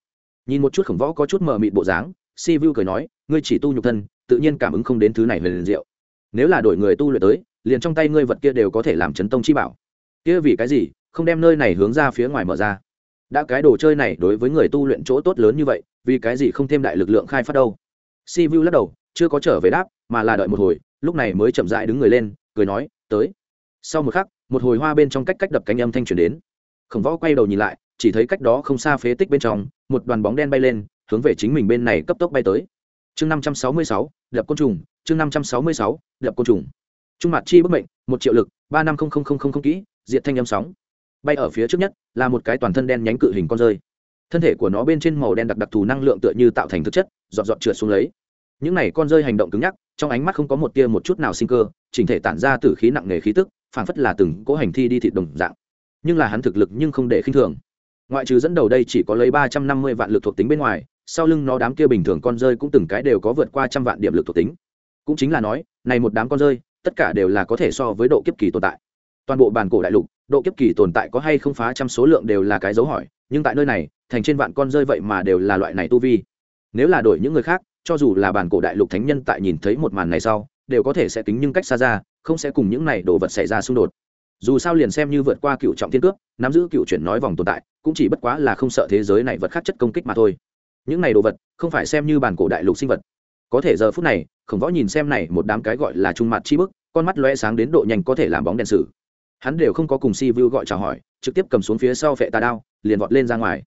Nhìn một chút khổng võ có chút mờ mịt bộ dáng, si vu cười nói, ngươi chỉ tu nhục thân, tự nhiên cảm ứng không đến thứ này về liền diệu. Nếu là đổi người tu luyện tới liền trong tay ngươi vật kia đều có thể làm chấn tông chi bảo. Kia vì cái gì? Không đem nơi này hướng ra phía ngoài mở ra. Đã cái đồ chơi này đối với người tu luyện chỗ tốt lớn như vậy, vì cái gì không thêm đại lực lượng khai phát đâu? Si vu lắc đầu, chưa có trở về đáp, mà là đợi một hồi, lúc này mới chậm dại đứng người lên, cười nói, tới. Sau một khắc, một hồi hoa bên trong cách cách đập cánh âm thanh truyền đến. Khổng võ quay đầu nhìn lại, chỉ thấy cách đó không xa phế tích bên trong, một đoàn bóng đen bay lên, hướng về chính mình bên này cấp tốc bay tới. Chương năm trăm sáu mươi sáu, đập côn trùng, chương năm trăm sáu mươi sáu, đập côn trùng trung mặt chi bức mệnh, một triệu lực, ba năm không không không không không kỹ, diệt thanh âm sóng. Bay ở phía trước nhất, là một cái toàn thân đen nhánh cự hình con rơi. Thân thể của nó bên trên màu đen đặc đặc thù năng lượng tựa như tạo thành thực chất dọn dọn trượt xuống lấy. Những này con rơi hành động cứng nhắc, trong ánh mắt không có một tia một chút nào sinh cơ, chỉnh thể tản ra từ khí nặng nề khí tức, phảng phất là từng cố hành thi đi thịt đồng dạng. Nhưng là hắn thực lực nhưng không để khinh thường. Ngoại trừ dẫn đầu đây chỉ có lấy ba trăm năm mươi vạn lực thuộc tính bên ngoài, sau lưng nó đám kia bình thường con rơi cũng từng cái đều có vượt qua trăm vạn điểm lực thuộc tính. Cũng chính là nói, này một đám con rơi tất cả đều là có thể so với độ kiếp kỳ tồn tại. Toàn bộ bản cổ đại lục, độ kiếp kỳ tồn tại có hay không phá trăm số lượng đều là cái dấu hỏi, nhưng tại nơi này, thành trên vạn con rơi vậy mà đều là loại này tu vi. Nếu là đổi những người khác, cho dù là bản cổ đại lục thánh nhân tại nhìn thấy một màn này sau, đều có thể sẽ tính nhưng cách xa ra, không sẽ cùng những này đồ vật xảy ra xung đột. Dù sao liền xem như vượt qua cựu trọng thiên cước, nắm giữ cựu chuyển nói vòng tồn tại, cũng chỉ bất quá là không sợ thế giới này vật khác chất công kích mà thôi. Những này đồ vật, không phải xem như bản cổ đại lục sinh vật có thể giờ phút này, khổng võ nhìn xem này một đám cái gọi là trung mặt chi bức, con mắt loe sáng đến độ nhanh có thể làm bóng đèn sử. Hắn đều không có cùng si vu gọi chào hỏi, trực tiếp cầm xuống phía sau phệ tà đao, liền vọt lên ra ngoài.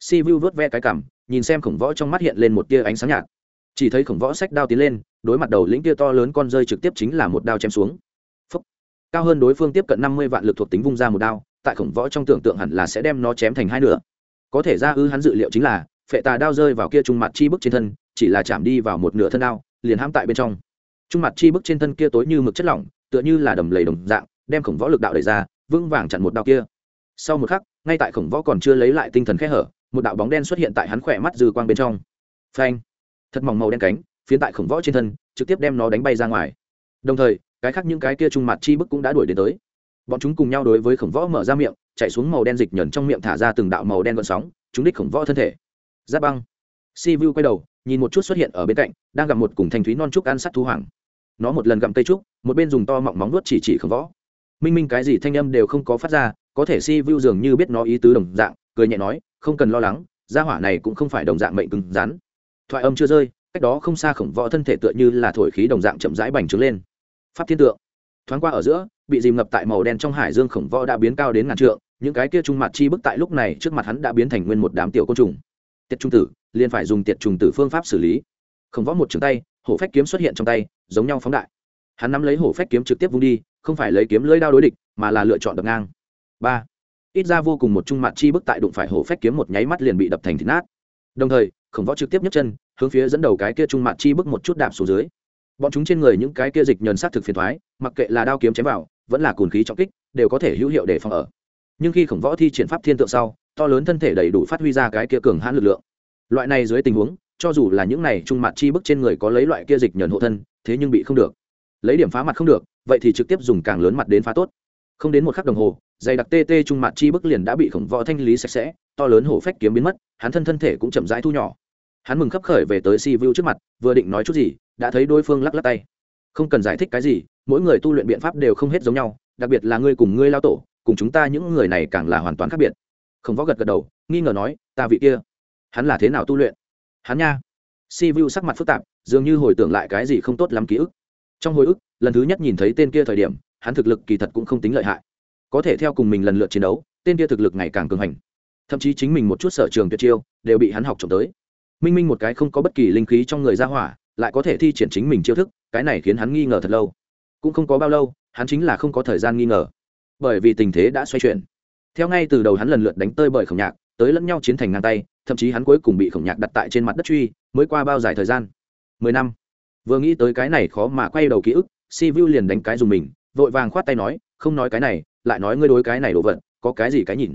Si vu vớt ve cái cằm, nhìn xem khổng võ trong mắt hiện lên một tia ánh sáng nhạt. Chỉ thấy khổng võ sách đao tiến lên, đối mặt đầu lĩnh tia to lớn con rơi trực tiếp chính là một đao chém xuống. Phúc. cao hơn đối phương tiếp cận năm mươi vạn lực thuộc tính vung ra một đao, tại khổng võ trong tưởng tượng hẳn là sẽ đem nó chém thành hai nửa. Có thể ra ư hắn dự liệu chính là phệ tà đao rơi vào kia trung mặt chi bức trên thân, chỉ là chạm đi vào một nửa thân đao, liền hãm tại bên trong. Trung mặt chi bức trên thân kia tối như mực chất lỏng, tựa như là đầm lầy đồng dạng, đem khổng võ lực đạo đẩy ra, vững vàng chặn một đao kia. Sau một khắc, ngay tại khổng võ còn chưa lấy lại tinh thần khẽ hở, một đạo bóng đen xuất hiện tại hắn khỏe mắt dư quang bên trong. Phanh! Thật mỏng màu đen cánh, phiến tại khổng võ trên thân, trực tiếp đem nó đánh bay ra ngoài. Đồng thời, cái khác những cái kia trung mặt chi bức cũng đã đuổi đến tới. Bọn chúng cùng nhau đối với khổng võ mở ra miệng, chạy xuống màu đen dịch nhẫn trong miệng thả ra từng đạo màu đen gợn sóng chúng đích khổng võ thân thể giáp băng. Si vu quay đầu, nhìn một chút xuất hiện ở bên cạnh, đang gặp một cùng thanh thúy non trúc ăn sắt thú hoàng. Nó một lần gặm cây trúc, một bên dùng to mọng móng nuốt chỉ chỉ khổng võ. Minh minh cái gì thanh âm đều không có phát ra, có thể si vu dường như biết nó ý tứ đồng dạng, cười nhẹ nói, không cần lo lắng, gia hỏa này cũng không phải đồng dạng mệnh cứng rắn. Thoại âm chưa rơi, cách đó không xa khổng võ thân thể tựa như là thổi khí đồng dạng chậm rãi bành trướng lên. Pháp thiên tượng. Thoáng qua ở giữa, bị dìm ngập tại màu đen trong hải dương khổng võ đã biến cao đến ngàn trượng, những cái kia trung mặt chi bức tại lúc này trước mặt hắn đã biến thành nguyên một đám tiểu côn trùng tiệt trung tử, liền phải dùng tiệt trùng tử phương pháp xử lý. Khổng võ một trường tay, hổ phách kiếm xuất hiện trong tay, giống nhau phóng đại. Hắn nắm lấy hổ phách kiếm trực tiếp vung đi, không phải lấy kiếm lưỡi đao đối địch, mà là lựa chọn đập ngang. Ba. Ít ra vô cùng một trung mặt chi bức tại đụng phải hổ phách kiếm một nháy mắt liền bị đập thành thịt nát. Đồng thời, khổng võ trực tiếp nhấc chân, hướng phía dẫn đầu cái kia trung mặt chi bức một chút đạp xuống dưới. Bọn chúng trên người những cái kia dịch nhờn sát thực phiền thoái mặc kệ là đao kiếm chém vào, vẫn là cồn khí trọng kích, đều có thể hữu hiệu để phòng ở. Nhưng khi khổng võ thi triển pháp thiên tượng sau to lớn thân thể đầy đủ phát huy ra cái kia cường hãn lực lượng. Loại này dưới tình huống, cho dù là những này trung mặt chi bức trên người có lấy loại kia dịch nhờn hộ thân, thế nhưng bị không được. Lấy điểm phá mặt không được, vậy thì trực tiếp dùng càng lớn mặt đến phá tốt. Không đến một khắc đồng hồ, dày đặc tê tê trung mặt chi bức liền đã bị khổng võ thanh lý sạch sẽ, to lớn hổ phách kiếm biến mất, hắn thân thân thể cũng chậm rãi thu nhỏ. Hắn mừng khấp khởi về tới si vu trước mặt, vừa định nói chút gì, đã thấy đối phương lắc lắc tay. Không cần giải thích cái gì, mỗi người tu luyện biện pháp đều không hết giống nhau, đặc biệt là ngươi cùng ngươi lao tổ, cùng chúng ta những người này càng là hoàn toàn khác biệt khổng võ gật gật đầu, nghi ngờ nói, ta vị kia, hắn là thế nào tu luyện? Hắn nha. Si vu sắc mặt phức tạp, dường như hồi tưởng lại cái gì không tốt lắm ký ức. Trong hồi ức, lần thứ nhất nhìn thấy tên kia thời điểm, hắn thực lực kỳ thật cũng không tính lợi hại. Có thể theo cùng mình lần lượt chiến đấu, tên kia thực lực ngày càng cường hành. Thậm chí chính mình một chút sở trường tuyệt chiêu, đều bị hắn học trộm tới. Minh minh một cái không có bất kỳ linh khí trong người ra hỏa, lại có thể thi triển chính mình chiêu thức, cái này khiến hắn nghi ngờ thật lâu. Cũng không có bao lâu, hắn chính là không có thời gian nghi ngờ. Bởi vì tình thế đã xoay chuyển theo ngay từ đầu hắn lần lượt đánh tơi bởi khổng nhạc, tới lẫn nhau chiến thành ngang tay, thậm chí hắn cuối cùng bị khổng nhạc đặt tại trên mặt đất truy, mới qua bao dài thời gian? Mười năm. Vừa nghĩ tới cái này khó mà quay đầu ký ức, si vu liền đánh cái dùng mình, vội vàng khoát tay nói, không nói cái này, lại nói ngươi đối cái này đồ vật, có cái gì cái nhìn?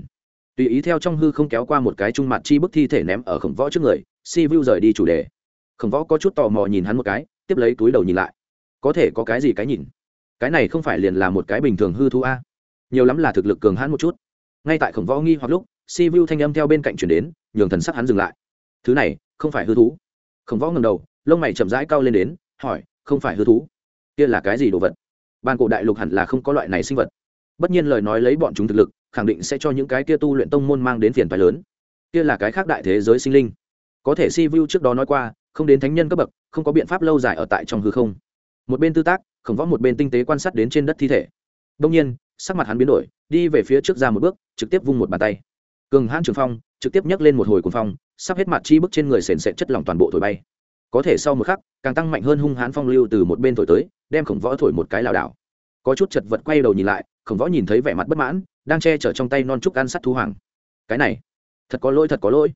Tùy ý theo trong hư không kéo qua một cái trung mặt chi bức thi thể ném ở khổng võ trước người, si vu rời đi chủ đề. Khổng võ có chút tò mò nhìn hắn một cái, tiếp lấy túi đầu nhìn lại. Có thể có cái gì cái nhìn? Cái này không phải liền là một cái bình thường hư thú a? Nhiều lắm là thực lực cường hãn một chút ngay tại khổng võ nghi hoặc lúc, si vu thanh âm theo bên cạnh chuyển đến, nhường thần sắc hắn dừng lại. Thứ này, không phải hư thú. Khổng võ ngầm đầu, lông mày chậm rãi cao lên đến, hỏi, không phải hư thú? Kia là cái gì đồ vật? Ban cổ đại lục hẳn là không có loại này sinh vật. Bất nhiên lời nói lấy bọn chúng thực lực, khẳng định sẽ cho những cái kia tu luyện tông môn mang đến phiền phái lớn. Kia là cái khác đại thế giới sinh linh. Có thể si vu trước đó nói qua, không đến thánh nhân cấp bậc, không có biện pháp lâu dài ở tại trong hư không. Một bên tư tác, khổng võ một bên tinh tế quan sát đến trên đất thi thể. Đông nhiên, sắc mặt hắn biến đổi đi về phía trước ra một bước, trực tiếp vung một bàn tay. Cường hãn trường phong trực tiếp nhấc lên một hồi cuồng phong, sắp hết mặt chi bức trên người sền sệt chất lỏng toàn bộ thổi bay. Có thể sau một khắc, càng tăng mạnh hơn hung hãn phong lưu từ một bên thổi tới, đem khổng võ thổi một cái lảo đảo. Có chút chật vật quay đầu nhìn lại, khổng võ nhìn thấy vẻ mặt bất mãn, đang che chở trong tay non trúc ăn sắt thu hoàng. Cái này, thật có lỗi, thật có lỗi.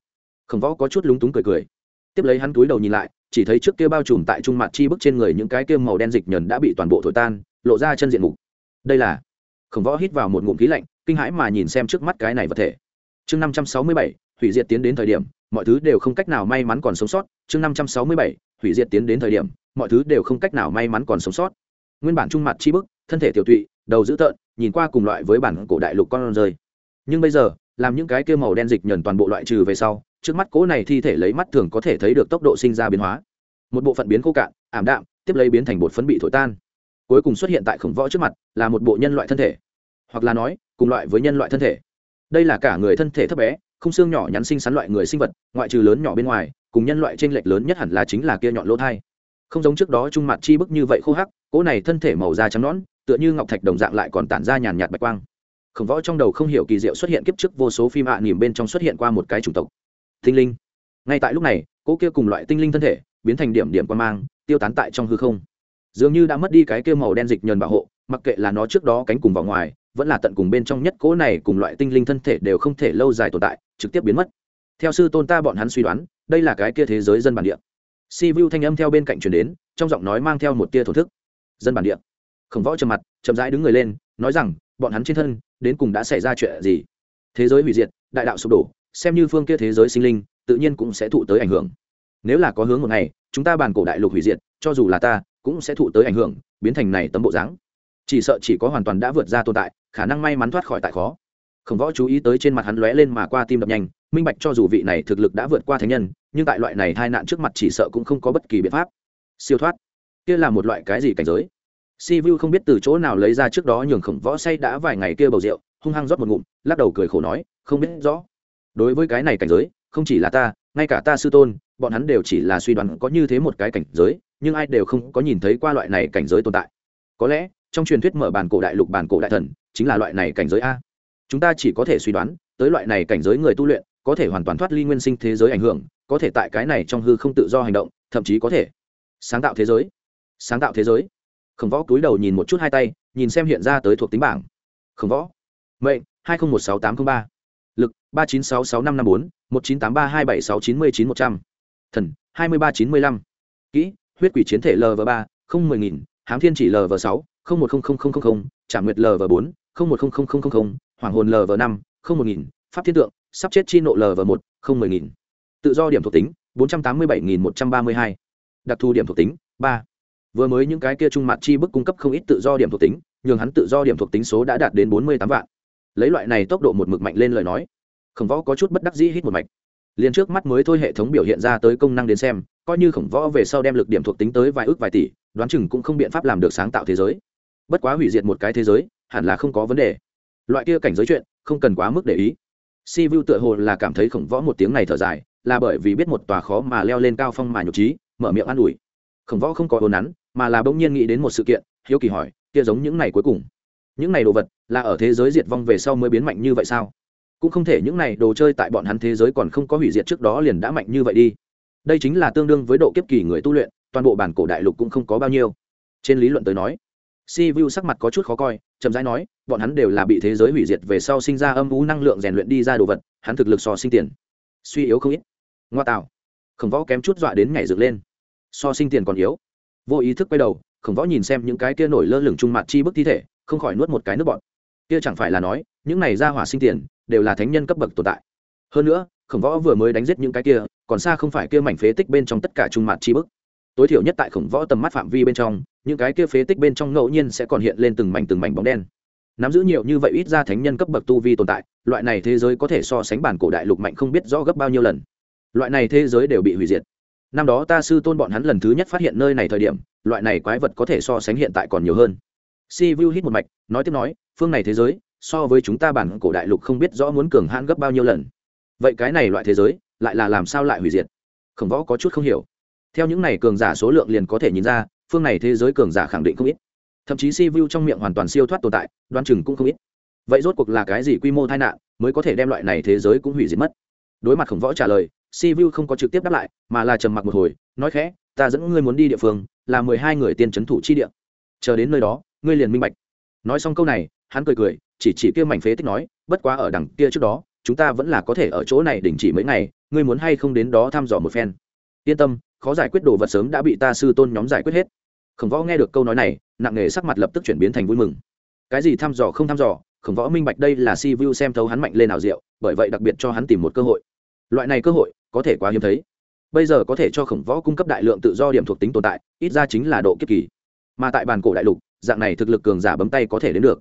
Khổng võ có chút lúng túng cười cười. Tiếp lấy hắn túi đầu nhìn lại, chỉ thấy trước kia bao trùm tại trung mặt chi bức trên người những cái kia màu đen dịch nhờn đã bị toàn bộ thổi tan, lộ ra chân diện mục. Đây là khổng võ hít vào một ngụm khí lạnh, kinh hãi mà nhìn xem trước mắt cái này vật thể. Chương năm trăm sáu mươi bảy, hủy diệt tiến đến thời điểm, mọi thứ đều không cách nào may mắn còn sống sót. Chương năm trăm sáu mươi bảy, hủy diệt tiến đến thời điểm, mọi thứ đều không cách nào may mắn còn sống sót. Nguyên bản trung mặt chi bức, thân thể tiểu tụy, đầu dữ tợn, nhìn qua cùng loại với bản cổ đại lục con rơi. Nhưng bây giờ, làm những cái kia màu đen dịch nhờn toàn bộ loại trừ về sau, trước mắt cố này thi thể lấy mắt thường có thể thấy được tốc độ sinh ra biến hóa. Một bộ phận biến khô cạn, ảm đạm, tiếp lấy biến thành bột phấn bị thổi tan cuối cùng xuất hiện tại khổng võ trước mặt, là một bộ nhân loại thân thể. Hoặc là nói, cùng loại với nhân loại thân thể. Đây là cả người thân thể thấp bé, không xương nhỏ nhắn sinh sắn loại người sinh vật, ngoại trừ lớn nhỏ bên ngoài, cùng nhân loại t r ê n lệch lớn nhất hẳn là chính là kia nhọn lỗ thai. Không giống trước đó trung mặt chi bức như vậy khô hắc, cỗ này thân thể màu da trắng nón tựa như ngọc thạch đồng dạng lại còn tản ra nhàn nhạt bạch quang. Khổng võ trong đầu không hiểu kỳ diệu xuất hiện kiếp trước vô số phim hạ nỉm bên trong xuất hiện qua một cái chủng tộc. Tinh linh. Ngay tại lúc này, cỗ kia cùng loại tinh linh thân thể, biến thành điểm điểm quan mang, tiêu tán tại trong hư không dường như đã mất đi cái kia màu đen dịch nhờn bảo hộ, mặc kệ là nó trước đó cánh cùng vào ngoài, vẫn là tận cùng bên trong nhất cỗ này cùng loại tinh linh thân thể đều không thể lâu dài tồn tại, trực tiếp biến mất. Theo sư tôn ta bọn hắn suy đoán, đây là cái kia thế giới dân bản địa. Si vu thanh âm theo bên cạnh truyền đến, trong giọng nói mang theo một tia thổ thức. Dân bản địa. Khổng võ trầm mặt, chậm rãi đứng người lên, nói rằng, bọn hắn trên thân, đến cùng đã xảy ra chuyện gì? Thế giới hủy diệt, đại đạo sụp đổ, xem như phương kia thế giới sinh linh, tự nhiên cũng sẽ thụ tới ảnh hưởng. Nếu là có hướng một ngày, chúng ta bàn cổ đại lục hủy diệt, cho dù là ta cũng sẽ thụ tới ảnh hưởng, biến thành này tấm bộ dáng. Chỉ sợ chỉ có hoàn toàn đã vượt ra tồn tại, khả năng may mắn thoát khỏi tại khó. Khổng võ chú ý tới trên mặt hắn lóe lên mà qua tim đập nhanh, minh bạch cho dù vị này thực lực đã vượt qua thánh nhân, nhưng tại loại này hai nạn trước mặt chỉ sợ cũng không có bất kỳ biện pháp. Siêu thoát. Kia là một loại cái gì cảnh giới? Si vu không biết từ chỗ nào lấy ra trước đó nhường khổng võ say đã vài ngày kia bầu rượu, hung hăng rót một ngụm, lắc đầu cười khổ nói, không biết rõ. Đối với cái này cảnh giới, không chỉ là ta, ngay cả ta sư tôn, bọn hắn đều chỉ là suy đoán có như thế một cái cảnh giới nhưng ai đều không có nhìn thấy qua loại này cảnh giới tồn tại. Có lẽ, trong truyền thuyết mở bàn cổ đại lục bàn cổ đại thần, chính là loại này cảnh giới a. Chúng ta chỉ có thể suy đoán, tới loại này cảnh giới người tu luyện, có thể hoàn toàn thoát ly nguyên sinh thế giới ảnh hưởng, có thể tại cái này trong hư không tự do hành động, thậm chí có thể sáng tạo thế giới. Sáng tạo thế giới. Khổng võ cúi đầu nhìn một chút hai tay, nhìn xem hiện ra tới thuộc tính bảng. Khổng võ. Mệnh, hai nghìn một sáu tám t r ă n h ba. Lực, ba chín sáu sáu năm năm bốn, một chín tám ba hai bảy sáu chín mươi chín một trăm. Thần, hai mươi ba chín mươi lăm. Kỹ huyết quỷ chiến thể lv ba, không mười nghìn, hám thiên chỉ lv sáu, không một không không không không trả nguyệt lv bốn, không một không không không không hoàng hồn lv năm, không một nghìn, pháp thiên tượng, sắp chết chi nộ lv một, không mười nghìn. Tự do điểm thuộc tính, bốn trăm tám mươi bảy nghìn một trăm ba mươi hai. Đặc thù điểm thuộc tính, ba. Vừa mới những cái kia trung mặt chi bức cung cấp không ít tự do điểm thuộc tính, nhường hắn tự do điểm thuộc tính số đã đạt đến bốn mươi tám vạn. Lấy loại này tốc độ một mực mạnh lên lời nói, khổng võ có chút bất đắc dĩ hít một mạch. Liền trước mắt mới thôi hệ thống biểu hiện ra tới công năng đến xem coi như khổng võ về sau đem lực điểm thuộc tính tới vài ước vài tỷ, đoán chừng cũng không biện pháp làm được sáng tạo thế giới. Bất quá hủy diệt một cái thế giới, hẳn là không có vấn đề. Loại kia cảnh giới chuyện, không cần quá mức để ý. Si vu tựa hồ là cảm thấy khổng võ một tiếng này thở dài, là bởi vì biết một tòa khó mà leo lên cao phong mà nhục trí, mở miệng an ủi. Khổng võ không có ồn nắn mà là bỗng nhiên nghĩ đến một sự kiện, hiếu kỳ hỏi, kia giống những này cuối cùng. Những này đồ vật, là ở thế giới diệt vong về sau mới biến mạnh như vậy sao? Cũng không thể những này đồ chơi tại bọn hắn thế giới còn không có hủy diệt trước đó liền đã mạnh như vậy đi đây chính là tương đương với độ kiếp kỳ người tu luyện, toàn bộ bản cổ đại lục cũng không có bao nhiêu. Trên lý luận tới nói si vu sắc mặt có chút khó coi, chậm rãi nói, bọn hắn đều là bị thế giới hủy diệt về sau sinh ra âm vũ năng lượng rèn luyện đi ra đồ vật, hắn thực lực so sinh tiền, suy yếu không ít. Ngoa tạo, khổng võ kém chút dọa đến nhảy dựng lên. So sinh tiền còn yếu. Vô ý thức quay đầu, khổng võ nhìn xem những cái kia nổi lơ lửng trung mặt chi bức thi thể, không khỏi nuốt một cái nước bọt. Kia chẳng phải là nói, những này ra hỏa sinh tiền, đều là thánh nhân cấp bậc tồn tại. Hơn nữa khổng võ vừa mới đánh giết những cái kia, còn xa không phải kia mảnh phế tích bên trong tất cả trung mặt chi bức. Tối thiểu nhất tại khổng võ tầm mắt phạm vi bên trong, những cái kia phế tích bên trong ngẫu nhiên sẽ còn hiện lên từng mảnh từng mảnh bóng đen. Nắm giữ nhiều như vậy ít ra thánh nhân cấp bậc tu vi tồn tại, loại này thế giới có thể so sánh bản cổ đại lục mạnh không biết rõ gấp bao nhiêu lần. Loại này thế giới đều bị hủy diệt. Năm đó ta sư tôn bọn hắn lần thứ nhất phát hiện nơi này thời điểm, loại này quái vật có thể so sánh hiện tại còn nhiều hơn. Si vu hít một mạch, nói tiếp nói, phương này thế giới, so với chúng ta bản cổ đại lục không biết rõ muốn cường hãn gấp bao nhiêu lần vậy cái này loại thế giới, lại là làm sao lại hủy diệt? Khổng võ có chút không hiểu. Theo những này cường giả số lượng liền có thể nhìn ra, phương này thế giới cường giả khẳng định không ít. Thậm chí si vu trong miệng hoàn toàn siêu thoát tồn tại đoan chừng cũng không ít. Vậy rốt cuộc là cái gì quy mô tai nạn mới có thể đem loại này thế giới cũng hủy diệt mất? Đối mặt khổng võ trả lời si vu không có trực tiếp đáp lại, mà là trầm mặc một hồi, nói khẽ, ta dẫn ngươi muốn đi địa phương, là mười hai người tiên trấn thủ chi địa. Chờ đến nơi đó, ngươi liền minh bạch. Nói xong câu này, hắn cười cười, chỉ chỉ kia mảnh phế tích nói, bất quá ở đằng kia trước đó chúng ta vẫn là có thể ở chỗ này đình chỉ mấy ngày, ngươi muốn hay không đến đó thăm dò một phen? Yên tâm, khó giải quyết đồ vật sớm đã bị ta sư tôn nhóm giải quyết hết. Khổng võ nghe được câu nói này, nặng nề sắc mặt lập tức chuyển biến thành vui mừng. Cái gì thăm dò không thăm dò, khổng võ minh bạch đây là si vu xem thấu hắn mạnh lên nào rượu bởi vậy đặc biệt cho hắn tìm một cơ hội. Loại này cơ hội, có thể quá hiếm thấy. Bây giờ có thể cho khổng võ cung cấp đại lượng tự do điểm thuộc tính tồn tại, ít ra chính là độ kiếp kỳ. Mà tại bàn cổ đại lục, dạng này thực lực cường giả bấm tay có thể đến được.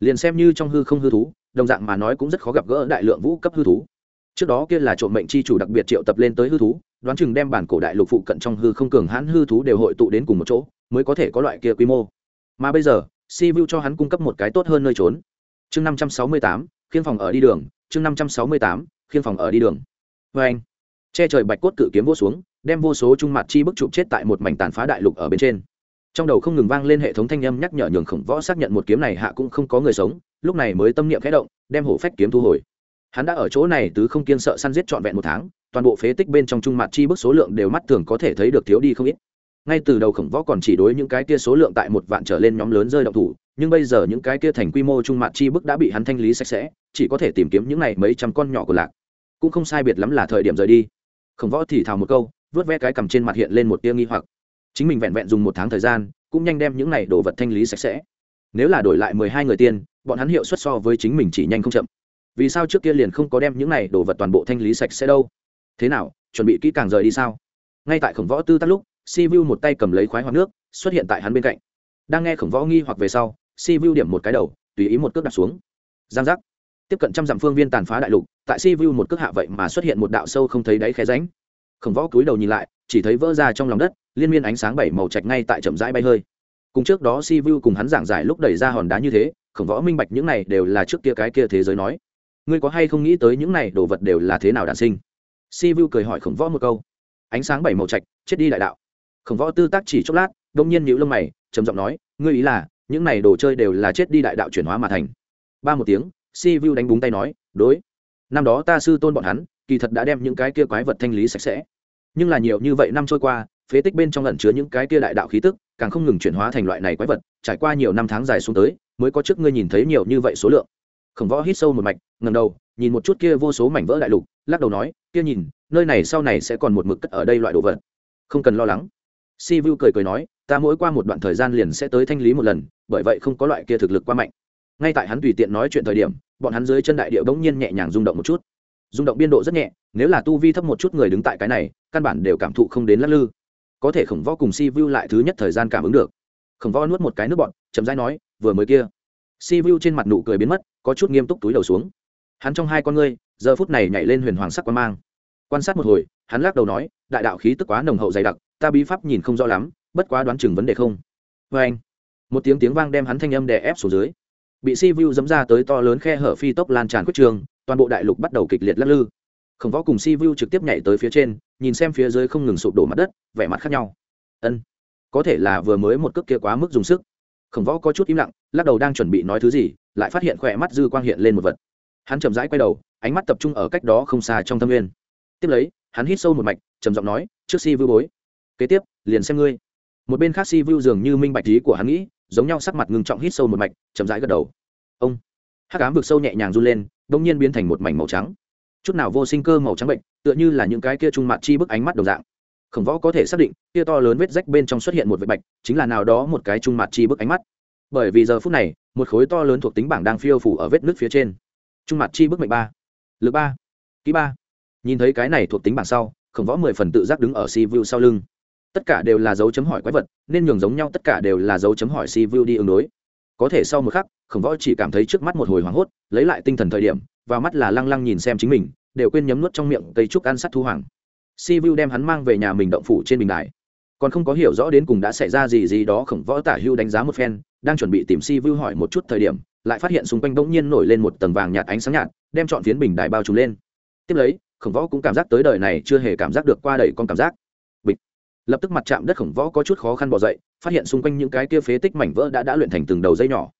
Liền xem như trong hư không hư thú đồng dạng mà nói cũng rất khó gặp gỡ đại lượng vũ cấp hư thú. Trước đó kia là trộm mệnh chi chủ đặc biệt triệu tập lên tới hư thú, đoán chừng đem bản cổ đại lục phụ cận trong hư không cường hãn hư thú đều hội tụ đến cùng một chỗ, mới có thể có loại kia quy mô. Mà bây giờ, si vu cho hắn cung cấp một cái tốt hơn nơi trốn. Chương năm trăm sáu mươi tám khiên phòng ở đi đường. Chương năm trăm sáu mươi tám khiên phòng ở đi đường. Vê anh, che trời bạch cốt cự kiếm vô xuống, đem vô số trung mặt chi bức chụp chết tại một mảnh tàn phá đại lục ở bên trên. Trong đầu không ngừng vang lên hệ thống thanh âm nhắc nhở nhường khổng võ xác nhận một kiếm này hạ cũng không có người sống lúc này mới tâm niệm khẽ động, đem hổ phách kiếm thu hồi. Hắn đã ở chỗ này tứ không kiên sợ săn giết trọn vẹn một tháng, toàn bộ phế tích bên trong trung mặt chi bức số lượng đều mắt thường có thể thấy được thiếu đi không ít. Ngay từ đầu khổng võ còn chỉ đối những cái kia số lượng tại một vạn trở lên nhóm lớn rơi động thủ, nhưng bây giờ những cái kia thành quy mô trung mặt chi bức đã bị hắn thanh lý sạch sẽ, chỉ có thể tìm kiếm những này mấy trăm con nhỏ của lạc. Cũng không sai biệt lắm là thời điểm rời đi. Khổng võ thì thào một câu, vớt ve cái cầm trên mặt hiện lên một tia nghi hoặc. Chính mình vẹn vẹn dùng một tháng thời gian, cũng nhanh đem những này đồ vật thanh lý sạch sẽ. Nếu là đổi lại mười hai người tiên bọn hắn hiệu suất so với chính mình chỉ nhanh không chậm. Vì sao trước kia liền không có đem những này đồ vật toàn bộ thanh lý sạch sẽ đâu? Thế nào, chuẩn bị kỹ càng rời đi sao? Ngay tại khổng võ tư tắt lúc, si vu một tay cầm lấy khoái hoặc nước, xuất hiện tại hắn bên cạnh. Đang nghe khổng võ nghi hoặc về sau, si vu điểm một cái đầu, tùy ý một cước đặt xuống. Giang giác. Tiếp cận trăm dặm phương viên tàn phá đại lục, tại si vu một cước hạ vậy mà xuất hiện một đạo sâu không thấy đáy khe ránh khổng võ cúi đầu nhìn lại, chỉ thấy vỡ ra trong lòng đất, liên miên ánh sáng bảy màu trạch ngay tại chậm rãi bay hơi. Cùng trước đó si vu cùng hắn giảng giải lúc đẩy ra hòn đá như thế khổng võ minh bạch những này đều là trước kia cái kia thế giới nói. Ngươi có hay không nghĩ tới những này đồ vật đều là thế nào đản sinh? Si vu cười hỏi khổng võ một câu. Ánh sáng bảy màu trạch, chết đi đại đạo. Khổng võ tư tác chỉ chốc lát đông nhiên nhíu lông mày, trầm giọng nói, ngươi ý là, những này đồ chơi đều là chết đi đại đạo chuyển hóa mà thành? Ba một tiếng, si vu đánh búng tay nói, đối. Năm đó ta sư tôn bọn hắn, kỳ thật đã đem những cái kia quái vật thanh lý sạch sẽ. Nhưng là nhiều như vậy năm trôi qua, phế tích bên trong lẩn chứa những cái kia đại đạo khí tức, càng không ngừng chuyển hóa thành loại này quái vật, trải qua nhiều năm tháng dài xuống tới mới có trước ngươi nhìn thấy nhiều như vậy số lượng. Khổng võ hít sâu một mạch ngầm đầu, nhìn một chút kia vô số mảnh vỡ đại lục, lắc đầu nói, kia nhìn, nơi này sau này sẽ còn một mực cất ở đây loại đồ vật. Không cần lo lắng. Si vu cười cười nói, ta mỗi qua một đoạn thời gian liền sẽ tới thanh lý một lần, bởi vậy không có loại kia thực lực quá mạnh. Ngay tại hắn tùy tiện nói chuyện thời điểm, bọn hắn dưới chân đại địa bỗng nhiên nhẹ nhàng rung động một chút. Rung động biên độ rất nhẹ, nếu là tu vi thấp một chút người đứng tại cái này, căn bản đều cảm thụ không đến lắc lư. Có thể khổng võ cùng si vu lại thứ nhất thời gian cảm ứng được. Khổng võ nuốt một cái nước bọn chậm rãi nói vừa mới kia. Si vu trên mặt nụ cười biến mất, có chút nghiêm túc túi đầu xuống. Hắn trong hai con ngươi, giờ phút này nhảy lên huyền hoàng sắc quan mang. Quan sát một hồi, hắn lắc đầu nói, đại đạo khí tức quá nồng hậu dày đặc, ta bí pháp nhìn không rõ lắm, bất quá đoán chừng vấn đề không. Vê anh, một tiếng tiếng vang đem hắn thanh âm đè ép xuống dưới. Bị si vu dấm ra tới to lớn khe hở phi tốc lan tràn quyết trường, toàn bộ đại lục bắt đầu kịch liệt lắc lư. Khổng võ cùng si vu trực tiếp nhảy tới phía trên, nhìn xem phía dưới không ngừng sụp đổ mặt đất, vẻ mặt khác nhau. Ân, có thể là vừa mới một cước kia quá mức dùng sức khổng võ có chút im lặng, lắc đầu đang chuẩn bị nói thứ gì, lại phát hiện khỏe mắt dư quang hiện lên một vật. Hắn chậm rãi quay đầu, ánh mắt tập trung ở cách đó không xa trong thâm nguyên. Tiếp lấy, hắn hít sâu một mạch, trầm giọng nói, trước si vưu bối, kế tiếp, liền xem ngươi. Một bên khác si vu dường như minh bạch ý của hắn nghĩ, giống nhau sắc mặt ngừng trọng hít sâu một mạch, chậm rãi gật đầu. Ông. Hắc ám vực sâu nhẹ nhàng run lên đông nhiên biến thành một mảnh màu trắng. Chút nào vô sinh cơ màu trắng bệnh, tựa như là những cái kia trung mặt chi bức ánh mắt đồng dạng khổng võ có thể xác định, kia to lớn vết rách bên trong xuất hiện một vết bạch, chính là nào đó một cái trung mặt chi bức ánh mắt. Bởi vì giờ phút này, một khối to lớn thuộc tính bảng đang phiêu phủ ở vết nước phía trên. Trung mặt chi bức mệnh ba, lực ba ký ba. Nhìn thấy cái này thuộc tính bảng sau, khổng võ mười phần tự giác đứng ở si vu sau lưng. Tất cả đều là dấu chấm hỏi quái vật, nên nhường giống nhau tất cả đều là dấu chấm hỏi si vu đi ứng đối. Có thể sau một khắc, khổng võ chỉ cảm thấy trước mắt một hồi hoảng hốt, lấy lại tinh thần thời điểm, và mắt là lăng lăng nhìn xem chính mình, đều quên nhấm nuốt trong miệng cây trúc ăn sắt thu hoàng si vu đem hắn mang về nhà mình động phủ trên bình đài. Còn không có hiểu rõ đến cùng đã xảy ra gì gì đó, khổng võ tả hưu đánh giá một phen, đang chuẩn bị tìm si vu hỏi một chút thời điểm, lại phát hiện xung quanh bỗng nhiên nổi lên một tầng vàng nhạt ánh sáng nhạt, đem chọn phiến bình đài bao trùm lên. Tiếp lấy, khổng võ cũng cảm giác tới đời này chưa hề cảm giác được qua đầy con cảm giác. Bịch. Lập tức mặt chạm đất khổng võ có chút khó khăn bỏ dậy, phát hiện xung quanh những cái kia phế tích mảnh vỡ đã đã luyện thành từng đầu dây nhỏ.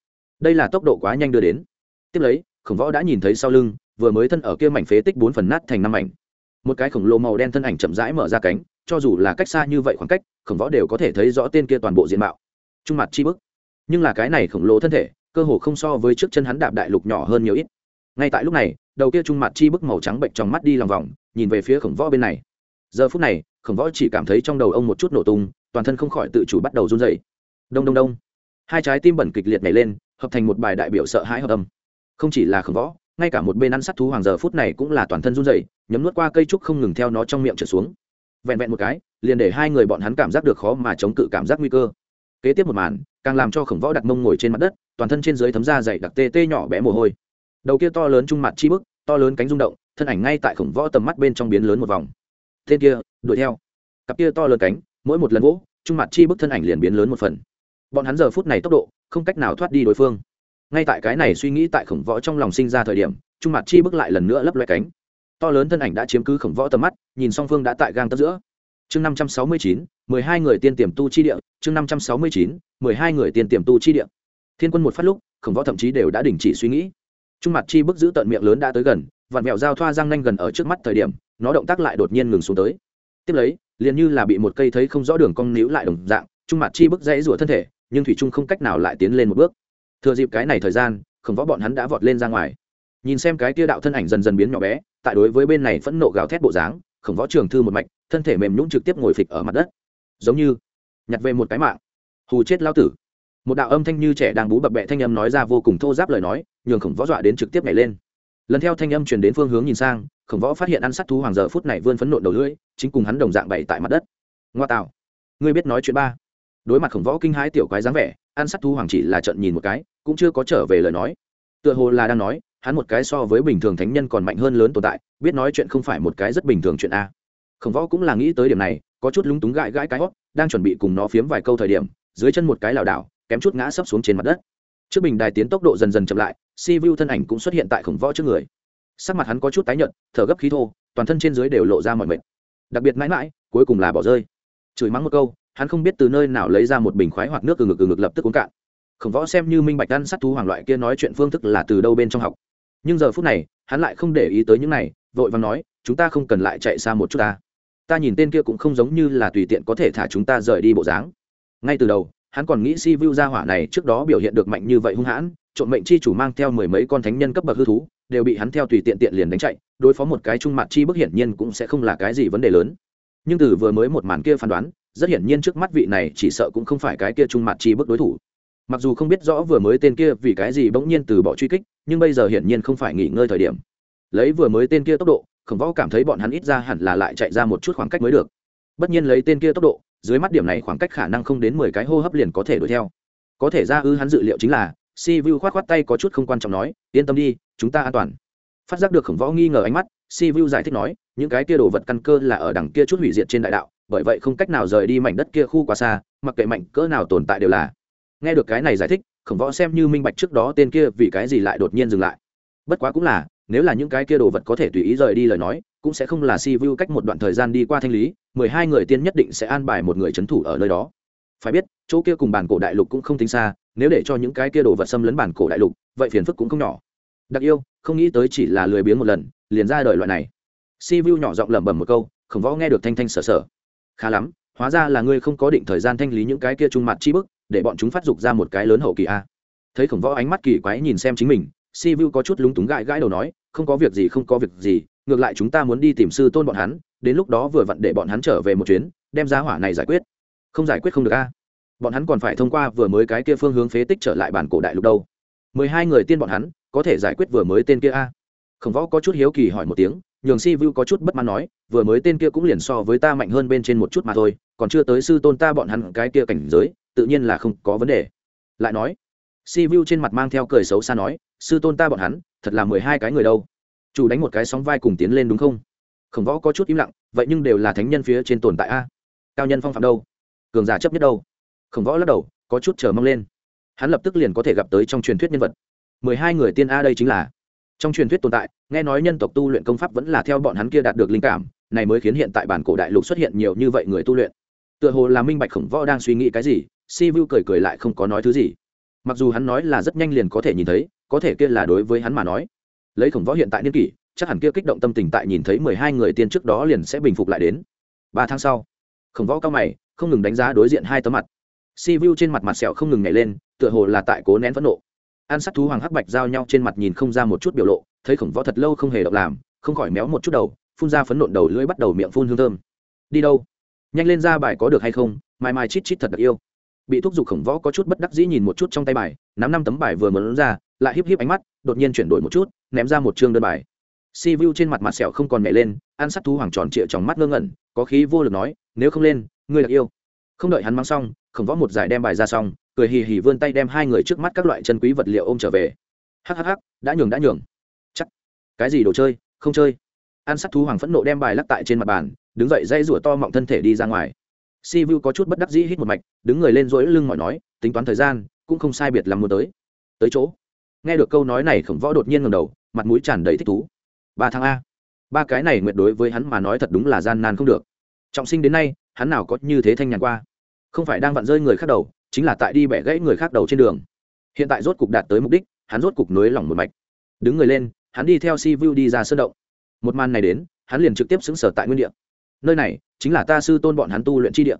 Đây là tốc độ quá nhanh đưa đến. Tiếp lấy, khổng võ đã nhìn thấy sau lưng, vừa mới thân ở kia mảnh phế tích bốn phần nát thành năm mảnh một cái khổng lồ màu đen thân ảnh chậm rãi mở ra cánh, cho dù là cách xa như vậy khoảng cách, khổng võ đều có thể thấy rõ tên kia toàn bộ diện mạo. Trung mặt chi bức. Nhưng là cái này khổng lồ thân thể, cơ hồ không so với trước chân hắn đạp đại lục nhỏ hơn nhiều ít. Ngay tại lúc này, đầu kia trung mặt chi bức màu trắng bệnh trong mắt đi lòng vòng, nhìn về phía khổng võ bên này. Giờ phút này, khổng võ chỉ cảm thấy trong đầu ông một chút nổ tung, toàn thân không khỏi tự chủ bắt đầu run dày đông đông đông. Hai trái tim bẩn kịch liệt nhảy lên, hợp thành một bài đại biểu sợ hãi hợp âm. Không chỉ là khổng võ ngay cả một bên ăn sát thú hoàng giờ phút này cũng là toàn thân run rẩy, nhấm nuốt qua cây trúc không ngừng theo nó trong miệng trở xuống. Vẹn vẹn một cái liền để hai người bọn hắn cảm giác được khó mà chống cự cảm giác nguy cơ. Kế tiếp một màn càng làm cho khổng võ đặt mông ngồi trên mặt đất toàn thân trên dưới thấm da dày đặc tê tê nhỏ bé mồ hôi. Đầu kia to lớn trung mặt chi bức to lớn cánh rung động thân ảnh ngay tại khổng võ tầm mắt bên trong biến lớn một vòng. Tên kia đuổi theo. Cặp kia to lớn cánh mỗi một lần vỗ trung mặt chi bức thân ảnh liền biến lớn một phần. Bọn hắn giờ phút này tốc độ không cách nào thoát đi đối phương ngay tại cái này suy nghĩ tại khổng võ trong lòng sinh ra thời điểm, trung mặt chi bước lại lần nữa lấp loe cánh. To lớn thân ảnh đã chiếm cứ khổng võ tầm mắt, nhìn song phương đã tại gang tấp giữa. Chương năm trăm sáu mươi chín, mười hai người tiên tiềm tu chi địa. Chương năm trăm sáu mươi chín, mười hai người tiên tiềm tu chi địa. Thiên quân một phát lúc, khổng võ thậm chí đều đã đình chỉ suy nghĩ. Trung mặt chi bước giữ tận miệng lớn đã tới gần, vặn mẹo dao thoa răng nanh gần ở trước mắt thời điểm, nó động tác lại đột nhiên ngừng xuống tới. Tiếp lấy, liền như là bị một cây thấy không rõ đường cong níu lại đồng dạng, trung mặt chi bước dãy rủa thân thể, nhưng thủy trung không cách nào lại tiến lên một bước thừa dịp cái này thời gian, khổng võ bọn hắn đã vọt lên ra ngoài. Nhìn xem cái tia đạo thân ảnh dần dần biến nhỏ bé, tại đối với bên này phẫn nộ gào thét bộ dáng, khổng võ trường thư một mạch, thân thể mềm nhũng trực tiếp ngồi phịch ở mặt đất. Giống như nhặt về một cái mạng. Hù chết lao tử. Một đạo âm thanh như trẻ đang bú bập bẹ thanh âm nói ra vô cùng thô giáp lời nói, nhường khổng võ dọa đến trực tiếp nhảy lên. Lần theo thanh âm truyền đến phương hướng nhìn sang, khổng võ phát hiện ăn sát thú hoàng giờ phút này vươn phấn nộn đầu lưỡi, chính cùng hắn đồng dạng bày tại mặt đất. Ngoa tạo. Ngươi biết nói chuyện ba. Đối mặt khổng võ kinh hãi tiểu quái dáng vẻ ăn sát thú hoàng chỉ là trận nhìn một cái, cũng chưa có trở về lời nói. Tựa hồ là đang nói, hắn một cái so với bình thường thánh nhân còn mạnh hơn lớn tồn tại, biết nói chuyện không phải một cái rất bình thường chuyện a. Khổng võ cũng là nghĩ tới điểm này, có chút lúng túng gãi gãi cái hót, đang chuẩn bị cùng nó phiếm vài câu thời điểm, dưới chân một cái lảo đảo, kém chút ngã sấp xuống trên mặt đất. Trước bình đài tiến tốc độ dần dần chậm lại, si vu thân ảnh cũng xuất hiện tại khổng võ trước người. Sắc mặt hắn có chút tái nhợt, thở gấp khí thô, toàn thân trên dưới đều lộ ra mọi mệt. Đặc biệt mãi mãi, cuối cùng là bỏ rơi. Chửi mắng một câu hắn không biết từ nơi nào lấy ra một bình khoái hoặc nước từ ngực từ ngực lập tức uống cạn. Khổng võ xem như minh bạch ăn sát thú hoàng loại kia nói chuyện phương thức là từ đâu bên trong học. Nhưng giờ phút này, hắn lại không để ý tới những này, vội vàng nói, chúng ta không cần lại chạy xa một chút ta. Ta nhìn tên kia cũng không giống như là tùy tiện có thể thả chúng ta rời đi bộ dáng. Ngay từ đầu, hắn còn nghĩ si vu gia hỏa này trước đó biểu hiện được mạnh như vậy hung hãn trộn mệnh chi chủ mang theo mười mấy con thánh nhân cấp bậc hư thú, đều bị hắn theo tùy tiện tiện liền đánh chạy, đối phó một cái trung mặt chi bức hiển nhiên cũng sẽ không là cái gì vấn đề lớn. Nhưng từ vừa mới một màn kia phán đoán rất hiển nhiên trước mắt vị này chỉ sợ cũng không phải cái kia trung mặt chi bức đối thủ. Mặc dù không biết rõ vừa mới tên kia vì cái gì bỗng nhiên từ bỏ truy kích, nhưng bây giờ hiển nhiên không phải nghỉ ngơi thời điểm. Lấy vừa mới tên kia tốc độ, khổng võ cảm thấy bọn hắn ít ra hẳn là lại chạy ra một chút khoảng cách mới được. Bất nhiên lấy tên kia tốc độ, dưới mắt điểm này khoảng cách khả năng không đến mười cái hô hấp liền có thể đuổi theo. Có thể ra ư hắn dự liệu chính là, si vu khoát khoát tay có chút không quan trọng nói, yên tâm đi, chúng ta an toàn. Phát giác được khổng võ nghi ngờ ánh mắt, si vu giải thích nói, những cái kia đồ vật căn cơ là ở đằng kia chút hủy diệt trên đại đạo bởi vậy không cách nào rời đi mảnh đất kia khu quá xa, mặc kệ mạnh cỡ nào tồn tại đều là. Nghe được cái này giải thích, khổng võ xem như minh bạch trước đó tên kia vì cái gì lại đột nhiên dừng lại. Bất quá cũng là, nếu là những cái kia đồ vật có thể tùy ý rời đi lời nói, cũng sẽ không là si vu cách một đoạn thời gian đi qua thanh lý, mười hai người tiên nhất định sẽ an bài một người c thủ ở nơi đó. Phải biết, chỗ kia cùng bản cổ đại lục cũng không tính xa, nếu để cho những cái kia đồ vật xâm lấn bản cổ đại lục, vậy phiền phức cũng không nhỏ. Đặc yêu, không nghĩ tới chỉ là lười biếng một lần, liền ra đời loại này. Si vu nhỏ giọng lẩm bẩm một câu, khổng võ nghe được thanh thanh sở sở khá lắm, hóa ra là ngươi không có định thời gian thanh lý những cái kia trung mặt chi bức, để bọn chúng phát dục ra một cái lớn hậu kỳ a. Thấy khổng võ ánh mắt kỳ quái nhìn xem chính mình, si vu có chút lúng túng gãi gãi đầu nói, không có việc gì, không có việc gì, ngược lại chúng ta muốn đi tìm sư tôn bọn hắn, đến lúc đó vừa vặn để bọn hắn trở về một chuyến, đem ra hỏa này giải quyết. Không giải quyết không được a. Bọn hắn còn phải thông qua vừa mới cái kia phương hướng phế tích trở lại bản cổ đại lục đâu. Mười hai người tiên bọn hắn, có thể giải quyết vừa mới tên kia a. Khổng võ có chút hiếu kỳ hỏi một tiếng nhường si vu có chút bất mãn nói, vừa mới tên kia cũng liền so với ta mạnh hơn bên trên một chút mà thôi, còn chưa tới sư tôn ta bọn hắn cái kia cảnh giới, tự nhiên là không có vấn đề. Lại nói, si vu trên mặt mang theo cười xấu xa nói, sư tôn ta bọn hắn, thật là mười hai cái người đâu. Chủ đánh một cái sóng vai cùng tiến lên đúng không? Khổng võ có chút im lặng, vậy nhưng đều là thánh nhân phía trên tồn tại a. Cao nhân phong phạm đâu? Cường giả chấp nhất đâu? Khổng võ lắc đầu, có chút chờ mong lên. Hắn lập tức liền có thể gặp tới trong truyền thuyết nhân vật. Mười hai người tiên a đây chính là trong truyền thuyết tồn tại, nghe nói nhân tộc tu luyện công pháp vẫn là theo bọn hắn kia đạt được linh cảm, này mới khiến hiện tại bản cổ đại lục xuất hiện nhiều như vậy người tu luyện. Tựa hồ là minh bạch khổng võ đang suy nghĩ cái gì, si vu cười cười lại không có nói thứ gì. Mặc dù hắn nói là rất nhanh liền có thể nhìn thấy, có thể kia là đối với hắn mà nói. Lấy khổng võ hiện tại niên kỷ, chắc hẳn kia kích động tâm tình tại nhìn thấy mười hai người tiên trước đó liền sẽ bình phục lại đến. Ba tháng sau, khổng võ cao mày, không ngừng đánh giá đối diện hai tấm mặt. Si vu trên mặt mặt sẹo không ngừng nhảy lên, tựa hồ là tại cố nén phẫn nộ an sát thú hoàng hắc bạch giao nhau trên mặt nhìn không ra một chút biểu lộ, thấy khổng võ thật lâu không hề động làm, không khỏi méo một chút đầu, phun ra phấn nộn đầu lưỡi bắt đầu miệng phun hương thơm. Đi đâu? Nhanh lên ra bài có được hay không? Mai mai chít chít thật đặc yêu. Bị thúc giục khổng võ có chút bất đắc dĩ nhìn một chút trong tay bài, nắm năm tấm bài vừa mở ra, lại híp híp ánh mắt, đột nhiên chuyển đổi một chút, ném ra một chương đơn bài. Si vu trên mặt mặt sẹo không còn nhảy lên, an sát thú hoàng tròn trịa trong mắt ngơ ngẩn, có khí vô lực nói, nếu không lên, ngươi đặc yêu. Không đợi hắn mang xong, khổng võ một giải đem bài ra xong cười hì hì vươn tay đem hai người trước mắt các loại chân quý vật liệu ôm trở về. Hhh đã nhường đã nhường. Chắc. Cái gì đồ chơi? Không chơi. An sát thú hoàng phẫn nộ đem bài lắc tại trên mặt bàn, đứng dậy dây rủa to mọng thân thể đi ra ngoài. Si vu có chút bất đắc dĩ hít một mạch, đứng người lên rỗi lưng mỏi nói, tính toán thời gian, cũng không sai biệt làm muốn tới. Tới chỗ. Nghe được câu nói này, khổng võ đột nhiên ngầm đầu, mặt mũi tràn đầy thích thú. Ba tháng a. Ba cái này nguyện đối với hắn mà nói thật đúng là gian nan không được. Trọng sinh đến nay, hắn nào có như thế thanh nhàn qua? Không phải đang vặn rơi người khác đầu, chính là tại đi bẻ gãy người khác đầu trên đường. Hiện tại rốt cục đạt tới mục đích, hắn rốt cục nối lỏng một mạch. Đứng người lên, hắn đi theo si vu đi ra sơn động. Một màn này đến, hắn liền trực tiếp xứng sở tại nguyên địa. Nơi này, chính là ta sư tôn bọn hắn tu luyện chi địa.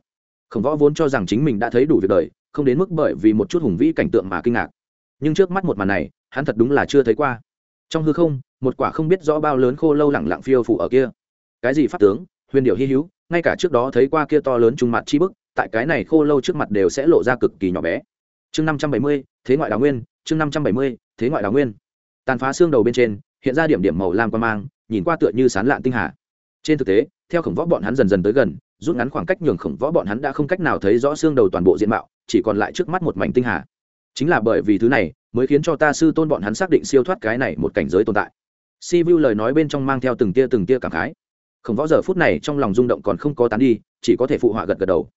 Khổng võ vốn cho rằng chính mình đã thấy đủ việc đời, không đến mức bởi vì một chút hùng vĩ cảnh tượng mà kinh ngạc. Nhưng trước mắt một màn này, hắn thật đúng là chưa thấy qua. Trong hư không, một quả không biết rõ bao lớn khô lâu lẳng lặng phiêu phủ ở kia. Cái gì pháp tướng, huyền điệu hy hữu, ngay cả trước đó thấy qua kia to lớn trung mặt chi bức tại cái này khô lâu trước mặt đều sẽ lộ ra cực kỳ nhỏ bé. Chương năm trăm bảy mươi, thế ngoại đào nguyên, chương năm trăm bảy mươi, thế ngoại đào nguyên. Tàn phá xương đầu bên trên, hiện ra điểm điểm màu lam quan mang, nhìn qua tựa như sán lạn tinh hà. Trên thực tế, theo khổng võ bọn hắn dần dần tới gần, rút ngắn khoảng cách nhường khổng võ bọn hắn đã không cách nào thấy rõ xương đầu toàn bộ diện mạo, chỉ còn lại trước mắt một mảnh tinh hà. Chính là bởi vì thứ này, mới khiến cho ta sư tôn bọn hắn xác định siêu thoát cái này một cảnh giới tồn tại. Si vu lời nói bên trong mang theo từng tia từng tia cảm khái. Khổng võ giờ phút này trong lòng rung động còn không có tán đi, chỉ có thể phụ họa gật gật đầu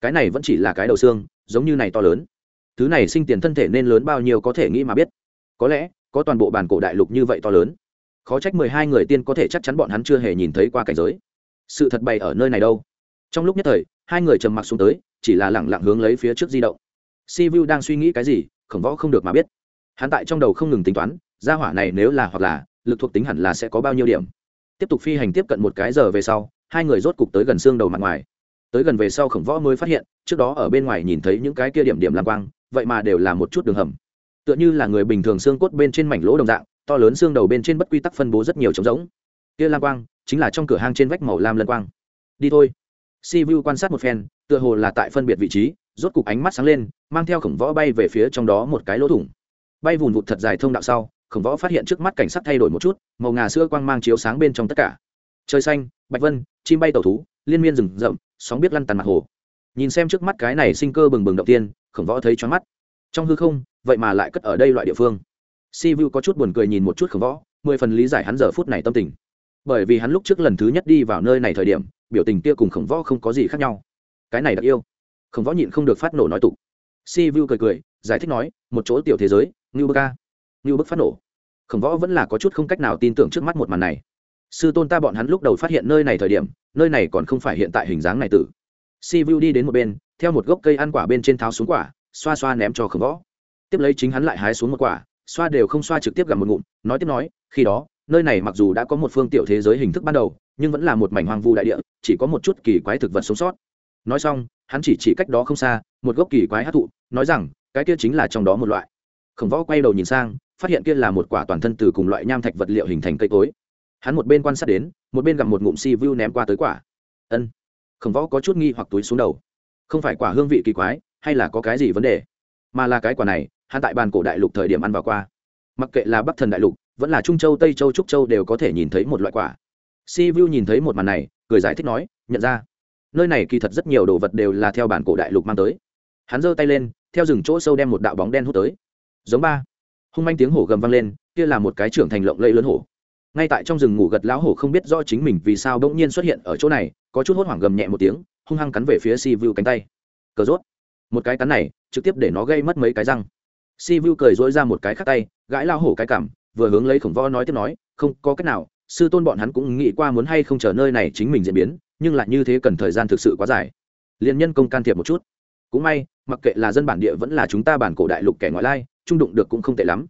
cái này vẫn chỉ là cái đầu xương, giống như này to lớn. Thứ này sinh tiền thân thể nên lớn bao nhiêu có thể nghĩ mà biết. Có lẽ, có toàn bộ bản cổ đại lục như vậy to lớn. Khó trách mười hai người tiên có thể chắc chắn bọn hắn chưa hề nhìn thấy qua cảnh giới. Sự thật bày ở nơi này đâu? Trong lúc nhất thời, hai người trầm mặc xuống tới, chỉ là lẳng lặng hướng lấy phía trước di động. Si vu đang suy nghĩ cái gì, khổng võ không được mà biết. Hắn tại trong đầu không ngừng tính toán, gia hỏa này nếu là hoặc là, lực thuộc tính hẳn là sẽ có bao nhiêu điểm. Tiếp tục phi hành tiếp cận một cái giờ về sau, hai người rốt cục tới gần xương đầu mặt ngoài tới gần về sau khổng võ mới phát hiện, trước đó ở bên ngoài nhìn thấy những cái kia điểm điểm làm quang, vậy mà đều là một chút đường hầm. Tựa như là người bình thường xương cốt bên trên mảnh lỗ đồng dạng, to lớn xương đầu bên trên bất quy tắc phân bố rất nhiều trống rỗng. Kia lam quang, chính là trong cửa hang trên vách màu lam lân quang. Đi thôi. Si vu quan sát một phen, tựa hồ là tại phân biệt vị trí, rốt cục ánh mắt sáng lên, mang theo khổng võ bay về phía trong đó một cái lỗ thủng. Bay vùn vụt thật dài thông đạo sau, khổng võ phát hiện trước mắt cảnh sắc thay đổi một chút, màu ngà sữa quang mang chiếu sáng bên trong tất cả. Trời xanh, bạch vân, chim bay tàu thú, liên miên rừng rậm sóng biết lăn tàn mặt hồ. Nhìn xem trước mắt cái này sinh cơ bừng bừng động tiên, khổng võ thấy choáng mắt. Trong hư không, vậy mà lại cất ở đây loại địa phương. Si vu có chút buồn cười nhìn một chút khổng võ, mười phần lý giải hắn giờ phút này tâm tình. Bởi vì hắn lúc trước lần thứ nhất đi vào nơi này thời điểm, biểu tình kia cùng khổng võ không có gì khác nhau. Cái này đặc yêu. Khổng võ nhịn không được phát nổ nói tục. Si vu cười cười, giải thích nói, một chỗ tiểu thế giới, ngưu bơ ca ngưu bức phát nổ. Khổng võ vẫn là có chút không cách nào tin tưởng trước mắt một màn này sư tôn ta bọn hắn lúc đầu phát hiện nơi này thời điểm, nơi này còn không phải hiện tại hình dáng này tử. Si vu đi đến một bên, theo một gốc cây ăn quả bên trên tháo xuống quả, xoa xoa ném cho khổng võ. Tiếp lấy chính hắn lại hái xuống một quả, xoa đều không xoa trực tiếp gặp một ngụm, nói tiếp nói, khi đó, nơi này mặc dù đã có một phương tiểu thế giới hình thức ban đầu, nhưng vẫn là một mảnh hoang vu đại địa, chỉ có một chút kỳ quái thực vật sống sót. Nói xong, hắn chỉ chỉ cách đó không xa, một gốc kỳ quái hát thụ, nói rằng, cái kia chính là trong đó một loại. Khổng võ quay đầu nhìn sang, phát hiện kia là một quả toàn thân từ cùng loại nham thạch vật liệu hình thành cây cối hắn một bên quan sát đến, một bên gặp một ngụm si vu ném qua tới quả. Ân. Khổng võ có chút nghi hoặc túi xuống đầu. Không phải quả hương vị kỳ quái, hay là có cái gì vấn đề? Mà là cái quả này, hắn tại bàn cổ đại lục thời điểm ăn vào qua. Mặc kệ là bắc thần đại lục, vẫn là trung châu, tây châu, trúc châu đều có thể nhìn thấy một loại quả. Si vu nhìn thấy một màn này, cười giải thích nói, nhận ra, nơi này kỳ thật rất nhiều đồ vật đều là theo bản cổ đại lục mang tới. Hắn giơ tay lên, theo rừng chỗ sâu đem một đạo bóng đen hút tới. Giống ba. Hung manh tiếng hổ gầm vang lên, kia là một cái trưởng thành lộng lẫy lớn hổ ngay tại trong rừng ngủ gật lão hổ không biết rõ chính mình vì sao bỗng nhiên xuất hiện ở chỗ này, có chút hốt hoảng gầm nhẹ một tiếng, hung hăng cắn về phía si vu cánh tay. Cờ rốt. Một cái cắn này, trực tiếp để nó gây mất mấy cái răng. Si vu cười dối ra một cái khác tay, gãi lao hổ cái cảm vừa hướng lấy khổng võ nói tiếp nói, không có cách nào, sư tôn bọn hắn cũng nghĩ qua muốn hay không chờ nơi này chính mình diễn biến, nhưng lại như thế cần thời gian thực sự quá dài. Liền nhân công can thiệp một chút. Cũng may, mặc kệ là dân bản địa vẫn là chúng ta bản cổ đại lục kẻ ngoại lai, trung đụng được cũng không tệ lắm.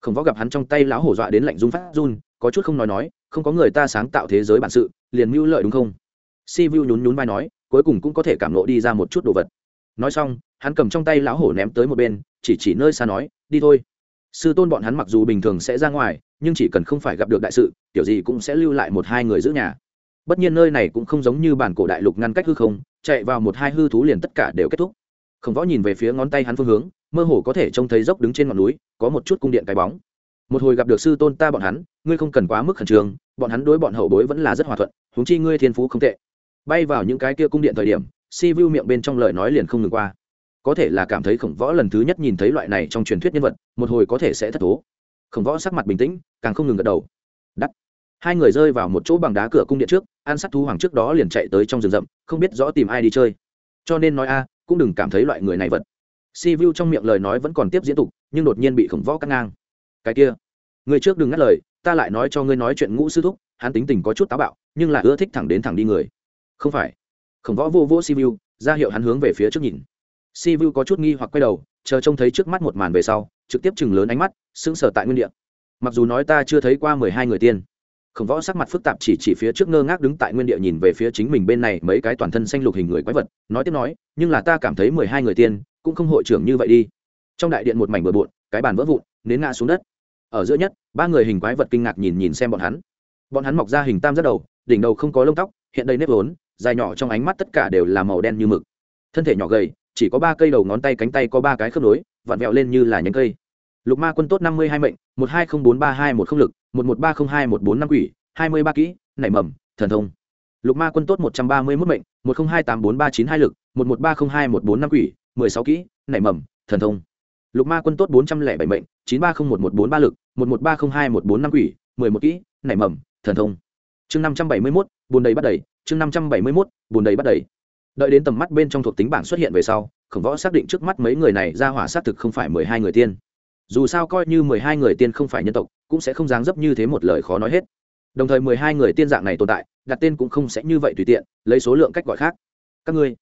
Khổng võ gặp hắn trong tay lão hổ dọa đến lạnh run phát run có chút không nói nói, không có người ta sáng tạo thế giới bản sự, liền mưu lợi đúng không? Si vu nhún nhún vai nói, cuối cùng cũng có thể cảm lộ đi ra một chút đồ vật. Nói xong, hắn cầm trong tay lão hổ ném tới một bên, chỉ chỉ nơi xa nói, đi thôi. Sư tôn bọn hắn mặc dù bình thường sẽ ra ngoài, nhưng chỉ cần không phải gặp được đại sự, kiểu gì cũng sẽ lưu lại một hai người giữ nhà. Bất nhiên nơi này cũng không giống như bản cổ đại lục ngăn cách hư không, chạy vào một hai hư thú liền tất cả đều kết thúc. Khổng võ nhìn về phía ngón tay hắn phương hướng, mơ hồ có thể trông thấy dốc đứng trên ngọn núi, có một chút cung điện cái bóng một hồi gặp được sư tôn ta bọn hắn, ngươi không cần quá mức khẩn trương, bọn hắn đối bọn hậu bối vẫn là rất hòa thuận, huống chi ngươi thiên phú không tệ. Bay vào những cái kia cung điện thời điểm, si vu miệng bên trong lời nói liền không ngừng qua. Có thể là cảm thấy khổng võ lần thứ nhất nhìn thấy loại này trong truyền thuyết nhân vật, một hồi có thể sẽ thất thố. Khổng võ sắc mặt bình tĩnh, càng không ngừng gật đầu. Đắt hai người rơi vào một chỗ bằng đá cửa cung điện trước an sát thú hoàng trước đó liền chạy tới trong rừng rậm, không biết rõ tìm ai đi chơi. Cho nên nói a, cũng đừng cảm thấy loại người này vật. Si vu trong miệng lời nói vẫn còn tiếp diễn tục, nhưng đột nhiên bị khổng võ cắt ngang. Cái kia người trước đừng ngắt lời, ta lại nói cho ngươi nói chuyện ngũ sư thúc, hắn tính tình có chút táo bạo, nhưng là ưa thích thẳng đến thẳng đi người. Không phải. Khổng võ vô vô si vu ra hiệu hắn hướng về phía trước nhìn. Si vu có chút nghi hoặc quay đầu, chờ trông thấy trước mắt một màn về sau, trực tiếp chừng lớn ánh mắt, sững sờ tại nguyên địa. Mặc dù nói ta chưa thấy qua mười hai người tiên. Khổng võ sắc mặt phức tạp chỉ chỉ phía trước ngơ ngác đứng tại nguyên địa nhìn về phía chính mình bên này mấy cái toàn thân xanh lục hình người quái vật, nói tiếp nói, nhưng là ta cảm thấy mười hai người tiên cũng không hội trưởng như vậy đi. Trong đại điện một mảnh bừa bộn, cái bàn vỡ vụn, nến ngã xuống đất ở giữa nhất, ba người hình quái vật kinh ngạc nhìn nhìn xem bọn hắn. Bọn hắn mọc ra hình tam giác đầu, đỉnh đầu không có lông tóc, hiện đầy nếp vốn, dài nhỏ trong ánh mắt tất cả đều là màu đen như mực. Thân thể nhỏ gầy, chỉ có ba cây đầu ngón tay cánh tay có ba cái khớp nối, vặn vẹo lên như là nhánh cây. Lục ma quân tốt năm mươi hai mệnh, một hai không bốn ba hai một không lực, một một ba không hai một bốn năm quỷ, hai mươi ba kỹ, nảy mầm, thần thông. Lục ma quân tốt một trăm ba mươi mốt mệnh, một không hai tám bốn ba chín hai lực, một một ba không hai một bốn năm quỷ, mười sáu kỹ, nảy mầm, thần thông. Lục ma quân tốt bốn trăm lẻ bảy mệnh, chín ba không một một bốn ba lực một một ba không hai một bốn năm quỷ, mười một kỹ, nảy mầm, thần thông. Chương năm trăm bảy mươi mốt bùn đầy bắt đầy, chương năm trăm bảy mươi mốt bùn đầy bắt đầy. Đợi đến tầm mắt bên trong thuộc tính bảng xuất hiện về sau, khổng võ xác định trước mắt mấy người này ra hỏa xác thực không phải mười hai người tiên. Dù sao coi như mười hai người tiên không phải nhân tộc, cũng sẽ không dáng dấp như thế một lời khó nói hết. Đồng thời mười hai người tiên dạng này tồn tại, đặt tên cũng không sẽ như vậy tùy tiện, lấy số lượng cách gọi khác. Các ngươi,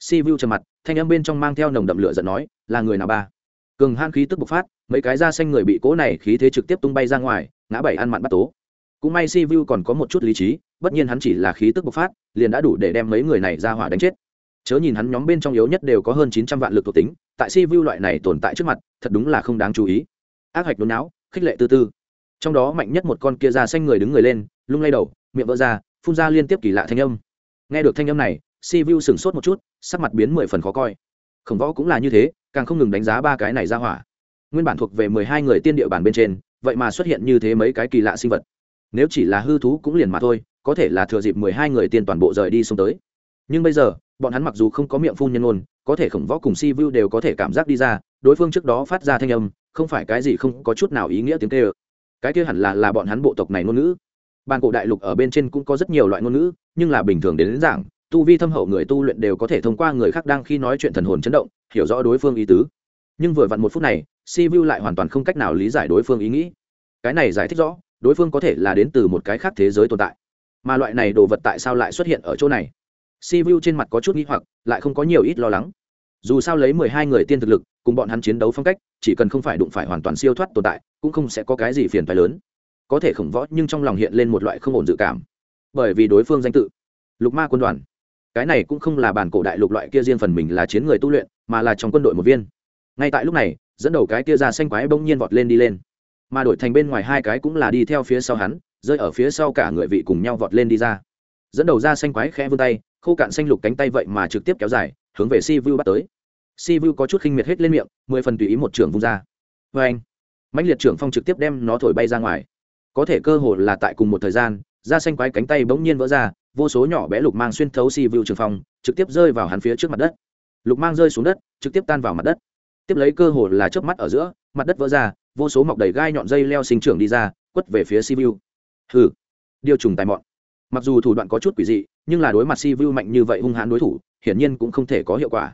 si vu trầm mặt, thanh âm bên trong mang theo nồng đậm lửa giận nói, là người nào ba? Cường han khí tức bộc phát mấy cái da xanh người bị cố này khí thế trực tiếp tung bay ra ngoài, ngã bảy ăn mặn bắt tố. Cũng may si vu còn có một chút lý trí, bất nhiên hắn chỉ là khí tức bộc phát, liền đã đủ để đem mấy người này ra hỏa đánh chết. Chớ nhìn hắn nhóm bên trong yếu nhất đều có hơn chín trăm vạn lực thuộc tính, tại si vu loại này tồn tại trước mặt, thật đúng là không đáng chú ý. Ác hạch đốn não khích lệ tư tư trong đó mạnh nhất một con kia da xanh người đứng người lên, lung lay đầu, miệng vỡ ra, phun ra liên tiếp kỳ lạ thanh âm. Nghe được thanh âm này, si vu sửng sốt một chút, sắc mặt biến mười phần khó coi. Khổng võ cũng là như thế, càng không ngừng đánh giá ba cái này ra hỏa nguyên bản thuộc về mười hai người tiên địa bản bên trên vậy mà xuất hiện như thế mấy cái kỳ lạ sinh vật. Nếu chỉ là hư thú cũng liền mà thôi có thể là thừa dịp mười hai người tiên toàn bộ rời đi xuống tới. Nhưng bây giờ bọn hắn mặc dù không có miệng phun nhân ôn có thể khổng võ cùng si vu đều có thể cảm giác đi ra đối phương trước đó phát ra thanh âm không phải cái gì không có chút nào ý nghĩa tiếng kêu. Cái kia hẳn là là bọn hắn bộ tộc này ngôn ngữ. Bàn cổ đại lục ở bên trên cũng có rất nhiều loại ngôn ngữ nhưng là bình thường đến, đến giảng tu vi thâm hậu người tu luyện đều có thể thông qua người khác đang khi nói chuyện thần hồn chấn động hiểu rõ đối phương ý tứ nhưng vừa vặn một phút này, si vu lại hoàn toàn không cách nào lý giải đối phương ý nghĩ. Cái này giải thích rõ, đối phương có thể là đến từ một cái khác thế giới tồn tại. Mà loại này đồ vật tại sao lại xuất hiện ở chỗ này? Si vu trên mặt có chút n g h i hoặc, lại không có nhiều ít lo lắng. Dù sao lấy mười hai người tiên thực lực, cùng bọn hắn chiến đấu phong cách, chỉ cần không phải đụng phải hoàn toàn siêu thoát tồn tại, cũng không sẽ có cái gì phiền phái lớn. Có thể khổng võ nhưng trong lòng hiện lên một loại không ổn dự cảm. Bởi vì đối phương danh tự, lục ma quân đoàn. Cái này cũng không là bản cổ đại lục loại kia riêng phần mình là chiến người tu luyện, mà là trong quân đội một viên ngay tại lúc này, dẫn đầu cái kia ra xanh quái bỗng nhiên vọt lên đi lên. Mà đổi thành bên ngoài hai cái cũng là đi theo phía sau hắn, rơi ở phía sau cả người vị cùng nhau vọt lên đi ra. Dẫn đầu ra xanh quái khẽ vươn tay, khô cạn xanh lục cánh tay vậy mà trực tiếp kéo dài, hướng về si vu bắt tới. Si vu có chút khinh miệt hết lên miệng, mười phần tùy ý một trưởng vung ra. Vê anh, mãnh liệt trưởng phong trực tiếp đem nó thổi bay ra ngoài. Có thể cơ hội là tại cùng một thời gian, da xanh quái cánh tay bỗng nhiên vỡ ra, vô số nhỏ bé lục mang xuyên thấu si vu trường phong, trực tiếp rơi vào hắn phía trước mặt đất. Lục mang rơi xuống đất, trực tiếp tan vào mặt đất tiếp lấy cơ hồ là chớp mắt ở giữa, mặt đất vỡ ra, vô số mọc đầy gai nhọn dây leo sinh trưởng đi ra, quất về phía si vu hừ, điều trùng tài mọn. Mặc dù thủ đoạn có chút quỷ dị, nhưng là đối mặt si vu mạnh như vậy hung hãn đối thủ, hiển nhiên cũng không thể có hiệu quả.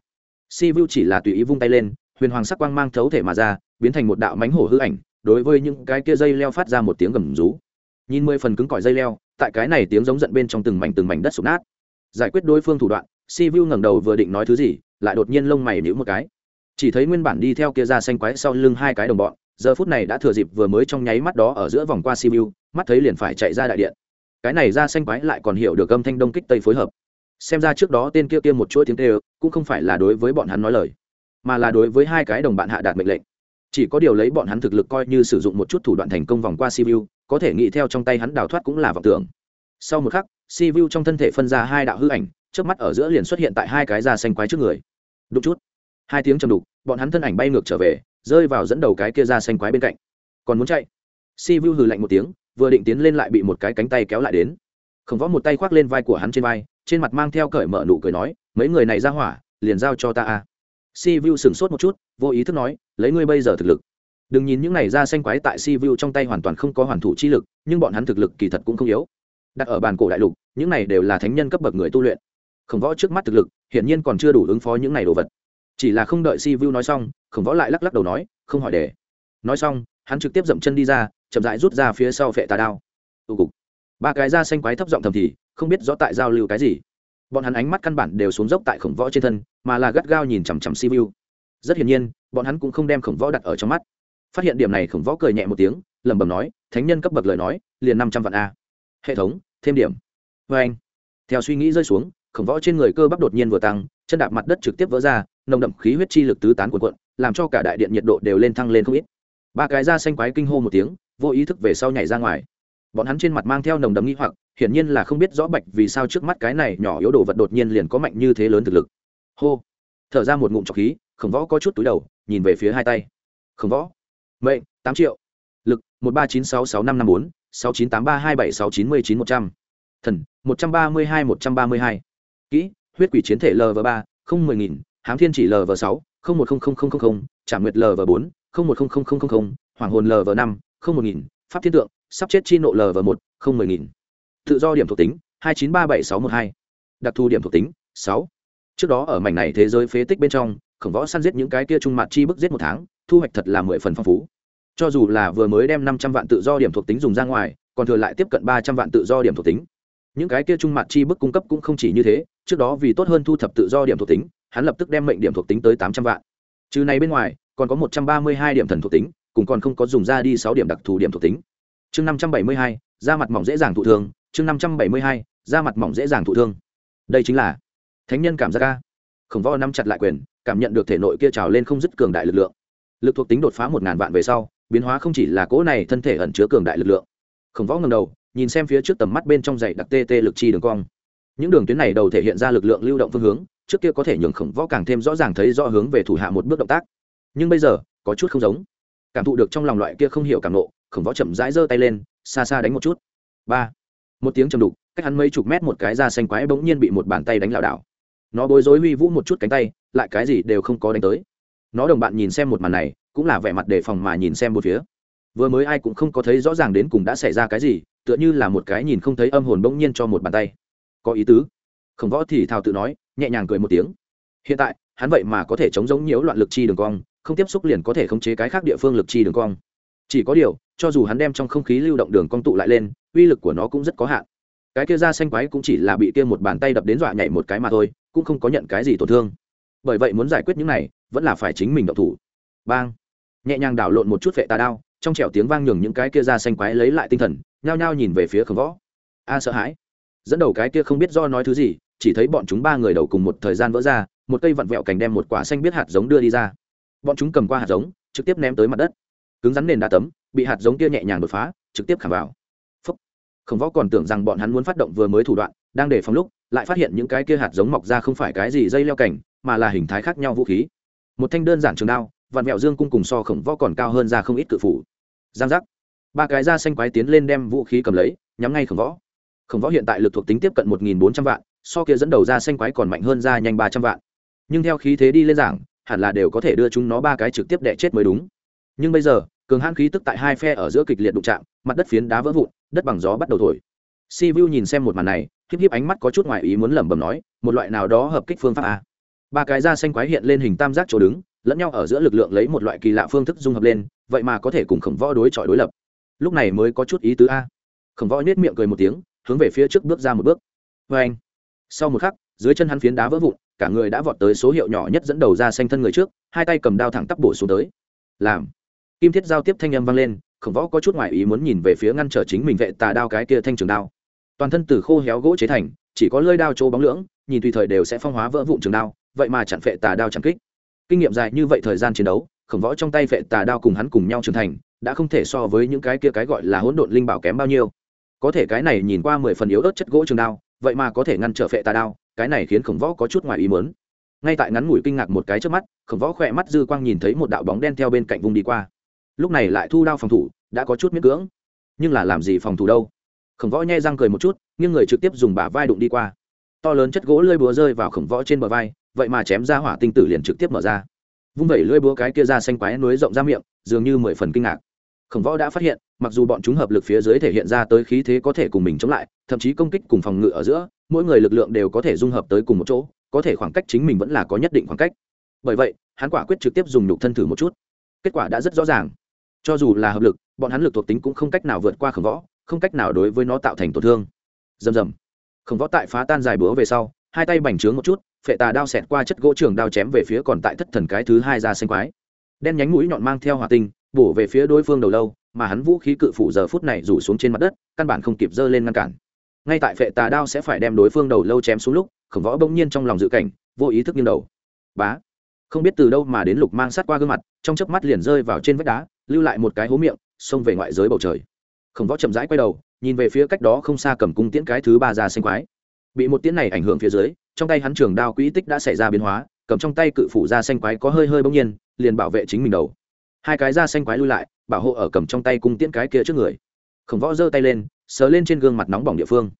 Si vu chỉ là tùy ý vung tay lên, huyền hoàng sắc quang mang thấu thể mà ra, biến thành một đạo mánh hổ hư ảnh, đối với những cái kia dây leo phát ra một tiếng gầm rú. Nhìn mười phần cứng cỏi dây leo, tại cái này tiếng giống giận bên trong từng mảnh từng mảnh đất sụp nát. Giải quyết đối phương thủ đoạn si vu ngẩng đầu vừa định nói thứ gì, lại đột nhiên lông mày nhíu một cái chỉ thấy nguyên bản đi theo kia ra xanh quái sau lưng hai cái đồng bọn, giờ phút này đã thừa dịp vừa mới trong nháy mắt đó ở giữa vòng qua Simu mắt thấy liền phải chạy ra đại điện. Cái này ra xanh quái lại còn hiểu được âm thanh đông kích tây phối hợp. Xem ra trước đó tên kia kia một chuỗi tiếng tê cũng không phải là đối với bọn hắn nói lời, mà là đối với hai cái đồng bạn hạ đạt mệnh lệnh. Chỉ có điều lấy bọn hắn thực lực coi như sử dụng một chút thủ đoạn thành công vòng qua Simu có thể nghĩ theo trong tay hắn đào thoát cũng là vọng tưởng. Sau một khắc Simu trong thân thể phân ra hai đạo hư ảnh trước mắt ở giữa liền xuất hiện tại hai cái da xanh quái trước người. Đúng chút hai tiếng chầm đục, bọn hắn thân ảnh bay ngược trở về, rơi vào dẫn đầu cái kia ra xanh quái bên cạnh. Còn muốn chạy? Si Vu hừ lạnh một tiếng, vừa định tiến lên lại bị một cái cánh tay kéo lại đến. Khổng võ một tay khoác lên vai của hắn trên vai, trên mặt mang theo cởi mở nụ cười nói, mấy người này ra hỏa, liền giao cho ta a. Si vu sửng sốt một chút, vô ý thức nói, lấy ngươi bây giờ thực lực. Đừng nhìn những này ra xanh quái tại si vu trong tay hoàn toàn không có hoàn thủ chi lực, nhưng bọn hắn thực lực kỳ thật cũng không yếu. Đặt ở bàn cổ đại lục, những này đều là thánh nhân cấp bậc người tu luyện. Khổng võ trước mắt thực lực, hiển nhiên còn chưa đủ ứng phó những này đồ vật chỉ là không đợi si vu nói xong, khổng võ lại lắc lắc đầu nói, không hỏi đề. Nói xong, hắn trực tiếp dậm chân đi ra, chậm rãi rút ra phía sau phệ tà đao. Tụ cục. Ba cái da xanh quái thấp giọng thầm thì, không biết rõ tại giao lưu cái gì. Bọn hắn ánh mắt căn bản đều xuống dốc tại khổng võ trên thân, mà là gắt gao nhìn chằm chằm si vu rất hiển nhiên, bọn hắn cũng không đem khổng võ đặt ở trong mắt. Phát hiện điểm này, khổng võ cười nhẹ một tiếng, lẩm bẩm nói, thánh nhân cấp bậc lời nói, liền năm trăm vạn a. Hệ thống, thêm điểm. Vê anh theo suy nghĩ rơi xuống, khổng võ trên người cơ bắp đột nhiên vừa tăng chân đạp mặt đất trực tiếp vỡ ra, nồng đậm khí huyết chi lực tứ tán cuộn cuộn, làm cho cả đại điện nhiệt độ đều lên thăng lên không ít. Ba cái da xanh quái kinh hô một tiếng, vô ý thức về sau nhảy ra ngoài. Bọn hắn trên mặt mang theo nồng đậm nghi hoặc, hiển nhiên là không biết rõ bạch vì sao trước mắt cái này nhỏ yếu đồ vật đột nhiên liền có mạnh như thế lớn thực lực. Hô! Thở ra một ngụm trọc khí, khổng võ có chút túi đầu, nhìn về phía hai tay. Khổng võ! Mệnh, tám triệu. Lực, một ba chín sáu sáu năm năm bốn, sáu chín tám ba hai bảy sáu chín mươi chín một trăm. Thần, một trăm ba mươi hai một trăm ba mươi hai. Kỹ huyết quỷ chiến thể lv ba, không mười nghìn, hám thiên chỉ lv sáu, không một không không không không trả nguyệt lv bốn, không một không không không không hoàng hồn lv năm, không một nghìn, pháp thiên tượng, sắp chết chi nộ lv một, không mười nghìn. Tự do điểm thuộc tính, hai chín ba bảy sáu một hai. Đặc thù điểm thuộc tính, sáu. Trước đó ở mảnh này thế giới phế tích bên trong, khổng võ săn giết những cái kia trung mặt chi bức giết một tháng, thu hoạch thật là mười phần phong phú. Cho dù là vừa mới đem năm trăm vạn tự do điểm thuộc tính dùng ra ngoài, còn thừa lại tiếp cận ba trăm vạn tự do điểm thuộc tính. Những cái kia trung mặt chi bức cung cấp cũng không chỉ như thế trước đó vì tốt hơn thu thập tự do điểm thuộc tính, hắn lập tức đem mệnh điểm thuộc tính tới tám trăm vạn. Trừ này bên ngoài, còn có một trăm ba mươi hai điểm thần thuộc tính, cùng còn không có dùng ra đi sáu điểm đặc thù điểm thuộc tính. Chương năm trăm bảy mươi hai, da mặt mỏng dễ dàng thụ thương. Chương năm trăm bảy mươi hai, da mặt mỏng dễ dàng thụ thương. Đây chính là thánh nhân cảm giác ca khổng võ nắm chặt lại quyền, cảm nhận được thể nội kia trào lên không dứt cường đại lực lượng. Lực thuộc tính đột phá một ngàn vạn về sau, biến hóa không chỉ là cỗ này, thân thể ẩn chứa cường đại lực lượng. Khổng võ ngầm đầu, nhìn xem phía trước tầm mắt bên trong dày đặc tê tê lực chi đường cong những đường tuyến này đầu thể hiện ra lực lượng lưu động phương hướng, trước kia có thể nhường khổng võ càng thêm rõ ràng thấy rõ hướng về thủ hạ một bước động tác. Nhưng bây giờ, có chút không giống. Cảm thụ được trong lòng loại kia không hiểu cảm nộ, khổng võ chậm rãi giơ tay lên, xa xa đánh một chút. Ba. Một tiếng trầm đục, cách hắn mấy chục mét một cái da xanh quái bỗng nhiên bị một bàn tay đánh lảo đảo. Nó bối rối huy vũ một chút cánh tay, lại cái gì đều không có đánh tới. Nó đồng bạn nhìn xem một màn này, cũng là vẻ mặt đề phòng mà nhìn xem một phía. Vừa mới ai cũng không có thấy rõ ràng đến cùng đã xảy ra cái gì, tựa như là một cái nhìn không thấy âm hồn bỗng nhiên cho một bàn tay có ý tứ. Khổng võ thì thào tự nói, nhẹ nhàng cười một tiếng. Hiện tại, hắn vậy mà có thể chống giống nhiễu loạn lực chi đường cong, không tiếp xúc liền có thể khống chế cái khác địa phương lực chi đường cong. Chỉ có điều, cho dù hắn đem trong không khí lưu động đường cong tụ lại lên, uy lực của nó cũng rất có hạn. Cái kia ra xanh quái cũng chỉ là bị kia một bàn tay đập đến dọa nhảy một cái mà thôi, cũng không có nhận cái gì tổn thương. Bởi vậy muốn giải quyết những này, vẫn là phải chính mình động thủ. Bang! Nhẹ nhàng đảo lộn một chút vệ tà đao, trong trẻo tiếng vang nhường những cái kia ra xanh quái lấy lại tinh thần, nhao nhao nhìn về phía khổng võ. A sợ hãi dẫn đầu cái kia không biết do nói thứ gì, chỉ thấy bọn chúng ba người đầu cùng một thời gian vỡ ra, một cây vặn vẹo cành đem một quả xanh biết hạt giống đưa đi ra. Bọn chúng cầm qua hạt giống, trực tiếp ném tới mặt đất. Cứng rắn nền đá tấm, bị hạt giống kia nhẹ nhàng đột phá, trực tiếp khảm vào. Phúc. khổng võ còn tưởng rằng bọn hắn muốn phát động vừa mới thủ đoạn, đang để phòng lúc, lại phát hiện những cái kia hạt giống mọc ra không phải cái gì dây leo cảnh mà là hình thái khác nhau vũ khí. Một thanh đơn giản trường đao vạn mẹo dương cung cùng so khổng võ còn cao hơn ra không ít cự phủ. Giang giác. Ba cái da xanh quái tiến lên đem vũ khí cầm lấy, nhắm ngay khổng võ khổng võ hiện tại lực thuộc tính tiếp cận một nghìn bốn trăm vạn, so kia dẫn đầu ra xanh quái còn mạnh hơn ra nhanh ba trăm vạn. Nhưng theo khí thế đi lên giảng, hẳn là đều có thể đưa chúng nó ba cái trực tiếp đẻ chết mới đúng. Nhưng bây giờ, cường hãn khí tức tại hai phe ở giữa kịch liệt đụng chạm, mặt đất phiến đá vỡ vụn, đất bằng gió bắt đầu thổi. Si vu nhìn xem một màn này híp híp ánh mắt có chút ngoài ý muốn lẩm bẩm nói, một loại nào đó hợp kích phương pháp a? Ba cái da xanh quái hiện lên hình tam giác chỗ đứng, lẫn nhau ở giữa lực lượng lấy một loại kỳ lạ phương thức dung hợp lên, vậy mà có thể cùng khổng võ đối chọi đối lập. Lúc này mới có chút ý tứ a. Khổng võ nhếch miệng cười một tiếng hướng về phía trước bước ra một bước. Vê anh, sau một khắc, dưới chân hắn phiến đá vỡ vụn, cả người đã vọt tới số hiệu nhỏ nhất dẫn đầu ra xanh thân người trước, hai tay cầm đao thẳng tắp bổ xuống tới. Làm, kim thiết giao tiếp thanh âm vang lên, khổng võ có chút ngoại ý muốn nhìn về phía ngăn trở chính mình vệ tà đao cái kia thanh trường đao. Toàn thân từ khô héo gỗ chế thành, chỉ có lơi đao chỗ bóng lưỡng, nhìn tùy thời đều sẽ phong hóa vỡ vụn trường đao, vậy mà chặn phệ tà đao chẳng kích. Kinh nghiệm dài như vậy thời gian chiến đấu, khổng võ trong tay phệ tà đao cùng hắn cùng nhau trưởng thành, đã không thể so với những cái kia cái gọi là hỗn độn linh bảo kém bao nhiêu có thể cái này nhìn qua mười phần yếu ớt chất gỗ trường đao, vậy mà có thể ngăn trở phệ tà đao, cái này khiến khổng võ có chút ngoài ý mớn ngay tại ngắn ngủi kinh ngạc một cái trước mắt, khổng võ khỏe mắt dư quang nhìn thấy một đạo bóng đen theo bên cạnh vùng đi qua. Lúc này lại thu đao phòng thủ, đã có chút miễn cưỡng. Nhưng là làm gì phòng thủ đâu? Khổng võ nhai răng cười một chút nhưng người trực tiếp dùng bả vai đụng đi qua. To lớn chất gỗ lơi búa rơi vào khổng võ trên bờ vai, vậy mà chém ra hỏa tinh tử liền trực tiếp mở ra. Vung vẩy lưỡi búa cái kia ra xanh quái núi rộng ra miệng, dường như mười phần kinh ngạc khổng võ đã phát hiện, mặc dù bọn chúng hợp lực phía dưới thể hiện ra tới khí thế có thể cùng mình chống lại, thậm chí công kích cùng phòng ngự ở giữa, mỗi người lực lượng đều có thể dung hợp tới cùng một chỗ, có thể khoảng cách chính mình vẫn là có nhất định khoảng cách. Bởi vậy, hắn quả quyết trực tiếp dùng nhục thân thử một chút. Kết quả đã rất rõ ràng. Cho dù là hợp lực, bọn hắn lực thuộc tính cũng không cách nào vượt qua khổng võ, không cách nào đối với nó tạo thành tổn thương. Dầm dầm khổng võ tại phá tan dài búa về sau, hai tay bành trướng một chút, phệ tà đao xẹt qua chất gỗ trường đao chém về phía còn tại thất thần cái thứ hai ra xanh quái. Đen nhánh mũi nhọn mang theo hỏa tinh bổ về phía đối phương đầu lâu, mà hắn vũ khí cự phủ giờ phút này rủ xuống trên mặt đất, căn bản không kịp giơ lên ngăn cản. Ngay tại phệ tà đao sẽ phải đem đối phương đầu lâu chém xuống lúc, khổng võ bỗng nhiên trong lòng dự cảnh, vô ý thức nghiêng đầu. Bá! Không biết từ đâu mà đến lục mang sát qua gương mặt, trong chớp mắt liền rơi vào trên vách đá, lưu lại một cái hố miệng, xông về ngoại giới bầu trời. Khổng võ chậm rãi quay đầu, nhìn về phía cách đó không xa cầm cung tiễn cái thứ ba ra xanh quái. Bị một tiễn này ảnh hưởng phía dưới, trong tay hắn trường đao quỹ tích đã xảy ra biến hóa, cầm trong tay cự phủ ra xanh quái có hơi hơi bỗng nhiên, liền bảo vệ chính mình đầu hai cái da xanh quái lui lại, bảo hộ ở cầm trong tay cung tiễn cái kia trước người. Khổng võ giơ tay lên, sờ lên trên gương mặt nóng bỏng địa phương.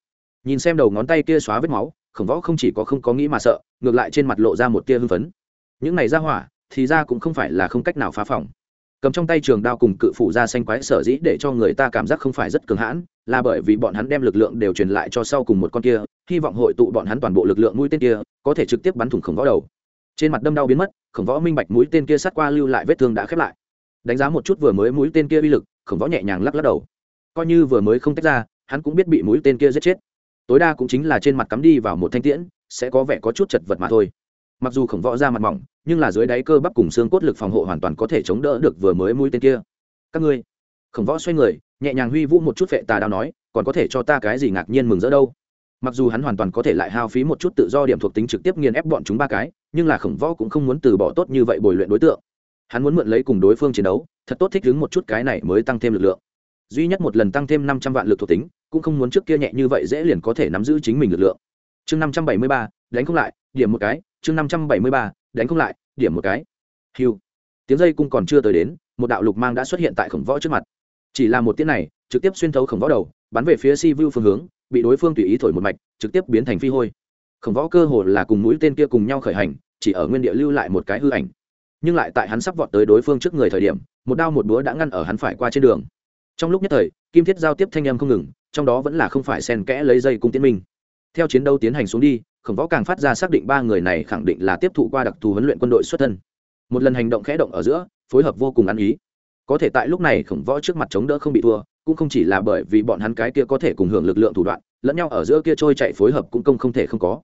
Nhìn xem đầu ngón tay kia xóa vết máu, khổng võ không chỉ có không có nghĩ mà sợ, ngược lại trên mặt lộ ra một tia hưng phấn. Những này ra hỏa, thì ra cũng không phải là không cách nào phá phòng. Cầm trong tay trường đao cùng cự phủ ra xanh quái sở dĩ để cho người ta cảm giác không phải rất cường hãn, là bởi vì bọn hắn đem lực lượng đều truyền lại cho sau cùng một con kia, hy vọng hội tụ bọn hắn toàn bộ lực lượng mũi tên kia, có thể trực tiếp bắn thủng khổng võ đầu. Trên mặt đâm đau biến mất, khổng võ minh bạch mũi tên kia sát qua lưu lại vết thương đã khép lại đánh giá một chút vừa mới mũi tên kia uy lực, khổng võ nhẹ nhàng lắc lắc đầu. Coi như vừa mới không tách ra, hắn cũng biết bị mũi tên kia giết chết. Tối đa cũng chính là trên mặt cắm đi vào một thanh tiễn, sẽ có vẻ có chút chật vật mà thôi. Mặc dù khổng võ ra mặt mỏng, nhưng là dưới đáy cơ bắp cùng xương cốt lực phòng hộ hoàn toàn có thể chống đỡ được vừa mới mũi tên kia. Các ngươi, khổng võ xoay người, nhẹ nhàng huy vũ một chút vệ tà đao nói, còn có thể cho ta cái gì ngạc nhiên mừng rỡ đâu? Mặc dù hắn hoàn toàn có thể lại hao phí một chút tự do điểm thuộc tính trực tiếp nghiền ép bọn chúng ba cái, nhưng là khổng võ cũng không muốn từ bỏ tốt như vậy bồi luyện đối tượng hắn muốn mượn lấy cùng đối phương chiến đấu, thật tốt thích ứng một chút cái này mới tăng thêm lực lượng. Duy nhất một lần tăng thêm năm trăm vạn lực thuộc tính, cũng không muốn trước kia nhẹ như vậy dễ liền có thể nắm giữ chính mình lực lượng. Chương năm trăm bảy mươi ba, đánh không lại, điểm một cái. Chương năm trăm bảy mươi ba, đánh không lại, điểm một cái. Hiu tiếng dây cung còn chưa tới đến, một đạo lục mang đã xuất hiện tại khổng võ trước mặt. Chỉ là một tiếng này, trực tiếp xuyên thấu khổng võ đầu, bắn về phía si vu phương hướng, bị đối phương tùy ý thổi một mạch, trực tiếp biến thành phi hôi. Khổng võ cơ hồ là cùng mũi tên kia cùng nhau khởi hành, chỉ ở nguyên địa lưu lại một cái hư ảnh nhưng lại tại hắn sắp vọt tới đối phương trước người thời điểm, một đao một búa đã ngăn ở hắn phải qua trên đường. Trong lúc nhất thời, kim thiết giao tiếp thanh em không ngừng, trong đó vẫn là không phải sen kẽ lấy dây cung tiến minh. Theo chiến đấu tiến hành xuống đi, khổng võ càng phát ra xác định ba người này khẳng định là tiếp thụ qua đặc thù huấn luyện quân đội xuất thân. Một lần hành động khẽ động ở giữa, phối hợp vô cùng ăn ý. Có thể tại lúc này, khổng võ trước mặt chống đỡ không bị thua, cũng không chỉ là bởi vì bọn hắn cái kia có thể cùng hưởng lực lượng thủ đoạn, lẫn nhau ở giữa kia trôi chạy phối hợp cũng công không thể không có.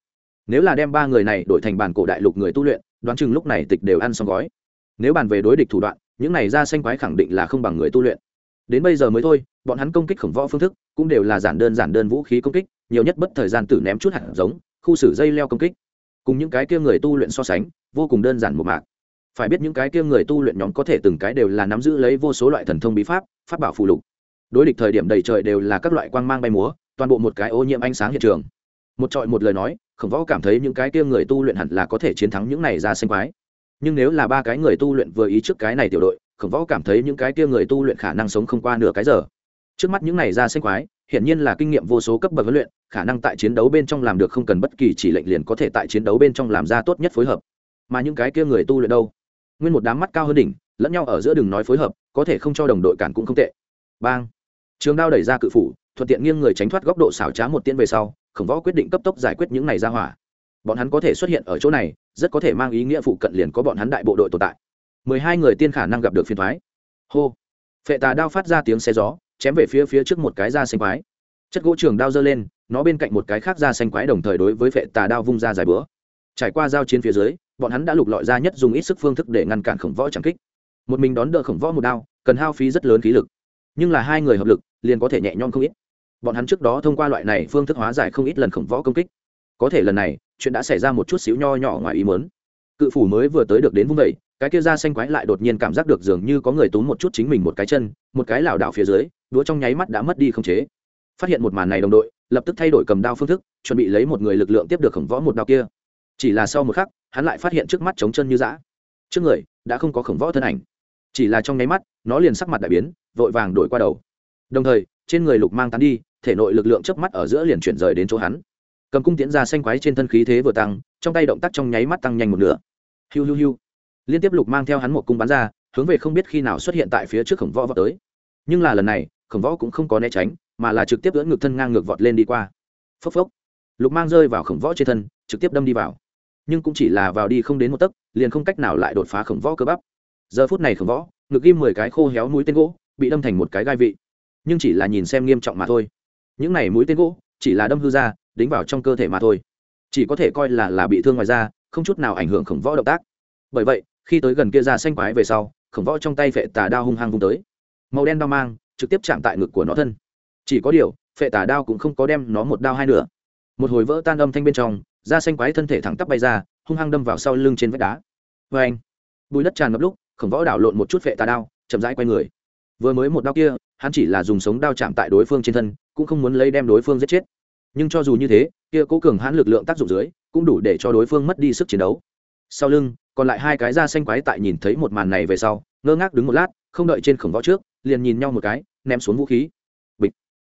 Nếu là đem ba người này đổi thành bàn cổ đại lục người tu luyện đoán chừng lúc này tịch đều ăn xong gói. Nếu bàn về đối địch thủ đoạn, những này ra xanh quái khẳng định là không bằng người tu luyện. Đến bây giờ mới thôi, bọn hắn công kích khổng võ phương thức cũng đều là giản đơn giản đơn vũ khí công kích, nhiều nhất bất thời gian tử ném chút hạt giống, khu xử dây leo công kích. Cùng những cái kia người tu luyện so sánh, vô cùng đơn giản một mạc. Phải biết những cái kia người tu luyện nhóm có thể từng cái đều là nắm giữ lấy vô số loại thần thông bí pháp pháp bảo phù lục. Đối địch thời điểm đầy trời đều là các loại quang mang bay múa, toàn bộ một cái ô nhiễm ánh sáng hiện trường một trọi một lời nói, khổng võ cảm thấy những cái kia người tu luyện hẳn là có thể chiến thắng những này ra xanh quái. Nhưng nếu là ba cái người tu luyện vừa ý trước cái này tiểu đội, khổng võ cảm thấy những cái kia người tu luyện khả năng sống không qua nửa cái giờ. Trước mắt những này ra xanh quái, hiển nhiên là kinh nghiệm vô số cấp bậc huấn luyện, khả năng tại chiến đấu bên trong làm được không cần bất kỳ chỉ lệnh liền có thể tại chiến đấu bên trong làm ra tốt nhất phối hợp. Mà những cái kia người tu luyện đâu? Nguyên một đám mắt cao hơn đỉnh, lẫn nhau ở giữa đường nói phối hợp, có thể không cho đồng đội cản cũng không tệ. Bang! Trường đao đẩy ra cự phủ, thuận tiện nghiêng người tránh thoát góc độ xảo trá một tiễn về sau khổng võ quyết định cấp tốc giải quyết những này ra hỏa. Bọn hắn có thể xuất hiện ở chỗ này, rất có thể mang ý nghĩa phụ cận liền có bọn hắn đại bộ đội tồn tại. Mười hai người tiên khả năng gặp được phiền thoái hô. Phệ tà đao phát ra tiếng xe gió, chém về phía phía trước một cái da xanh quái. Chất gỗ trường đao giơ lên, nó bên cạnh một cái khác da xanh quái đồng thời đối với phệ tà đao vung ra dài bữa. Trải qua giao chiến phía dưới, bọn hắn đã lục lọi ra nhất dùng ít sức phương thức để ngăn cản khổng võ chẳng kích. Một mình đón đỡ khổng võ một đao, cần hao phí rất lớn khí lực. Nhưng là hai người hợp lực, liền có thể nhẹ nhõm không ít bọn hắn trước đó thông qua loại này phương thức hóa giải không ít lần khổng võ công kích. Có thể lần này, chuyện đã xảy ra một chút xíu nho nhỏ ngoài ý mớn cự phủ mới vừa tới được đến vung vẩy cái kia da xanh quái lại đột nhiên cảm giác được dường như có người túm một chút chính mình một cái chân, một cái lảo đảo phía dưới, đũa trong nháy mắt đã mất đi không chế. Phát hiện một màn này đồng đội, lập tức thay đổi cầm đao phương thức, chuẩn bị lấy một người lực lượng tiếp được khổng võ một đao kia. Chỉ là sau một khắc, hắn lại phát hiện trước mắt trống chân như dã. Trước người, đã không có khổng võ thân ảnh. Chỉ là trong nháy mắt, nó liền sắc mặt đại biến, vội vàng đổi qua đầu. Đồng thời trên người lục mang tán đi, thể nội lực lượng chớp mắt ở giữa liền chuyển rời đến chỗ hắn. Cầm cung tiễn ra xanh quái trên thân khí thế vừa tăng, trong tay động tác trong nháy mắt tăng nhanh một nửa. Hiu hiu hiu. Liên tiếp lục mang theo hắn một cung bắn ra, hướng về không biết khi nào xuất hiện tại phía trước khổng võ vọt tới. Nhưng là lần này, khổng võ cũng không có né tránh, mà là trực tiếp ưỡn ngực thân ngang ngược vọt lên đi qua. Phốc phốc. Lục mang rơi vào khổng võ trên thân, trực tiếp đâm đi vào. Nhưng cũng chỉ là vào đi không đến một tấc, liền không cách nào lại đột phá khổng võ cơ bắp. Giờ phút này khổng võ, ngực ghim mười cái khô héo mũi tên gỗ, bị đâm thành một cái gai vị nhưng chỉ là nhìn xem nghiêm trọng mà thôi. Những này mũi tên gỗ, chỉ là đâm hư ra, đính vào trong cơ thể mà thôi. Chỉ có thể coi là là bị thương ngoài da, không chút nào ảnh hưởng khổng võ động tác. Bởi vậy, khi tới gần kia ra xanh quái về sau, khổng võ trong tay phệ tà đao hung hăng vung tới. Màu đen đao mang, trực tiếp chạm tại ngực của nó thân. Chỉ có điều, phệ tà đao cũng không có đem nó một đao hai nửa. Một hồi vỡ tan âm thanh bên trong, da xanh quái thân thể thẳng tắp bay ra, hung hăng đâm vào sau lưng trên vách đá. Vê anh bùi đất tràn ngập lúc, khổng võ đảo lộn một chút phệ tà đao, chậm rãi quay người. Vừa mới một đao kia hắn chỉ là dùng sống đao chạm tại đối phương trên thân, cũng không muốn lấy đem đối phương giết chết. Nhưng cho dù như thế, kia cố cường hãn lực lượng tác dụng dưới, cũng đủ để cho đối phương mất đi sức chiến đấu. Sau lưng, còn lại hai cái da xanh quái tại nhìn thấy một màn này về sau, ngơ ngác đứng một lát, không đợi trên khổng võ trước, liền nhìn nhau một cái, ném xuống vũ khí. Bịch.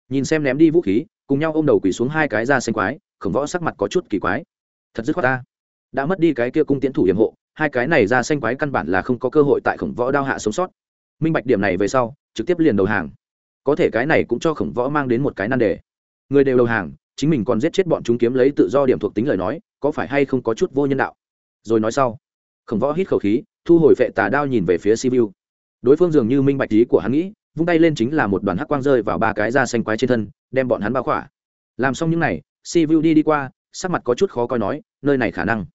Nhìn xem ném đi vũ khí, cùng nhau ôm đầu quỳ xuống hai cái da xanh quái, khổng võ sắc mặt có chút kỳ quái. Thật dứt khoát ta. Đã mất đi cái kia cung tiến thủ hiểm hộ, hai cái này da xanh quái căn bản là không có cơ hội tại khổng võ đao hạ sống sót. Minh bạch điểm này về sau, trực tiếp liền đầu hàng có thể cái này cũng cho khổng võ mang đến một cái nan đề. Người đều đầu hàng, chính mình còn giết chết bọn chúng kiếm lấy tự do điểm thuộc tính lời nói, có phải hay không có chút vô nhân đạo? Rồi nói sau, khổng võ hít khẩu khí, thu hồi vệ tà đao nhìn về phía sibiu đối phương dường như minh bạch ý của hắn nghĩ, vung tay lên chính là một đoàn hắc quang rơi vào ba cái da xanh quái trên thân, đem bọn hắn bao khỏa. Làm xong những n à y sibiu đi đi qua, sắc mặt có chút khó coi nói, nơi này khả năng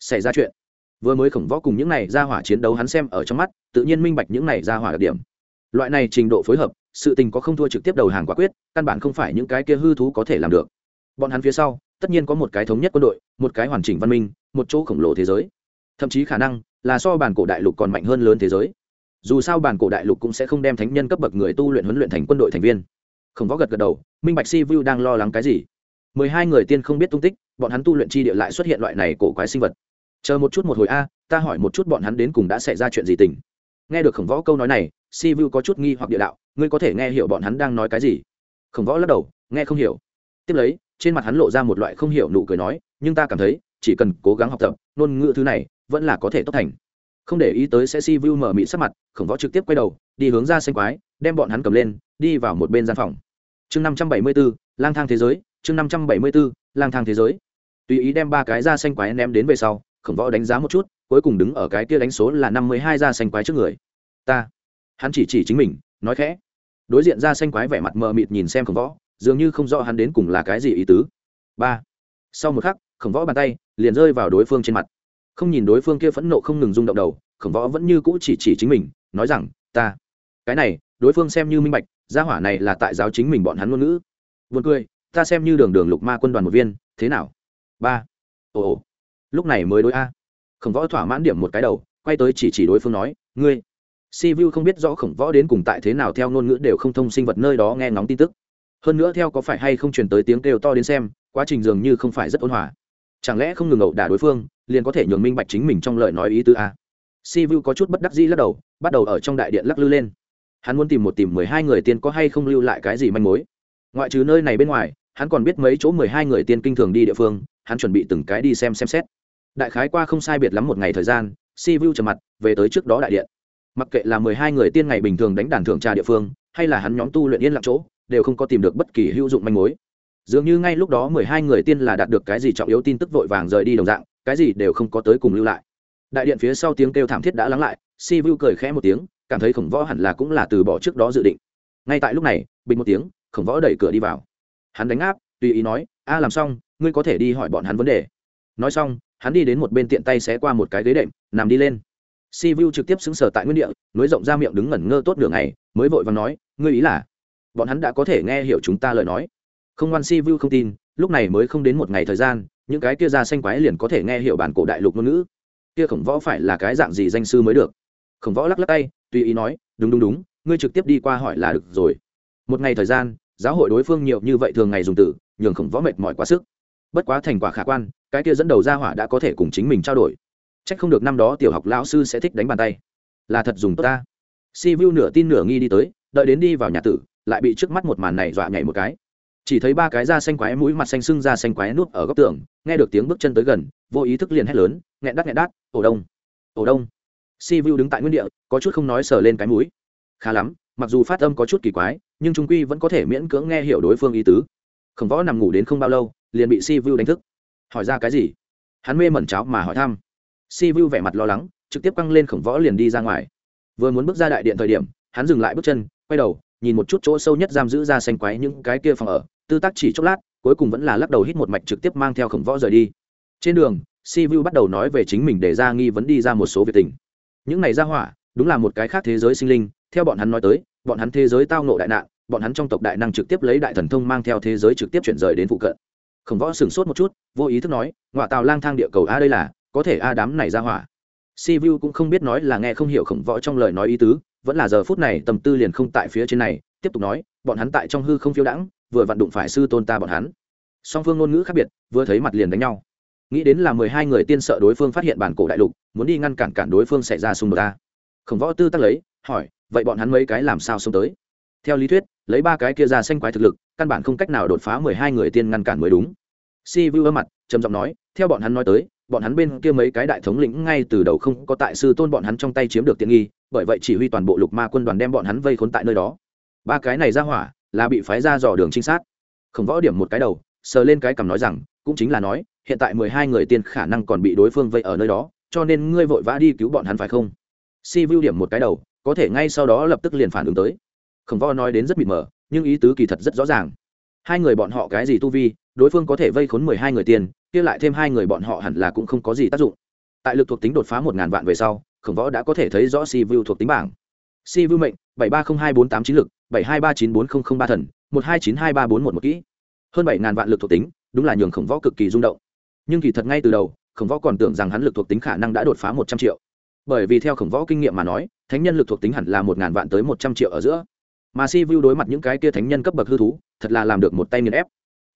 xảy ra chuyện. Vừa mới khổng võ cùng những này ra hỏa chiến đấu hắn xem ở trong mắt, tự nhiên minh bạch những này ra hỏa đặc điểm. Loại này trình độ phối hợp sự tình có không thua trực tiếp đầu hàng quả quyết, căn bản không phải những cái kia hư thú có thể làm được. Bọn hắn phía sau, tất nhiên có một cái thống nhất quân đội, một cái hoàn chỉnh văn minh, một chỗ khổng lồ thế giới. Thậm chí khả năng là so bản cổ đại lục còn mạnh hơn lớn thế giới. Dù sao bản cổ đại lục cũng sẽ không đem thánh nhân cấp bậc người tu luyện huấn luyện thành quân đội thành viên. Không võ gật gật đầu, minh bạch si vu đang lo lắng cái gì. Mười hai người tiên không biết tung tích, bọn hắn tu luyện chi địa lại xuất hiện loại này cổ quái sinh vật. Chờ một chút một hồi a, ta hỏi một chút bọn hắn đến cùng đã xảy ra chuyện gì tình nghe được khổng võ câu nói này, si vu có chút nghi hoặc địa đạo, ngươi có thể nghe hiểu bọn hắn đang nói cái gì? Khổng võ lắc đầu, nghe không hiểu. Tiếp lấy, trên mặt hắn lộ ra một loại không hiểu nụ cười nói, nhưng ta cảm thấy, chỉ cần cố gắng học tập, ngôn ngữ thứ này, vẫn là có thể tốt thành. Không để ý tới sẽ si vu mở mị sắc mặt, khổng võ trực tiếp quay đầu, đi hướng ra xanh quái, đem bọn hắn cầm lên, đi vào một bên gian phòng. Chương năm trăm bảy mươi b ố lang thang thế giới, chương năm trăm bảy mươi b ố lang thang thế giới. Tùy ý đem ba cái ra xanh quái ném đến về sau, khổng võ đánh giá một chút cuối cùng đứng ở cái kia đánh số là năm mươi hai da xanh quái trước người. Ta. Hắn chỉ chỉ chính mình, nói khẽ. Đối diện ra xanh quái vẻ mặt mờ mịt nhìn xem khổng võ, dường như không rõ hắn đến cùng là cái gì ý tứ. Ba. Sau một khắc, khổng võ bàn tay liền rơi vào đối phương trên mặt. Không nhìn đối phương kia phẫn nộ không ngừng rung động đầu, khổng võ vẫn như cũ chỉ chỉ chính mình, nói rằng, ta. Cái này, đối phương xem như minh bạch, gia hỏa này là tại giáo chính mình bọn hắn ngôn ngữ. Vượt cười, ta xem như đường đường lục ma quân đoàn một viên, thế nào? Ba. Ồ ồ. Lúc này mới đối a khổng võ thỏa mãn điểm một cái đầu, quay tới chỉ chỉ đối phương nói, ngươi, si vu không biết rõ khổng võ đến cùng tại thế nào theo ngôn ngữ đều không thông sinh vật nơi đó nghe ngóng tin tức. Hơn nữa theo có phải hay không truyền tới tiếng kêu to đến xem, quá trình dường như không phải rất ôn hòa. Chẳng lẽ không ngừng ẩu đả đối phương, liền có thể nhường minh bạch chính mình trong lời nói ý tứ a si vu có chút bất đắc dĩ lắc đầu, bắt đầu ở trong đại điện lắc lư lên. Hắn muốn tìm một tìm mười hai người tiên có hay không lưu lại cái gì manh mối. Ngoại trừ nơi này bên ngoài, hắn còn biết mấy chỗ mười hai người tiên kinh thường đi địa phương, hắn chuẩn bị từng cái đi xem xem xét đại khái qua không sai biệt lắm một ngày thời gian, si vu trầm mặt, về tới trước đó đại điện. Mặc kệ là mười hai người tiên ngày bình thường đánh đàn thưởng trà địa phương, hay là hắn nhóm tu luyện yên lặng chỗ, đều không có tìm được bất kỳ hữu dụng manh mối. Dường như ngay lúc đó mười hai người tiên là đạt được cái gì trọng yếu tin tức vội vàng rời đi đồng dạng, cái gì đều không có tới cùng lưu lại. Đại điện phía sau tiếng kêu thảm thiết đã lắng lại, si vu cười khẽ một tiếng, cảm thấy khổng võ hẳn là cũng là từ bỏ trước đó dự định. Ngay tại lúc này, bình một tiếng, khổng võ đẩy cửa đi vào. Hắn đánh áp, tùy ý nói, a, làm xong, ngươi có thể đi hỏi bọn hắn vấn đề. Nói xong hắn đi đến một bên tiện tay xé qua một cái ghế đệm, nằm đi lên. Si vu trực tiếp xứng sở tại nguyên địa nối rộng ra miệng đứng ngẩn ngơ tốt đường này, mới vội và nói, ngươi ý là? Bọn hắn đã có thể nghe hiểu chúng ta lời nói. Không ngoan si vu không tin, lúc này mới không đến một ngày thời gian, những cái kia ra xanh quái liền có thể nghe hiểu bản cổ đại lục ngôn ngữ. Kia khổng võ phải là cái dạng gì danh sư mới được? Khổng võ lắc lắc tay, tùy ý nói, đúng đúng đúng, ngươi trực tiếp đi qua hỏi là được rồi. Một ngày thời gian, giáo hội đối phương nhiều như vậy thường ngày dùng từ, nhường khổng võ mệt mỏi quá sức. Bất quá thành quả khả quan cái kia dẫn đầu ra hỏa đã có thể cùng chính mình trao đổi. Trách không được năm đó tiểu học lão sư sẽ thích đánh bàn tay. Là thật dùng tốt ta. Si vu nửa tin nửa nghi đi tới, đợi đến đi vào nhà tử, lại bị trước mắt một màn này dọa nhảy một cái. Chỉ thấy ba cái da xanh quái mũi mặt xanh sưng da xanh quái nuốt ở góc tường, nghe được tiếng bước chân tới gần, vô ý thức liền hét lớn, nghẹn đắt nghẹn đắt, ổ đông ổ đông. Si vu đứng tại nguyên địa, có chút không nói sờ lên cái mũi. Khá lắm, mặc dù phát âm có chút kỳ quái, nhưng trung quy vẫn có thể miễn cưỡng nghe hiểu đối phương ý tứ. Khổng võ nằm ngủ đến không bao lâu, liền bị si vu đánh thức hỏi ra cái gì? Hắn mê mẩn cháo mà hỏi thăm. Si vu vẻ mặt lo lắng, trực tiếp căng lên khổng võ liền đi ra ngoài. Vừa muốn bước ra đại điện thời điểm, hắn dừng lại bước chân, quay đầu, nhìn một chút chỗ sâu nhất giam giữ ra xanh quái những cái kia phòng ở. Tư tác chỉ chốc lát, cuối cùng vẫn là lắc đầu hít một mạch trực tiếp mang theo khổng võ rời đi. Trên đường, si vu bắt đầu nói về chính mình để ra nghi vấn đi ra một số việc tình. Những này ra hỏa, đúng là một cái khác thế giới sinh linh, theo bọn hắn nói tới, bọn hắn thế giới tao nộ đại nạn, bọn hắn trong tộc đại năng trực tiếp lấy đại thần thông mang theo thế giới trực tiếp chuyển rời đến phụ cận khổng võ sửng sốt một chút, vô ý thức nói ngoại tàu lang thang địa cầu a đây là, có thể a đám này ra hỏa. Si vu cũng không biết nói là nghe không hiểu khổng võ trong lời nói ý tứ, vẫn là giờ phút này tầm tư liền không tại phía trên này, tiếp tục nói, bọn hắn tại trong hư không phiêu đãng, vừa vặn đụng phải sư tôn ta bọn hắn. Song phương ngôn ngữ khác biệt, vừa thấy mặt liền đánh nhau. Nghĩ đến là mười hai người tiên sợ đối phương phát hiện bản cổ đại lục, muốn đi ngăn cản cản đối phương xảy ra xung đột ta khổng võ tư tắc lấy, hỏi, vậy bọn hắn mấy cái làm sao xông tới? Theo lý thuyết lấy ba cái kia ra xanh quái thực lực, căn bản không cách nào đột phá mười hai người tiên ngăn cản mới đúng. Si vu âm mặt, trầm giọng nói, theo bọn hắn nói tới, bọn hắn bên kia mấy cái đại thống lĩnh ngay từ đầu không có tại sư tôn bọn hắn trong tay chiếm được tiện nghi, bởi vậy chỉ huy toàn bộ lục ma quân đoàn đem bọn hắn vây khốn tại nơi đó. Ba cái này ra hỏa, là bị phái ra dò đường trinh sát. Khổng võ điểm một cái đầu, sờ lên cái cằm nói rằng, cũng chính là nói, hiện tại mười hai người tiên khả năng còn bị đối phương vây ở nơi đó, cho nên ngươi vội vã đi cứu bọn hắn phải không? Si vu điểm một cái đầu, có thể ngay sau đó lập tức liền phản ứng tới khổng võ nói đến rất mịt mờ, nhưng ý tứ kỳ thật rất rõ ràng. Hai người bọn họ cái gì tu vi, đối phương có thể vây khốn mười hai người tiền, kia lại thêm hai người bọn họ hẳn là cũng không có gì tác dụng. Tại lực thuộc tính đột phá một ngàn vạn về sau, khổng võ đã có thể thấy rõ si vu thuộc tính bảng. Si vu mệnh, bảy ba không hai bốn tám chín lực, bảy hai ba chín bốn không không ba thần, một hai chín hai ba bốn một một kỹ. Hơn bảy ngàn vạn lực thuộc tính, đúng là nhường khổng võ cực kỳ rung động. Nhưng kỳ thật ngay từ đầu, khổng võ còn tưởng rằng hắn lực thuộc tính khả năng đã đột phá một trăm triệu. Bởi vì theo khổng võ kinh nghiệm mà nói, thánh nhân lực thuộc tính hẳn là một ngàn vạn tới một trăm triệu ở giữa mà si vu đối mặt những cái kia thánh nhân cấp bậc hư thú, thật là làm được một tay nghiền ép.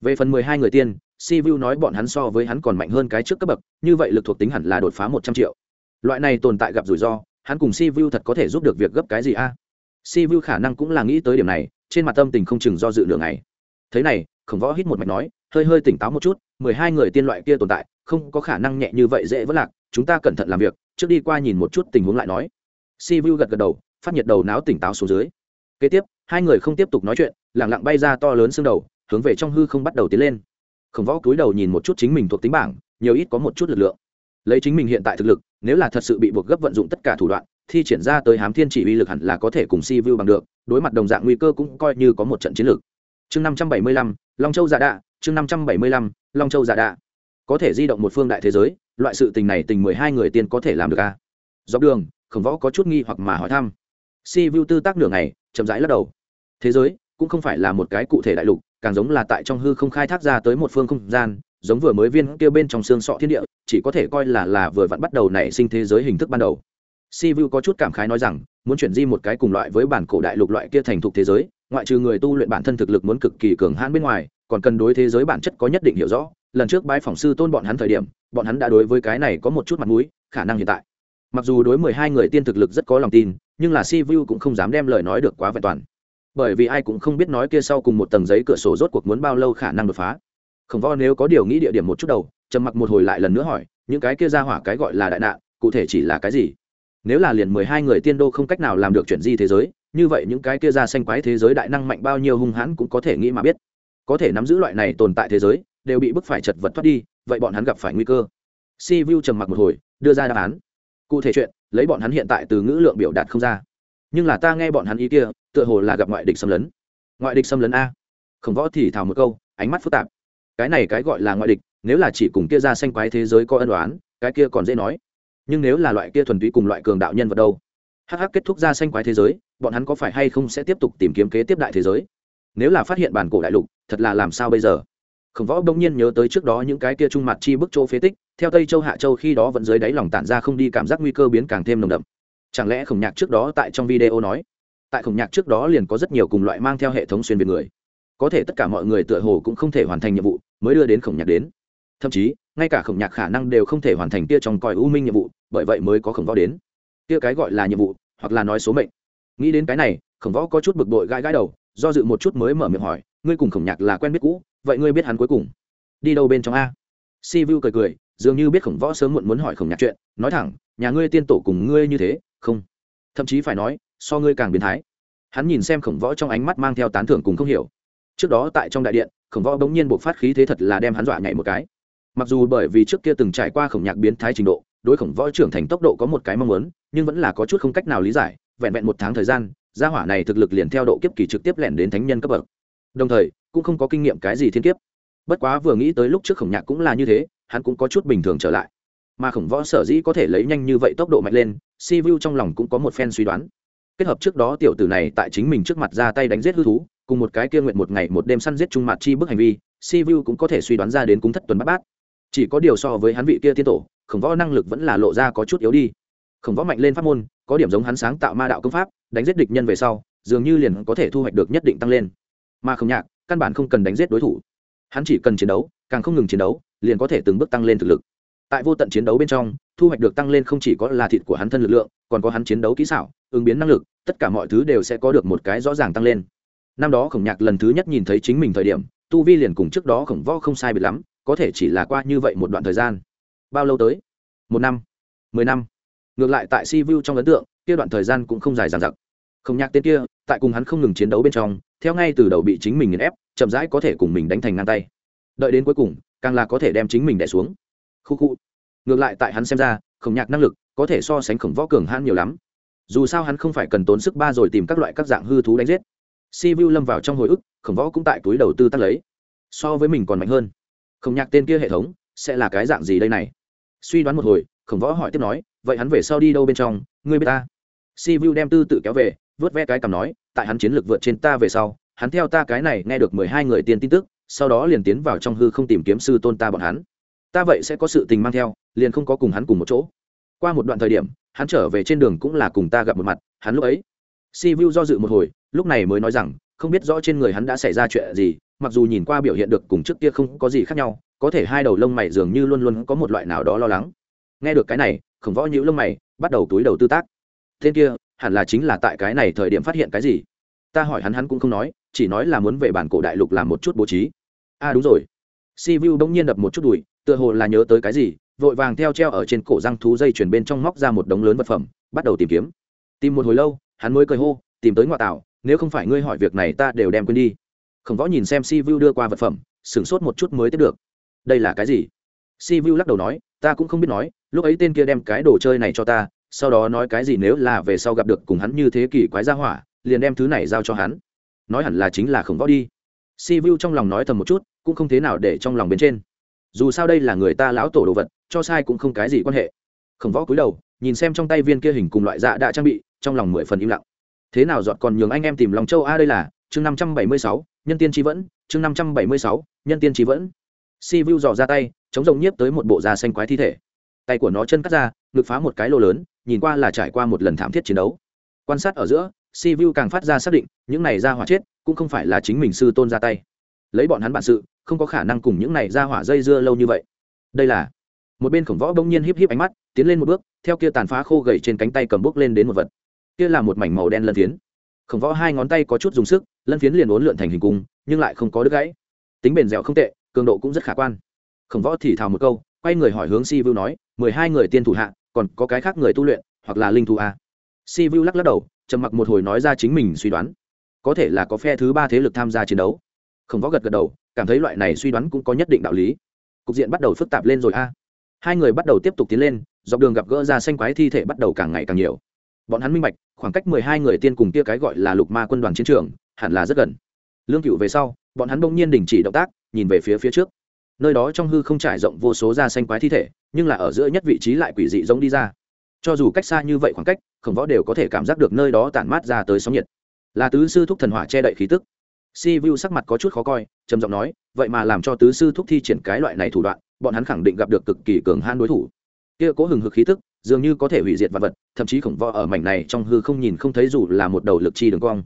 Về phần mười hai người tiên, si vu nói bọn hắn so với hắn còn mạnh hơn cái trước cấp bậc, như vậy lực thuộc tính hẳn là đột phá một trăm triệu. Loại này tồn tại gặp rủi ro, hắn cùng si vu thật có thể giúp được việc gấp cái gì a? À? si vu khả năng cũng là nghĩ tới điểm này, trên mặt tâm tình không chừng do dự lượng này thế này, khổng võ hít một mạch nói, hơi hơi tỉnh táo một chút, mười hai người tiên loại kia tồn tại, không có khả năng nhẹ như vậy dễ vất lạc, chúng ta cẩn thận làm việc, trước đi qua nhìn một chút tình huống lại nói. Si vu gật gật đầu, phát nhiệt đầu não tỉnh táo xuống dưới kế tiếp, hai người không tiếp tục nói chuyện lẳng lặng bay ra to lớn xương đầu, hướng về trong hư không bắt đầu tiến lên. Khổng võ cúi đầu nhìn một chút chính mình thuộc tính bảng, nhiều ít có một chút lực lượng. Lấy chính mình hiện tại thực lực, nếu là thật sự bị buộc gấp vận dụng tất cả thủ đoạn, thi triển ra tới hám thiên chỉ uy lực hẳn là có thể cùng si vu bằng được, đối mặt đồng dạng nguy cơ cũng coi như có một trận chiến lược. Chương năm trăm bảy mươi lăm, long châu giả đạ, chương năm trăm bảy mươi lăm, long châu giả đạ. Có thể di động một phương đại thế giới, loại sự tình này tình mười hai người tiên có thể làm được à? dọc đường, khổng võ có chút nghi hoặc mà hỏi thăm. Si vu tư tác nửa ngày chậm rãi lắc đầu. Thế giới cũng không phải là một cái cụ thể đại lục, càng giống là tại trong hư không khai thác ra tới một phương không gian, giống vừa mới viên kia bên trong xương sọ thiên địa, chỉ có thể coi là là vừa vặn bắt đầu nảy sinh thế giới hình thức ban đầu. Si vu có chút cảm khái nói rằng, muốn chuyển di một cái cùng loại với bản cổ đại lục loại kia thành thục thế giới, ngoại trừ người tu luyện bản thân thực lực muốn cực kỳ cường hãn bên ngoài, còn cần đối thế giới bản chất có nhất định hiểu rõ. Lần trước bái phỏng sư tôn bọn hắn thời điểm, bọn hắn đã đối với cái này có một chút mặt mũi, khả năng hiện tại mặc dù đối mười hai người tiên thực lực rất có lòng tin, nhưng là si vu cũng không dám đem lời nói được quá vẹn toàn. Bởi vì ai cũng không biết nói kia sau cùng một tầng giấy cửa sổ rốt cuộc muốn bao lâu khả năng đột phá. Khổng võ nếu có điều nghĩ địa điểm một chút đầu, trầm mặc một hồi lại lần nữa hỏi, những cái kia ra hỏa cái gọi là đại nạn, cụ thể chỉ là cái gì? Nếu là liền mười hai người tiên đô không cách nào làm được chuyển di thế giới, như vậy những cái kia ra xanh quái thế giới đại năng mạnh bao nhiêu hung hãn cũng có thể nghĩ mà biết. Có thể nắm giữ loại này tồn tại thế giới, đều bị bức phải chật vật thoát đi, vậy bọn hắn gặp phải nguy cơ. Si vu trầm mặc một hồi, đưa ra đáp án cụ thể chuyện, lấy bọn hắn hiện tại từ ngữ lượng biểu đạt không ra. Nhưng là ta nghe bọn hắn ý kia, tựa hồ là gặp ngoại địch xâm lấn. Ngoại địch xâm lấn a. Khổng võ thì thào một câu, ánh mắt phức tạp. Cái này cái gọi là ngoại địch, nếu là chỉ cùng kia ra xanh quái thế giới có ân đoán cái kia còn dễ nói. Nhưng nếu là loại kia thuần túy cùng loại cường đạo nhân vật đâu? Hh kết thúc ra xanh quái thế giới, bọn hắn có phải hay không sẽ tiếp tục tìm kiếm kế tiếp đại thế giới? Nếu là phát hiện bản cổ đại lục, thật là làm sao bây giờ? Khổng võ bỗng nhiên nhớ tới trước đó những cái kia trung mặt chi bức chỗ phế tích, theo tây châu hạ châu khi đó vẫn dưới đáy lòng tản ra không đi cảm giác nguy cơ biến càng thêm nồng đậm. Chẳng lẽ khổng nhạc trước đó tại trong video nói, tại khổng nhạc trước đó liền có rất nhiều cùng loại mang theo hệ thống xuyên việt người. Có thể tất cả mọi người tựa hồ cũng không thể hoàn thành nhiệm vụ mới đưa đến khổng nhạc đến. Thậm chí, ngay cả khổng nhạc khả năng đều không thể hoàn thành kia trong còi u minh nhiệm vụ, bởi vậy mới có khổng võ đến. Kia cái gọi là nhiệm vụ, hoặc là nói số mệnh. Nghĩ đến cái này, khổng võ có chút bực bội gãi gãi đầu, do dự một chút mới mở miệng hỏi, ngươi cùng khổng nhạc là quen biết cũ vậy ngươi biết hắn cuối cùng đi đâu bên trong a si vu cười cười dường như biết khổng võ sớm muộn muốn hỏi khổng nhạc chuyện nói thẳng nhà ngươi tiên tổ cùng ngươi như thế không thậm chí phải nói so ngươi càng biến thái hắn nhìn xem khổng võ trong ánh mắt mang theo tán thưởng cùng không hiểu trước đó tại trong đại điện khổng võ bỗng nhiên buộc phát khí thế thật là đem hắn dọa nhảy một cái mặc dù bởi vì trước kia từng trải qua khổng nhạc biến thái trình độ đối khổng võ trưởng thành tốc độ có một cái mong muốn nhưng vẫn là có chút không cách nào lý giải vẹn vẹn một tháng thời gian gia hỏa này thực lực liền theo độ kiếp kỳ trực tiếp lẻn đến thánh nhân cấp bậc đồng thời cũng không có kinh nghiệm cái gì thiên kiếp. Bất quá vừa nghĩ tới lúc trước khổng nhạc cũng là như thế, hắn cũng có chút bình thường trở lại. Mà khổng võ sở dĩ có thể lấy nhanh như vậy tốc độ mạnh lên, si vu trong lòng cũng có một phen suy đoán. Kết hợp trước đó tiểu tử này tại chính mình trước mặt ra tay đánh giết hư thú, cùng một cái kia nguyện một ngày một đêm săn giết trung mặt chi bức hành vi, si vu cũng có thể suy đoán ra đến cúng thất tuần bát bát. Chỉ có điều so với hắn vị kia tiên tổ, khổng võ năng lực vẫn là lộ ra có chút yếu đi. Khổng võ mạnh lên pháp môn, có điểm giống hắn sáng tạo ma đạo công pháp, đánh giết địch nhân về sau, dường như liền có thể thu hoạch được nhất định tăng lên mà không nhạc, căn bản không cần đánh giết đối thủ. Hắn chỉ cần chiến đấu, càng không ngừng chiến đấu, liền có thể từng bước tăng lên thực lực. Tại vô tận chiến đấu bên trong, thu hoạch được tăng lên không chỉ có là thịt của hắn thân lực lượng, còn có hắn chiến đấu kỹ xảo, ứng biến năng lực, tất cả mọi thứ đều sẽ có được một cái rõ ràng tăng lên. Năm đó khổng nhạc lần thứ nhất nhìn thấy chính mình thời điểm, tu vi liền cùng trước đó khổng võ không sai biệt lắm, có thể chỉ là qua như vậy một đoạn thời gian. Bao lâu tới? Một năm. Mười năm. Ngược lại tại si vu trong ấn tượng, kia đoạn thời gian cũng không dài dàn dặc. Không nhạc tên kia tại cùng hắn không ngừng chiến đấu bên trong, theo ngay từ đầu bị chính mình nghiền ép, chậm rãi có thể cùng mình đánh thành ngang tay. Đợi đến cuối cùng, càng là có thể đem chính mình đẻ xuống. Khu khu. Ngược lại tại hắn xem ra, khổng nhạc năng lực có thể so sánh khổng võ cường hãn nhiều lắm. Dù sao hắn không phải cần tốn sức ba rồi tìm các loại các dạng hư thú đánh giết. Si vu lâm vào trong hồi ức, khổng võ cũng tại túi đầu tư tắt lấy. So với mình còn mạnh hơn. Khổng nhạc tên kia hệ thống, sẽ là cái dạng gì đây này? Suy đoán một hồi, khổng võ hỏi tiếp nói, vậy hắn về sau đi đâu bên trong? Ngươi biết ta. Si vu đem tư tự kéo về vớt ve cái cằm nói, tại hắn chiến lược vượt trên ta về sau, hắn theo ta cái này nghe được mười hai người tiên tin tức, sau đó liền tiến vào trong hư không tìm kiếm sư tôn ta bọn hắn. Ta vậy sẽ có sự tình mang theo, liền không có cùng hắn cùng một chỗ. Qua một đoạn thời điểm, hắn trở về trên đường cũng là cùng ta gặp một mặt, hắn lúc ấy si vu do dự một hồi, lúc này mới nói rằng, không biết rõ trên người hắn đã xảy ra chuyện gì, mặc dù nhìn qua biểu hiện được cùng trước kia không có gì khác nhau, có thể hai đầu lông mày dường như luôn luôn có một loại nào đó lo lắng. Nghe được cái này, khổng võ nhữ lông mày, bắt đầu túi đầu tư tác. Tên kia hẳn là chính là tại cái này thời điểm phát hiện cái gì? Ta hỏi hắn hắn cũng không nói, chỉ nói là muốn về bản cổ đại lục làm một chút bố trí. A à đúng rồi. Si vu bỗng nhiên đập một chút đùi, tựa hồ là nhớ tới cái gì, vội vàng theo treo ở trên cổ răng thú dây chuyển bên trong móc ra một đống lớn vật phẩm, bắt đầu tìm kiếm. Tìm một hồi lâu, hắn mới cười hô, tìm tới ngoại tảo, nếu không phải ngươi hỏi việc này ta đều đem quên đi. Khổng võ nhìn xem si vu đưa qua vật phẩm, sửng sốt một chút mới tiếp được. Đây là cái gì? Si vu lắc đầu nói, ta cũng không biết nói, lúc ấy tên kia đem cái đồ chơi này cho ta sau đó nói cái gì nếu là về sau gặp được cùng hắn như thế kỷ quái ra hỏa, liền đem thứ này giao cho hắn. Nói hẳn là chính là khổng võ đi. Si vu trong lòng nói thầm một chút, cũng không thế nào để trong lòng bên trên. Dù sao đây là người ta lão tổ đồ vật, cho sai cũng không cái gì quan hệ. Khổng võ cúi đầu, nhìn xem trong tay viên kia hình cùng loại dạ đã trang bị, trong lòng mười phần im lặng. Thế nào dọn còn nhường anh em tìm lòng châu a đây là, chương năm trăm bảy mươi sáu, nhân tiên tri vẫn, chương năm trăm bảy mươi sáu, nhân tiên tri vẫn. Si vu dò ra tay, chống rồng nhiếp tới một bộ da xanh quái thi thể. Tay của nó chân cắt ra, ngực phá một cái lô lớn nhìn qua là trải qua một lần thảm thiết chiến đấu. Quan sát ở giữa, si vu càng phát ra xác định, những này ra hỏa chết, cũng không phải là chính mình sư tôn ra tay. Lấy bọn hắn bản sự, không có khả năng cùng những này ra hỏa dây dưa lâu như vậy. Đây là, một bên khổng võ bỗng nhiên híp híp ánh mắt, tiến lên một bước, theo kia tàn phá khô gầy trên cánh tay cầm bước lên đến một vật. Kia là một mảnh màu đen lân phiến. Khổng võ hai ngón tay có chút dùng sức, lân phiến liền uốn lượn thành hình cung, nhưng lại không có đứt gãy. Tính bền dẻo không tệ, cường độ cũng rất khả quan. Khổng võ thì thào một câu, quay người hỏi hướng si vu nói, mười hai người tiên thủ hạ còn có cái khác người tu luyện, hoặc là linh thú à? a si vu lắc lắc đầu, trầm mặc một hồi nói ra chính mình suy đoán. Có thể là có phe thứ ba thế lực tham gia chiến đấu. Không võ gật gật đầu, cảm thấy loại này suy đoán cũng có nhất định đạo lý. Cục diện bắt đầu phức tạp lên rồi a. Hai người bắt đầu tiếp tục tiến lên, dọc đường gặp gỡ ra xanh quái thi thể bắt đầu càng ngày càng nhiều. Bọn hắn minh bạch, khoảng cách mười hai người tiên cùng kia cái gọi là lục ma quân đoàn chiến trường, hẳn là rất gần. Lương cựu về sau, bọn hắn bỗng nhiên đình chỉ động tác, nhìn về phía phía trước nơi đó trong hư không trải rộng vô số da xanh quái thi thể, nhưng là ở giữa nhất vị trí lại quỷ dị giống đi ra. Cho dù cách xa như vậy khoảng cách, khổng võ đều có thể cảm giác được nơi đó tản mát ra tới sóng nhiệt. Là tứ sư thúc thần hỏa che đậy khí tức. Si vu sắc mặt có chút khó coi, trầm giọng nói, vậy mà làm cho tứ sư thúc thi triển cái loại này thủ đoạn, bọn hắn khẳng định gặp được cực kỳ cường han đối thủ. Kia cố hừng hực khí tức, dường như có thể hủy diệt vật vật, thậm chí khổng võ ở mảnh này trong hư không nhìn không thấy dù là một đầu lực chi đường cong.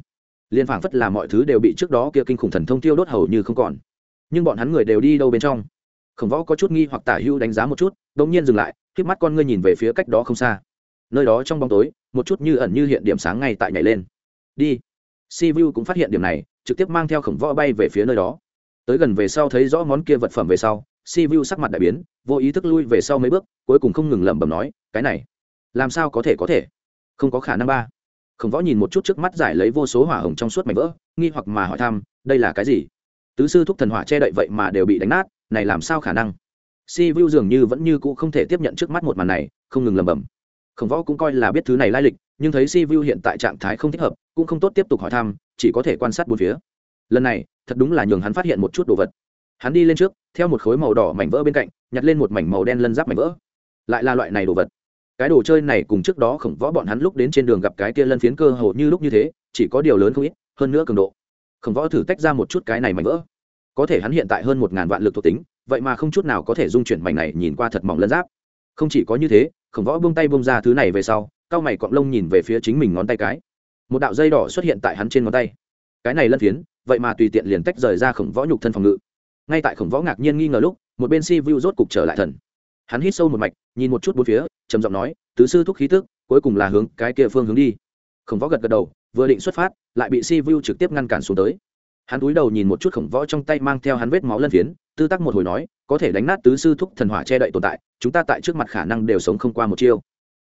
Liên phảng phất là mọi thứ đều bị trước đó kia kinh khủng thần thông tiêu đốt hầu như không còn nhưng bọn hắn người đều đi đâu bên trong? Khổng võ có chút nghi hoặc tả hưu đánh giá một chút đ ỗ n g nhiên dừng lại k mắt con ngươi nhìn về phía cách đó không xa. Nơi đó trong bóng tối, một chút như ẩn như hiện điểm sáng ngay tại nhảy lên. Đi. Si vu cũng phát hiện điểm này, trực tiếp mang theo khổng võ bay về phía nơi đó. Tới gần về sau thấy rõ món kia vật phẩm về sau si vu sắc mặt đại biến, vô ý thức lui về sau mấy bước, cuối cùng không ngừng lẩm bẩm nói, cái này, làm sao có thể có thể? Không có khả năng ba. Khổng võ nhìn một chút trước mắt giải lấy vô số hỏa hồng trong suốt mảnh vỡ, nghi hoặc mà hỏi thăm, đây là cái gì? Tứ sư thúc thần hỏa che đậy vậy mà đều bị đánh nát, này làm sao khả năng? Si vu dường như vẫn như cũ không thể tiếp nhận trước mắt một màn này, không ngừng lầm bầm khổng võ cũng coi là biết thứ này lai lịch, nhưng thấy si vu hiện tại trạng thái không thích hợp, cũng không tốt tiếp tục hỏi thăm, chỉ có thể quan sát bốn phía. Lần này, thật đúng là nhường hắn phát hiện một chút đồ vật. Hắn đi lên trước, theo một khối màu đỏ mảnh vỡ bên cạnh, nhặt lên một mảnh màu đen lân giáp mảnh vỡ. Lại là loại này đồ vật. Cái đồ chơi này cùng trước đó khổng võ bọn hắn lúc đến trên đường gặp cái kia lân phiến cơ hồ như lúc như thế, chỉ có điều lớn không ít, hơn nữa cường độ khổng võ thử tách ra một chút cái này mảnh vỡ. Có thể hắn hiện tại hơn một ngàn vạn lực thuộc tính, vậy mà không chút nào có thể dung chuyển mảnh này nhìn qua thật mỏng lân giáp. Không chỉ có như thế, khổng võ bông tay bông ra thứ này về sau, cao mày cọng lông nhìn về phía chính mình ngón tay cái. Một đạo dây đỏ xuất hiện tại hắn trên ngón tay. Cái này lân phiến, vậy mà tùy tiện liền tách rời ra khổng võ nhục thân phòng ngự. Ngay tại khổng võ ngạc nhiên nghi ngờ lúc, một bên si vu rốt cục trở lại thần. Hắn hít sâu một mạch, nhìn một chút bốn phía, trầm giọng nói, tứ sư thúc khí tức, cuối cùng là hướng cái kia phương hướng đi. Khổng võ gật gật đầu vừa định xuất phát, lại bị si vu trực tiếp ngăn cản xuống tới. Hắn cúi đầu nhìn một chút khổng võ trong tay mang theo hắn vết máu lân phiến, tư tắc một hồi nói, có thể đánh nát tứ sư thúc thần hỏa che đậy tồn tại, chúng ta tại trước mặt khả năng đều sống không qua một chiêu.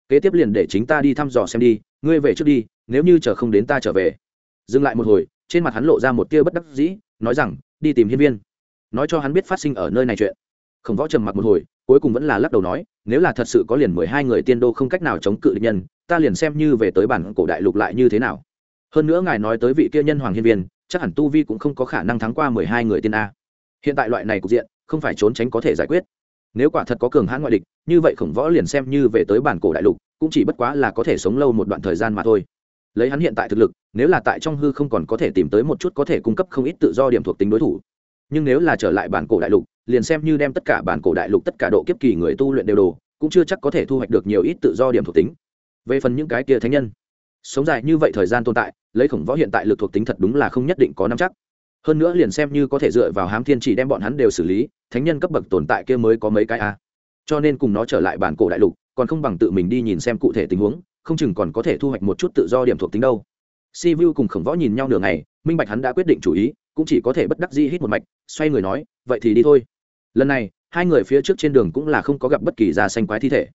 Kế tiếp liền để chính ta đi thăm dò xem đi, ngươi về trước đi, nếu như chờ không đến ta trở về. Dừng lại một hồi, trên mặt hắn lộ ra một tia bất đắc dĩ, nói rằng, đi tìm hiên viên. Nói cho hắn biết phát sinh ở nơi này chuyện. Khổng võ trầm mặc một hồi, cuối cùng vẫn là lắc đầu nói, nếu là thật sự có liền mười hai người tiên đô không cách nào chống cự địch nhân, ta liền xem như về tới bản cổ đại lục lại như thế nào hơn nữa ngài nói tới vị kia nhân hoàng hiên viên, chắc hẳn tu vi cũng không có khả năng thắng qua mười hai người tiên a. Hiện tại loại này cục diện, không phải trốn tránh có thể giải quyết. Nếu quả thật có cường hãn ngoại địch, như vậy khổng võ liền xem như về tới bản cổ đại lục, cũng chỉ bất quá là có thể sống lâu một đoạn thời gian mà thôi. Lấy hắn hiện tại thực lực, nếu là tại trong hư không còn có thể tìm tới một chút có thể cung cấp không ít tự do điểm thuộc tính đối thủ. Nhưng nếu là trở lại bản cổ đại lục, liền xem như đem tất cả bản cổ đại lục tất cả độ kiếp kỳ người tu luyện đều đồ cũng chưa chắc có thể thu hoạch được nhiều ít tự do điểm thuộc tính. Về phần những cái kia thánh nhân sống dài như vậy thời gian tồn tại, lấy khổng võ hiện tại lực thuộc tính thật đúng là không nhất định có nắm chắc. Hơn nữa liền xem như có thể dựa vào hám thiên chỉ đem bọn hắn đều xử lý, thánh nhân cấp bậc tồn tại kia mới có mấy cái a. Cho nên cùng nó trở lại bản cổ đại lục, còn không bằng tự mình đi nhìn xem cụ thể tình huống, không chừng còn có thể thu hoạch một chút tự do điểm thuộc tính đâu. Si vu cùng khổng võ nhìn nhau nửa ngày, minh bạch hắn đã quyết định chủ ý, cũng chỉ có thể bất đắc dĩ hít một mạch, xoay người nói, vậy thì đi thôi. Lần này, hai người phía trước trên đường cũng là không có gặp bất kỳ da xanh quái thi thể.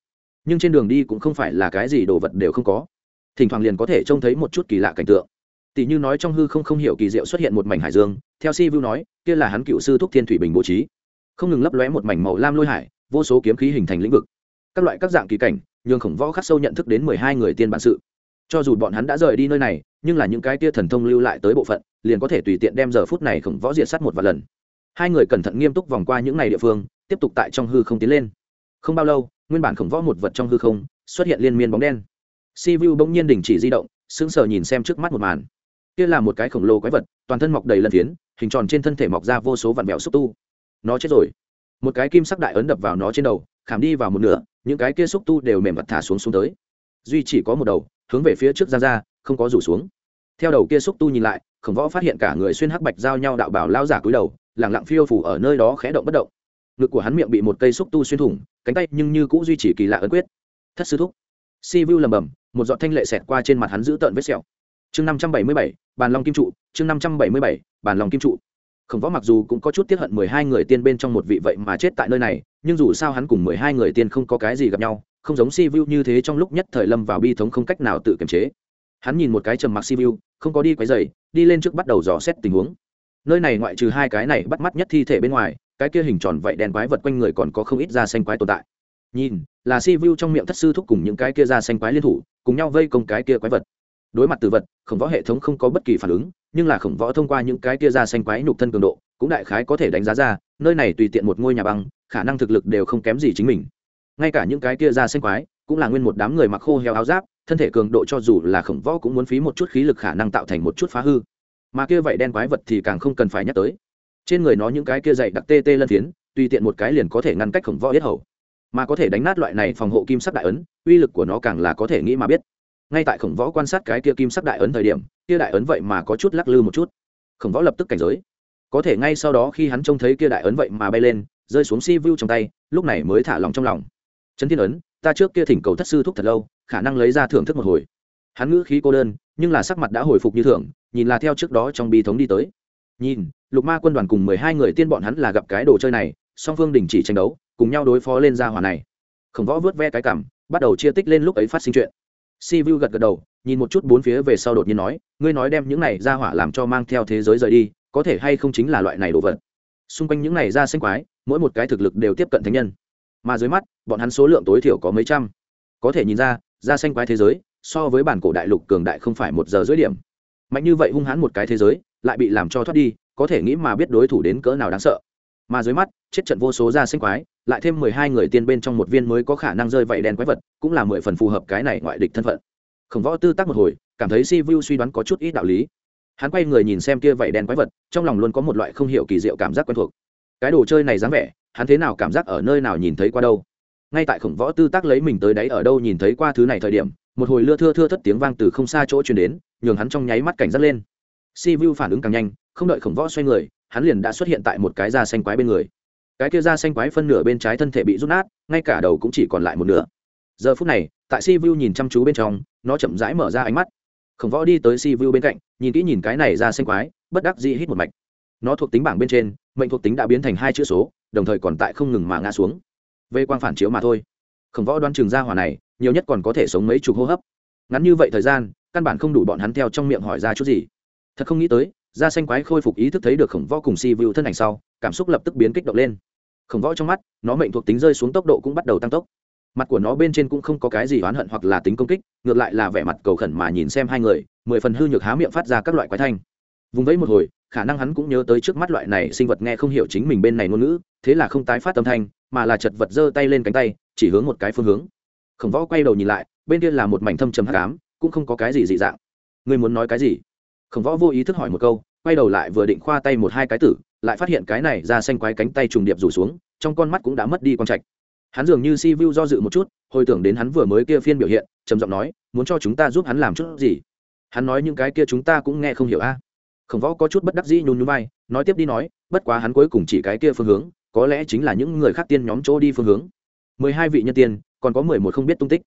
Nhưng trên đường đi cũng không phải là cái gì đồ vật đều không có thỉnh thoảng liền có thể trông thấy một chút kỳ lạ cảnh tượng. Tỷ như nói trong hư không không hiểu kỳ diệu xuất hiện một mảnh hải dương, theo si vu nói, kia là hắn cựu sư thúc thiên thủy bình bố trí. Không ngừng lấp lóe một mảnh màu lam lôi hải, vô số kiếm khí hình thành lĩnh vực. Các loại các dạng kỳ cảnh, nhường khổng võ khắc sâu nhận thức đến mười hai người tiên bản sự. Cho dù bọn hắn đã rời đi nơi này, nhưng là những cái tia thần thông lưu lại tới bộ phận, liền có thể tùy tiện đem giờ phút này khổng võ diệt sát một vài lần. Hai người cẩn thận nghiêm túc vòng qua những n à y địa phương, tiếp tục tại trong hư không tiến lên. Không bao lâu, nguyên bản khổng võ một vật trong hư không, xuất hiện liên miên bóng đen si vu bỗng nhiên đình chỉ di động, sững sờ nhìn xem trước mắt một màn. Kia là một cái khổng lồ quái vật, toàn thân mọc đầy lân phiến, hình tròn trên thân thể mọc ra vô số vạn vẹo xúc tu. Nó chết rồi. Một cái kim sắc đại ấn đập vào nó trên đầu, khảm đi vào một nửa, những cái kia xúc tu đều mềm vật thả xuống xuống tới. Duy chỉ có một đầu, hướng về phía trước ra ra, không có rủ xuống. Theo đầu kia xúc tu nhìn lại, khổng võ phát hiện cả người xuyên hắc bạch giao nhau đạo bảo lao giả cúi đầu, lẳng lặng phiêu phủ ở nơi đó khẽ động bất động. Ngực của hắn miệng bị một cây xúc tu xuyên thủng, cánh tay nhưng như cũng duy trì kỳ lạ ấn quyết. Thất sư thúc si vu lầm bầm một giọt thanh lệ xẹt qua trên mặt hắn giữ tợn vết sẹo. Chương năm trăm bảy mươi bảy, bàn long kim trụ, chương năm trăm bảy mươi bảy, bàn long kim trụ. Khổng võ mặc dù cũng có chút tiếp hận mười hai người tiên bên trong một vị vậy mà chết tại nơi này, nhưng dù sao hắn cùng mười hai người tiên không có cái gì gặp nhau, không giống si vu như thế trong lúc nhất thời lâm vào bi thống không cách nào tự kiềm chế. Hắn nhìn một cái trầm mặc si vu không có đi quấy dày đi lên trước bắt đầu dò xét tình huống. Nơi này ngoại trừ hai cái này bắt mắt nhất thi thể bên ngoài, cái kia hình tròn vậy đen quái vật quanh người còn có không ít da xanh quái tồn tại nhìn, là si vu trong miệng thất sư thúc cùng những cái kia ra xanh quái liên thủ, cùng nhau vây công cái kia quái vật. Đối mặt từ vật, khổng võ hệ thống không có bất kỳ phản ứng, nhưng là khổng võ thông qua những cái kia ra xanh quái nhục thân cường độ, cũng đại khái có thể đánh giá ra, nơi này tùy tiện một ngôi nhà băng, khả năng thực lực đều không kém gì chính mình. Ngay cả những cái kia ra xanh quái, cũng là nguyên một đám người mặc khô heo áo giáp, thân thể cường độ cho dù là khổng võ cũng muốn phí một chút khí lực khả năng tạo thành một chút phá hư. Mà kia vậy đen quái vật thì càng không cần phải nhắc tới. Trên người nó những cái kia dày đặc tê tê lân phiến, tùy tiện một cái liền có thể ngăn cách khổng võ yết hầu mà có thể đánh nát loại này phòng hộ kim sắc đại ấn, uy lực của nó càng là có thể nghĩ mà biết. Ngay tại khổng võ quan sát cái kia kim sắc đại ấn thời điểm, kia đại ấn vậy mà có chút lắc lư một chút. Khổng võ lập tức cảnh giới. Có thể ngay sau đó khi hắn trông thấy kia đại ấn vậy mà bay lên, rơi xuống si vu trong tay, lúc này mới thả lòng trong lòng. Trấn thiên ấn, ta trước kia thỉnh cầu thất sư thúc thật lâu, khả năng lấy ra thưởng thức một hồi. Hắn ngữ khí cô đơn, nhưng là sắc mặt đã hồi phục như thường, nhìn là theo trước đó trong bi thống đi tới. Nhìn, lục ma quân đoàn cùng mười hai người tiên bọn hắn là gặp cái đồ chơi này, song phương đình chỉ tranh đấu cùng nhau đối phó lên gia hỏa này. Khổng võ vớt ve cái cảm, bắt đầu chia tích lên lúc ấy phát sinh chuyện. Si vu gật gật đầu, nhìn một chút bốn phía về sau đột nhiên nói, ngươi nói đem những này ra hỏa làm cho mang theo thế giới rời đi, có thể hay không chính là loại này đồ vật? Xung quanh những này ra xanh quái, mỗi một cái thực lực đều tiếp cận thánh nhân. Mà dưới mắt, bọn hắn số lượng tối thiểu có mấy trăm. Có thể nhìn ra ra xanh quái thế giới, so với bản cổ đại lục cường đại không phải một giờ dưới điểm. Mạnh như vậy hung hãn một cái thế giới, lại bị làm cho thoát đi, có thể nghĩ mà biết đối thủ đến cỡ nào đáng sợ mà dưới mắt, chết trận vô số ra sinh quái, lại thêm mười hai người tiên bên trong một viên mới có khả năng rơi vậy đen quái vật, cũng là mười phần phù hợp cái này ngoại địch thân phận. Khổng võ tư tác một hồi, cảm thấy si vu suy đoán có chút ít đạo lý. Hắn quay người nhìn xem kia vậy đen quái vật, trong lòng luôn có một loại không hiểu kỳ diệu cảm giác quen thuộc. Cái đồ chơi này dáng vẻ, hắn thế nào cảm giác ở nơi nào nhìn thấy qua đâu? Ngay tại khổng võ tư tác lấy mình tới đấy ở đâu nhìn thấy qua thứ này thời điểm, một hồi lưa thưa thưa thất tiếng vang từ không xa chỗ truyền đến, nhường hắn trong nháy mắt cảnh giác lên. Si vu phản ứng càng nhanh, không đợi khổng võ xoay người hắn liền đã xuất hiện tại một cái da xanh quái bên người. Cái kia da xanh quái phân nửa bên trái thân thể bị rút nát, ngay cả đầu cũng chỉ còn lại một nửa. Giờ phút này, tại si vu nhìn chăm chú bên trong, nó chậm rãi mở ra ánh mắt. Khổng võ đi tới si vu bên cạnh, nhìn kỹ nhìn cái này da xanh quái, bất đắc dĩ hít một mạch. Nó thuộc tính bảng bên trên, mệnh thuộc tính đã biến thành hai chữ số, đồng thời còn tại không ngừng mà ngã xuống. Về quang phản chiếu mà thôi. Khổng võ đoán trường ra hỏa này, nhiều nhất còn có thể sống mấy chục hô hấp. Ngắn như vậy thời gian, căn bản không đủ bọn hắn theo trong miệng hỏi ra chút gì. Thật không nghĩ tới da xanh quái khôi phục ý thức thấy được khổng võ cùng si vu thân ảnh sau, cảm xúc lập tức biến kích động lên. Khổng võ trong mắt, nó mệnh thuộc tính rơi xuống tốc độ cũng bắt đầu tăng tốc. Mặt của nó bên trên cũng không có cái gì oán hận hoặc là tính công kích, ngược lại là vẻ mặt cầu khẩn mà nhìn xem hai người, mười phần hư nhược há miệng phát ra các loại quái thanh. Vùng vẫy một hồi, khả năng hắn cũng nhớ tới trước mắt loại này sinh vật nghe không hiểu chính mình bên này ngôn ngữ, thế là không tái phát âm thanh, mà là chật vật giơ tay lên cánh tay, chỉ hướng một cái phương hướng. Khổng võ quay đầu nhìn lại, bên kia là một mảnh thâm trầm hắc ám, cũng không có cái gì dị dạng. Ngươi muốn nói cái gì? Khổng võ vô ý thức hỏi một câu, quay đầu lại vừa định khoa tay một hai cái tử, lại phát hiện cái này ra xanh quái cánh tay trùng điệp rủ xuống, trong con mắt cũng đã mất đi con trạch. Hắn dường như si vu do dự một chút, hồi tưởng đến hắn vừa mới kia phiên biểu hiện, trầm giọng nói, muốn cho chúng ta giúp hắn làm chút gì? Hắn nói, những cái kia chúng ta cũng nghe không hiểu a. Khổng võ có chút bất đắc dĩ nhún nhún vai, nói tiếp đi nói, bất quá hắn cuối cùng chỉ cái kia phương hướng, có lẽ chính là những người khác tiên nhóm chỗ đi phương hướng. Mười hai vị nhân tiên, còn có mười một không biết tung tích.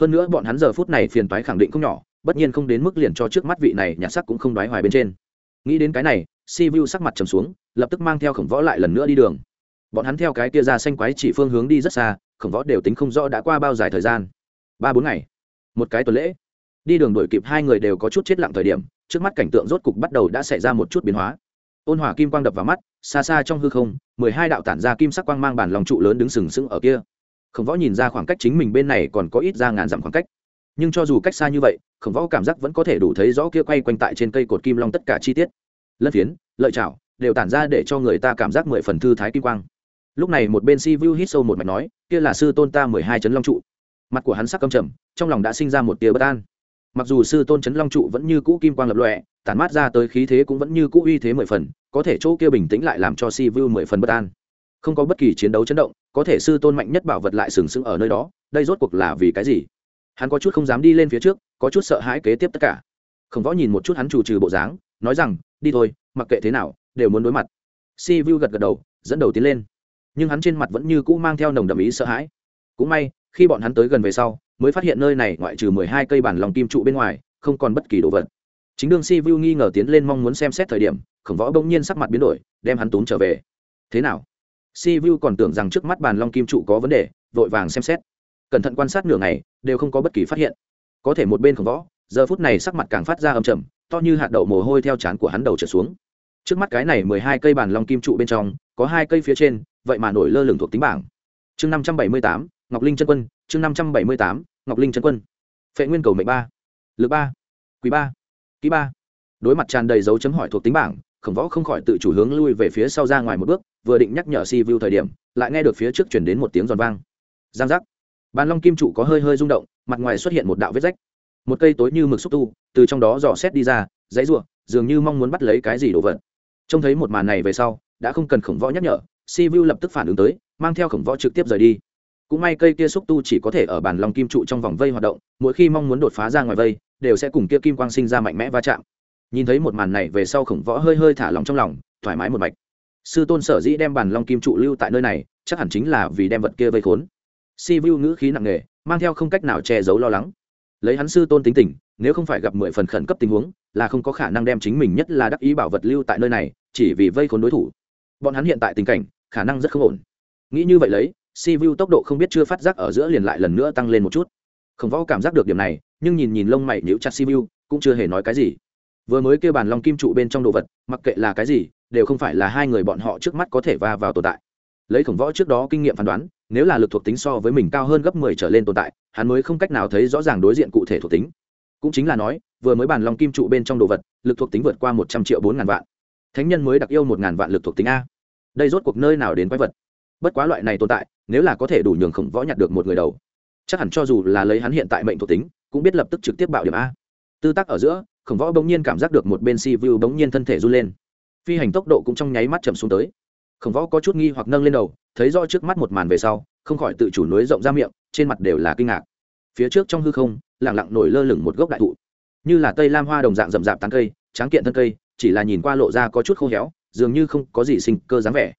Hơn nữa bọn hắn giờ phút này phiền toái khẳng định không nhỏ bất nhiên không đến mức liền cho trước mắt vị này nhặt sắc cũng không đoái hoài bên trên. Nghĩ đến cái này, si vu sắc mặt trầm xuống, lập tức mang theo khổng võ lại lần nữa đi đường. Bọn hắn theo cái kia ra xanh quái chỉ phương hướng đi rất xa, khổng võ đều tính không rõ đã qua bao dài thời gian. Ba bốn ngày, một cái tuần lễ. Đi đường đuổi kịp hai người đều có chút chết lặng thời điểm, trước mắt cảnh tượng rốt cục bắt đầu đã xảy ra một chút biến hóa. Ôn hỏa kim quang đập vào mắt, xa xa trong hư không, mười hai đạo tản ra kim sắc quang mang bản lòng trụ lớn đứng sừng sững ở kia. Khổng võ nhìn ra khoảng cách chính mình bên này còn có ít ra ngàn dặm khoảng cách nhưng cho dù cách xa như vậy, khổng võ cảm giác vẫn có thể đủ thấy rõ kia quay quanh tại trên cây cột kim long tất cả chi tiết. Lân phiến, lợi chảo, đều tản ra để cho người ta cảm giác mười phần thư thái kim quang. Lúc này một bên si vu hít sâu một mạch nói, kia là sư tôn ta mười hai chấn long trụ. Mặt của hắn sắc căm trầm, trong lòng đã sinh ra một tia bất an. Mặc dù sư tôn chấn long trụ vẫn như cũ kim quang lập lọe tản mát ra tới khí thế cũng vẫn như cũ uy thế mười phần, có thể chỗ kia bình tĩnh lại làm cho si vu mười phần bất an. Không có bất kỳ chiến đấu chấn động, có thể sư tôn mạnh nhất bảo vật lại sừng sững ở nơi đó, đây rốt cuộc là vì cái gì? Hắn có chút không dám đi lên phía trước, có chút sợ hãi kế tiếp tất cả. Khổng võ nhìn một chút hắn chủ trừ bộ dáng, nói rằng, đi thôi, mặc kệ thế nào, đều muốn đối mặt. Si vu gật gật đầu, dẫn đầu tiến lên. Nhưng hắn trên mặt vẫn như cũ mang theo nồng đậm ý sợ hãi. Cũng may, khi bọn hắn tới gần về sau, mới phát hiện nơi này ngoại trừ mười hai cây bản lòng kim trụ bên ngoài, không còn bất kỳ đồ vật. Chính đương si vu nghi ngờ tiến lên mong muốn xem xét thời điểm, khổng võ bỗng nhiên sắc mặt biến đổi, đem hắn tốn trở về. Thế nào? Si vu còn tưởng rằng trước mắt bàn long kim trụ có vấn đề, vội vàng xem xét. Cẩn thận quan sát nửa ngày đều không có bất kỳ phát hiện. Có thể một bên khổng võ, giờ phút này sắc mặt càng phát ra âm trầm, to như hạt đậu mồ hôi theo trán của hắn đầu trở xuống. Trước mắt cái này mười hai cây bàn long kim trụ bên trong, có hai cây phía trên, vậy mà nổi lơ lửng thuộc tính bảng. Chương năm trăm bảy mươi tám, ngọc linh chân quân, chương năm trăm bảy mươi tám, ngọc linh chân quân. Phệ nguyên cầu mệnh ba, lực ba, quý ba ký ba. Đối mặt tràn đầy dấu chấm hỏi thuộc tính bảng, khổng võ không khỏi tự chủ hướng lui về phía sau ra ngoài một bước, vừa định nhắc nhở si vu thời điểm, lại nghe được phía trước chuyển đến một tiếng giòn vang. Giang giác bàn long kim trụ có hơi hơi rung động, mặt ngoài xuất hiện một đạo vết rách. Một cây tối như mực xúc tu, từ trong đó dò xét đi ra, dãy ruộng dường như mong muốn bắt lấy cái gì đồ vật. Trông thấy một màn này về sau, đã không cần khổng võ nhắc nhở, si vu lập tức phản ứng tới, mang theo khổng võ trực tiếp rời đi. Cũng may cây kia xúc tu chỉ có thể ở bàn long kim trụ trong vòng vây hoạt động, mỗi khi mong muốn đột phá ra ngoài vây, đều sẽ cùng kia kim quang sinh ra mạnh mẽ va chạm. Nhìn thấy một màn này về sau khổng võ hơi hơi thả lòng trong lòng, thoải mái một mạch. Sư tôn sở dĩ đem bàn long kim trụ lưu tại nơi này, chắc hẳn chính là vì đem vật kia vây khốn si vu ngữ khí nặng nề, mang theo không cách nào che giấu lo lắng. Lấy hắn sư tôn tính tình, nếu không phải gặp mười phần khẩn cấp tình huống, là không có khả năng đem chính mình nhất là đắc ý bảo vật lưu tại nơi này, chỉ vì vây khốn đối thủ. Bọn hắn hiện tại tình cảnh, khả năng rất không ổn. Nghĩ như vậy lấy, si vu tốc độ không biết chưa phát giác ở giữa liền lại lần nữa tăng lên một chút. Khổng võ cảm giác được điểm này, nhưng nhìn nhìn lông mày nhíu chặt si vu, cũng chưa hề nói cái gì. Vừa mới kêu bàn long kim trụ bên trong đồ vật, mặc kệ là cái gì, đều không phải là hai người bọn họ trước mắt có thể va vào tồn tại lấy khổng võ trước đó kinh nghiệm phán đoán, nếu là lực thuộc tính so với mình cao hơn gấp mười trở lên tồn tại, hắn mới không cách nào thấy rõ ràng đối diện cụ thể thuộc tính. Cũng chính là nói, vừa mới bàn long kim trụ bên trong đồ vật, lực thuộc tính vượt qua một trăm triệu bốn ngàn vạn. Thánh nhân mới đặc yêu một ngàn vạn lực thuộc tính a. Đây rốt cuộc nơi nào đến quái vật? Bất quá loại này tồn tại, nếu là có thể đủ nhường khổng võ nhặt được một người đầu, chắc hẳn cho dù là lấy hắn hiện tại mệnh thuộc tính, cũng biết lập tức trực tiếp bạo điểm a. Tư tác ở giữa, khổng võ bỗng nhiên cảm giác được một bên si vu bỗng nhiên thân thể run lên. Phi hành tốc độ cũng trong nháy mắt chậm xuống tới khổng võ có chút nghi hoặc nâng lên đầu, thấy rõ trước mắt một màn về sau, không khỏi tự chủ núi rộng ra miệng, trên mặt đều là kinh ngạc. Phía trước trong hư không lẳng lặng nổi lơ lửng một gốc đại thụ. Như là tây lam hoa đồng dạng rậm rạp tán cây, tráng kiện thân cây, chỉ là nhìn qua lộ ra có chút khô héo, dường như không có gì sinh cơ dáng vẻ.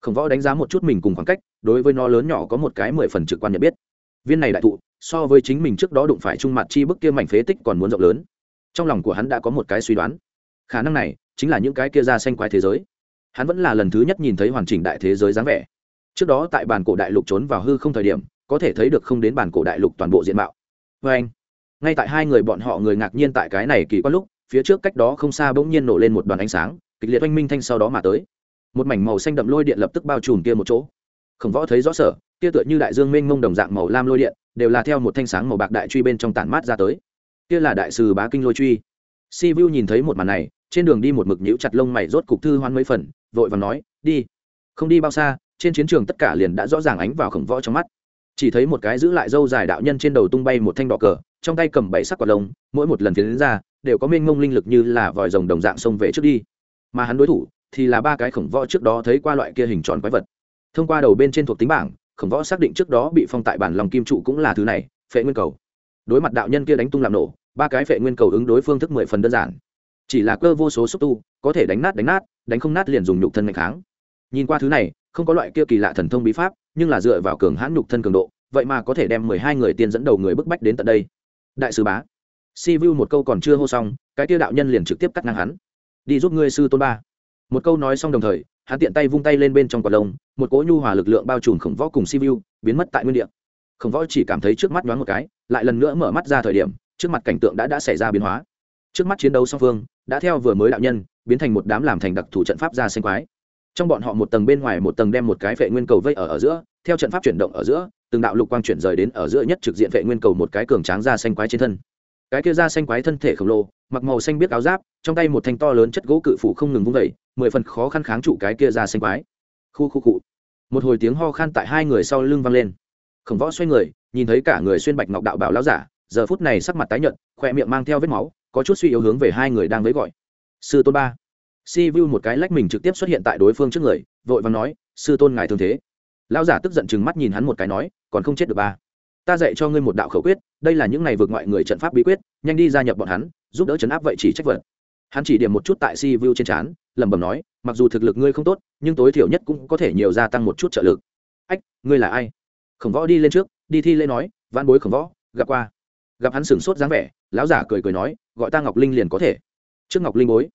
Khổng võ đánh giá một chút mình cùng khoảng cách, đối với nó lớn nhỏ có một cái mười phần trực quan nhận biết. Viên này đại thụ, so với chính mình trước đó đụng phải trung mặt chi bức kia mảnh phế tích còn muốn rộng lớn. Trong lòng của hắn đã có một cái suy đoán. Khả năng này, chính là những cái kia ra xanh quái thế giới hắn vẫn là lần thứ nhất nhìn thấy hoàn chỉnh đại thế giới dáng vẻ. Trước đó tại bản cổ đại lục trốn vào hư không thời điểm, có thể thấy được không đến bản cổ đại lục toàn bộ diện mạo. Vê anh, ngay tại hai người bọn họ người ngạc nhiên tại cái này kỳ quan lúc, phía trước cách đó không xa bỗng nhiên nổ lên một đoàn ánh sáng, kịch liệt oanh minh thanh sau đó mà tới. Một mảnh màu xanh đậm lôi điện lập tức bao trùm kia một chỗ. Khổng võ thấy rõ sở, kia tựa như đại dương mênh mông đồng dạng màu lam lôi điện, đều là theo một thanh sáng màu bạc đại truy bên trong tản mát ra tới. Kia là đại sư bá kinh lôi truy. Si vu nhìn thấy một màn này, trên đường đi một mực nhũ chặt lông mày rốt cục thư hoan mấy phần vội và nói, đi. Không đi bao xa, trên chiến trường tất cả liền đã rõ ràng ánh vào khổng võ trong mắt. Chỉ thấy một cái giữ lại dâu dài đạo nhân trên đầu tung bay một thanh đỏ cờ, trong tay cầm bảy sắc quạt lông, mỗi một lần tiến ra, đều có mênh mông linh lực như là vòi rồng đồng dạng xông về trước đi. Mà hắn đối thủ thì là ba cái khổng võ trước đó thấy qua loại kia hình tròn quái vật. Thông qua đầu bên trên thuộc tính bảng, khổng võ xác định trước đó bị phong tại bản lòng kim trụ cũng là thứ này, phệ nguyên cầu. Đối mặt đạo nhân kia đánh tung làm nổ, ba cái phệ nguyên cầu ứng đối phương thức mười phần đơn giản. Chỉ là cơ vô số xúc tu, có thể đánh nát đánh nát đánh không nát liền dùng nhục thân mạnh kháng. Nhìn qua thứ này, không có loại kia kỳ lạ thần thông bí pháp, nhưng là dựa vào cường hãn nhục thân cường độ, vậy mà có thể đem mười hai người tiên dẫn đầu người bức bách đến tận đây. Đại sứ bá, si vu một câu còn chưa hô xong, cái kia đạo nhân liền trực tiếp cắt ngang hắn. Đi giúp ngươi sư tôn ba. Một câu nói xong đồng thời, hắn tiện tay vung tay lên bên trong quả lông, một cỗ nhu hòa lực lượng bao trùm khổng võ cùng si vu biến mất tại nguyên địa. Khổng võ chỉ cảm thấy trước mắt đoán một cái, lại lần nữa mở mắt ra thời điểm, trước mặt cảnh tượng đã đã xảy ra biến hóa trước mắt chiến đấu song phương đã theo vừa mới đạo nhân biến thành một đám làm thành đặc thủ trận pháp ra xanh quái. Trong bọn họ một tầng bên ngoài một tầng đem một cái vệ nguyên cầu vây ở ở giữa, theo trận pháp chuyển động ở giữa, từng đạo lục quang chuyển rời đến ở giữa nhất trực diện vệ nguyên cầu một cái cường tráng ra xanh quái trên thân. Cái kia ra xanh quái thân thể khổng lồ, mặc màu xanh biết áo giáp, trong tay một thanh to lớn chất gỗ cự phủ không ngừng vung vẩy mười phần khó khăn kháng trụ cái kia ra xanh quái. Khu khu cụ một hồi tiếng ho khan tại hai người sau lưng vang lên. Khổng võ xoay người, nhìn thấy cả người xuyên bạch ngọc đạo bảo lão giả, giờ phút này sắc mặt tái nhợt, khoe miệng mang theo vết máu có chút suy yếu hướng về hai người đang với gọi. Sư tôn ba. Si vu một cái lách mình trực tiếp xuất hiện tại đối phương trước người, vội và nói, sư tôn ngài thương thế. Lão giả tức giận chừng mắt nhìn hắn một cái nói, còn không chết được ba. Ta dạy cho ngươi một đạo khẩu quyết, đây là những ngày vượt ngoại người trận pháp bí quyết, nhanh đi gia nhập bọn hắn, giúp đỡ chấn áp vậy chỉ trách vật. Hắn chỉ điểm một chút tại si vu trên trán, lẩm bẩm nói, mặc dù thực lực ngươi không tốt, nhưng tối thiểu nhất cũng có thể nhiều gia tăng một chút trợ lực. Ách, ngươi là ai? Khổng võ đi lên trước, đi thi lễ nói văn bối khổng võ, gặp qua gặp hắn sửng sốt dáng vẻ, lão giả cười cười nói, gọi ta ngọc linh liền có thể. Trước ngọc linh bối.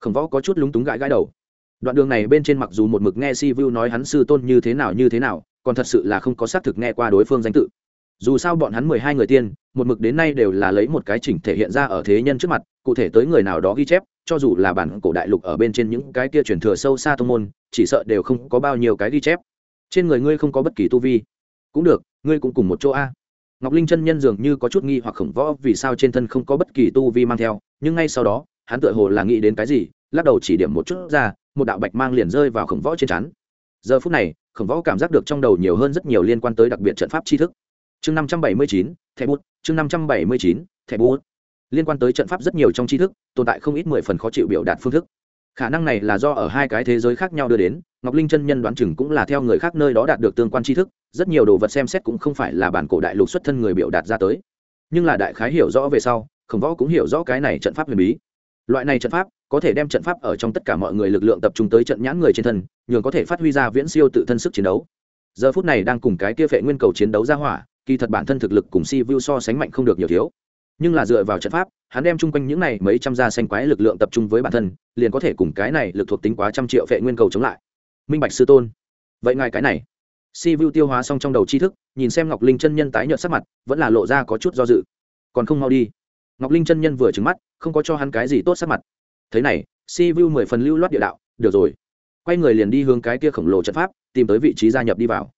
Khổng võ có chút lúng túng gãi gãi đầu. Đoạn đường này bên trên mặc dù một mực nghe si vu nói hắn sư tôn như thế nào như thế nào, còn thật sự là không có xác thực nghe qua đối phương danh tự. Dù sao bọn hắn mười hai người tiên, một mực đến nay đều là lấy một cái chỉnh thể hiện ra ở thế nhân trước mặt, cụ thể tới người nào đó ghi chép, cho dù là bản cổ đại lục ở bên trên những cái kia truyền thừa sâu xa thông môn, chỉ sợ đều không có bao nhiêu cái ghi chép. Trên người ngươi không có bất kỳ tu vi. Cũng được, ngươi cũng cùng một chỗ a ngọc linh chân nhân dường như có chút nghi hoặc khổng võ vì sao trên thân không có bất kỳ tu vi mang theo, nhưng ngay sau đó, hắn tựa hồ là nghĩ đến cái gì, lắc đầu chỉ điểm một chút ra, một đạo bạch mang liền rơi vào khổng võ trên chắn giờ phút này khổng võ cảm giác được trong đầu nhiều hơn rất nhiều liên quan tới đặc biệt trận pháp tri thức. Chương năm trăm bảy mươi chín, thẻ bút, chương năm trăm bảy mươi chín, thẻ bút. Liên quan tới trận pháp rất nhiều trong tri thức, tồn tại không ít mười phần khó chịu biểu đạt phương thức. Khả năng này là do ở hai cái thế giới khác nhau đưa đến ngọc linh chân nhân đoán chừng cũng là theo người khác nơi đó đạt được tương quan tri thức, rất nhiều đồ vật xem xét cũng không phải là bản cổ đại lục xuất thân người biểu đạt ra tới. Nhưng là đại khái hiểu rõ về sau, khổng võ cũng hiểu rõ cái này trận pháp huyền bí. Loại này trận pháp, có thể đem trận pháp ở trong tất cả mọi người lực lượng tập trung tới trận nhãn người trên thân, nhường có thể phát huy ra viễn siêu tự thân sức chiến đấu. Giờ phút này đang cùng cái kia phệ nguyên cầu chiến đấu ra hỏa, kỳ thật bản thân thực lực cùng si vu so sánh mạnh không được nhiều thiếu. Nhưng là dựa vào trận pháp, hắn đem chung quanh những này mấy trăm gia xanh quái lực lượng tập trung với bản thân, liền có thể cùng cái này lực thuộc tính quá trăm triệu phệ nguyên cầu chống lại minh bạch sư tôn. Vậy ngài cái này. Si vu tiêu hóa xong trong đầu tri thức, nhìn xem ngọc linh chân nhân tái nhợt sắc mặt, vẫn là lộ ra có chút do dự. Còn không mau đi. Ngọc linh chân nhân vừa trứng mắt, không có cho hắn cái gì tốt sắc mặt. Thế này, si vu mười phần lưu loát địa đạo, được rồi. Quay người liền đi hướng cái kia khổng lồ trận pháp, tìm tới vị trí gia nhập đi vào.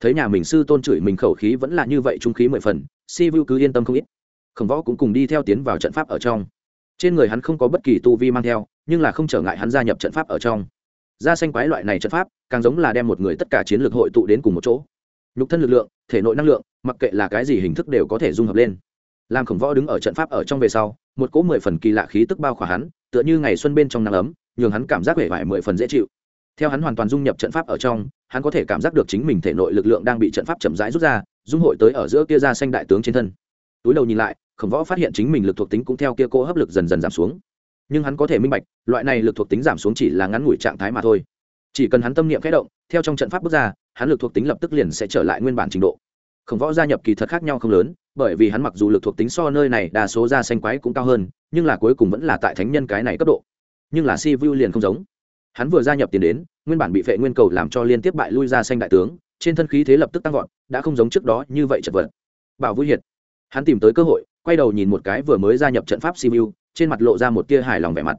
Thấy nhà mình sư tôn chửi mình khẩu khí vẫn là như vậy trung khí mười phần, si vu cứ yên tâm không ít. Khổng võ cũng cùng đi theo tiến vào trận pháp ở trong. Trên người hắn không có bất kỳ tu vi mang theo, nhưng là không trở ngại hắn gia nhập trận pháp ở trong da xanh quái loại này trận pháp, càng giống là đem một người tất cả chiến lược hội tụ đến cùng một chỗ. Nhục thân lực lượng, thể nội năng lượng, mặc kệ là cái gì hình thức đều có thể dung hợp lên. Làm khổng võ đứng ở trận pháp ở trong về sau, một cỗ mười phần kỳ lạ khí tức bao khỏa hắn, tựa như ngày xuân bên trong nắng ấm, nhường hắn cảm giác vẻ vải mười phần dễ chịu. Theo hắn hoàn toàn dung nhập trận pháp ở trong, hắn có thể cảm giác được chính mình thể nội lực lượng đang bị trận pháp chậm rãi rút ra, dung hội tới ở giữa kia ra xanh đại tướng trên thân. Túi đầu nhìn lại, khổng võ phát hiện chính mình lực thuộc tính cũng theo kia cỗ hấp lực dần dần giảm xuống nhưng hắn có thể minh bạch, loại này lực thuộc tính giảm xuống chỉ là ngắn ngủi trạng thái mà thôi. Chỉ cần hắn tâm niệm khẽ động, theo trong trận pháp bước ra, hắn lực thuộc tính lập tức liền sẽ trở lại nguyên bản trình độ. Khổng võ gia nhập kỳ thật khác nhau không lớn, bởi vì hắn mặc dù lực thuộc tính so nơi này đa số da xanh quái cũng cao hơn, nhưng là cuối cùng vẫn là tại thánh nhân cái này cấp độ. Nhưng là si vu liền không giống. Hắn vừa gia nhập tiền đến, nguyên bản bị vệ nguyên cầu làm cho liên tiếp bại lui ra xanh đại tướng, trên thân khí thế lập tức tăng vọt, đã không giống trước đó như vậy chật vật. Bảo vui hiệt. Hắn tìm tới cơ hội, quay đầu nhìn một cái vừa mới gia nhập trận pháp si vu trên mặt lộ ra một tia hài lòng vẻ mặt.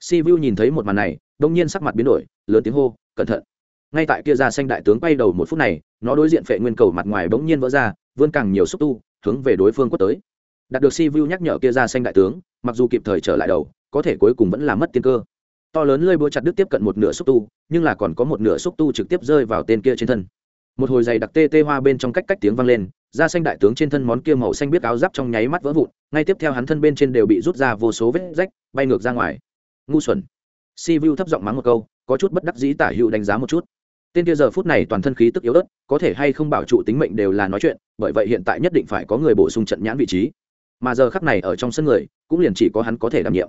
Si vu nhìn thấy một màn này, đông nhiên sắc mặt biến đổi, lớn tiếng hô, cẩn thận. Ngay tại kia ra xanh đại tướng quay đầu một phút này, nó đối diện phệ nguyên cầu mặt ngoài bỗng nhiên vỡ ra, vươn càng nhiều xúc tu, hướng về đối phương quất tới. Đạt được si vu nhắc nhở kia ra xanh đại tướng, mặc dù kịp thời trở lại đầu, có thể cuối cùng vẫn là mất tiên cơ. To lớn lơi búa chặt đứt tiếp cận một nửa xúc tu, nhưng là còn có một nửa xúc tu trực tiếp rơi vào tên kia trên thân. Một hồi dày đặc tê tê hoa bên trong cách cách tiếng vang lên da xanh đại tướng trên thân món kia màu xanh biết áo giáp trong nháy mắt vỡ vụn ngay tiếp theo hắn thân bên trên đều bị rút ra vô số vết rách, bay ngược ra ngoài. Ngu xuẩn. Si vu thấp giọng mắng một câu, có chút bất đắc dĩ tả hữu đánh giá một chút. Tên kia giờ phút này toàn thân khí tức yếu ớt, có thể hay không bảo trụ tính mệnh đều là nói chuyện, bởi vậy hiện tại nhất định phải có người bổ sung trận nhãn vị trí. Mà giờ khắc này ở trong sân người, cũng liền chỉ có hắn có thể đảm nhiệm.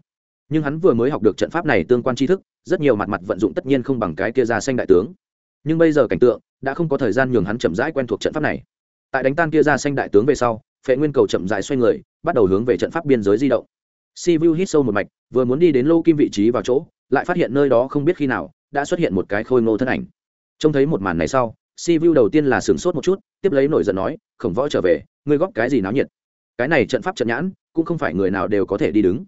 Nhưng hắn vừa mới học được trận pháp này tương quan tri thức, rất nhiều mặt mặt vận dụng tất nhiên không bằng cái kia ra xanh đại tướng. Nhưng bây giờ cảnh tượng, đã không có thời gian nhường hắn chậm rãi quen thuộc trận pháp này. Tại đánh tan kia ra xanh đại tướng về sau phệ nguyên cầu chậm dài xoay người, bắt đầu hướng về trận pháp biên giới di động. Si vu hít sâu một mạch, vừa muốn đi đến lô kim vị trí vào chỗ, lại phát hiện nơi đó không biết khi nào đã xuất hiện một cái khôi ngô thân ảnh. Trông thấy một màn này sau si vu đầu tiên là sửng sốt một chút, tiếp lấy nổi giận nói, khổng võ trở về, ngươi góp cái gì náo nhiệt? Cái này trận pháp trận nhãn, cũng không phải người nào đều có thể đi đứng.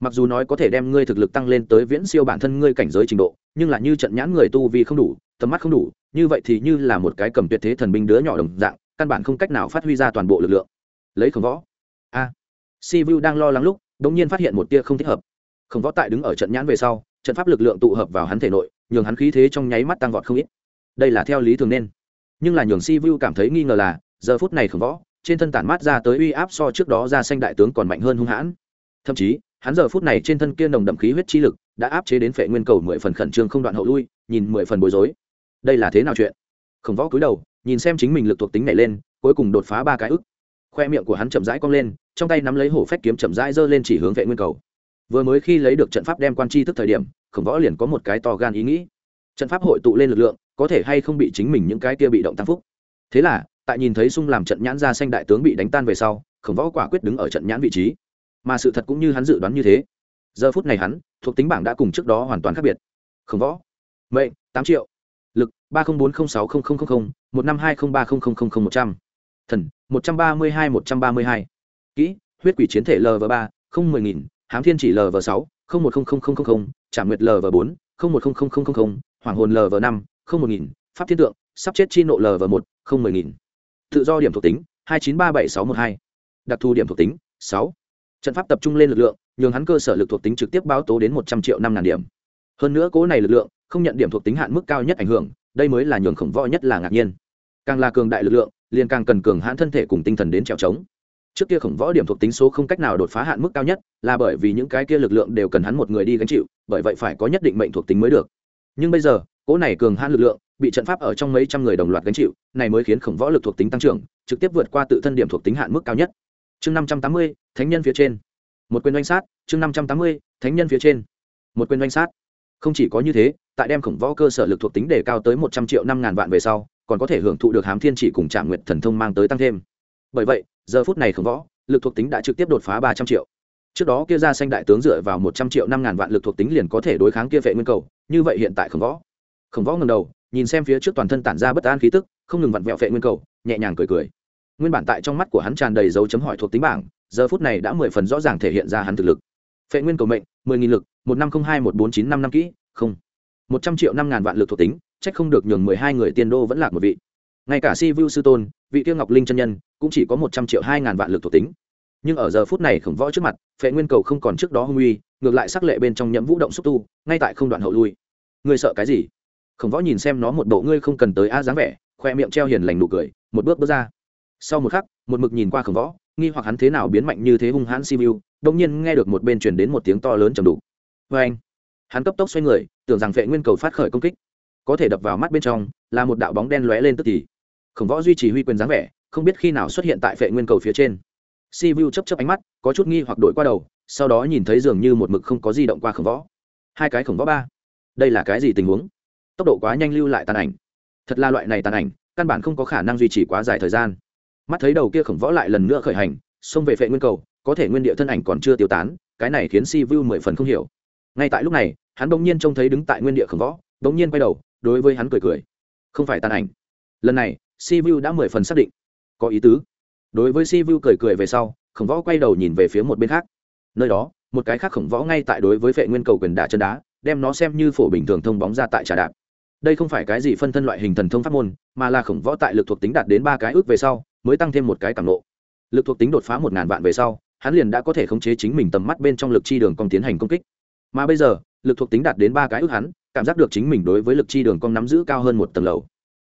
Mặc dù nói có thể đem ngươi thực lực tăng lên tới viễn siêu bản thân ngươi cảnh giới trình độ, nhưng là như trận nhãn người tu vi không đủ, tầm mắt không đủ, như vậy thì như là một cái cầm tuyệt thế thần binh đứa nhỏ đồng dạng, căn bản không cách nào phát huy ra toàn bộ lực lượng lấy khổng võ. A. Si vu đang lo lắng lúc đ ỗ n g nhiên phát hiện một tia không thích hợp. Khổng võ tại đứng ở trận nhãn về sau, trận pháp lực lượng tụ hợp vào hắn thể nội, nhường hắn khí thế trong nháy mắt tăng vọt không ít. Đây là theo lý thường nên. Nhưng là nhường si vu cảm thấy nghi ngờ là, giờ phút này khổng võ, trên thân tản mát ra tới uy áp so trước đó ra xanh đại tướng còn mạnh hơn hung hãn. Thậm chí, hắn giờ phút này trên thân kia nồng đậm khí huyết chi lực, đã áp chế đến phệ nguyên cầu mười phần khẩn trương không đoạn hậu lui, nhìn mười phần bối rối. Đây là thế nào chuyện? Khổng võ cúi đầu, nhìn xem chính mình lực thuộc tính này lên, cuối cùng đột phá ba cái ức khoe miệng của hắn chậm rãi cong lên, trong tay nắm lấy hổ phách kiếm chậm rãi giơ lên chỉ hướng vệ nguyên cầu. Vừa mới khi lấy được trận pháp đem quan chi thức thời điểm, khổng võ liền có một cái to gan ý nghĩ. Trận pháp hội tụ lên lực lượng, có thể hay không bị chính mình những cái kia bị động tăng phúc. Thế là, tại nhìn thấy sung làm trận nhãn ra xanh đại tướng bị đánh tan về sau, khổng võ quả quyết đứng ở trận nhãn vị trí. Mà sự thật cũng như hắn dự đoán như thế. Giờ phút này hắn, thuộc tính bảng đã cùng trước đó hoàn toàn khác biệt. Khổng võ, mệnh tám triệu, lực ba trăm bốn mươi sáu không không không một năm hai không ba không không không một trăm thần, một trăm ba mươi hai, một trăm ba mươi hai. Kỹ, huyết quỷ chiến thể lv ba, không mười nghìn, hám thiên chỉ lv sáu, không một không không không không trả nguyệt lv bốn, không một không không không không hoàng hồn lv năm, không một nghìn, pháp thiên tượng, sắp chết chi nộ lv một, không mười nghìn. Tự do điểm thuộc tính, hai chín ba bảy sáu một hai. Đặc thù điểm thuộc tính, sáu. Trận pháp tập trung lên lực lượng, nhường hắn cơ sở lực thuộc tính trực tiếp báo tố đến một trăm triệu năm ngàn điểm. Hơn nữa cố này lực lượng, không nhận điểm thuộc tính hạn mức cao nhất ảnh hưởng, đây mới là nhường khổng võ nhất là ngạc nhiên. Càng là cường đại lực lượng liền càng cần cường hãn thân thể cùng tinh thần đến trèo trống. Trước kia khổng võ điểm thuộc tính số không cách nào đột phá hạn mức cao nhất, là bởi vì những cái kia lực lượng đều cần hắn một người đi gánh chịu, bởi vậy phải có nhất định mệnh thuộc tính mới được. Nhưng bây giờ, cỗ này cường hãn lực lượng bị trận pháp ở trong mấy trăm người đồng loạt gánh chịu, này mới khiến khổng võ lực thuộc tính tăng trưởng, trực tiếp vượt qua tự thân điểm thuộc tính hạn mức cao nhất. Chương năm trăm tám mươi, thánh nhân phía trên. Một quyền doanh sát, chương năm trăm tám mươi, thánh nhân phía trên. Một quyền doanh sát. Không chỉ có như thế, tại đem khổng võ cơ sở lực thuộc tính đề cao tới một trăm triệu năm ngàn vạn về sau còn có thể hưởng thụ được hám thiên chỉ cùng trạng nguyện thần thông mang tới tăng thêm. Bởi vậy, giờ phút này khổng võ, lực thuộc tính đã trực tiếp đột phá ba trăm triệu. Trước đó kia ra xanh đại tướng dựa vào một trăm triệu năm ngàn vạn lực thuộc tính liền có thể đối kháng kia vệ nguyên cầu, như vậy hiện tại khổng võ. Khổng võ ngầm đầu, nhìn xem phía trước toàn thân tản ra bất an khí tức, không ngừng vặn vẹo vệ nguyên cầu, nhẹ nhàng cười cười. Nguyên bản tại trong mắt của hắn tràn đầy dấu chấm hỏi thuộc tính bảng, giờ phút này đã mười phần rõ ràng thể hiện ra hắn thực lực. Phệ nguyên cầu mệnh, mười nghìn lực, một năm không hai một bốn chín năm năm kỹ, không. một trăm triệu năm ngàn vạn lực thuộc tính trách không được nhường mười hai người tiên đô vẫn lạc một vị. Ngay cả si vu sư tôn, vị tiêu ngọc linh chân nhân, cũng chỉ có một trăm triệu hai ngàn vạn lực thuộc tính. Nhưng ở giờ phút này khổng võ trước mặt, phệ nguyên cầu không còn trước đó hung uy, ngược lại sắc lệ bên trong nhậm vũ động xúc tu, ngay tại không đoạn hậu lui. Ngươi sợ cái gì? Khổng võ nhìn xem nó một bộ ngươi không cần tới a dáng vẻ, khoe miệng treo hiền lành nụ cười, một bước bước ra. Sau một khắc, một mực nhìn qua khổng võ, nghi hoặc hắn thế nào biến mạnh như thế hung hãn si vu đông nhiên nghe được một bên truyền đến một tiếng to lớn trầm đủ vê anh hắn cấp tốc xoay người, tưởng rằng vệ nguyên cầu phát khởi công kích có thể đập vào mắt bên trong, là một đạo bóng đen lóe lên tức thì. Khổng võ duy trì huy quyền dáng vẻ, không biết khi nào xuất hiện tại vệ nguyên cầu phía trên. Si vu chấp chấp ánh mắt, có chút nghi hoặc đổi qua đầu, sau đó nhìn thấy dường như một mực không có di động qua khổng võ. Hai cái khổng võ ba. Đây là cái gì tình huống? Tốc độ quá nhanh lưu lại tàn ảnh. Thật là loại này tàn ảnh, căn bản không có khả năng duy trì quá dài thời gian. Mắt thấy đầu kia khổng võ lại lần nữa khởi hành, xông về phệ nguyên cầu, có thể nguyên địa thân ảnh còn chưa tiêu tán, cái này khiến si vu mười phần không hiểu. Ngay tại lúc này, hắn bỗng nhiên trông thấy đứng tại nguyên địa khổng võ bỗng nhiên quay đầu, đối với hắn cười cười. Không phải tàn ảnh. Lần này si vu đã mười phần xác định. Có ý tứ. Đối với si vu cười cười về sau, khổng võ quay đầu nhìn về phía một bên khác. Nơi đó, một cái khác khổng võ ngay tại đối với vệ nguyên cầu quyền đả chân đá, đem nó xem như phổ bình thường thông bóng ra tại trà đạp. Đây không phải cái gì phân thân loại hình thần thông pháp môn, mà là khổng võ tại lực thuộc tính đạt đến ba cái ước về sau, mới tăng thêm một cái cảm nộ lực thuộc tính đột phá một ngàn vạn về sau, hắn liền đã có thể khống chế chính mình tầm mắt bên trong lực chi đường còn tiến hành công kích. Mà bây giờ, lực thuộc tính đạt đến ba cái ước hắn cảm giác được chính mình đối với lực chi đường cong nắm giữ cao hơn một tầng lầu.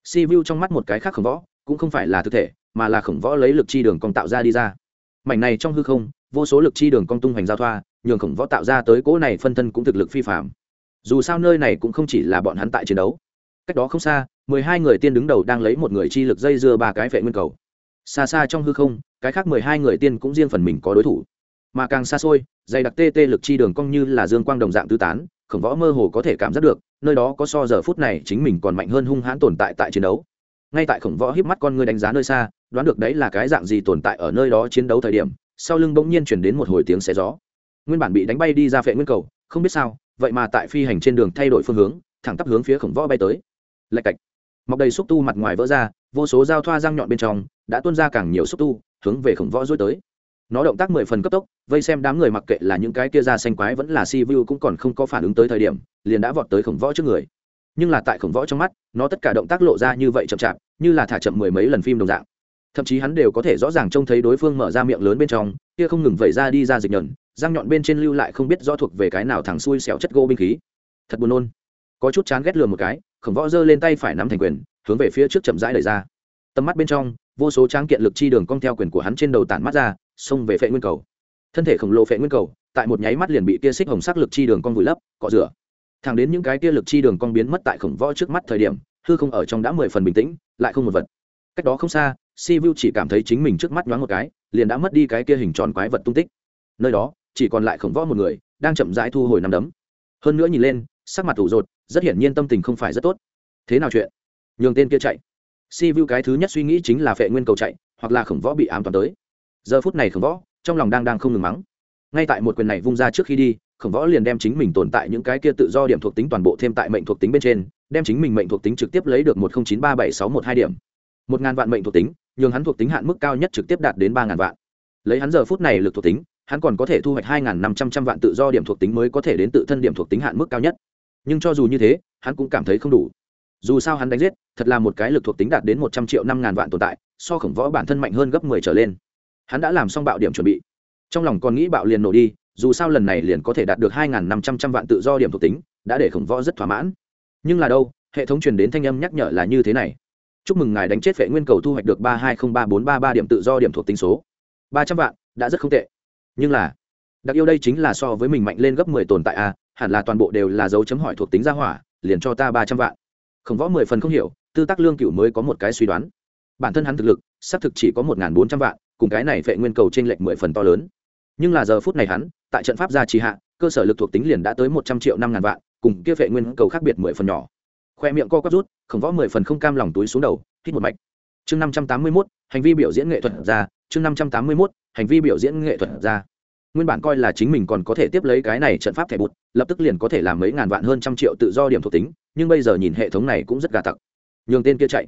Si vu trong mắt một cái khác khổng võ, cũng không phải là thực thể, mà là khổng võ lấy lực chi đường cong tạo ra đi ra. Mảnh này trong hư không, vô số lực chi đường cong tung hoành giao thoa, nhường khổng võ tạo ra tới cỗ này phân thân cũng thực lực phi phạm dù sao nơi này cũng không chỉ là bọn hắn tại chiến đấu. Cách đó không xa, mười hai người tiên đứng đầu đang lấy một người chi lực dây dưa ba cái vệ nguyên cầu. Xa xa trong hư không, cái khác mười hai người tiên cũng riêng phần mình có đối thủ. Mà càng xa xôi, dày đặc tê tê lực chi đường cong như là dương quang đồng dạng tứ tán khổng võ mơ hồ có thể cảm giác được, nơi đó có so giờ phút này chính mình còn mạnh hơn hung hãn tồn tại tại chiến đấu. Ngay tại khổng võ híp mắt con ngươi đánh giá nơi xa, đoán được đấy là cái dạng gì tồn tại ở nơi đó chiến đấu thời điểm, sau lưng bỗng nhiên chuyển đến một hồi tiếng xé gió. Nguyên bản bị đánh bay đi ra phệ nguyên cầu, không biết sao, vậy mà tại phi hành trên đường thay đổi phương hướng, thẳng tắp hướng phía khổng võ bay tới. Lạch cạch. Mọc đầy xúc tu mặt ngoài vỡ ra, vô số dao thoa răng nhọn bên trong, đã tuôn ra càng nhiều xúc tu, hướng về khổng võ dối tới nó động tác mười phần cấp tốc, vây xem đám người mặc kệ là những cái kia ra xanh quái vẫn là si vu cũng còn không có phản ứng tới thời điểm, liền đã vọt tới khổng võ trước người. Nhưng là tại khổng võ trong mắt, nó tất cả động tác lộ ra như vậy chậm chạp, như là thả chậm mười mấy lần phim đồng dạng. Thậm chí hắn đều có thể rõ ràng trông thấy đối phương mở ra miệng lớn bên trong, kia không ngừng vẩy ra đi ra dịch nhẫn, răng nhọn bên trên lưu lại không biết rõ thuộc về cái nào thẳng xuôi xẻo chất gỗ binh khí. Thật buồn nôn. Có chút chán ghét lừa một cái, khổng võ giơ lên tay phải nắm thành quyền, hướng về phía trước chậm rãi đẩy ra. Tầm mắt bên trong, vô số tráng kiện lực chi đường cong theo quyền của hắn trên đầu tản mắt ra xông về phệ nguyên cầu. Thân thể khổng lồ phệ nguyên cầu, tại một nháy mắt liền bị tia xích hồng sắc lực chi đường con vùi lấp, cọ rửa. Thẳng đến những cái tia lực chi đường con biến mất tại khổng võ trước mắt thời điểm, hư không ở trong đã mười phần bình tĩnh, lại không một vật. Cách đó không xa, si vu chỉ cảm thấy chính mình trước mắt nhoáng một cái, liền đã mất đi cái kia hình tròn quái vật tung tích. Nơi đó, chỉ còn lại khổng võ một người, đang chậm rãi thu hồi nằm đấm. Hơn nữa nhìn lên, sắc mặt ủ rột, rất hiển nhiên tâm tình không phải rất tốt. Thế nào chuyện? Nhường tên kia chạy. Si vu cái thứ nhất suy nghĩ chính là phệ nguyên cầu chạy, hoặc là khổng võ bị ám toàn tới giờ phút này khổng võ, trong lòng đang đang không ngừng mắng. Ngay tại một quyền này vung ra trước khi đi, khổng võ liền đem chính mình tồn tại những cái kia tự do điểm thuộc tính toàn bộ thêm tại mệnh thuộc tính bên trên, đem chính mình mệnh thuộc tính trực tiếp lấy được một nghìn chín ba bảy sáu một hai điểm. Một ngàn vạn mệnh thuộc tính, nhường hắn thuộc tính hạn mức cao nhất trực tiếp đạt đến ba ngàn vạn. Lấy hắn giờ phút này lực thuộc tính, hắn còn có thể thu hoạch hai ngàn năm trăm trăm vạn tự do điểm thuộc tính mới có thể đến tự thân điểm thuộc tính hạn mức cao nhất. Nhưng cho dù như thế, hắn cũng cảm thấy không đủ. Dù sao hắn đánh giết, thật là một cái lực thuộc tính đạt đến một trăm triệu năm ngàn vạn tồn tại, so khổng võ bản thân mạnh hơn gấp mười trở lên hắn đã làm xong bạo điểm chuẩn bị. Trong lòng còn nghĩ bạo liền nổ đi, dù sao lần này liền có thể đạt được hai năm trăm trăm vạn tự do điểm thuộc tính, đã để khổng võ rất thỏa mãn. Nhưng là đâu, hệ thống truyền đến thanh âm nhắc nhở là như thế này. Chúc mừng ngài đánh chết vệ nguyên cầu thu hoạch được ba hai không ba bốn ba ba điểm tự do điểm thuộc tính số. ba trăm vạn, đã rất không tệ. Nhưng là, đặc yêu đây chính là so với mình mạnh lên gấp mười tồn tại a, hẳn là toàn bộ đều là dấu chấm hỏi thuộc tính gia hỏa, liền cho ta ba trăm vạn. Khổng võ mười phần không hiểu, tư tác lương cựu mới có một cái suy đoán. Bản thân hắn thực lực, xác thực chỉ có một bốn trăm vạn cùng cái này vệ nguyên cầu trên lệch mười phần to lớn. Nhưng là giờ phút này hắn, tại trận pháp gia trì hạ, cơ sở lực thuộc tính liền đã tới một trăm triệu năm ngàn vạn, cùng kia vệ nguyên cầu khác biệt mười phần nhỏ. Khoe miệng co quắp rút, khổng võ mười phần không cam lòng túi xuống đầu, hít một mạch. Chương năm trăm tám mươi mốt, hành vi biểu diễn nghệ thuật ra, chương năm trăm tám mươi mốt, hành vi biểu diễn nghệ thuật ra. Nguyên bản coi là chính mình còn có thể tiếp lấy cái này trận pháp thẻ bụt, lập tức liền có thể làm mấy ngàn vạn hơn trăm triệu tự do điểm thuộc tính, nhưng bây giờ nhìn hệ thống này cũng rất gà tặc. Nhường tên kia chạy.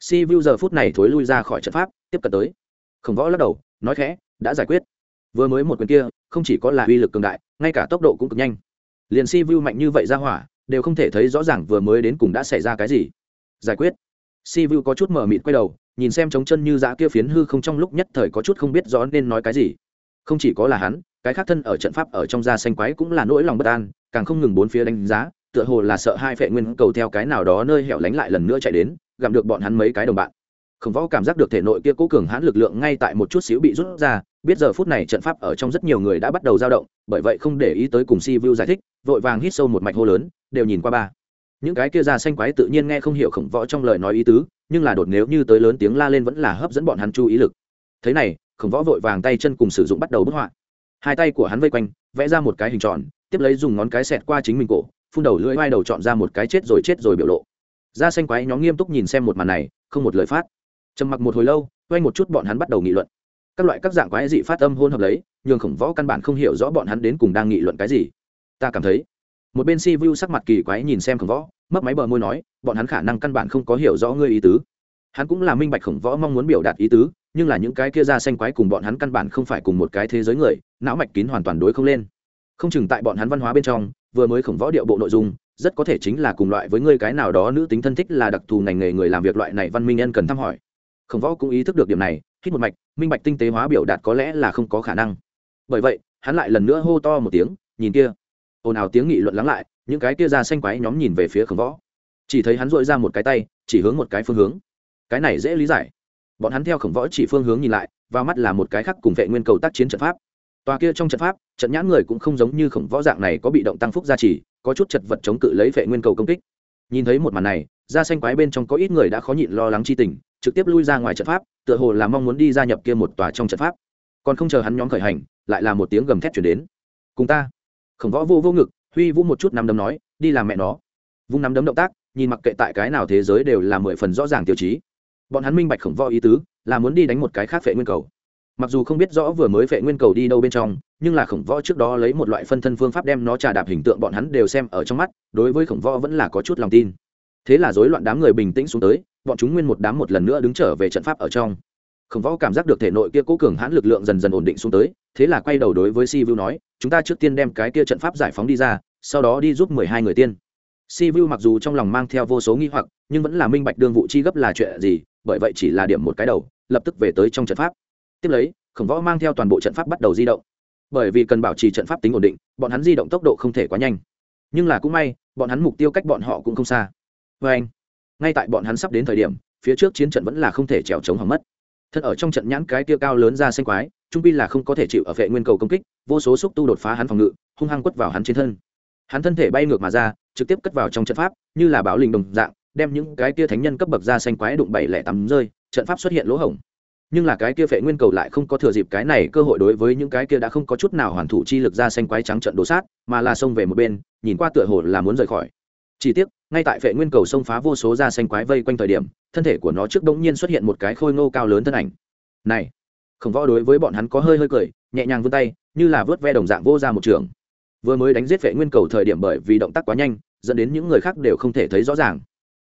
Si vu giờ phút này thối lui ra khỏi trận pháp, tiếp cận tới khổng võ lắc đầu, nói khẽ, đã giải quyết. Vừa mới một quyền kia, không chỉ có là uy lực cường đại, ngay cả tốc độ cũng cực nhanh. Liền si vu mạnh như vậy ra hỏa, đều không thể thấy rõ ràng vừa mới đến cùng đã xảy ra cái gì. Giải quyết. Si vu có chút mở mịt quay đầu, nhìn xem trống chân như dã kia phiến hư không trong lúc nhất thời có chút không biết rõ nên nói cái gì. Không chỉ có là hắn, cái khác thân ở trận pháp ở trong da xanh quái cũng là nỗi lòng bất an, càng không ngừng bốn phía đánh giá, tựa hồ là sợ hai phệ nguyên cầu theo cái nào đó nơi hẻo lánh lại lần nữa chạy đến, gặp được bọn hắn mấy cái đồng bạn khổng võ cảm giác được thể nội kia cố cường hãn lực lượng ngay tại một chút xíu bị rút ra, biết giờ phút này trận pháp ở trong rất nhiều người đã bắt đầu dao động, bởi vậy không để ý tới cùng si vu giải thích, vội vàng hít sâu một mạch hô lớn, đều nhìn qua ba. Những cái kia ra xanh quái tự nhiên nghe không hiểu khổng võ trong lời nói ý tứ, nhưng là đột nếu như tới lớn tiếng la lên vẫn là hấp dẫn bọn hắn chú ý lực. Thế này, khổng võ vội vàng tay chân cùng sử dụng bắt đầu bức họa. Hai tay của hắn vây quanh, vẽ ra một cái hình tròn, tiếp lấy dùng ngón cái xẹt qua chính mình cổ, phun đầu lưỡi vai đầu chọn ra một cái chết rồi chết rồi biểu lộ. Da xanh quái nhóm nghiêm túc nhìn xem một màn này, không một lời phát trầm mặc một hồi lâu, quay một chút bọn hắn bắt đầu nghị luận. Các loại các dạng quái dị phát âm hôn hợp lấy, nhường khổng võ căn bản không hiểu rõ bọn hắn đến cùng đang nghị luận cái gì. Ta cảm thấy, một bên si vu sắc mặt kỳ quái nhìn xem khổng võ mất máy bờ môi nói, bọn hắn khả năng căn bản không có hiểu rõ ngươi ý tứ. Hắn cũng là minh bạch khổng võ mong muốn biểu đạt ý tứ, nhưng là những cái kia ra xanh quái cùng bọn hắn căn bản không phải cùng một cái thế giới người, não mạch kín hoàn toàn đối không lên. Không chừng tại bọn hắn văn hóa bên trong, vừa mới khổng võ điệu bộ nội dung, rất có thể chính là cùng loại với ngươi cái nào đó nữ tính thân thích là đặc thù ngành nghề người làm việc loại này văn minh nhân cần thăm hỏi khổng võ cũng ý thức được điểm này, hít một mạch, minh bạch tinh tế hóa biểu đạt có lẽ là không có khả năng. Bởi vậy, hắn lại lần nữa hô to một tiếng, nhìn kia. Ồn ào tiếng nghị luận lắng lại, những cái kia ra xanh quái nhóm nhìn về phía khổng võ. Chỉ thấy hắn dội ra một cái tay, chỉ hướng một cái phương hướng. Cái này dễ lý giải. Bọn hắn theo khổng võ chỉ phương hướng nhìn lại, vào mắt là một cái khác cùng vệ nguyên cầu tác chiến trận pháp. Tòa kia trong trận pháp, trận nhãn người cũng không giống như khổng võ dạng này có bị động tăng phúc gia trì, có chút chật vật chống cự lấy vệ nguyên cầu công kích. Nhìn thấy một màn này da xanh quái bên trong có ít người đã khó nhịn lo lắng chi tình trực tiếp lui ra ngoài trận pháp, tựa hồ là mong muốn đi gia nhập kia một tòa trong trận pháp. Còn không chờ hắn nhóm khởi hành, lại là một tiếng gầm thét chuyển đến. Cùng ta. Khổng võ vô vô ngực, huy vũ một chút nắm đấm nói, đi làm mẹ nó. Vung nắm đấm động tác, nhìn mặc kệ tại cái nào thế giới đều là mười phần rõ ràng tiêu chí. Bọn hắn minh bạch khổng võ ý tứ, là muốn đi đánh một cái khác phệ nguyên cầu. Mặc dù không biết rõ vừa mới phệ nguyên cầu đi đâu bên trong, nhưng là khổng võ trước đó lấy một loại phân thân phương pháp đem nó trà đạp hình tượng bọn hắn đều xem ở trong mắt, đối với khổng võ vẫn là có chút lòng tin thế là rối loạn đám người bình tĩnh xuống tới, bọn chúng nguyên một đám một lần nữa đứng trở về trận pháp ở trong. Khổng võ cảm giác được thể nội kia cố cường hãn lực lượng dần dần ổn định xuống tới, thế là quay đầu đối với si vu nói, chúng ta trước tiên đem cái kia trận pháp giải phóng đi ra, sau đó đi giúp mười hai người tiên. Si vu mặc dù trong lòng mang theo vô số nghi hoặc, nhưng vẫn là minh bạch đương vụ chi gấp là chuyện gì, bởi vậy chỉ là điểm một cái đầu, lập tức về tới trong trận pháp. Tiếp lấy, khổng võ mang theo toàn bộ trận pháp bắt đầu di động. Bởi vì cần bảo trì trận pháp tính ổn định, bọn hắn di động tốc độ không thể quá nhanh. Nhưng là cũng may, bọn hắn mục tiêu cách bọn họ cũng không xa vê anh. Ngay tại bọn hắn sắp đến thời điểm, phía trước chiến trận vẫn là không thể trèo chống hỏng mất. Thật ở trong trận nhãn cái kia cao lớn ra xanh quái, trung pi là không có thể chịu ở vệ nguyên cầu công kích, vô số xúc tu đột phá hắn phòng ngự, hung hăng quất vào hắn trên thân. Hắn thân thể bay ngược mà ra, trực tiếp cất vào trong trận pháp, như là báo linh đồng dạng, đem những cái kia thánh nhân cấp bậc ra xanh quái đụng bảy lẻ tắm rơi, trận pháp xuất hiện lỗ hổng. Nhưng là cái kia phệ nguyên cầu lại không có thừa dịp cái này cơ hội đối với những cái kia đã không có chút nào hoàn thủ chi lực ra xanh quái trắng trận đổ sát, mà là xông về một bên, nhìn qua tựa hồ là muốn rời khỏi. Chỉ tiếc ngay tại vệ nguyên cầu xông phá vô số ra xanh quái vây quanh thời điểm, thân thể của nó trước đống nhiên xuất hiện một cái khôi ngô cao lớn thân ảnh. Này, khổng võ đối với bọn hắn có hơi hơi cười, nhẹ nhàng vươn tay, như là vớt ve đồng dạng vô ra một trường. Vừa mới đánh giết vệ nguyên cầu thời điểm bởi vì động tác quá nhanh, dẫn đến những người khác đều không thể thấy rõ ràng.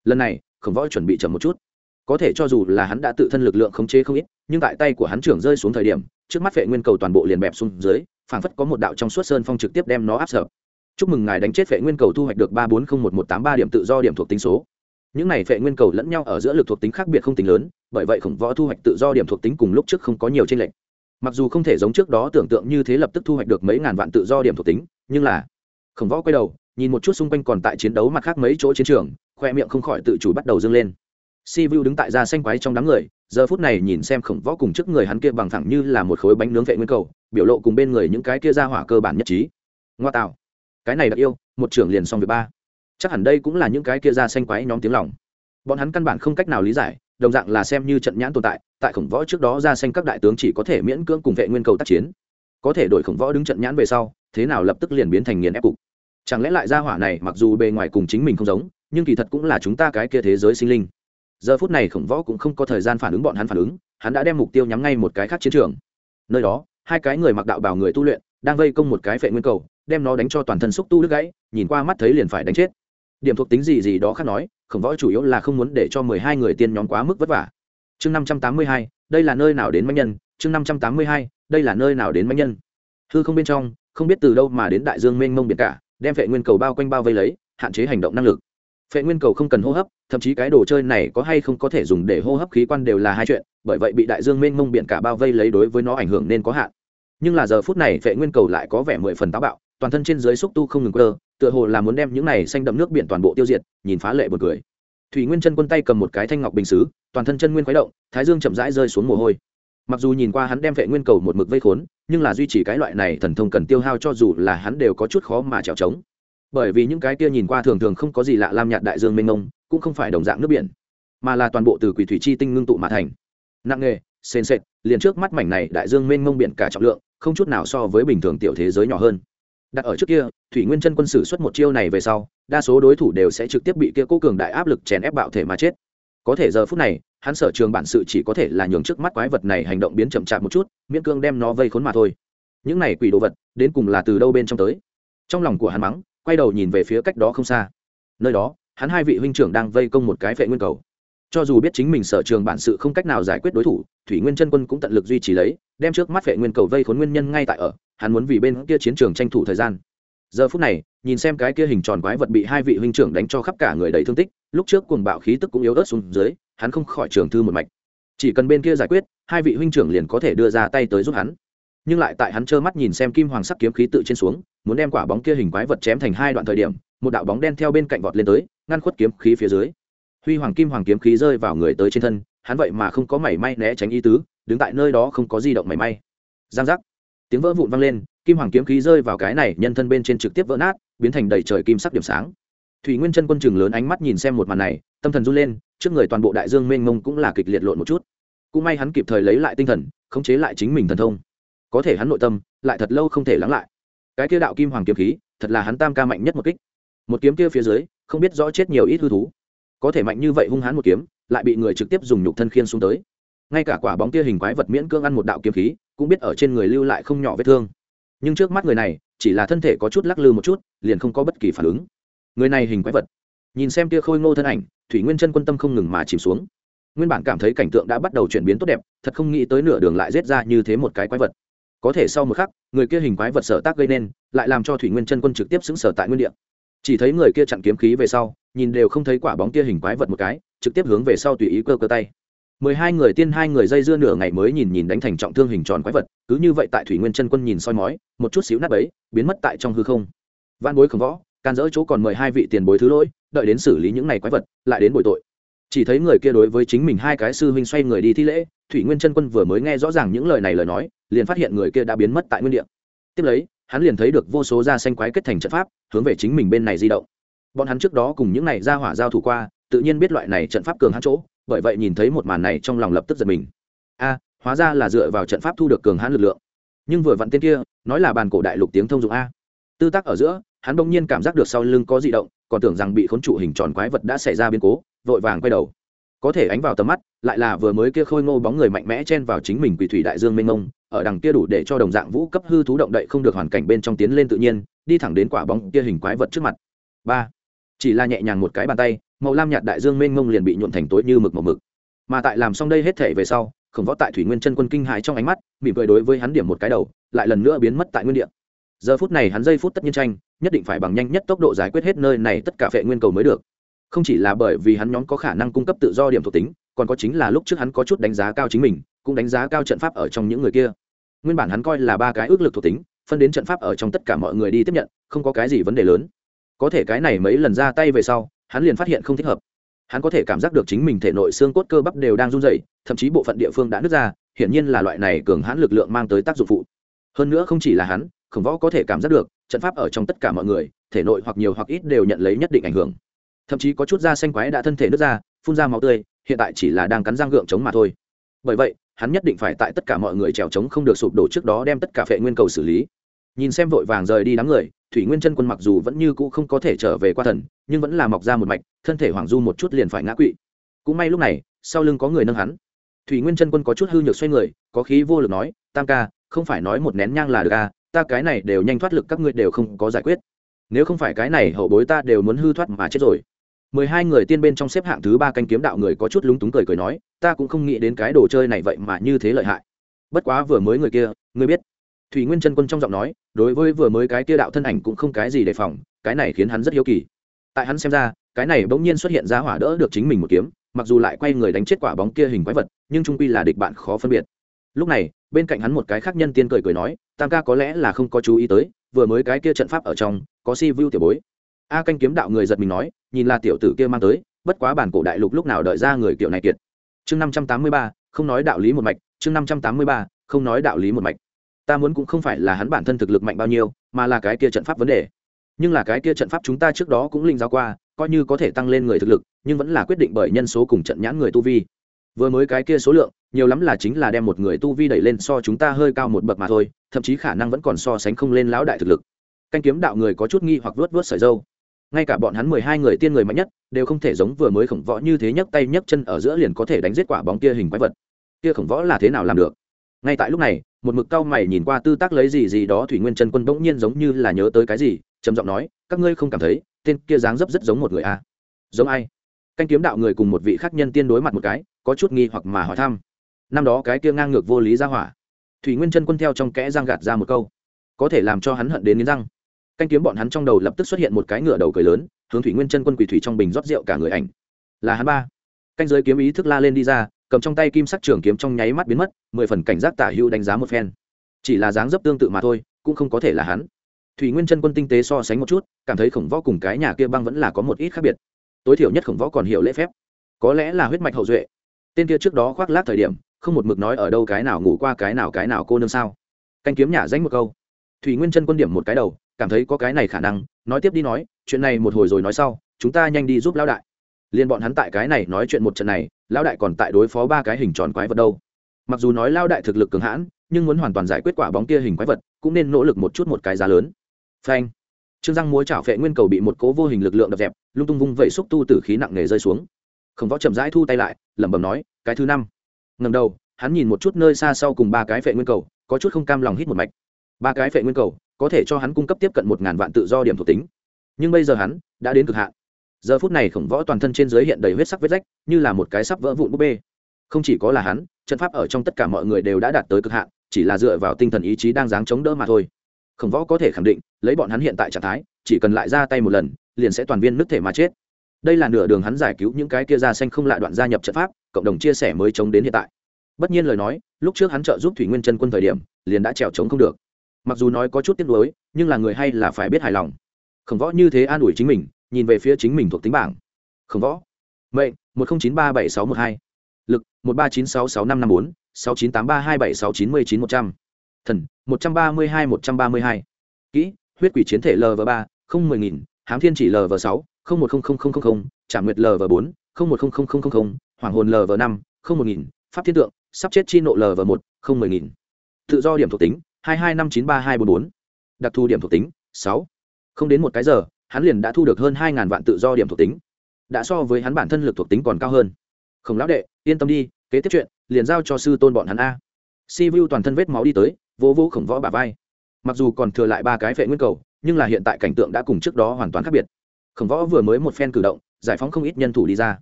Lần này, khổng võ chuẩn bị chậm một chút. Có thể cho dù là hắn đã tự thân lực lượng khống chế không ít, nhưng tại tay của hắn trưởng rơi xuống thời điểm, trước mắt vệ nguyên cầu toàn bộ liền bẹp xuống dưới, phảng phất có một đạo trong suốt sơn phong trực tiếp đem nó áp sợ chúc mừng ngài đánh chết vệ nguyên cầu thu hoạch được ba bốn không một một tám ba điểm tự do điểm thuộc tính số. Những này vệ nguyên cầu lẫn nhau ở giữa lực thuộc tính khác biệt không tính lớn, bởi vậy khổng võ thu hoạch tự do điểm thuộc tính cùng lúc trước không có nhiều tranh lệch. Mặc dù không thể giống trước đó tưởng tượng như thế lập tức thu hoạch được mấy ngàn vạn tự do điểm thuộc tính, nhưng là, khổng võ quay đầu, nhìn một chút xung quanh còn tại chiến đấu mặt khác mấy chỗ chiến trường, khoe miệng không khỏi tự chủ bắt đầu dâng lên. Si vu đứng tại ra xanh quái trong đám người, giờ phút này nhìn xem khổng võ cùng trước người hắn kia bằng thẳng như là một khối bánh nướng vệ nguyên cầu, biểu lộ cùng bên người những cái kia ra hỏa cơ bản nhất trí. Ngoa tạo cái này đặc yêu, một trưởng liền xong việc ba. Chắc hẳn đây cũng là những cái kia ra xanh quái nhóm tiếng lòng. Bọn hắn căn bản không cách nào lý giải, đồng dạng là xem như trận nhãn tồn tại tại khổng võ trước đó ra xanh các đại tướng chỉ có thể miễn cưỡng cùng vệ nguyên cầu tác chiến. Có thể đổi khổng võ đứng trận nhãn về sau, thế nào lập tức liền biến thành nghiền ép cục. Chẳng lẽ lại ra hỏa này mặc dù bề ngoài cùng chính mình không giống, nhưng kỳ thật cũng là chúng ta cái kia thế giới sinh linh. Giờ phút này khổng võ cũng không có thời gian phản ứng bọn hắn phản ứng, hắn đã đem mục tiêu nhắm ngay một cái khác chiến trường. Nơi đó, hai cái người mặc đạo bảo người tu luyện, đang vây công một cái vệ nguyên cầu đem nó đánh cho toàn thân xúc tu đứt gãy, nhìn qua mắt thấy liền phải đánh chết. Điểm thuộc tính gì gì đó khác nói, khổng võ chủ yếu là không muốn để cho mười hai người tiên nhóm quá mức vất vả. Chương năm trăm tám mươi hai, đây là nơi nào đến mạnh nhân? Chương năm trăm tám mươi hai, đây là nơi nào đến mạnh nhân? Hư không bên trong, không biết từ đâu mà đến đại dương mênh mông biển cả, đem vệ nguyên cầu bao quanh bao vây lấy, hạn chế hành động năng lực. Phệ nguyên cầu không cần hô hấp, thậm chí cái đồ chơi này có hay không có thể dùng để hô hấp khí quan đều là hai chuyện, bởi vậy bị đại dương mênh mông biển cả bao vây lấy đối với nó ảnh hưởng nên có hạn. Nhưng là giờ phút này phệ nguyên cầu lại có vẻ mười phần táo bạo toàn thân trên dưới xúc tu không ngừng cơ tựa hồ là muốn đem những này xanh đậm nước biển toàn bộ tiêu diệt, nhìn phá lệ một cười. Thủy nguyên chân quân tay cầm một cái thanh ngọc bình xứ, toàn thân chân nguyên khuấy động, thái dương chậm rãi rơi xuống mồ hôi. Mặc dù nhìn qua hắn đem vệ nguyên cầu một mực vây khốn, nhưng là duy trì cái loại này thần thông cần tiêu hao cho dù là hắn đều có chút khó mà trèo trống bởi vì những cái kia nhìn qua thường thường không có gì lạ lam nhạt đại dương mênh mông, cũng không phải đồng dạng nước biển, mà là toàn bộ từ quỷ thủy chi tinh ngưng tụ mà thành. Nặng nghề, sền sệt, liền trước mắt mảnh này đại dương mênh mông biển cả trọng lượng, không chút nào so với bình thường tiểu thế giới nhỏ hơn đặt ở trước kia, thủy nguyên chân quân sử xuất một chiêu này về sau, đa số đối thủ đều sẽ trực tiếp bị kia cố cường đại áp lực chèn ép bạo thể mà chết. Có thể giờ phút này, hắn sở trường bản sự chỉ có thể là nhường trước mắt quái vật này hành động biến chậm chạp một chút, miễn cương đem nó vây khốn mà thôi. Những này quỷ đồ vật, đến cùng là từ đâu bên trong tới? Trong lòng của hắn mắng, quay đầu nhìn về phía cách đó không xa. Nơi đó, hắn hai vị huynh trưởng đang vây công một cái vệ nguyên cầu. Cho dù biết chính mình sở trường bản sự không cách nào giải quyết đối thủ, thủy nguyên chân quân cũng tận lực duy trì lấy, đem trước mắt vệ nguyên cầu vây khốn nguyên nhân ngay tại ở hắn muốn vì bên kia chiến trường tranh thủ thời gian. Giờ phút này, nhìn xem cái kia hình tròn quái vật bị hai vị huynh trưởng đánh cho khắp cả người đầy thương tích, lúc trước cuồng bạo khí tức cũng yếu ớt xuống dưới, hắn không khỏi trường thư một mạch. Chỉ cần bên kia giải quyết, hai vị huynh trưởng liền có thể đưa ra tay tới giúp hắn. Nhưng lại tại hắn trơ mắt nhìn xem kim hoàng sắc kiếm khí tự trên xuống, muốn đem quả bóng kia hình quái vật chém thành hai đoạn thời điểm, một đạo bóng đen theo bên cạnh vọt lên tới, ngăn khuất kiếm khí phía dưới. Huy hoàng kim hoàng kiếm khí rơi vào người tới trên thân, hắn vậy mà không có mảy may né tránh ý tứ, đứng tại nơi đó không có di động mảy may. Giang giác tiếng vỡ vụn vang lên, kim hoàng kiếm khí rơi vào cái này nhân thân bên trên trực tiếp vỡ nát, biến thành đầy trời kim sắc điểm sáng. Thủy nguyên chân quân chừng lớn ánh mắt nhìn xem một màn này, tâm thần run lên, trước người toàn bộ đại dương mênh mông cũng là kịch liệt lộn một chút. Cũng may hắn kịp thời lấy lại tinh thần, khống chế lại chính mình thần thông. Có thể hắn nội tâm, lại thật lâu không thể lắng lại. Cái kia đạo kim hoàng kiếm khí, thật là hắn tam ca mạnh nhất một kích. Một kiếm kia phía dưới, không biết rõ chết nhiều ít hư thú. Có thể mạnh như vậy hung hãn một kiếm, lại bị người trực tiếp dùng nhục thân khiên xuống tới. Ngay cả quả bóng kia hình quái vật miễn cưỡng ăn một đạo kiếm khí cũng biết ở trên người lưu lại không nhỏ vết thương. Nhưng trước mắt người này, chỉ là thân thể có chút lắc lư một chút, liền không có bất kỳ phản ứng. Người này hình quái vật. Nhìn xem kia khôi ngô thân ảnh, thủy nguyên chân quân tâm không ngừng mà chìm xuống. Nguyên bản cảm thấy cảnh tượng đã bắt đầu chuyển biến tốt đẹp, thật không nghĩ tới nửa đường lại rết ra như thế một cái quái vật. Có thể sau một khắc, người kia hình quái vật sở tác gây nên, lại làm cho thủy nguyên chân quân trực tiếp xứng sở tại nguyên địa. Chỉ thấy người kia chặn kiếm khí về sau, nhìn đều không thấy quả bóng kia hình quái vật một cái, trực tiếp hướng về sau tùy ý cơ cơ tay mười hai người tiên, hai người dây dưa nửa ngày mới nhìn nhìn đánh thành trọng thương hình tròn quái vật, cứ như vậy tại thủy nguyên chân quân nhìn soi mói, một chút xíu nát ấy biến mất tại trong hư không. Văn bối khổng võ, can dỡ chỗ còn mười hai vị tiền bối thứ lỗi, đợi đến xử lý những này quái vật, lại đến bồi tội. Chỉ thấy người kia đối với chính mình hai cái sư huynh xoay người đi thi lễ, thủy nguyên chân quân vừa mới nghe rõ ràng những lời này lời nói, liền phát hiện người kia đã biến mất tại nguyên địa. Tiếp lấy, hắn liền thấy được vô số da xanh quái kết thành trận pháp, hướng về chính mình bên này di động. Bọn hắn trước đó cùng những này ra hỏa giao thủ qua, tự nhiên biết loại này trận pháp cường hắn chỗ bởi vậy nhìn thấy một màn này trong lòng lập tức giật mình. A, hóa ra là dựa vào trận pháp thu được cường hãn lực lượng. Nhưng vừa vặn tên kia, nói là bàn cổ đại lục tiếng thông dụng a. Tư tác ở giữa, hắn bỗng nhiên cảm giác được sau lưng có di động, còn tưởng rằng bị khốn trụ hình tròn quái vật đã xảy ra biến cố, vội vàng quay đầu. Có thể ánh vào tầm mắt, lại là vừa mới kia khôi ngô bóng người mạnh mẽ chen vào chính mình quỷ thủy đại dương mênh mông, ở đằng kia đủ để cho đồng dạng vũ cấp hư thú động đậy không được hoàn cảnh bên trong tiến lên tự nhiên, đi thẳng đến quả bóng kia hình quái vật trước mặt. Ba, chỉ là nhẹ nhàng một cái bàn tay màu lam nhạt đại dương mênh mông liền bị nhuộn thành tối như mực màu mực. Mà tại làm xong đây hết thể về sau, khổng võ tại thủy nguyên chân quân kinh hãi trong ánh mắt, mỉm cười đối với hắn điểm một cái đầu, lại lần nữa biến mất tại nguyên địa. Giờ phút này hắn giây phút tất nhiên tranh, nhất định phải bằng nhanh nhất tốc độ giải quyết hết nơi này tất cả vệ nguyên cầu mới được. Không chỉ là bởi vì hắn nhóm có khả năng cung cấp tự do điểm thuộc tính, còn có chính là lúc trước hắn có chút đánh giá cao chính mình, cũng đánh giá cao trận pháp ở trong những người kia. Nguyên bản hắn coi là ba cái ước lực thuộc tính, phân đến trận pháp ở trong tất cả mọi người đi tiếp nhận, không có cái gì vấn đề lớn. Có thể cái này mấy lần ra tay về sau hắn liền phát hiện không thích hợp. Hắn có thể cảm giác được chính mình thể nội xương cốt cơ bắp đều đang run rẩy, thậm chí bộ phận địa phương đã nứt ra hiển nhiên là loại này cường hãn lực lượng mang tới tác dụng phụ. Hơn nữa không chỉ là hắn khổng võ có thể cảm giác được trận pháp ở trong tất cả mọi người thể nội hoặc nhiều hoặc ít đều nhận lấy nhất định ảnh hưởng. Thậm chí có chút da xanh quái đã thân thể nứt ra phun ra máu tươi hiện tại chỉ là đang cắn răng gượng chống mà thôi. Bởi vậy hắn nhất định phải tại tất cả mọi người trèo trống không được sụp đổ trước đó đem tất cả phệ nguyên cầu xử lý. Nhìn xem vội vàng rời đi đám người thủy nguyên chân quân mặc dù vẫn như cũ không có thể trở về qua thần, nhưng vẫn là mọc ra một mạch, thân thể hoàng du một chút liền phải ngã quỵ. Cũng may lúc này, sau lưng có người nâng hắn. Thủy nguyên chân quân có chút hư nhược xoay người, có khí vô lực nói, tam ca, không phải nói một nén nhang là được à ta cái này đều nhanh thoát lực các ngươi đều không có giải quyết. Nếu không phải cái này hậu bối ta đều muốn hư thoát mà chết rồi. Mười hai người tiên bên trong xếp hạng thứ ba canh kiếm đạo người có chút lúng túng cười cười nói, ta cũng không nghĩ đến cái đồ chơi này vậy mà như thế lợi hại. Bất quá vừa mới người kia, ngươi biết thủy nguyên chân quân trong giọng nói, đối với vừa mới cái kia đạo thân ảnh cũng không cái gì đề phòng, cái này khiến hắn rất hiếu kỳ. Tại hắn xem ra, cái này bỗng nhiên xuất hiện ra hỏa đỡ được chính mình một kiếm, mặc dù lại quay người đánh chết quả bóng kia hình quái vật, nhưng trung quy là địch bạn khó phân biệt. Lúc này, bên cạnh hắn một cái khác nhân tiên cười cười nói, tam ca có lẽ là không có chú ý tới, vừa mới cái kia trận pháp ở trong, có si vu tiểu bối. A canh kiếm đạo người giật mình nói, nhìn là tiểu tử kia mang tới, bất quá bản cổ đại lục lúc nào đợi ra người kiểu này kiệt. Chương năm trăm tám mươi ba, không nói đạo lý một mạch, chương năm trăm tám mươi ba, không nói đạo lý một mạch ta muốn cũng không phải là hắn bản thân thực lực mạnh bao nhiêu, mà là cái kia trận pháp vấn đề. Nhưng là cái kia trận pháp chúng ta trước đó cũng linh giáo qua, coi như có thể tăng lên người thực lực, nhưng vẫn là quyết định bởi nhân số cùng trận nhãn người tu vi. Vừa mới cái kia số lượng, nhiều lắm là chính là đem một người tu vi đẩy lên so chúng ta hơi cao một bậc mà thôi, thậm chí khả năng vẫn còn so sánh không lên lão đại thực lực. Canh kiếm đạo người có chút nghi hoặc vớt vớt sợi dâu ngay cả bọn hắn mười hai người tiên người mạnh nhất, đều không thể giống vừa mới khổng võ như thế nhấc tay nhấc chân ở giữa liền có thể đánh giết quả bóng kia hình quái vật. Kia khổng võ là thế nào làm được? Ngay tại lúc này, một mực cao mày nhìn qua tư tác lấy gì gì đó thủy nguyên chân quân bỗng nhiên giống như là nhớ tới cái gì, trầm giọng nói, các ngươi không cảm thấy, tên kia dáng dấp rất giống một người a. À? giống ai? Canh kiếm đạo người cùng một vị khác nhân tiên đối mặt một cái, có chút nghi hoặc mà hỏi thăm. Năm đó cái kia ngang ngược vô lý ra hỏa. Thủy nguyên chân quân theo trong kẽ giang gạt ra một câu. Có thể làm cho hắn hận đến nghiến răng. Canh kiếm bọn hắn trong đầu lập tức xuất hiện một cái ngựa đầu cười lớn, hướng thủy nguyên chân quân quỳ thủy trong bình rót rượu cả người ảnh. Là hắn ba. Canh giới kiếm ý thức la lên đi ra cầm trong tay kim sắc trường kiếm trong nháy mắt biến mất, mười phần cảnh giác tả hưu đánh giá một phen. Chỉ là dáng dấp tương tự mà thôi, cũng không có thể là hắn. Thủy nguyên chân quân tinh tế so sánh một chút, cảm thấy khổng võ cùng cái nhà kia băng vẫn là có một ít khác biệt. Tối thiểu nhất khổng võ còn hiểu lễ phép. Có lẽ là huyết mạch hậu duệ. Tên kia trước đó khoác lác thời điểm, không một mực nói ở đâu cái nào ngủ qua cái nào cái nào cô nương sao. Canh kiếm nhả danh một câu. Thủy nguyên chân quân điểm một cái đầu, cảm thấy có cái này khả năng, nói tiếp đi nói, chuyện này một hồi rồi nói sau, chúng ta nhanh đi giúp lão đại. Liên bọn hắn tại cái này nói chuyện một trận này lão đại còn tại đối phó ba cái hình tròn quái vật đâu. Mặc dù nói lão đại thực lực cường hãn, nhưng muốn hoàn toàn giải quyết quả bóng kia hình quái vật, cũng nên nỗ lực một chút một cái giá lớn. Phanh. Trương răng múa chảo phệ nguyên cầu bị một cố vô hình lực lượng đập dẹp, lung tung vung vẩy xúc tu tử khí nặng nề rơi xuống. Không võ chậm rãi thu tay lại, lẩm bẩm nói, cái thứ năm. Ngầm đầu, hắn nhìn một chút nơi xa sau cùng ba cái phệ nguyên cầu, có chút không cam lòng hít một mạch. Ba cái phệ nguyên cầu, có thể cho hắn cung cấp tiếp cận một ngàn vạn tự do điểm thuộc tính. Nhưng bây giờ hắn đã đến cực hạn giờ phút này khổng võ toàn thân trên giới hiện đầy huyết sắc vết rách, như là một cái sắp vỡ vụn búp bê. Không chỉ có là hắn, trận pháp ở trong tất cả mọi người đều đã đạt tới cực hạn, chỉ là dựa vào tinh thần ý chí đang dáng chống đỡ mà thôi. Khổng võ có thể khẳng định, lấy bọn hắn hiện tại trạng thái, chỉ cần lại ra tay một lần, liền sẽ toàn viên nước thể mà chết. Đây là nửa đường hắn giải cứu những cái kia ra xanh không lại đoạn gia nhập trận pháp, cộng đồng chia sẻ mới chống đến hiện tại. Bất nhiên lời nói, lúc trước hắn trợ giúp thủy nguyên chân quân thời điểm, liền đã trèo chống không được. Mặc dù nói có chút tiếc nuối, nhưng là người hay là phải biết hài lòng. Khổng võ như thế an ủi chính mình nhìn về phía chính mình thuộc tính bảng. Khổng võ. Mệnh, một nghìn chín ba bảy sáu một hai. Lực, một ba chín sáu sáu năm năm bốn, sáu chín tám ba hai bảy sáu chín mươi chín một trăm. Thần, một trăm ba mươi hai một trăm ba mươi hai. Kỹ, huyết quỷ chiến thể lv ba, không mười nghìn, hám thiên chỉ lv sáu, không một không không không không không trả nguyệt lv bốn, không một không không không không không, hoàng hồn lv năm, không một nghìn, pháp thiên tượng, sắp chết chi nộ lv một, không mười nghìn. Tự do điểm thuộc tính, hai hai năm chín ba hai bốn bốn. Đặc thù điểm thuộc tính, sáu. Không đến một cái giờ hắn liền đã thu được hơn hai ngàn vạn tự do điểm thuộc tính. Đã so với hắn bản thân lực thuộc tính còn cao hơn. Không lão đệ, yên tâm đi, kế tiếp chuyện, liền giao cho sư tôn bọn hắn a. Si vu toàn thân vết máu đi tới, vỗ vỗ khổng võ bà vai. Mặc dù còn thừa lại ba cái phệ nguyên cầu, nhưng là hiện tại cảnh tượng đã cùng trước đó hoàn toàn khác biệt. Khổng võ vừa mới một phen cử động, giải phóng không ít nhân thủ đi ra.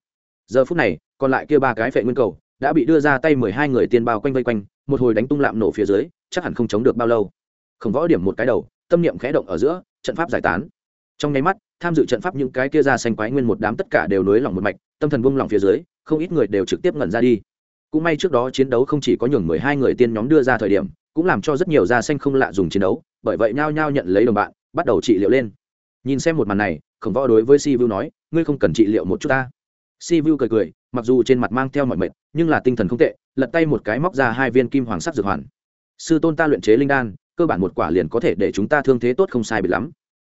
Giờ phút này, còn lại kia ba cái phệ nguyên cầu đã bị đưa ra tay mười hai người tiên bao quanh vây quanh, một hồi đánh tung lạm nổ phía dưới, chắc hẳn không chống được bao lâu. Khổng võ điểm một cái đầu, tâm niệm khẽ động ở giữa, trận pháp giải tán trong nháy mắt, tham dự trận pháp những cái kia ra xanh quái nguyên một đám tất cả đều nối lòng một mạch, tâm thần vung lòng phía dưới, không ít người đều trực tiếp ngẩn ra đi. Cũng may trước đó chiến đấu không chỉ có nhường mười hai người tiên nhóm đưa ra thời điểm, cũng làm cho rất nhiều da xanh không lạ dùng chiến đấu, bởi vậy nhao nhao nhận lấy đồng bạn, bắt đầu trị liệu lên. Nhìn xem một màn này, khổng võ đối với si vu nói, ngươi không cần trị liệu một chút ta. Si vu cười cười, mặc dù trên mặt mang theo mọi mệt, nhưng là tinh thần không tệ, lật tay một cái móc ra hai viên kim hoàng sắc dược hoàn. Sư tôn ta luyện chế linh đan, cơ bản một quả liền có thể để chúng ta thương thế tốt không sai bị lắm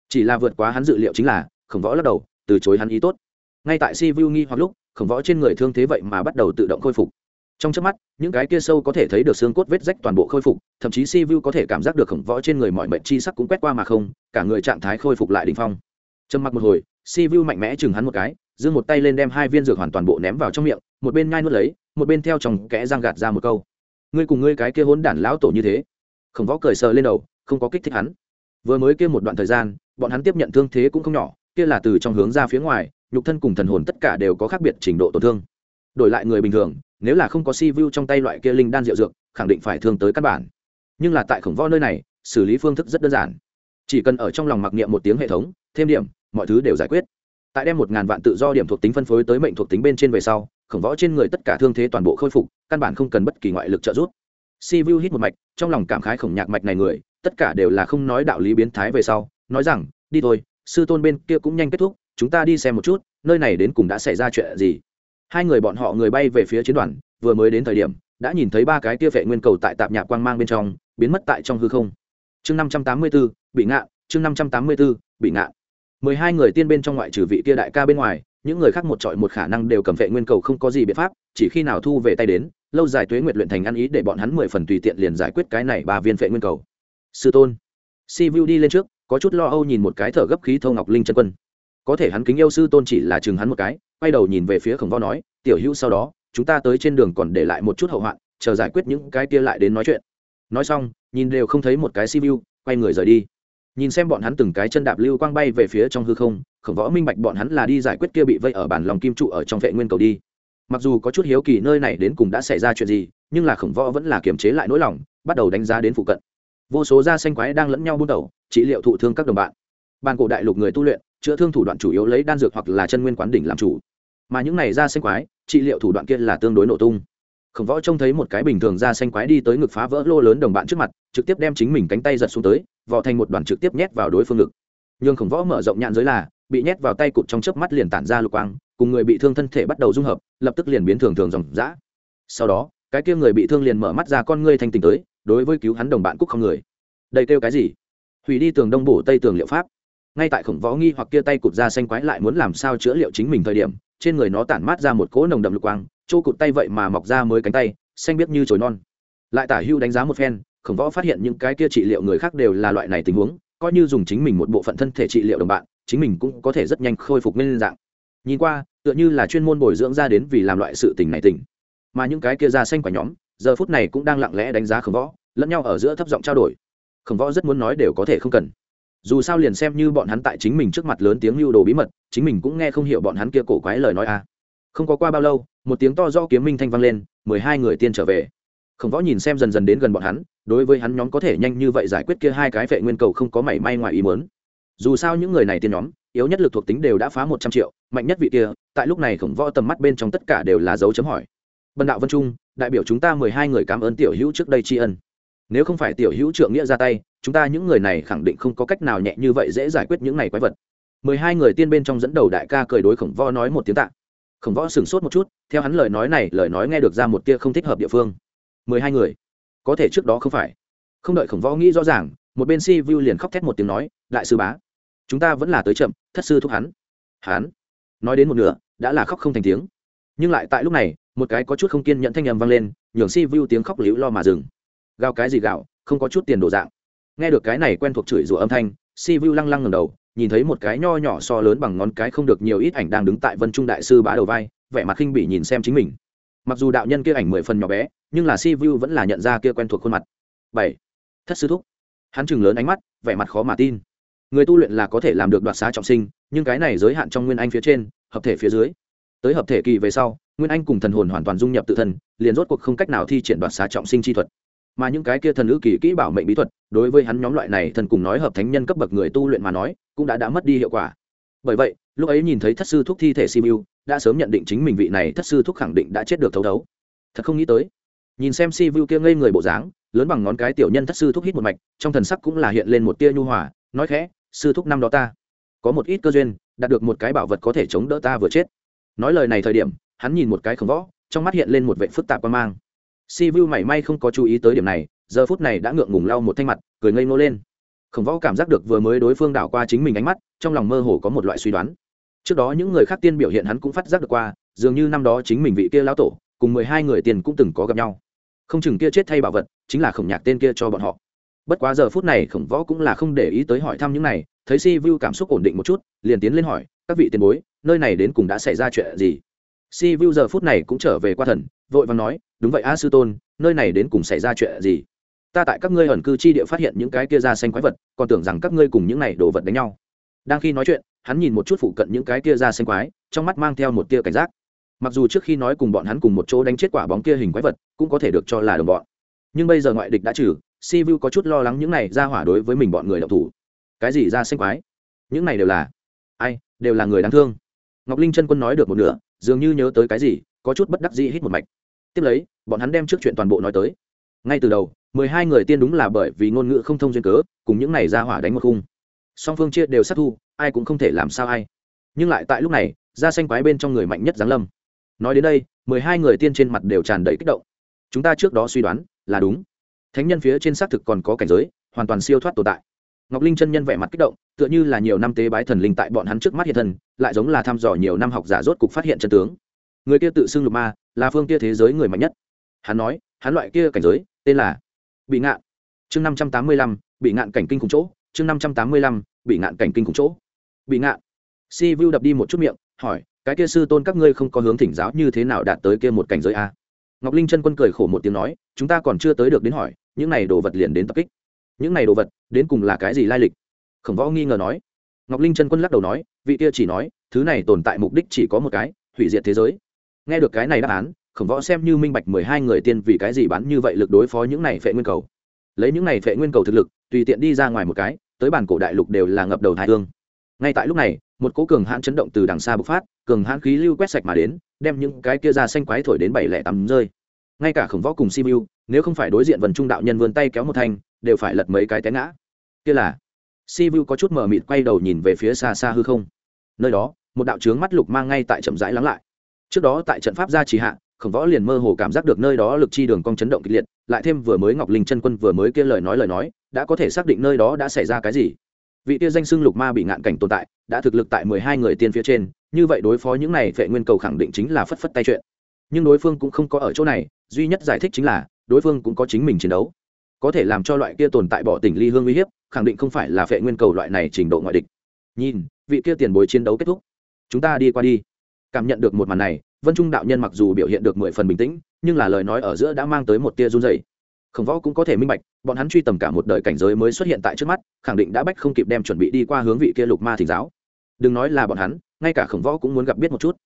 chỉ là vượt quá hắn dự liệu chính là, khổng võ lắc đầu, từ chối hắn ý tốt. Ngay tại si vu nghi hoặc lúc, khổng võ trên người thương thế vậy mà bắt đầu tự động khôi phục. Trong trước mắt, những cái kia sâu có thể thấy được xương cốt vết rách toàn bộ khôi phục, thậm chí si vu có thể cảm giác được khổng võ trên người mọi mệnh chi sắc cũng quét qua mà không, cả người trạng thái khôi phục lại đ ỉ n h phong. Trầm mặc một hồi, si vu mạnh mẽ chừng hắn một cái giương một tay lên đem hai viên dược hoàn toàn bộ ném vào trong miệng, một bên nhai nuốt lấy, một bên theo chồng kẽ răng gạt ra một câu. Ngươi cùng ngươi cái kia hốn đản lão tổ như thế? Khổng võ cười sờ lên đầu, không có kích thích hắn. Vừa mới kia một đoạn thời gian bọn hắn tiếp nhận thương thế cũng không nhỏ, kia là từ trong hướng ra phía ngoài, nhục thân cùng thần hồn tất cả đều có khác biệt trình độ tổn thương. Đổi lại người bình thường, nếu là không có si vu trong tay loại kia linh đan rượu dược, khẳng định phải thương tới căn bản. Nhưng là tại khổng võ nơi này, xử lý phương thức rất đơn giản. Chỉ cần ở trong lòng mặc niệm một tiếng hệ thống, thêm điểm, mọi thứ đều giải quyết. Tại đem một ngàn vạn tự do điểm thuộc tính phân phối tới mệnh thuộc tính bên trên về sau, khổng võ trên người tất cả thương thế toàn bộ khôi phục, căn bản không cần bất kỳ ngoại lực trợ giúp. Si vu hít một mạch, trong lòng cảm khái khổng nhạc mạch này người, tất cả đều là không nói đạo lý biến thái về sau nói rằng, đi thôi, sư tôn bên kia cũng nhanh kết thúc, chúng ta đi xem một chút, nơi này đến cùng đã xảy ra chuyện gì. Hai người bọn họ người bay về phía chiến đoàn, vừa mới đến thời điểm, đã nhìn thấy ba cái tia vệ nguyên cầu tại tạp nhạc quang mang bên trong, biến mất tại trong hư không. Chương năm trăm tám mươi b ố bị ngạ, chương năm trăm tám mươi b ố bị ngạ. Mười hai người tiên bên trong ngoại trừ vị kia đại ca bên ngoài, những người khác một trọi một khả năng đều cầm vệ nguyên cầu không có gì biện pháp, chỉ khi nào thu về tay đến, lâu dài tuế nguyệt luyện thành ăn ý để bọn hắn mười phần tùy tiện liền giải quyết cái này ba viên vệ nguyên cầu. Sư tôn si vu đi lên trước có chút lo âu nhìn một cái thở gấp khí thâu ngọc linh chân quân. Có thể hắn kính yêu sư tôn chỉ là chừng hắn một cái, quay đầu nhìn về phía khổng võ nói, tiểu hữu sau đó, chúng ta tới trên đường còn để lại một chút hậu hoạn, chờ giải quyết những cái kia lại đến nói chuyện. Nói xong, nhìn đều không thấy một cái si vu quay người rời đi. Nhìn xem bọn hắn từng cái chân đạp lưu quang bay về phía trong hư không, khổng võ minh bạch bọn hắn là đi giải quyết kia bị vây ở bản lòng kim trụ ở trong vệ nguyên cầu đi. Mặc dù có chút hiếu kỳ nơi này đến cùng đã xảy ra chuyện gì, nhưng là khổng võ vẫn là kiềm chế lại nỗi lòng, bắt đầu đánh giá đến phụ cận vô số da xanh quái đang lẫn nhau buôn đầu trị liệu thụ thương các đồng bạn. Bàn cổ đại lục người tu luyện, chữa thương thủ đoạn chủ yếu lấy đan dược hoặc là chân nguyên quán đỉnh làm chủ. Mà những này da xanh quái, trị liệu thủ đoạn kia là tương đối nổ tung. Khổng võ trông thấy một cái bình thường da xanh quái đi tới ngực phá vỡ lô lớn đồng bạn trước mặt, trực tiếp đem chính mình cánh tay giật xuống tới, vò thành một đoàn trực tiếp nhét vào đối phương ngực. Nhưng khổng võ mở rộng nhạn giới là, bị nhét vào tay cụt trong chớp mắt liền tản ra lục quang, cùng người bị thương thân thể bắt đầu dung hợp, lập tức liền biến thường thường dòng dã. Sau đó, cái kia người bị thương liền mở mắt ra con ngươi thanh tình tới đối với cứu hắn đồng bạn cúc không người. Đây kêu cái gì? Hủy đi tường đông bổ tây tường liệu pháp. Ngay tại khổng võ nghi hoặc kia tay cụt ra xanh quái lại muốn làm sao chữa liệu chính mình thời điểm, trên người nó tản mát ra một cỗ nồng đậm lục quang, chỗ cụt tay vậy mà mọc ra mới cánh tay, xanh biết như chồi non. Lại tả hưu đánh giá một phen, khổng võ phát hiện những cái kia trị liệu người khác đều là loại này tình huống, coi như dùng chính mình một bộ phận thân thể trị liệu đồng bạn, chính mình cũng có thể rất nhanh khôi phục nguyên dạng. Nhìn qua, tựa như là chuyên môn bồi dưỡng ra đến vì làm loại sự tình này tình mà những cái kia ra xanh quả nhóm giờ phút này cũng đang lặng lẽ đánh giá khổng võ, lẫn nhau ở giữa thấp giọng trao đổi. Khổng võ rất muốn nói đều có thể không cần. Dù sao liền xem như bọn hắn tại chính mình trước mặt lớn tiếng lưu đồ bí mật, chính mình cũng nghe không hiểu bọn hắn kia cổ quái lời nói a à. không có qua bao lâu, một tiếng to do kiếm minh thanh vang lên, mười hai người tiên trở về. Khổng võ nhìn xem dần dần đến gần bọn hắn, đối với hắn nhóm có thể nhanh như vậy giải quyết kia hai cái vệ nguyên cầu không có mảy may ngoài ý mớn dù sao những người này tiên nhóm, yếu nhất lực thuộc tính đều đã phá một trăm triệu, mạnh nhất vị kia, tại lúc này khổng võ tầm mắt bên trong tất cả đều là dấu chấm hỏi bần đạo vân trung, đại biểu chúng ta mười hai người cảm ơn tiểu hữu trước đây tri ân. Nếu không phải tiểu hữu trượng nghĩa ra tay, chúng ta những người này khẳng định không có cách nào nhẹ như vậy dễ giải quyết những này quái vật. Mười hai người tiên bên trong dẫn đầu đại ca cười đối khổng võ nói một tiếng tạ. Khổng võ sửng sốt một chút, theo hắn lời nói này, lời nói nghe được ra một tia không thích hợp địa phương. Mười hai người? Có thể trước đó không phải. Không đợi khổng võ nghĩ rõ ràng, một bên si vu liền khóc thét một tiếng nói, đại sư bá, chúng ta vẫn là tới chậm, thất sư thúc hắn. Hắn nói đến một nửa, đã là khóc không thành tiếng. Nhưng lại tại lúc này một cái có chút không kiên nhận thanh âm vang lên, nhường si vu tiếng khóc liễu lo mà dừng. Gào cái gì gạo không có chút tiền đồ dạng. Nghe được cái này quen thuộc chửi rủa âm thanh, si vu lăng lăng ngầm đầu, nhìn thấy một cái nho nhỏ so lớn bằng ngón cái không được nhiều ít ảnh đang đứng tại vân trung đại sư bá đầu vai, vẻ mặt khinh bỉ nhìn xem chính mình. Mặc dù đạo nhân kia ảnh mười phần nhỏ bé, nhưng là si vu vẫn là nhận ra kia quen thuộc khuôn mặt. Bảy. Thất sư thúc. Hắn chừng lớn ánh mắt, vẻ mặt khó mà tin. Người tu luyện là có thể làm được đoạt xá trọng sinh, nhưng cái này giới hạn trong nguyên anh phía trên, hợp thể phía dưới. Tới hợp thể kỳ về sau nguyên anh cùng thần hồn hoàn toàn dung nhập tự thân, liền rốt cuộc không cách nào thi triển đoạt xá trọng sinh chi thuật. Mà những cái kia thần nữ kỳ kỹ bảo mệnh bí thuật, đối với hắn nhóm loại này thần cùng nói hợp thánh nhân cấp bậc người tu luyện mà nói, cũng đã đã mất đi hiệu quả. Bởi vậy, lúc ấy nhìn thấy thất sư thúc thi thể simu, đã sớm nhận định chính mình vị này thất sư thúc khẳng định đã chết được thấu đấu. Thật không nghĩ tới, nhìn xem simu kia ngây người bộ dáng, lớn bằng ngón cái tiểu nhân thất sư thúc hít một mạch, trong thần sắc cũng là hiện lên một tia nhu hòa, nói khẽ, sư thúc năm đó ta, có một ít cơ duyên, đạt được một cái bảo vật có thể chống đỡ ta vừa chết. Nói lời này thời điểm hắn nhìn một cái khổng võ, trong mắt hiện lên một vệ phức tạp quan mang. Si vu mảy may không có chú ý tới điểm này, giờ phút này đã ngượng ngùng lau một thanh mặt, cười ngây ngô lên. Khổng võ cảm giác được vừa mới đối phương đảo qua chính mình ánh mắt, trong lòng mơ hồ có một loại suy đoán. Trước đó những người khác tiên biểu hiện hắn cũng phát giác được qua, dường như năm đó chính mình vị kia lão tổ, cùng mười hai người tiền cũng từng có gặp nhau. Không chừng kia chết thay bảo vật, chính là khổng nhạc tên kia cho bọn họ. Bất quá giờ phút này khổng võ cũng là không để ý tới hỏi thăm những này, thấy si vu cảm xúc ổn định một chút, liền tiến lên hỏi, các vị tiền bối, nơi này đến cùng đã xảy ra chuyện gì? Si vu giờ phút này cũng trở về qua thần, vội vàng nói, đúng vậy, a sư tôn, nơi này đến cùng xảy ra chuyện gì? Ta tại các ngươi ẩn cư chi địa phát hiện những cái kia da xanh quái vật, còn tưởng rằng các ngươi cùng những này đồ vật đánh nhau. Đang khi nói chuyện, hắn nhìn một chút phụ cận những cái kia da xanh quái, trong mắt mang theo một tia cảnh giác. Mặc dù trước khi nói cùng bọn hắn cùng một chỗ đánh chết quả bóng kia hình quái vật, cũng có thể được cho là đồng bọn. Nhưng bây giờ ngoại địch đã trừ, si vu có chút lo lắng những này ra hỏa đối với mình bọn người đậu thủ. Cái gì ra xanh quái? Những này đều là ai? Đều là người đáng thương. Ngọc linh chân quân nói được một nửa dường như nhớ tới cái gì, có chút bất đắc dĩ hít một mạch. Tiếp lấy, bọn hắn đem trước chuyện toàn bộ nói tới. Ngay từ đầu, mười hai người tiên đúng là bởi vì ngôn ngữ không thông duyên cớ, cùng những này ra hỏa đánh một khung. Song phương chia đều sát thu, ai cũng không thể làm sao ai. Nhưng lại tại lúc này ra xanh quái bên trong người mạnh nhất giáng lâm. Nói đến đây, mười hai người tiên trên mặt đều tràn đầy kích động. Chúng ta trước đó suy đoán, là đúng. Thánh nhân phía trên xác thực còn có cảnh giới, hoàn toàn siêu thoát tồn tại. Ngọc linh chân nhân vẻ mặt kích động tựa như là nhiều năm tế bái thần linh tại bọn hắn trước mắt hiện thân, lại giống là thăm dò nhiều năm học giả rốt cục phát hiện chân tướng. Người kia tự xưng lục ma, là phương kia thế giới người mạnh nhất. Hắn nói, hắn loại kia cảnh giới, tên là bị ngạn. Chương năm trăm tám mươi lăm, bị ngạn cảnh kinh cùng chỗ, chương năm trăm tám mươi lăm, bị ngạn cảnh kinh cùng chỗ. Bị ngạn. Si vu đập đi một chút miệng, hỏi, cái kia sư tôn các ngươi không có hướng thỉnh giáo như thế nào đạt tới kia một cảnh giới a? Ngọc linh chân quân cười khổ một tiếng nói, chúng ta còn chưa tới được đến hỏi, những này đồ vật liền đến tập kích. Những này đồ vật, đến cùng là cái gì lai lịch? Khổng võ nghi ngờ nói. Ngọc linh chân quân lắc đầu nói, vị kia chỉ nói, thứ này tồn tại mục đích chỉ có một cái, hủy diệt thế giới. Nghe được cái này đáp án, khổng võ xem như minh bạch mười hai người tiên vì cái gì bán như vậy lực đối phó những này phệ nguyên cầu. Lấy những này phệ nguyên cầu thực lực, tùy tiện đi ra ngoài một cái, tới bản cổ đại lục đều là ngập đầu thái hương. Ngay tại lúc này, một cố cường hãn chấn động từ đằng xa bộc phát, cường hãn khí lưu quét sạch mà đến, đem những cái kia ra xanh quái thổi đến bảy lẻ tắm rơi. Ngay cả khổng võ cùng simu nếu không phải đối diện vần trung đạo nhân vươn tay kéo một thanh, đều phải lật mấy cái té ngã. Kia là Si Vu có chút mờ mịt quay đầu nhìn về phía xa xa hư không. Nơi đó, một đạo trướng mắt lục mang ngay tại chậm rãi lắng lại. Trước đó tại trận pháp gia trì hạ, khổng võ liền mơ hồ cảm giác được nơi đó lực chi đường cong chấn động kịch liệt, lại thêm vừa mới ngọc linh chân quân vừa mới kia lời nói lời nói, đã có thể xác định nơi đó đã xảy ra cái gì. Vị tia danh xưng lục ma bị ngạn cảnh tồn tại, đã thực lực tại mười hai người tiên phía trên, như vậy đối phó những này vệ nguyên cầu khẳng định chính là phất phất tay chuyện. Nhưng đối phương cũng không có ở chỗ này, duy nhất giải thích chính là, đối phương cũng có chính mình chiến đấu có thể làm cho loại kia tồn tại bỏ tỉnh ly hương uy hiếp, khẳng định không phải là phệ nguyên cầu loại này trình độ ngoại địch. Nhìn, vị kia tiền bối chiến đấu kết thúc. Chúng ta đi qua đi. Cảm nhận được một màn này, vân trung đạo nhân mặc dù biểu hiện được mười phần bình tĩnh, nhưng là lời nói ở giữa đã mang tới một tia run dày khổng võ cũng có thể minh bạch, bọn hắn truy tầm cả một đời cảnh giới mới xuất hiện tại trước mắt, khẳng định đã bách không kịp đem chuẩn bị đi qua hướng vị kia lục ma thỉnh giáo. Đừng nói là bọn hắn, ngay cả khổng võ cũng muốn gặp biết một chút.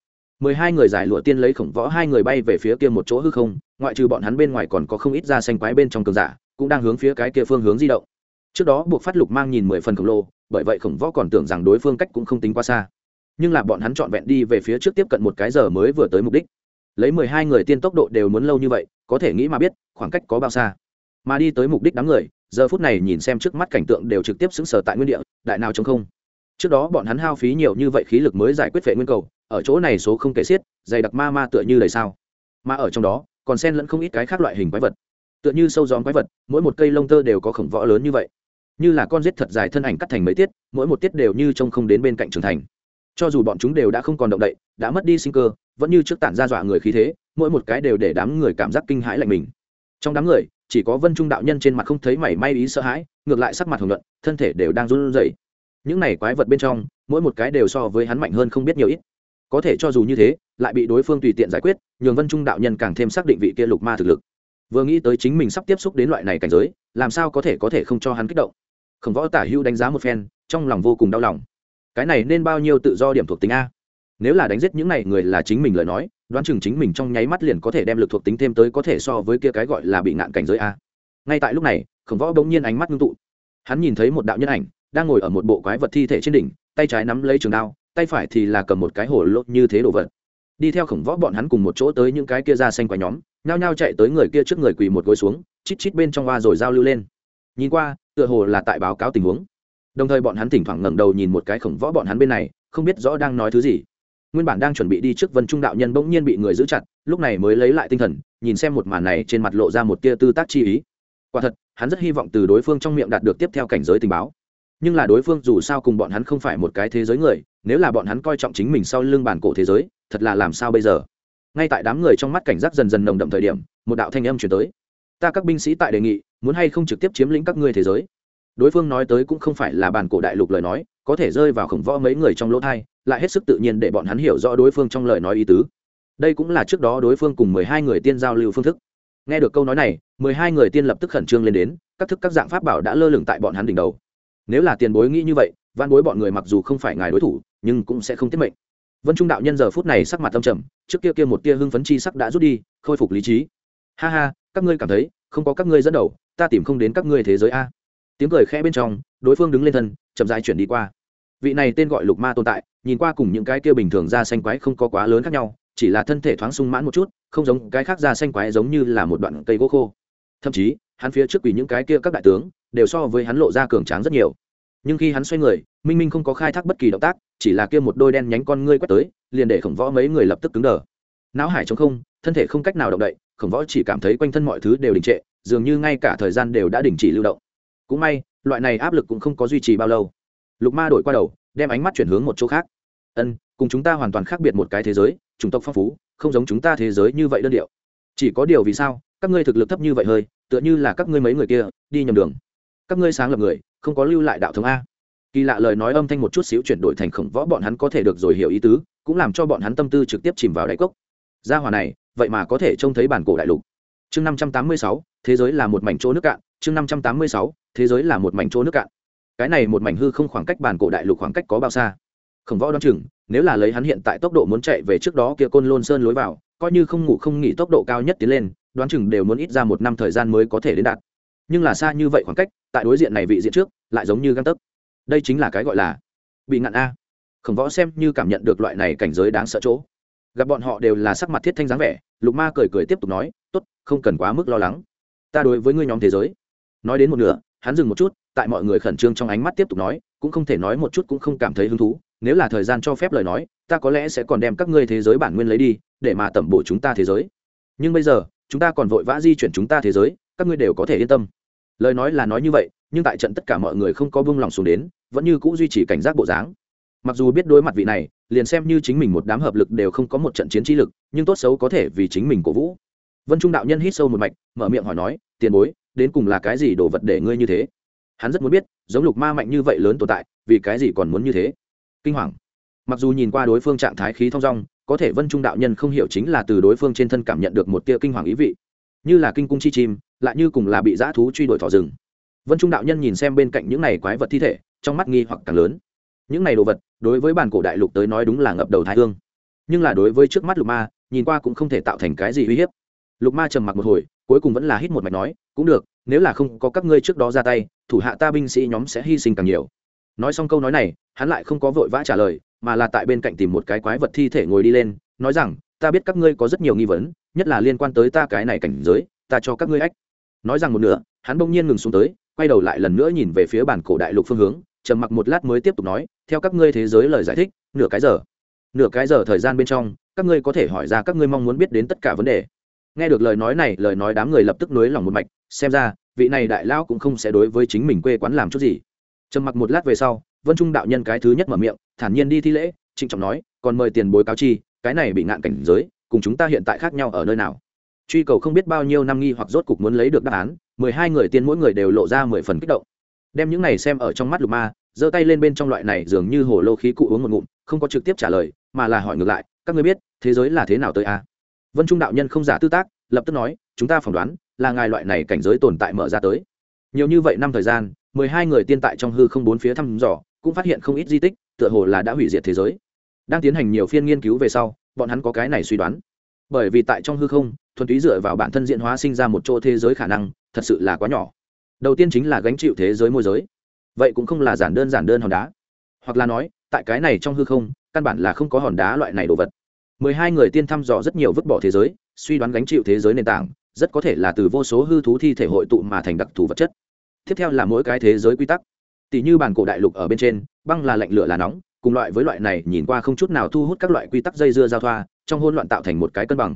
Mười hai người giải lụa tiên lấy khổng võ hai người bay về phía kia một chỗ hư không, ngoại trừ bọn hắn bên ngoài còn có không ít da xanh quái bên trong cường giả cũng đang hướng phía cái kia phương hướng di động. Trước đó buộc phát lục mang nhìn mười phần khổng lồ, bởi vậy khổng võ còn tưởng rằng đối phương cách cũng không tính quá xa. Nhưng là bọn hắn trọn vẹn đi về phía trước tiếp cận một cái giờ mới vừa tới mục đích. Lấy mười hai người tiên tốc độ đều muốn lâu như vậy, có thể nghĩ mà biết, khoảng cách có bao xa. Mà đi tới mục đích đám người, giờ phút này nhìn xem trước mắt cảnh tượng đều trực tiếp xứng sở tại nguyên địa, đại nào chống không. Trước đó bọn hắn hao phí nhiều như vậy khí lực mới giải quyết vệ nguyên cầu, ở chỗ này số không kể xiết, dày đặc ma ma tựa như đầy sao. Mà ở trong đó, còn sen lẫn không ít cái khác loại hình quái vật tựa như sâu gióm quái vật, mỗi một cây lông tơ đều có khổng võ lớn như vậy. Như là con rết thật dài thân ảnh cắt thành mấy tiết, mỗi một tiết đều như trông không đến bên cạnh trưởng thành. Cho dù bọn chúng đều đã không còn động đậy, đã mất đi sinh cơ, vẫn như trước tản ra dọa người khí thế, mỗi một cái đều để đám người cảm giác kinh hãi lạnh mình. Trong đám người, chỉ có vân trung đạo nhân trên mặt không thấy mảy may ý sợ hãi, ngược lại sắc mặt hồng luận thân thể đều đang run rẩy. Những này quái vật bên trong, mỗi một cái đều so với hắn mạnh hơn không biết nhiều ít. Có thể cho dù như thế, lại bị đối phương tùy tiện giải quyết, nhường vân trung đạo nhân càng thêm xác định vị kia lục ma thực lực vừa nghĩ tới chính mình sắp tiếp xúc đến loại này cảnh giới, làm sao có thể có thể không cho hắn kích động? Khổng võ tả hưu đánh giá một phen, trong lòng vô cùng đau lòng. Cái này nên bao nhiêu tự do điểm thuộc tính a? Nếu là đánh giết những này người là chính mình lời nói, đoán chừng chính mình trong nháy mắt liền có thể đem lực thuộc tính thêm tới có thể so với kia cái gọi là bị ngạn cảnh giới a. Ngay tại lúc này, khổng võ bỗng nhiên ánh mắt ngưng tụ. Hắn nhìn thấy một đạo nhân ảnh, đang ngồi ở một bộ quái vật thi thể trên đỉnh, tay trái nắm lấy trường đao, tay phải thì là cầm một cái hổ lốt như thế đồ vật. Đi theo khổng võ bọn hắn cùng một chỗ tới những cái kia ra xanh quái nhóm nhao nhao chạy tới người kia trước người quỳ một gối xuống, chít chít bên trong hoa rồi giao lưu lên. Nhìn qua, tựa hồ là tại báo cáo tình huống. Đồng thời bọn hắn thỉnh thoảng ngẩng đầu nhìn một cái khổng võ bọn hắn bên này, không biết rõ đang nói thứ gì. Nguyên bản đang chuẩn bị đi trước vân trung đạo nhân bỗng nhiên bị người giữ chặt, lúc này mới lấy lại tinh thần, nhìn xem một màn này trên mặt lộ ra một tia tư tác chi ý. Quả thật, hắn rất hy vọng từ đối phương trong miệng đạt được tiếp theo cảnh giới tình báo. Nhưng là đối phương dù sao cùng bọn hắn không phải một cái thế giới người, nếu là bọn hắn coi trọng chính mình sau lưng bản cổ thế giới, thật là làm sao bây giờ? Ngay tại đám người trong mắt cảnh giác dần dần nồng đậm thời điểm, một đạo thanh âm chuyển tới. Ta các binh sĩ tại đề nghị, muốn hay không trực tiếp chiếm lĩnh các ngươi thế giới? Đối phương nói tới cũng không phải là bản cổ đại lục lời nói, có thể rơi vào khổng võ mấy người trong lỗ thai, lại hết sức tự nhiên để bọn hắn hiểu rõ đối phương trong lời nói ý tứ. Đây cũng là trước đó đối phương cùng mười hai người tiên giao lưu phương thức. Nghe được câu nói này, mười hai người tiên lập tức khẩn trương lên đến, các thức các dạng pháp bảo đã lơ lửng tại bọn hắn đỉnh đầu. Nếu là tiền bối nghĩ như vậy văn bối bọn người mặc dù không phải ngài đối thủ, nhưng cũng sẽ không tiết mệnh vân trung đạo nhân giờ phút này sắc mặt tâm trầm, trước kia kia một tia hưng phấn chi sắc đã rút đi, khôi phục lý trí. Ha ha, các ngươi cảm thấy không có các ngươi dẫn đầu, ta tìm không đến các ngươi thế giới a. Tiếng cười khẽ bên trong, đối phương đứng lên thân, chậm rãi chuyển đi qua. Vị này tên gọi lục ma tồn tại, nhìn qua cùng những cái kia bình thường da xanh quái không có quá lớn khác nhau, chỉ là thân thể thoáng sung mãn một chút, không giống cái khác da xanh quái giống như là một đoạn cây gỗ khô. Thậm chí, hắn phía trước quỷ những cái kia các đại tướng, đều so với hắn lộ ra cường tráng rất nhiều. Nhưng khi hắn xoay người, minh minh không có khai thác bất kỳ động tác chỉ là kia một đôi đen nhánh con ngươi quét tới, liền để khổng võ mấy người lập tức cứng đờ. Não hải chống không, thân thể không cách nào động đậy, khổng võ chỉ cảm thấy quanh thân mọi thứ đều đình trệ, dường như ngay cả thời gian đều đã đình chỉ lưu động. Cũng may, loại này áp lực cũng không có duy trì bao lâu. Lục ma đổi qua đầu, đem ánh mắt chuyển hướng một chỗ khác. Ân, cùng chúng ta hoàn toàn khác biệt một cái thế giới, chủng tộc phong phú, không giống chúng ta thế giới như vậy đơn điệu. Chỉ có điều vì sao, các ngươi thực lực thấp như vậy hơi, tựa như là các ngươi mấy người kia, đi nhầm đường. Các ngươi sáng lập người, không có lưu lại đạo thống a kỳ lạ lời nói âm thanh một chút xíu chuyển đổi thành khổng võ bọn hắn có thể được rồi hiểu ý tứ, cũng làm cho bọn hắn tâm tư trực tiếp chìm vào đáy cốc. Gia hòa này, vậy mà có thể trông thấy bản cổ đại lục. Chương năm trăm tám mươi sáu, thế giới là một mảnh chỗ nước cạn. Chương năm trăm tám mươi sáu, thế giới là một mảnh chỗ nước cạn. Cái này một mảnh hư không khoảng cách bản cổ đại lục khoảng cách có bao xa? Khổng võ đoán chừng, nếu là lấy hắn hiện tại tốc độ muốn chạy về trước đó kia côn lôn sơn lối vào, coi như không ngủ không nghỉ tốc độ cao nhất tiến lên, đoán chừng đều muốn ít ra một năm thời gian mới có thể đến đạt. Nhưng là xa như vậy khoảng cách, tại đối diện này vị diện trước, lại giống như găng tấc đây chính là cái gọi là bị ngạn a. Khổng võ xem như cảm nhận được loại này cảnh giới đáng sợ chỗ. Gặp bọn họ đều là sắc mặt thiết thanh dáng vẻ, lục ma cười cười tiếp tục nói, tốt, không cần quá mức lo lắng. Ta đối với ngươi nhóm thế giới. Nói đến một nửa, hắn dừng một chút, tại mọi người khẩn trương trong ánh mắt tiếp tục nói, cũng không thể nói một chút cũng không cảm thấy hứng thú. Nếu là thời gian cho phép lời nói, ta có lẽ sẽ còn đem các ngươi thế giới bản nguyên lấy đi, để mà tẩm bổ chúng ta thế giới. Nhưng bây giờ, chúng ta còn vội vã di chuyển chúng ta thế giới, các ngươi đều có thể yên tâm. Lời nói là nói như vậy nhưng tại trận tất cả mọi người không có buông lòng xuống đến, vẫn như c ũ duy trì cảnh giác bộ dáng. Mặc dù biết đối mặt vị này, liền xem như chính mình một đám hợp lực đều không có một trận chiến trí lực, nhưng tốt xấu có thể vì chính mình cổ vũ. Vân trung đạo nhân hít sâu một mạch, mở miệng hỏi nói, tiền bối, đến cùng là cái gì đồ vật để ngươi như thế? Hắn rất muốn biết, giống lục ma mạnh như vậy lớn tồn tại, vì cái gì còn muốn như thế? Kinh hoàng. Mặc dù nhìn qua đối phương trạng thái khí thong dong, có thể vân trung đạo nhân không hiểu chính là từ đối phương trên thân cảm nhận được một tia kinh hoàng ý vị. Như là kinh cung chi chim, lại như cùng là bị dã thú truy đuổi thỏ rừng vân trung đạo nhân nhìn xem bên cạnh những này quái vật thi thể, trong mắt nghi hoặc càng lớn. Những này đồ vật, đối với bản cổ đại lục tới nói đúng là ngập đầu thái hương. Nhưng là đối với trước mắt lục ma, nhìn qua cũng không thể tạo thành cái gì uy hiếp. Lục ma trầm mặc một hồi, cuối cùng vẫn là hít một mạch nói, cũng được, nếu là không có các ngươi trước đó ra tay, thủ hạ ta binh sĩ nhóm sẽ hy sinh càng nhiều. Nói xong câu nói này, hắn lại không có vội vã trả lời, mà là tại bên cạnh tìm một cái quái vật thi thể ngồi đi lên, nói rằng, ta biết các ngươi có rất nhiều nghi vấn, nhất là liên quan tới ta cái này cảnh giới, ta cho các ngươi ách. Nói rằng một nửa, hắn bỗng nhiên ngừng xuống tới quay đầu lại lần nữa nhìn về phía bản cổ đại lục phương hướng, trầm mặc một lát mới tiếp tục nói, theo các ngươi thế giới lời giải thích, nửa cái giờ, nửa cái giờ thời gian bên trong, các ngươi có thể hỏi ra các ngươi mong muốn biết đến tất cả vấn đề. Nghe được lời nói này, lời nói đám người lập tức nối lòng một mạch, xem ra, vị này đại lão cũng không sẽ đối với chính mình quê quán làm chút gì. Trầm mặc một lát về sau, vân trung đạo nhân cái thứ nhất mở miệng, thản nhiên đi thi lễ, trịnh trọng nói, còn mời tiền bối cáo chi, cái này bị ngạn cảnh giới, cùng chúng ta hiện tại khác nhau ở nơi nào? Truy cầu không biết bao nhiêu năm nghi hoặc rốt cục muốn lấy được đáp án mười hai người tiên mỗi người đều lộ ra mười phần kích động. Đem những này xem ở trong mắt lục ma, giơ tay lên bên trong loại này dường như hồ lô khí cụ uống một ngụm, không có trực tiếp trả lời, mà là hỏi ngược lại, các ngươi biết, thế giới là thế nào tới a? À? vân trung đạo nhân không giả tư tác, lập tức nói, chúng ta phỏng đoán là ngài loại này cảnh giới tồn tại mở ra tới. Nhiều như vậy năm thời gian, mười hai người tiên tại trong hư không bốn phía thăm dò, cũng phát hiện không ít di tích, tựa hồ là đã hủy diệt thế giới. Đang tiến hành nhiều phiên nghiên cứu về sau, bọn hắn có cái này suy đoán. Bởi vì tại trong hư không, thuần túy dựa vào bản thân diễn hóa sinh ra một chỗ thế giới khả năng thật sự là quá nhỏ. Đầu tiên chính là gánh chịu thế giới môi giới. Vậy cũng không là giản đơn giản đơn hòn đá. Hoặc là nói, tại cái này trong hư không, căn bản là không có hòn đá loại này đồ vật. Mười hai người tiên thăm dò rất nhiều vứt bỏ thế giới, suy đoán gánh chịu thế giới nền tảng, rất có thể là từ vô số hư thú thi thể hội tụ mà thành đặc thù vật chất. Tiếp theo là mỗi cái thế giới quy tắc. Tỷ như bản cổ đại lục ở bên trên, băng là lạnh lửa là nóng, cùng loại với loại này nhìn qua không chút nào thu hút các loại quy tắc dây dưa giao thoa, trong hỗn loạn tạo thành một cái cân bằng.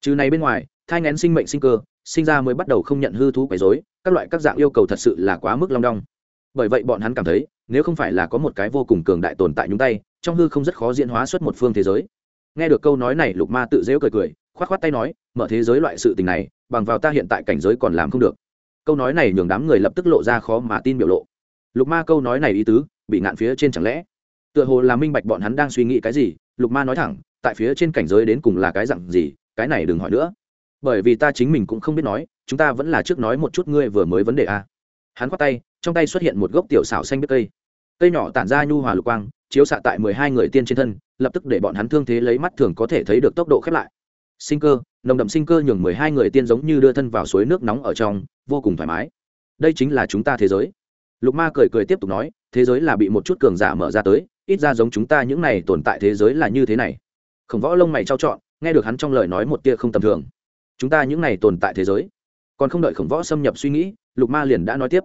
Trừ này bên ngoài, thai ngén sinh mệnh sinh cơ sinh ra mới bắt đầu không nhận hư thú quấy rối, các loại các dạng yêu cầu thật sự là quá mức long đong. Bởi vậy bọn hắn cảm thấy nếu không phải là có một cái vô cùng cường đại tồn tại nhúng tay trong hư không rất khó diễn hóa xuất một phương thế giới. Nghe được câu nói này lục ma tự dễu cười cười khoát khoát tay nói mở thế giới loại sự tình này bằng vào ta hiện tại cảnh giới còn làm không được. Câu nói này nhường đám người lập tức lộ ra khó mà tin biểu lộ. Lục ma câu nói này ý tứ bị ngạn phía trên chẳng lẽ? Tựa hồ là minh bạch bọn hắn đang suy nghĩ cái gì lục ma nói thẳng tại phía trên cảnh giới đến cùng là cái dặn gì cái này đừng hỏi nữa bởi vì ta chính mình cũng không biết nói, chúng ta vẫn là trước nói một chút ngươi vừa mới vấn đề a. Hắn khoát tay, trong tay xuất hiện một gốc tiểu xảo xanh biết cây. Cây nhỏ tản ra nhu hòa lục quang, chiếu xạ tại mười hai người tiên trên thân, lập tức để bọn hắn thương thế lấy mắt thường có thể thấy được tốc độ khép lại. Sinh cơ, nồng đậm sinh cơ nhường mười hai người tiên giống như đưa thân vào suối nước nóng ở trong, vô cùng thoải mái. Đây chính là chúng ta thế giới. Lục ma cười cười tiếp tục nói, thế giới là bị một chút cường giả mở ra tới, ít ra giống chúng ta những này tồn tại thế giới là như thế này. Khổng võ lông mày trao trọn, nghe được hắn trong lời nói một tia không tầm thường chúng ta những này tồn tại thế giới. Còn không đợi khổng võ xâm nhập suy nghĩ, lục ma liền đã nói tiếp.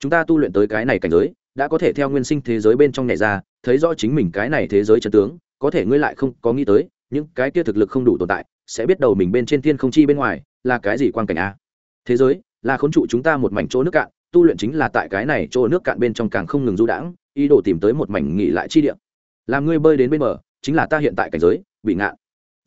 Chúng ta tu luyện tới cái này cảnh giới, đã có thể theo nguyên sinh thế giới bên trong nhảy ra, thấy rõ chính mình cái này thế giới chân tướng, có thể ngươi lại không có nghĩ tới, những cái kia thực lực không đủ tồn tại, sẽ biết đầu mình bên trên thiên không chi bên ngoài là cái gì quan cảnh a. Thế giới, là khốn trụ chúng ta một mảnh chỗ nước cạn, tu luyện chính là tại cái này chỗ nước cạn bên trong càng không ngừng du đãng, ý đồ tìm tới một mảnh nghỉ lại chi địa. Làm ngươi bơi đến bên bờ, chính là ta hiện tại cảnh giới, bị ngạn.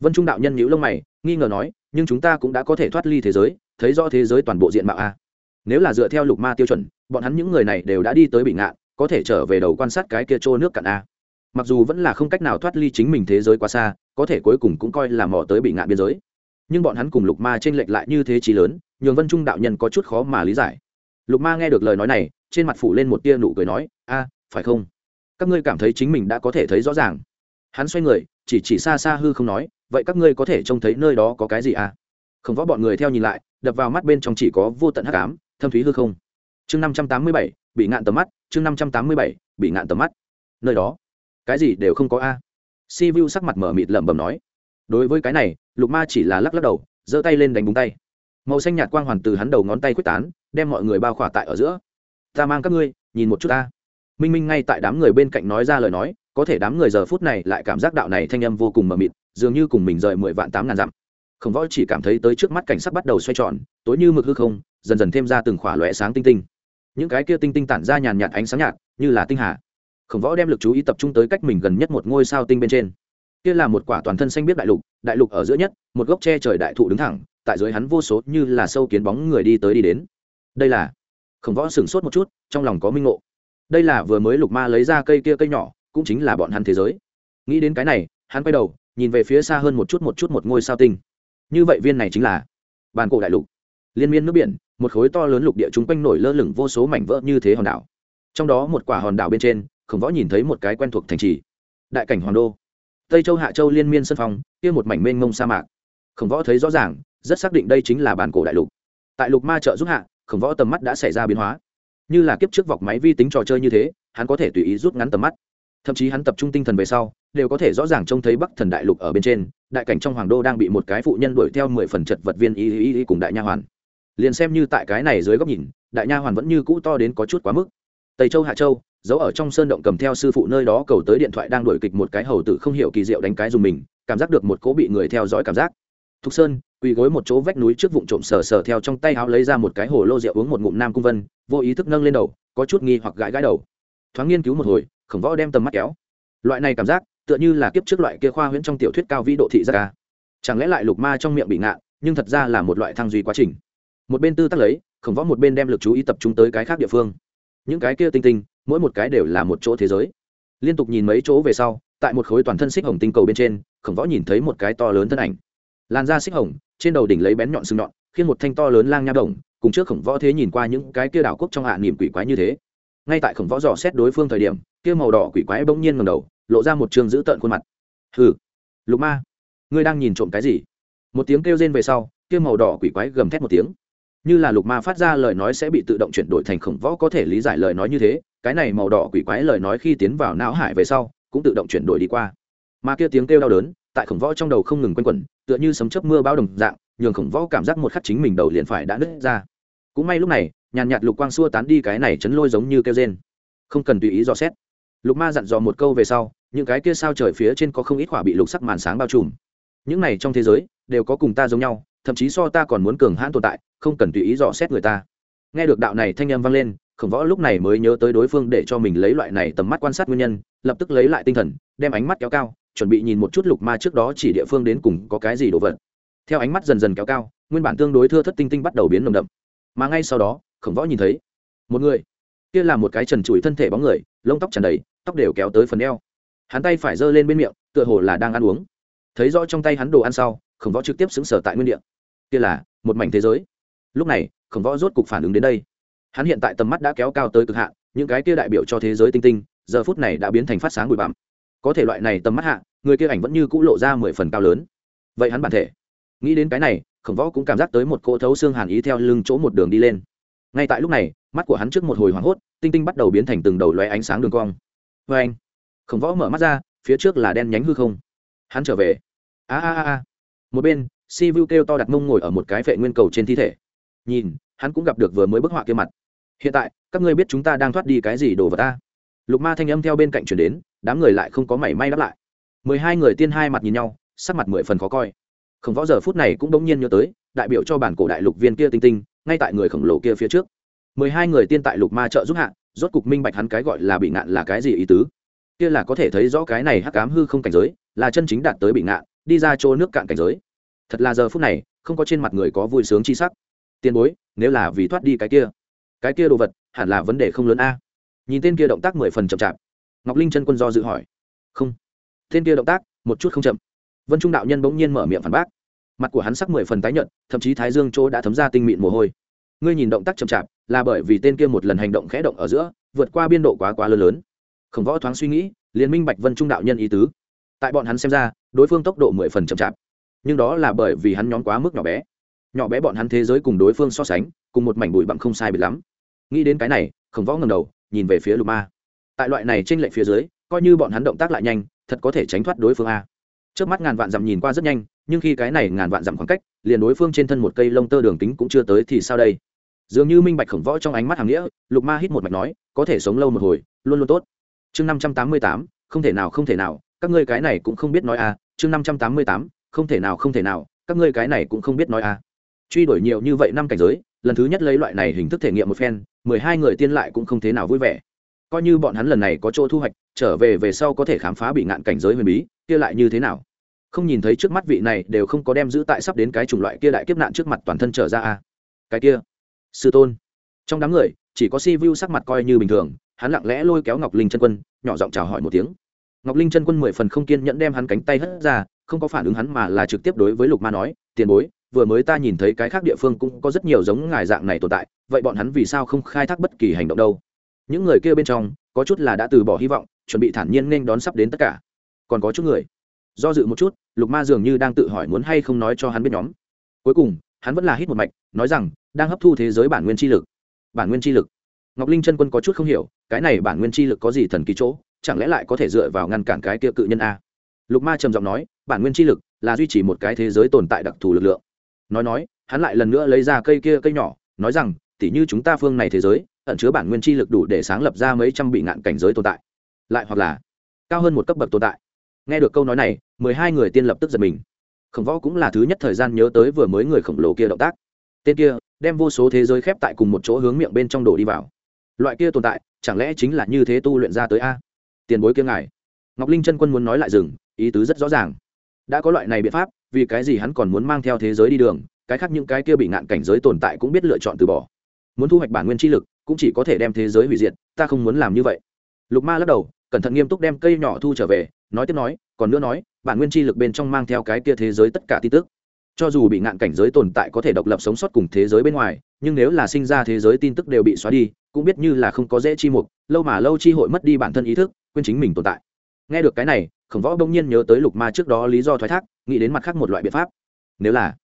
Vân trung đạo nhân nhíu lông mày, nghi ngờ nói nhưng chúng ta cũng đã có thể thoát ly thế giới, thấy rõ thế giới toàn bộ diện mạo a. Nếu là dựa theo lục ma tiêu chuẩn, bọn hắn những người này đều đã đi tới bị ngạn, có thể trở về đầu quan sát cái kia trô nước cạn a. Mặc dù vẫn là không cách nào thoát ly chính mình thế giới quá xa, có thể cuối cùng cũng coi là mò tới bị ngạn biên giới. Nhưng bọn hắn cùng lục ma t r ê n lệch lại như thế trí lớn, nhường vân trung đạo nhân có chút khó mà lý giải. Lục ma nghe được lời nói này, trên mặt phủ lên một tia nụ cười nói, a, phải không? Các ngươi cảm thấy chính mình đã có thể thấy rõ ràng. Hắn xoay người, chỉ chỉ xa xa hư không nói vậy các ngươi có thể trông thấy nơi đó có cái gì à? Không võ bọn người theo nhìn lại, đập vào mắt bên trong chỉ có vô tận hắc ám, thâm thúy hư không. Chương năm trăm tám mươi bảy, bị ngạn tầm mắt, chương năm trăm tám mươi bảy, bị ngạn tầm mắt. Nơi đó, cái gì đều không có a. Si vu sắc mặt mở mịt lẩm bẩm nói. Đối với cái này, lục ma chỉ là lắc lắc đầu, giơ tay lên đánh búng tay. Màu xanh nhạt quang hoàn từ hắn đầu ngón tay quyết tán, đem mọi người bao khỏa tại ở giữa. Ta mang các ngươi, nhìn một chút ta. Minh minh ngay tại đám người bên cạnh nói ra lời nói có thể đám người giờ phút này lại cảm giác đạo này thanh âm vô cùng mờ mịt, dường như cùng mình rời mười vạn tám ngàn dặm. Khổng võ chỉ cảm thấy tới trước mắt cảnh sắc bắt đầu xoay tròn, tối như mực hư không, dần dần thêm ra từng khỏa lóe sáng tinh tinh. Những cái kia tinh tinh tản ra nhàn nhạt ánh sáng nhạt, như là tinh hà. Khổng võ đem lực chú ý tập trung tới cách mình gần nhất một ngôi sao tinh bên trên. Kia là một quả toàn thân xanh biết đại lục đại lục ở giữa nhất, một gốc tre trời đại thụ đứng thẳng, tại dưới hắn vô số như là sâu kiến bóng người đi tới đi đến. Đây là khổng võ sửng sốt một chút, trong lòng có minh ngộ. Đây là vừa mới lục ma lấy ra cây kia cây nhỏ cũng chính là bọn hắn thế giới. Nghĩ đến cái này, hắn quay đầu, nhìn về phía xa hơn một chút một chút một ngôi sao tinh. Như vậy viên này chính là bàn cổ đại lục. Liên miên nước biển, một khối to lớn lục địa chúng quanh nổi lơ lửng vô số mảnh vỡ như thế hòn đảo. Trong đó một quả hòn đảo bên trên khổng võ nhìn thấy một cái quen thuộc thành trì. Đại cảnh hoàng đô. Tây châu hạ châu liên miên sân phong, kia một mảnh mênh mông sa mạc. Khổng võ thấy rõ ràng, rất xác định đây chính là bản cổ đại lục. Tại lục ma trợ giúp hạ khổng võ tầm mắt đã xảy ra biến hóa. Như là kiếp trước vọc máy vi tính trò chơi như thế, hắn có thể tùy ý rút ngắn tầm mắt thậm chí hắn tập trung tinh thần về sau, đều có thể rõ ràng trông thấy bắc thần đại lục ở bên trên, đại cảnh trong hoàng đô đang bị một cái phụ nhân đuổi theo mười phần chật vật viên y y y cùng đại nha hoàn. Liền xem như tại cái này dưới góc nhìn, đại nha hoàn vẫn như cũ to đến có chút quá mức. Tây châu, hạ châu, giấu ở trong sơn động cầm theo sư phụ nơi đó cầu tới điện thoại đang đuổi kịch một cái hầu tử không hiểu kỳ diệu đánh cái dùng mình, cảm giác được một cố bị người theo dõi cảm giác. Thục sơn, quỳ gối một chỗ vách núi trước vụn trộm sờ sờ theo trong tay áo lấy ra một cái hồ lô rượu uống một ngụm nam cung vân, vô ý thức nâng lên đầu, có chút nghi hoặc gãi gãi đầu. Thoáng nghiên cứu một hồi khổng võ đem tầm mắt kéo. Loại này cảm giác, tựa như là kiếp trước loại kia khoa huyễn trong tiểu thuyết cao vĩ độ thị giác ca chẳng lẽ lại lục ma trong miệng bị ngạn nhưng thật ra là một loại thăng duy quá trình. Một bên tư tắc lấy, khổng võ một bên đem lực chú ý tập trung tới cái khác địa phương. Những cái kia tinh tinh, mỗi một cái đều là một chỗ thế giới. Liên tục nhìn mấy chỗ về sau, tại một khối toàn thân xích hồng tinh cầu bên trên, khổng võ nhìn thấy một cái to lớn thân ảnh. Làn da xích hồng, trên đầu đỉnh lấy bén nhọn sừng nhọn khiến một thanh to lớn lang nha đồng, cùng trước khổng võ thế nhìn qua những cái kia đảo quốc trong hạ niềm quỷ quái như thế ngay tại khổng võ dò xét đối phương thời điểm, kia màu đỏ quỷ quái bỗng nhiên ngầm đầu, lộ ra một trường dữ tợn khuôn mặt. Hừ, lục ma, ngươi đang nhìn trộm cái gì? Một tiếng kêu rên về sau, kia màu đỏ quỷ quái gầm thét một tiếng. Như là lục ma phát ra lời nói sẽ bị tự động chuyển đổi thành khổng võ có thể lý giải lời nói như thế, cái này màu đỏ quỷ quái lời nói khi tiến vào não hải về sau, cũng tự động chuyển đổi đi qua. Mà kia tiếng kêu đau đớn, tại khổng võ trong đầu không ngừng quanh quẩn, tựa như sấm chớp mưa bao đồng dạng, nhường khổng võ cảm giác một khắc chính mình đầu liền phải đã nứt ra. Cũng may lúc này nhàn nhạt lục quang xua tán đi cái này chấn lôi giống như kêu rên. Không cần tùy ý dò xét. Lục ma dặn dò một câu về sau, những cái kia sao trời phía trên có không ít hỏa bị lục sắc màn sáng bao trùm. Những này trong thế giới, đều có cùng ta giống nhau, thậm chí so ta còn muốn cường hãn tồn tại, không cần tùy ý dò xét người ta. Nghe được đạo này thanh âm vang lên, khổng võ lúc này mới nhớ tới đối phương để cho mình lấy loại này tầm mắt quan sát nguyên nhân, lập tức lấy lại tinh thần, đem ánh mắt kéo cao, chuẩn bị nhìn một chút lục ma trước đó chỉ địa phương đến cùng có cái gì đồ vật. Theo ánh mắt dần dần kéo cao, nguyên bản tương đối thưa thất tinh tinh bắt đầu biến nồng đậm. Mà ngay sau đó khổng võ nhìn thấy. Một người. Kia là một cái trần trụi thân thể bóng người, lông tóc tràn đầy, tóc đều kéo tới phần eo. Hắn tay phải giơ lên bên miệng, tựa hồ là đang ăn uống. Thấy rõ trong tay hắn đồ ăn sau, khổng võ trực tiếp xứng sở tại nguyên địa. Kia là một mảnh thế giới. Lúc này, khổng võ rốt cục phản ứng đến đây. Hắn hiện tại tầm mắt đã kéo cao tới cực hạn, những cái kia đại biểu cho thế giới tinh tinh, giờ phút này đã biến thành phát sáng bụi bặm. Có thể loại này tầm mắt hạ, người kia ảnh vẫn như cũ lộ ra mười phần cao lớn. Vậy hắn bản thể. Nghĩ đến cái này, khổng võ cũng cảm giác tới một cỗ thấu xương hàn ý theo lưng chỗ một đường đi lên ngay tại lúc này, mắt của hắn trước một hồi hoảng hốt, tinh tinh bắt đầu biến thành từng đầu loé ánh sáng đường cong. Vê anh, khổng võ mở mắt ra, phía trước là đen nhánh hư không. Hắn trở về. A a a a. Một bên, si vu kêu to đặt mông ngồi ở một cái vệ nguyên cầu trên thi thể. Nhìn, hắn cũng gặp được vừa mới bức họa kia mặt. Hiện tại, các ngươi biết chúng ta đang thoát đi cái gì đồ vào ta? Lục ma thanh âm theo bên cạnh chuyển đến, đám người lại không có mảy may đáp lại. Mười hai người tiên hai mặt nhìn nhau, sắc mặt mười phần khó coi. Khổng võ giờ phút này cũng đống nhiên nhớ tới, đại biểu cho bản cổ đại lục viên kia tinh tinh ngay tại người khổng lồ kia phía trước. Mười hai người tiên tại lục ma trợ giúp hạ, rốt cục minh bạch hắn cái gọi là bị ngạn là cái gì ý tứ. Kia là có thể thấy rõ cái này hắc cám hư không cảnh giới, là chân chính đạt tới bị ngạn, đi ra chỗ nước cạn cảnh giới. Thật là giờ phút này, không có trên mặt người có vui sướng chi sắc. Tiền bối, nếu là vì thoát đi cái kia cái kia đồ vật, hẳn là vấn đề không lớn a. Nhìn tên kia động tác mười phần chậm chạp. Ngọc linh chân quân do dự hỏi. Không. Tên kia động tác, một chút không chậm. Vân trung đạo nhân bỗng nhiên mở miệng phản bác mặt của hắn sắc mười phần tái nhợt, thậm chí thái dương chỗ đã thấm ra tinh mịn mồ hôi. Ngươi nhìn động tác chậm chạp, là bởi vì tên kia một lần hành động khẽ động ở giữa, vượt qua biên độ quá quá lớn lớn. Khổng võ thoáng suy nghĩ, liền minh bạch vân trung đạo nhân ý tứ. Tại bọn hắn xem ra, đối phương tốc độ mười phần chậm chạp. Nhưng đó là bởi vì hắn nhón quá mức nhỏ bé. Nhỏ bé bọn hắn thế giới cùng đối phương so sánh, cùng một mảnh bụi bặm không sai biệt lắm. Nghĩ đến cái này, khổng võ ngầm đầu, nhìn về phía lục ma. Tại loại này trên lệnh phía dưới, coi như bọn hắn động tác lại nhanh, thật có thể tránh thoát đối phương a. Trước mắt ngàn vạn dặm nhìn qua rất nhanh nhưng khi cái này ngàn vạn dặm khoảng cách, liền đối phương trên thân một cây lông tơ đường kính cũng chưa tới thì sao đây? Dường như minh bạch khổng võ trong ánh mắt hàng nghĩa, lục ma hít một mạch nói, có thể sống lâu một hồi, luôn luôn tốt. Chương năm trăm tám mươi tám, không thể nào, không thể nào, các ngươi cái này cũng không biết nói a chương năm trăm tám mươi tám, không thể nào, không thể nào, các ngươi cái này cũng không biết nói a truy đuổi nhiều như vậy năm cảnh giới, lần thứ nhất lấy loại này hình thức thể nghiệm một phen, mười hai người tiên lại cũng không thế nào vui vẻ. Coi như bọn hắn lần này có chỗ thu hoạch, trở về về sau có thể khám phá bị ngạn cảnh giới huyền bí, kia lại như thế nào? Không nhìn thấy trước mắt vị này đều không có đem giữ tại sắp đến cái chủng loại kia đại kiếp nạn trước mặt toàn thân trở ra à. Cái kia, sư tôn. Trong đám người, chỉ có si vu sắc mặt coi như bình thường, hắn lặng lẽ lôi kéo ngọc linh chân quân, nhỏ giọng chào hỏi một tiếng. Ngọc linh chân quân mười phần không kiên nhẫn đem hắn cánh tay hất ra, không có phản ứng hắn mà là trực tiếp đối với lục ma nói, tiền bối, vừa mới ta nhìn thấy cái khác địa phương cũng có rất nhiều giống ngài dạng này tồn tại, vậy bọn hắn vì sao không khai thác bất kỳ hành động đâu? Những người kia bên trong, có chút là đã từ bỏ hy vọng, chuẩn bị thản nhiên nên đón sắp đến tất cả. Còn có chút người do dự một chút, lục ma dường như đang tự hỏi muốn hay không nói cho hắn biết nhóm. Cuối cùng, hắn vẫn là hít một mạch, nói rằng, đang hấp thu thế giới bản nguyên chi lực. Bản nguyên chi lực? Ngọc linh chân quân có chút không hiểu, cái này bản nguyên chi lực có gì thần kỳ chỗ, chẳng lẽ lại có thể dựa vào ngăn cản cái kia cự nhân a? Lục ma trầm giọng nói, bản nguyên chi lực là duy trì một cái thế giới tồn tại đặc thù lực lượng. Nói nói, hắn lại lần nữa lấy ra cây kia cây nhỏ, nói rằng, tỉ như chúng ta phương này thế giới, ẩn chứa bản nguyên chi lực đủ để sáng lập ra mấy trăm bị ngạn cảnh giới tồn tại. Lại hoặc là, cao hơn một cấp bậc tồn tại nghe được câu nói này, mười hai người tiên lập tức giật mình. Khổng võ cũng là thứ nhất thời gian nhớ tới vừa mới người khổng lồ kia động tác. Tên kia, đem vô số thế giới khép tại cùng một chỗ hướng miệng bên trong đổ đi vào. Loại kia tồn tại, chẳng lẽ chính là như thế tu luyện ra tới a? Tiền bối kia ngài. Ngọc linh chân quân muốn nói lại dừng, ý tứ rất rõ ràng. Đã có loại này biện pháp, vì cái gì hắn còn muốn mang theo thế giới đi đường, cái khác những cái kia bị ngạn cảnh giới tồn tại cũng biết lựa chọn từ bỏ. Muốn thu hoạch bản nguyên chi lực, cũng chỉ có thể đem thế giới hủy diệt, ta không muốn làm như vậy. Lục ma lắc đầu, cẩn thận nghiêm túc đem cây nhỏ thu trở về nói tiếp nói, còn nữa nói, bản nguyên chi lực bên trong mang theo cái kia thế giới tất cả tin tức. Cho dù bị ngạn cảnh giới tồn tại có thể độc lập sống sót cùng thế giới bên ngoài, nhưng nếu là sinh ra thế giới tin tức đều bị xóa đi, cũng biết như là không có dễ chi mục, lâu mà lâu chi hội mất đi bản thân ý thức, quên chính mình tồn tại. Nghe được cái này, khổng võ bỗng nhiên nhớ tới lục ma trước đó lý do thoái thác, nghĩ đến mặt khác một loại biện pháp. Nếu là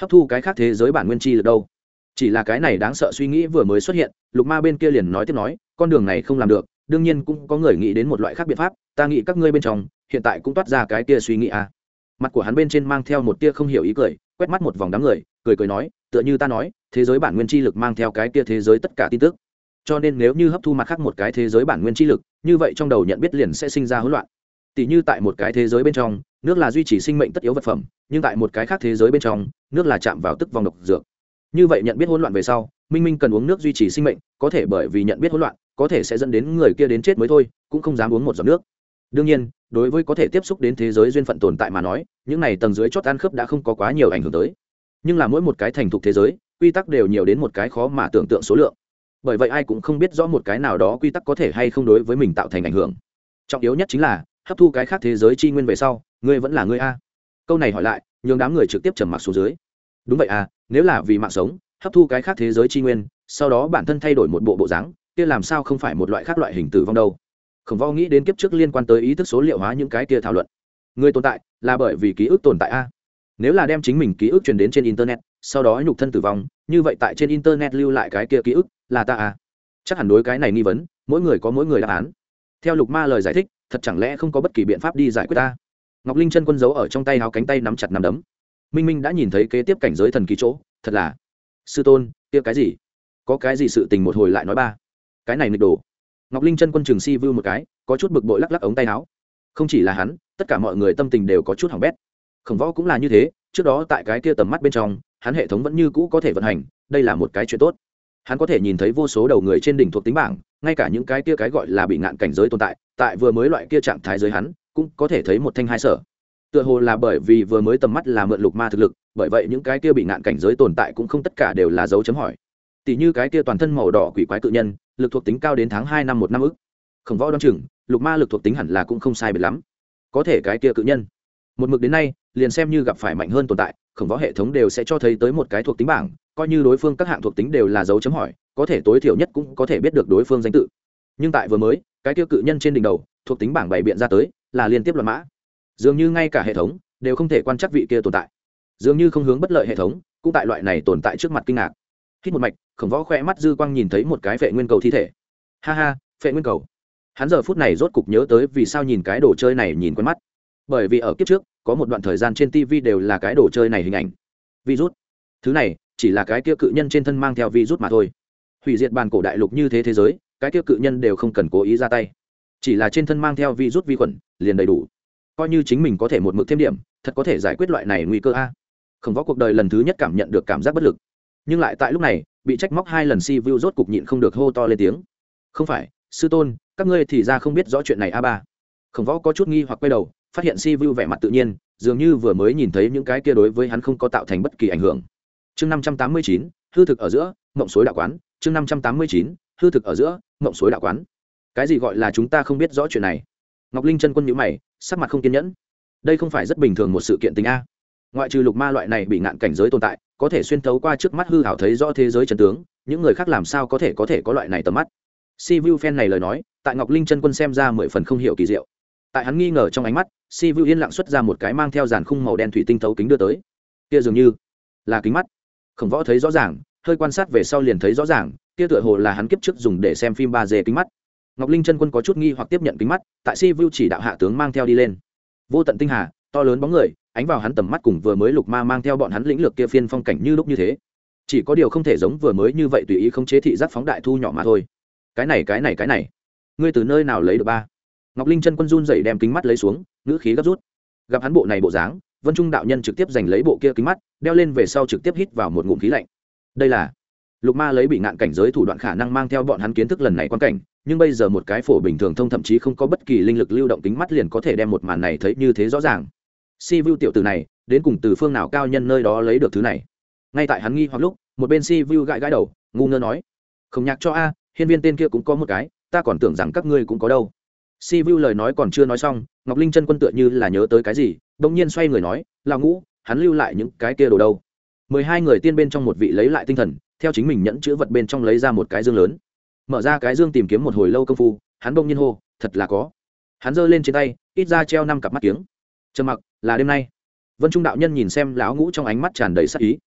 hấp thu cái khác thế giới bản nguyên chi được đâu? Chỉ là cái này đáng sợ suy nghĩ vừa mới xuất hiện, lục ma bên kia liền nói tiếp nói, con đường này không làm được đương nhiên cũng có người nghĩ đến một loại khác biện pháp, ta nghĩ các ngươi bên trong, hiện tại cũng toát ra cái kia suy nghĩ à. Mặt của hắn bên trên mang theo một tia không hiểu ý cười, quét mắt một vòng đám người, cười cười nói, tựa như ta nói, thế giới bản nguyên chi lực mang theo cái kia thế giới tất cả tin tức. Cho nên nếu như hấp thu mặt khác một cái thế giới bản nguyên chi lực, như vậy trong đầu nhận biết liền sẽ sinh ra hỗn loạn. Tỷ như tại một cái thế giới bên trong, nước là duy trì sinh mệnh tất yếu vật phẩm, nhưng tại một cái khác thế giới bên trong, nước là chạm vào tức vòng độc dược. Như vậy nhận biết hỗn loạn về sau, minh minh cần uống nước duy trì sinh mệnh, có thể bởi vì nhận biết hỗn loạn có thể sẽ dẫn đến người kia đến chết mới thôi, cũng không dám uống một giọt nước. Đương nhiên, đối với có thể tiếp xúc đến thế giới duyên phận tồn tại mà nói, những này tầng dưới chót ăn khớp đã không có quá nhiều ảnh hưởng tới. Nhưng là mỗi một cái thành thục thế giới, quy tắc đều nhiều đến một cái khó mà tưởng tượng số lượng. Bởi vậy ai cũng không biết rõ một cái nào đó quy tắc có thể hay không đối với mình tạo thành ảnh hưởng. Trọng yếu nhất chính là, hấp thu cái khác thế giới chi nguyên về sau, ngươi vẫn là ngươi a. Câu này hỏi lại, nhường đám người trực tiếp trầm mặc xuống dưới. Đúng vậy à nếu là vì mạng sống, hấp thu cái khác thế giới chi nguyên, sau đó bản thân thay đổi một bộ bộ dáng kia làm sao không phải một loại khác loại hình tử vong đâu? Khổng võ nghĩ đến kiếp trước liên quan tới ý thức số liệu hóa những cái kia thảo luận. Người tồn tại là bởi vì ký ức tồn tại a. Nếu là đem chính mình ký ức truyền đến trên internet, sau đó nhục thân tử vong, như vậy tại trên internet lưu lại cái kia ký ức là ta a. Chắc hẳn đối cái này nghi vấn, mỗi người có mỗi người đáp án. Theo lục ma lời giải thích, thật chẳng lẽ không có bất kỳ biện pháp đi giải quyết ta? Ngọc linh chân quân giấu ở trong tay háo cánh tay nắm chặt nắm đấm. Minh minh đã nhìn thấy kế tiếp cảnh giới thần kỳ chỗ, thật là. Sư tôn, kia cái gì? Có cái gì sự tình một hồi lại nói ba cái này nghịch đồ. Ngọc linh chân quân trường si vưu một cái, có chút bực bội lắc lắc ống tay áo. Không chỉ là hắn, tất cả mọi người tâm tình đều có chút hỏng bét. Khổng võ cũng là như thế, trước đó tại cái kia tầm mắt bên trong, hắn hệ thống vẫn như cũ có thể vận hành, đây là một cái chuyện tốt. Hắn có thể nhìn thấy vô số đầu người trên đỉnh thuộc tính bảng, ngay cả những cái kia cái gọi là bị ngạn cảnh giới tồn tại tại vừa mới loại kia trạng thái giới hắn, cũng có thể thấy một thanh hai sở. Tựa hồ là bởi vì vừa mới tầm mắt là mượn lục ma thực lực, bởi vậy những cái kia bị ngạn cảnh giới tồn tại cũng không tất cả đều là dấu chấm hỏi. Tỷ như cái kia toàn thân màu đỏ quỷ quái cự nhân lực thuộc tính cao đến tháng hai năm một năm ức. Khổng võ đoan chừng, lục ma lực thuộc tính hẳn là cũng không sai biệt lắm. Có thể cái kia cự nhân. Một mực đến nay, liền xem như gặp phải mạnh hơn tồn tại, khổng võ hệ thống đều sẽ cho thấy tới một cái thuộc tính bảng, coi như đối phương các hạng thuộc tính đều là dấu chấm hỏi, có thể tối thiểu nhất cũng có thể biết được đối phương danh tự. Nhưng tại vừa mới, cái tiêu cự nhân trên đỉnh đầu, thuộc tính bảng bày biện ra tới, là liên tiếp loạn mã. Dường như ngay cả hệ thống, đều không thể quan trắc vị kia tồn tại. Dường như không hướng bất lợi hệ thống, cũng tại loại này tồn tại trước mặt kinh ngạc hít một mạch, khổng võ khoe mắt dư quang nhìn thấy một cái vệ nguyên cầu thi thể. Ha ha vệ nguyên cầu. Hắn giờ phút này rốt cục nhớ tới vì sao nhìn cái đồ chơi này nhìn quen mắt. Bởi vì ở kiếp trước, có một đoạn thời gian trên tv đều là cái đồ chơi này hình ảnh. Virus. Thứ này, chỉ là cái kia cự nhân trên thân mang theo virus mà thôi. Hủy diệt bàn cổ đại lục như thế thế giới, cái kia cự nhân đều không cần cố ý ra tay. Chỉ là trên thân mang theo virus vi khuẩn, liền đầy đủ. Coi như chính mình có thể một mực thêm điểm, thật có thể giải quyết loại này nguy cơ a. Không có cuộc đời lần thứ nhất cảm nhận được cảm giác bất lực nhưng lại tại lúc này, bị trách móc hai lần si vu rốt cục nhịn không được hô to lên tiếng. Không phải, sư tôn, các ngươi thì ra không biết rõ chuyện này a ba. Khổng võ có chút nghi hoặc quay đầu, phát hiện si vu vẻ mặt tự nhiên, dường như vừa mới nhìn thấy những cái kia đối với hắn không có tạo thành bất kỳ ảnh hưởng. Chương năm trăm tám mươi chín, hư thực ở giữa, mộng suối đạo quán. Chương năm trăm tám mươi chín, hư thực ở giữa, mộng suối đạo quán. Cái gì gọi là chúng ta không biết rõ chuyện này? Ngọc linh chân quân nhữ mày, sắc mặt không kiên nhẫn. Đây không phải rất bình thường một sự kiện tình a. Ngoại trừ lục ma loại này bị ngạn cảnh giới tồn tại có thể xuyên thấu qua trước mắt hư hảo thấy rõ thế giới trần tướng, những người khác làm sao có thể có thể có loại này tầm mắt? Si vu phen này lời nói, tại ngọc linh chân quân xem ra mười phần không hiểu kỳ diệu. Tại hắn nghi ngờ trong ánh mắt si vu yên lặng xuất ra một cái mang theo dàn khung màu đen thủy tinh thấu kính đưa tới. Kia dường như là kính mắt. Khổng võ thấy rõ ràng, hơi quan sát về sau liền thấy rõ ràng, kia tựa hồ là hắn kiếp trước dùng để xem phim ba d kính mắt. Ngọc linh chân quân có chút nghi hoặc tiếp nhận kính mắt, tại si vu chỉ đạo hạ tướng mang theo đi lên. Vô tận tinh hà, to lớn bóng người ánh vào hắn tầm mắt cùng vừa mới lục ma mang theo bọn hắn lĩnh lược kia phiên phong cảnh như lúc như thế. Chỉ có điều không thể giống vừa mới như vậy tùy ý không chế thị giác phóng đại thu nhỏ mà thôi. Cái này cái này cái này. Ngươi từ nơi nào lấy được ba? Ngọc linh chân quân run dậy đem kính mắt lấy xuống, ngữ khí gấp rút. Gặp hắn bộ này bộ dáng, vân trung đạo nhân trực tiếp giành lấy bộ kia kính mắt, đeo lên về sau trực tiếp hít vào một ngụm khí lạnh. Đây là lục ma lấy bị ngạn cảnh giới thủ đoạn khả năng mang theo bọn hắn kiến thức lần này quan cảnh, nhưng bây giờ một cái phổ bình thường thông thậm chí không có bất kỳ linh lực lưu động tính mắt liền có thể đem một màn này thấy như thế rõ ràng si vu tiểu tử này, đến cùng từ phương nào cao nhân nơi đó lấy được thứ này? Ngay tại hắn nghi hoặc lúc, một bên si vu gãi gãi đầu, ngu ngơ nói, không nhạc cho a, hiên viên tên kia cũng có một cái, ta còn tưởng rằng các ngươi cũng có đâu. Si vu lời nói còn chưa nói xong, ngọc linh chân quân tựa như là nhớ tới cái gì đông nhiên xoay người nói là ngũ, hắn lưu lại những cái kia đồ đâu? Mười hai người tiên bên trong một vị lấy lại tinh thần, theo chính mình nhẫn chữ vật bên trong lấy ra một cái dương lớn. Mở ra cái dương tìm kiếm một hồi lâu công phu, hắn bỗng nhiên hô, thật là có. Hắn giơ lên trên tay, ít ra treo năm cặp mắt kiếng. Trầm mặc là đêm nay. Vân trung đạo nhân nhìn xem lão ngũ trong ánh mắt tràn đầy sắc ý.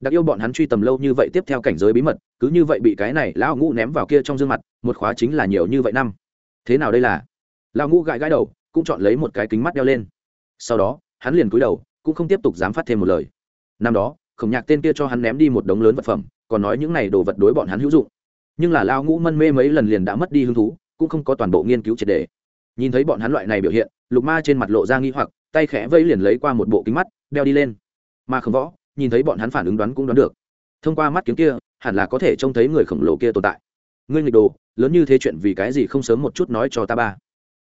Đặc yêu bọn hắn truy tầm lâu như vậy tiếp theo cảnh giới bí mật, cứ như vậy bị cái này lão ngũ ném vào kia trong dương mặt, một khóa chính là nhiều như vậy năm. Thế nào đây là? Lão ngũ gãi gãi đầu, cũng chọn lấy một cái kính mắt đeo lên. Sau đó, hắn liền cúi đầu, cũng không tiếp tục dám phát thêm một lời. Năm đó, khổng nhạc tên kia cho hắn ném đi một đống lớn vật phẩm, còn nói những này đồ vật đối bọn hắn hữu dụng. Nhưng là lao ngũ mân mê mấy lần liền đã mất đi hứng thú, cũng không có toàn bộ nghiên cứu triệt đề nhìn thấy bọn hắn loại này biểu hiện, lục ma trên mặt lộ ra nghi hoặc tay khẽ vây liền lấy qua một bộ kính mắt, đeo đi lên. Mà khổng võ, nhìn thấy bọn hắn phản ứng đoán cũng đoán được. Thông qua mắt kiếm kia, hẳn là có thể trông thấy người khổng lồ kia tồn tại. Ngươi nghịch đồ, lớn như thế chuyện vì cái gì không sớm một chút nói cho ta ba.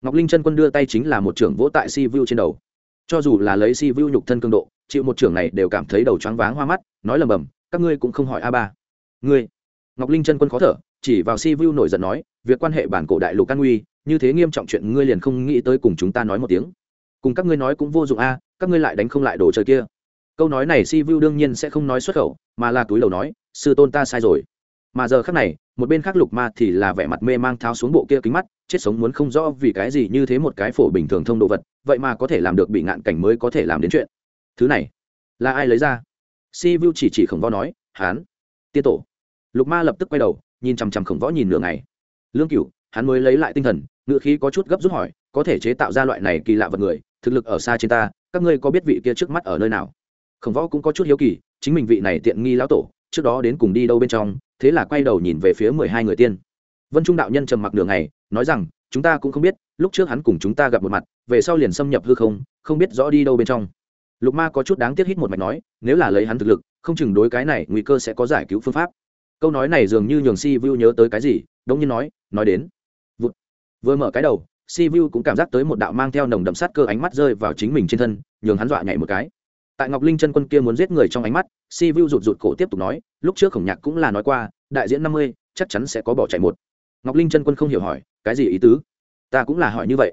Ngọc linh chân quân đưa tay chính là một trưởng vỗ tại si vu trên đầu. Cho dù là lấy si vu nhục thân cường độ, chịu một trưởng này đều cảm thấy đầu choáng váng hoa mắt, nói lầm bầm, các ngươi cũng không hỏi a ba. Ngươi. Ngọc linh chân quân khó thở, chỉ vào si vu nổi giận nói, việc quan hệ bản cổ đại lục can nguy, như thế nghiêm trọng chuyện ngươi liền không nghĩ tới cùng chúng ta nói một tiếng cùng các ngươi nói cũng vô dụng a, các ngươi lại đánh không lại đồ chơi kia. Câu nói này si vu đương nhiên sẽ không nói xuất khẩu, mà là túi đầu nói, sư tôn ta sai rồi. Mà giờ khác này, một bên khác lục ma thì là vẻ mặt mê mang tháo xuống bộ kia kính mắt, chết sống muốn không rõ vì cái gì như thế một cái phổ bình thường thông đồ vật, vậy mà có thể làm được bị ngạn cảnh mới có thể làm đến chuyện. Thứ này, là ai lấy ra? Si vu chỉ chỉ khổng võ nói, hán, tiên tổ. Lục ma lập tức quay đầu, nhìn chằm chằm khổng võ nhìn nửa ngày. Lương cửu, hắn mới lấy lại tinh thần, ngựa khí có chút gấp rút hỏi, có thể chế tạo ra loại này kỳ lạ vật người thực lực ở xa trên ta, các ngươi có biết vị kia trước mắt ở nơi nào? Khổng võ cũng có chút hiếu kỳ, chính mình vị này tiện nghi lão tổ, trước đó đến cùng đi đâu bên trong, thế là quay đầu nhìn về phía mười hai người tiên. Vân trung đạo nhân trầm mặc nửa ngày, nói rằng, chúng ta cũng không biết, lúc trước hắn cùng chúng ta gặp một mặt, về sau liền xâm nhập hư không không biết rõ đi đâu bên trong. Lục ma có chút đáng tiếc hít một mạch nói, nếu là lấy hắn thực lực, không chừng đối cái này nguy cơ sẽ có giải cứu phương pháp. Câu nói này dường như nhường si vu nhớ tới cái gì, đống nhiên nói nói đến. Vụt. vừa mở cái đầu si vu cũng cảm giác tới một đạo mang theo nồng đậm sát cơ ánh mắt rơi vào chính mình trên thân, nhường hắn dọa nhảy một cái. Tại ngọc linh chân quân kia muốn giết người trong ánh mắt, si vu rụt rụt cổ tiếp tục nói, lúc trước khổng nhạc cũng là nói qua, đại diễn năm mươi, chắc chắn sẽ có bỏ chạy một. Ngọc linh chân quân không hiểu hỏi, cái gì ý tứ? Ta cũng là hỏi như vậy.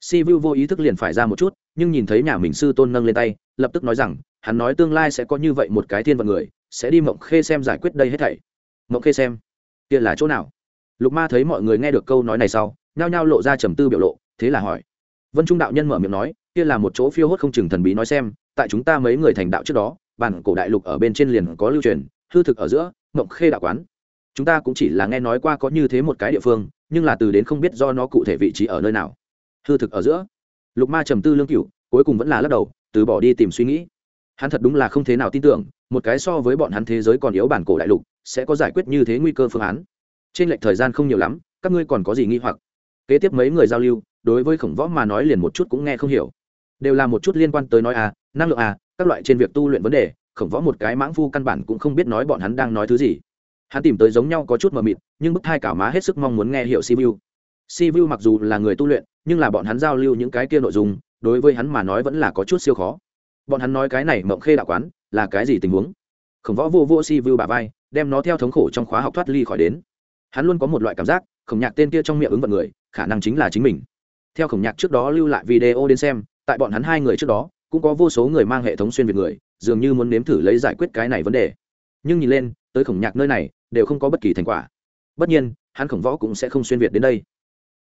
Si vu vô ý thức liền phải ra một chút, nhưng nhìn thấy nhà mình sư tôn nâng lên tay, lập tức nói rằng, hắn nói tương lai sẽ có như vậy một cái thiên vận người, sẽ đi mộng khê xem giải quyết đây hết thảy. Mộng khê xem? Kia là chỗ nào? Lục ma thấy mọi người nghe được câu nói này sau nhao nhao lộ ra trầm tư biểu lộ, thế là hỏi. Vân trung đạo nhân mở miệng nói, kia là một chỗ phiêu hốt không chừng thần bí nói xem, tại chúng ta mấy người thành đạo trước đó, bản cổ đại lục ở bên trên liền có lưu truyền, hư thực ở giữa, mộng khê đạo quán. Chúng ta cũng chỉ là nghe nói qua có như thế một cái địa phương, nhưng là từ đến không biết do nó cụ thể vị trí ở nơi nào. Hư thực ở giữa. Lục ma trầm tư lương cửu, cuối cùng vẫn là lắc đầu, từ bỏ đi tìm suy nghĩ. Hắn thật đúng là không thế nào tin tưởng, một cái so với bọn hắn thế giới còn yếu bản cổ đại lục, sẽ có giải quyết như thế nguy cơ phương án. Trên lệch thời gian không nhiều lắm, các ngươi còn có gì nghi hoặc? Kế tiếp mấy người giao lưu, đối với khổng võ mà nói liền một chút cũng nghe không hiểu. Đều là một chút liên quan tới nói à năng lượng à các loại trên việc tu luyện vấn đề, khổng võ một cái mãng phu căn bản cũng không biết nói bọn hắn đang nói thứ gì. Hắn tìm tới giống nhau có chút mờ mịt, nhưng bức thai cả má hết sức mong muốn nghe hiểu sivu. Sivu mặc dù là người tu luyện, nhưng là bọn hắn giao lưu những cái kia nội dung, đối với hắn mà nói vẫn là có chút siêu khó. Bọn hắn nói cái này mộng khê đạo quán, là cái gì tình huống? Khổng võ vô vô sivu bà vai, đem nó theo thống khổ trong khóa học thoát ly khỏi đến. Hắn luôn có một loại cảm giác, khổng nhạc tên kia trong miệng ứng vận người khả năng chính là chính mình. Theo khổng nhạc trước đó lưu lại video đến xem, tại bọn hắn hai người trước đó, cũng có vô số người mang hệ thống xuyên việt người, dường như muốn nếm thử lấy giải quyết cái này vấn đề. Nhưng nhìn lên, tới khổng nhạc nơi này, đều không có bất kỳ thành quả. Bất nhiên, hắn khổng võ cũng sẽ không xuyên việt đến đây.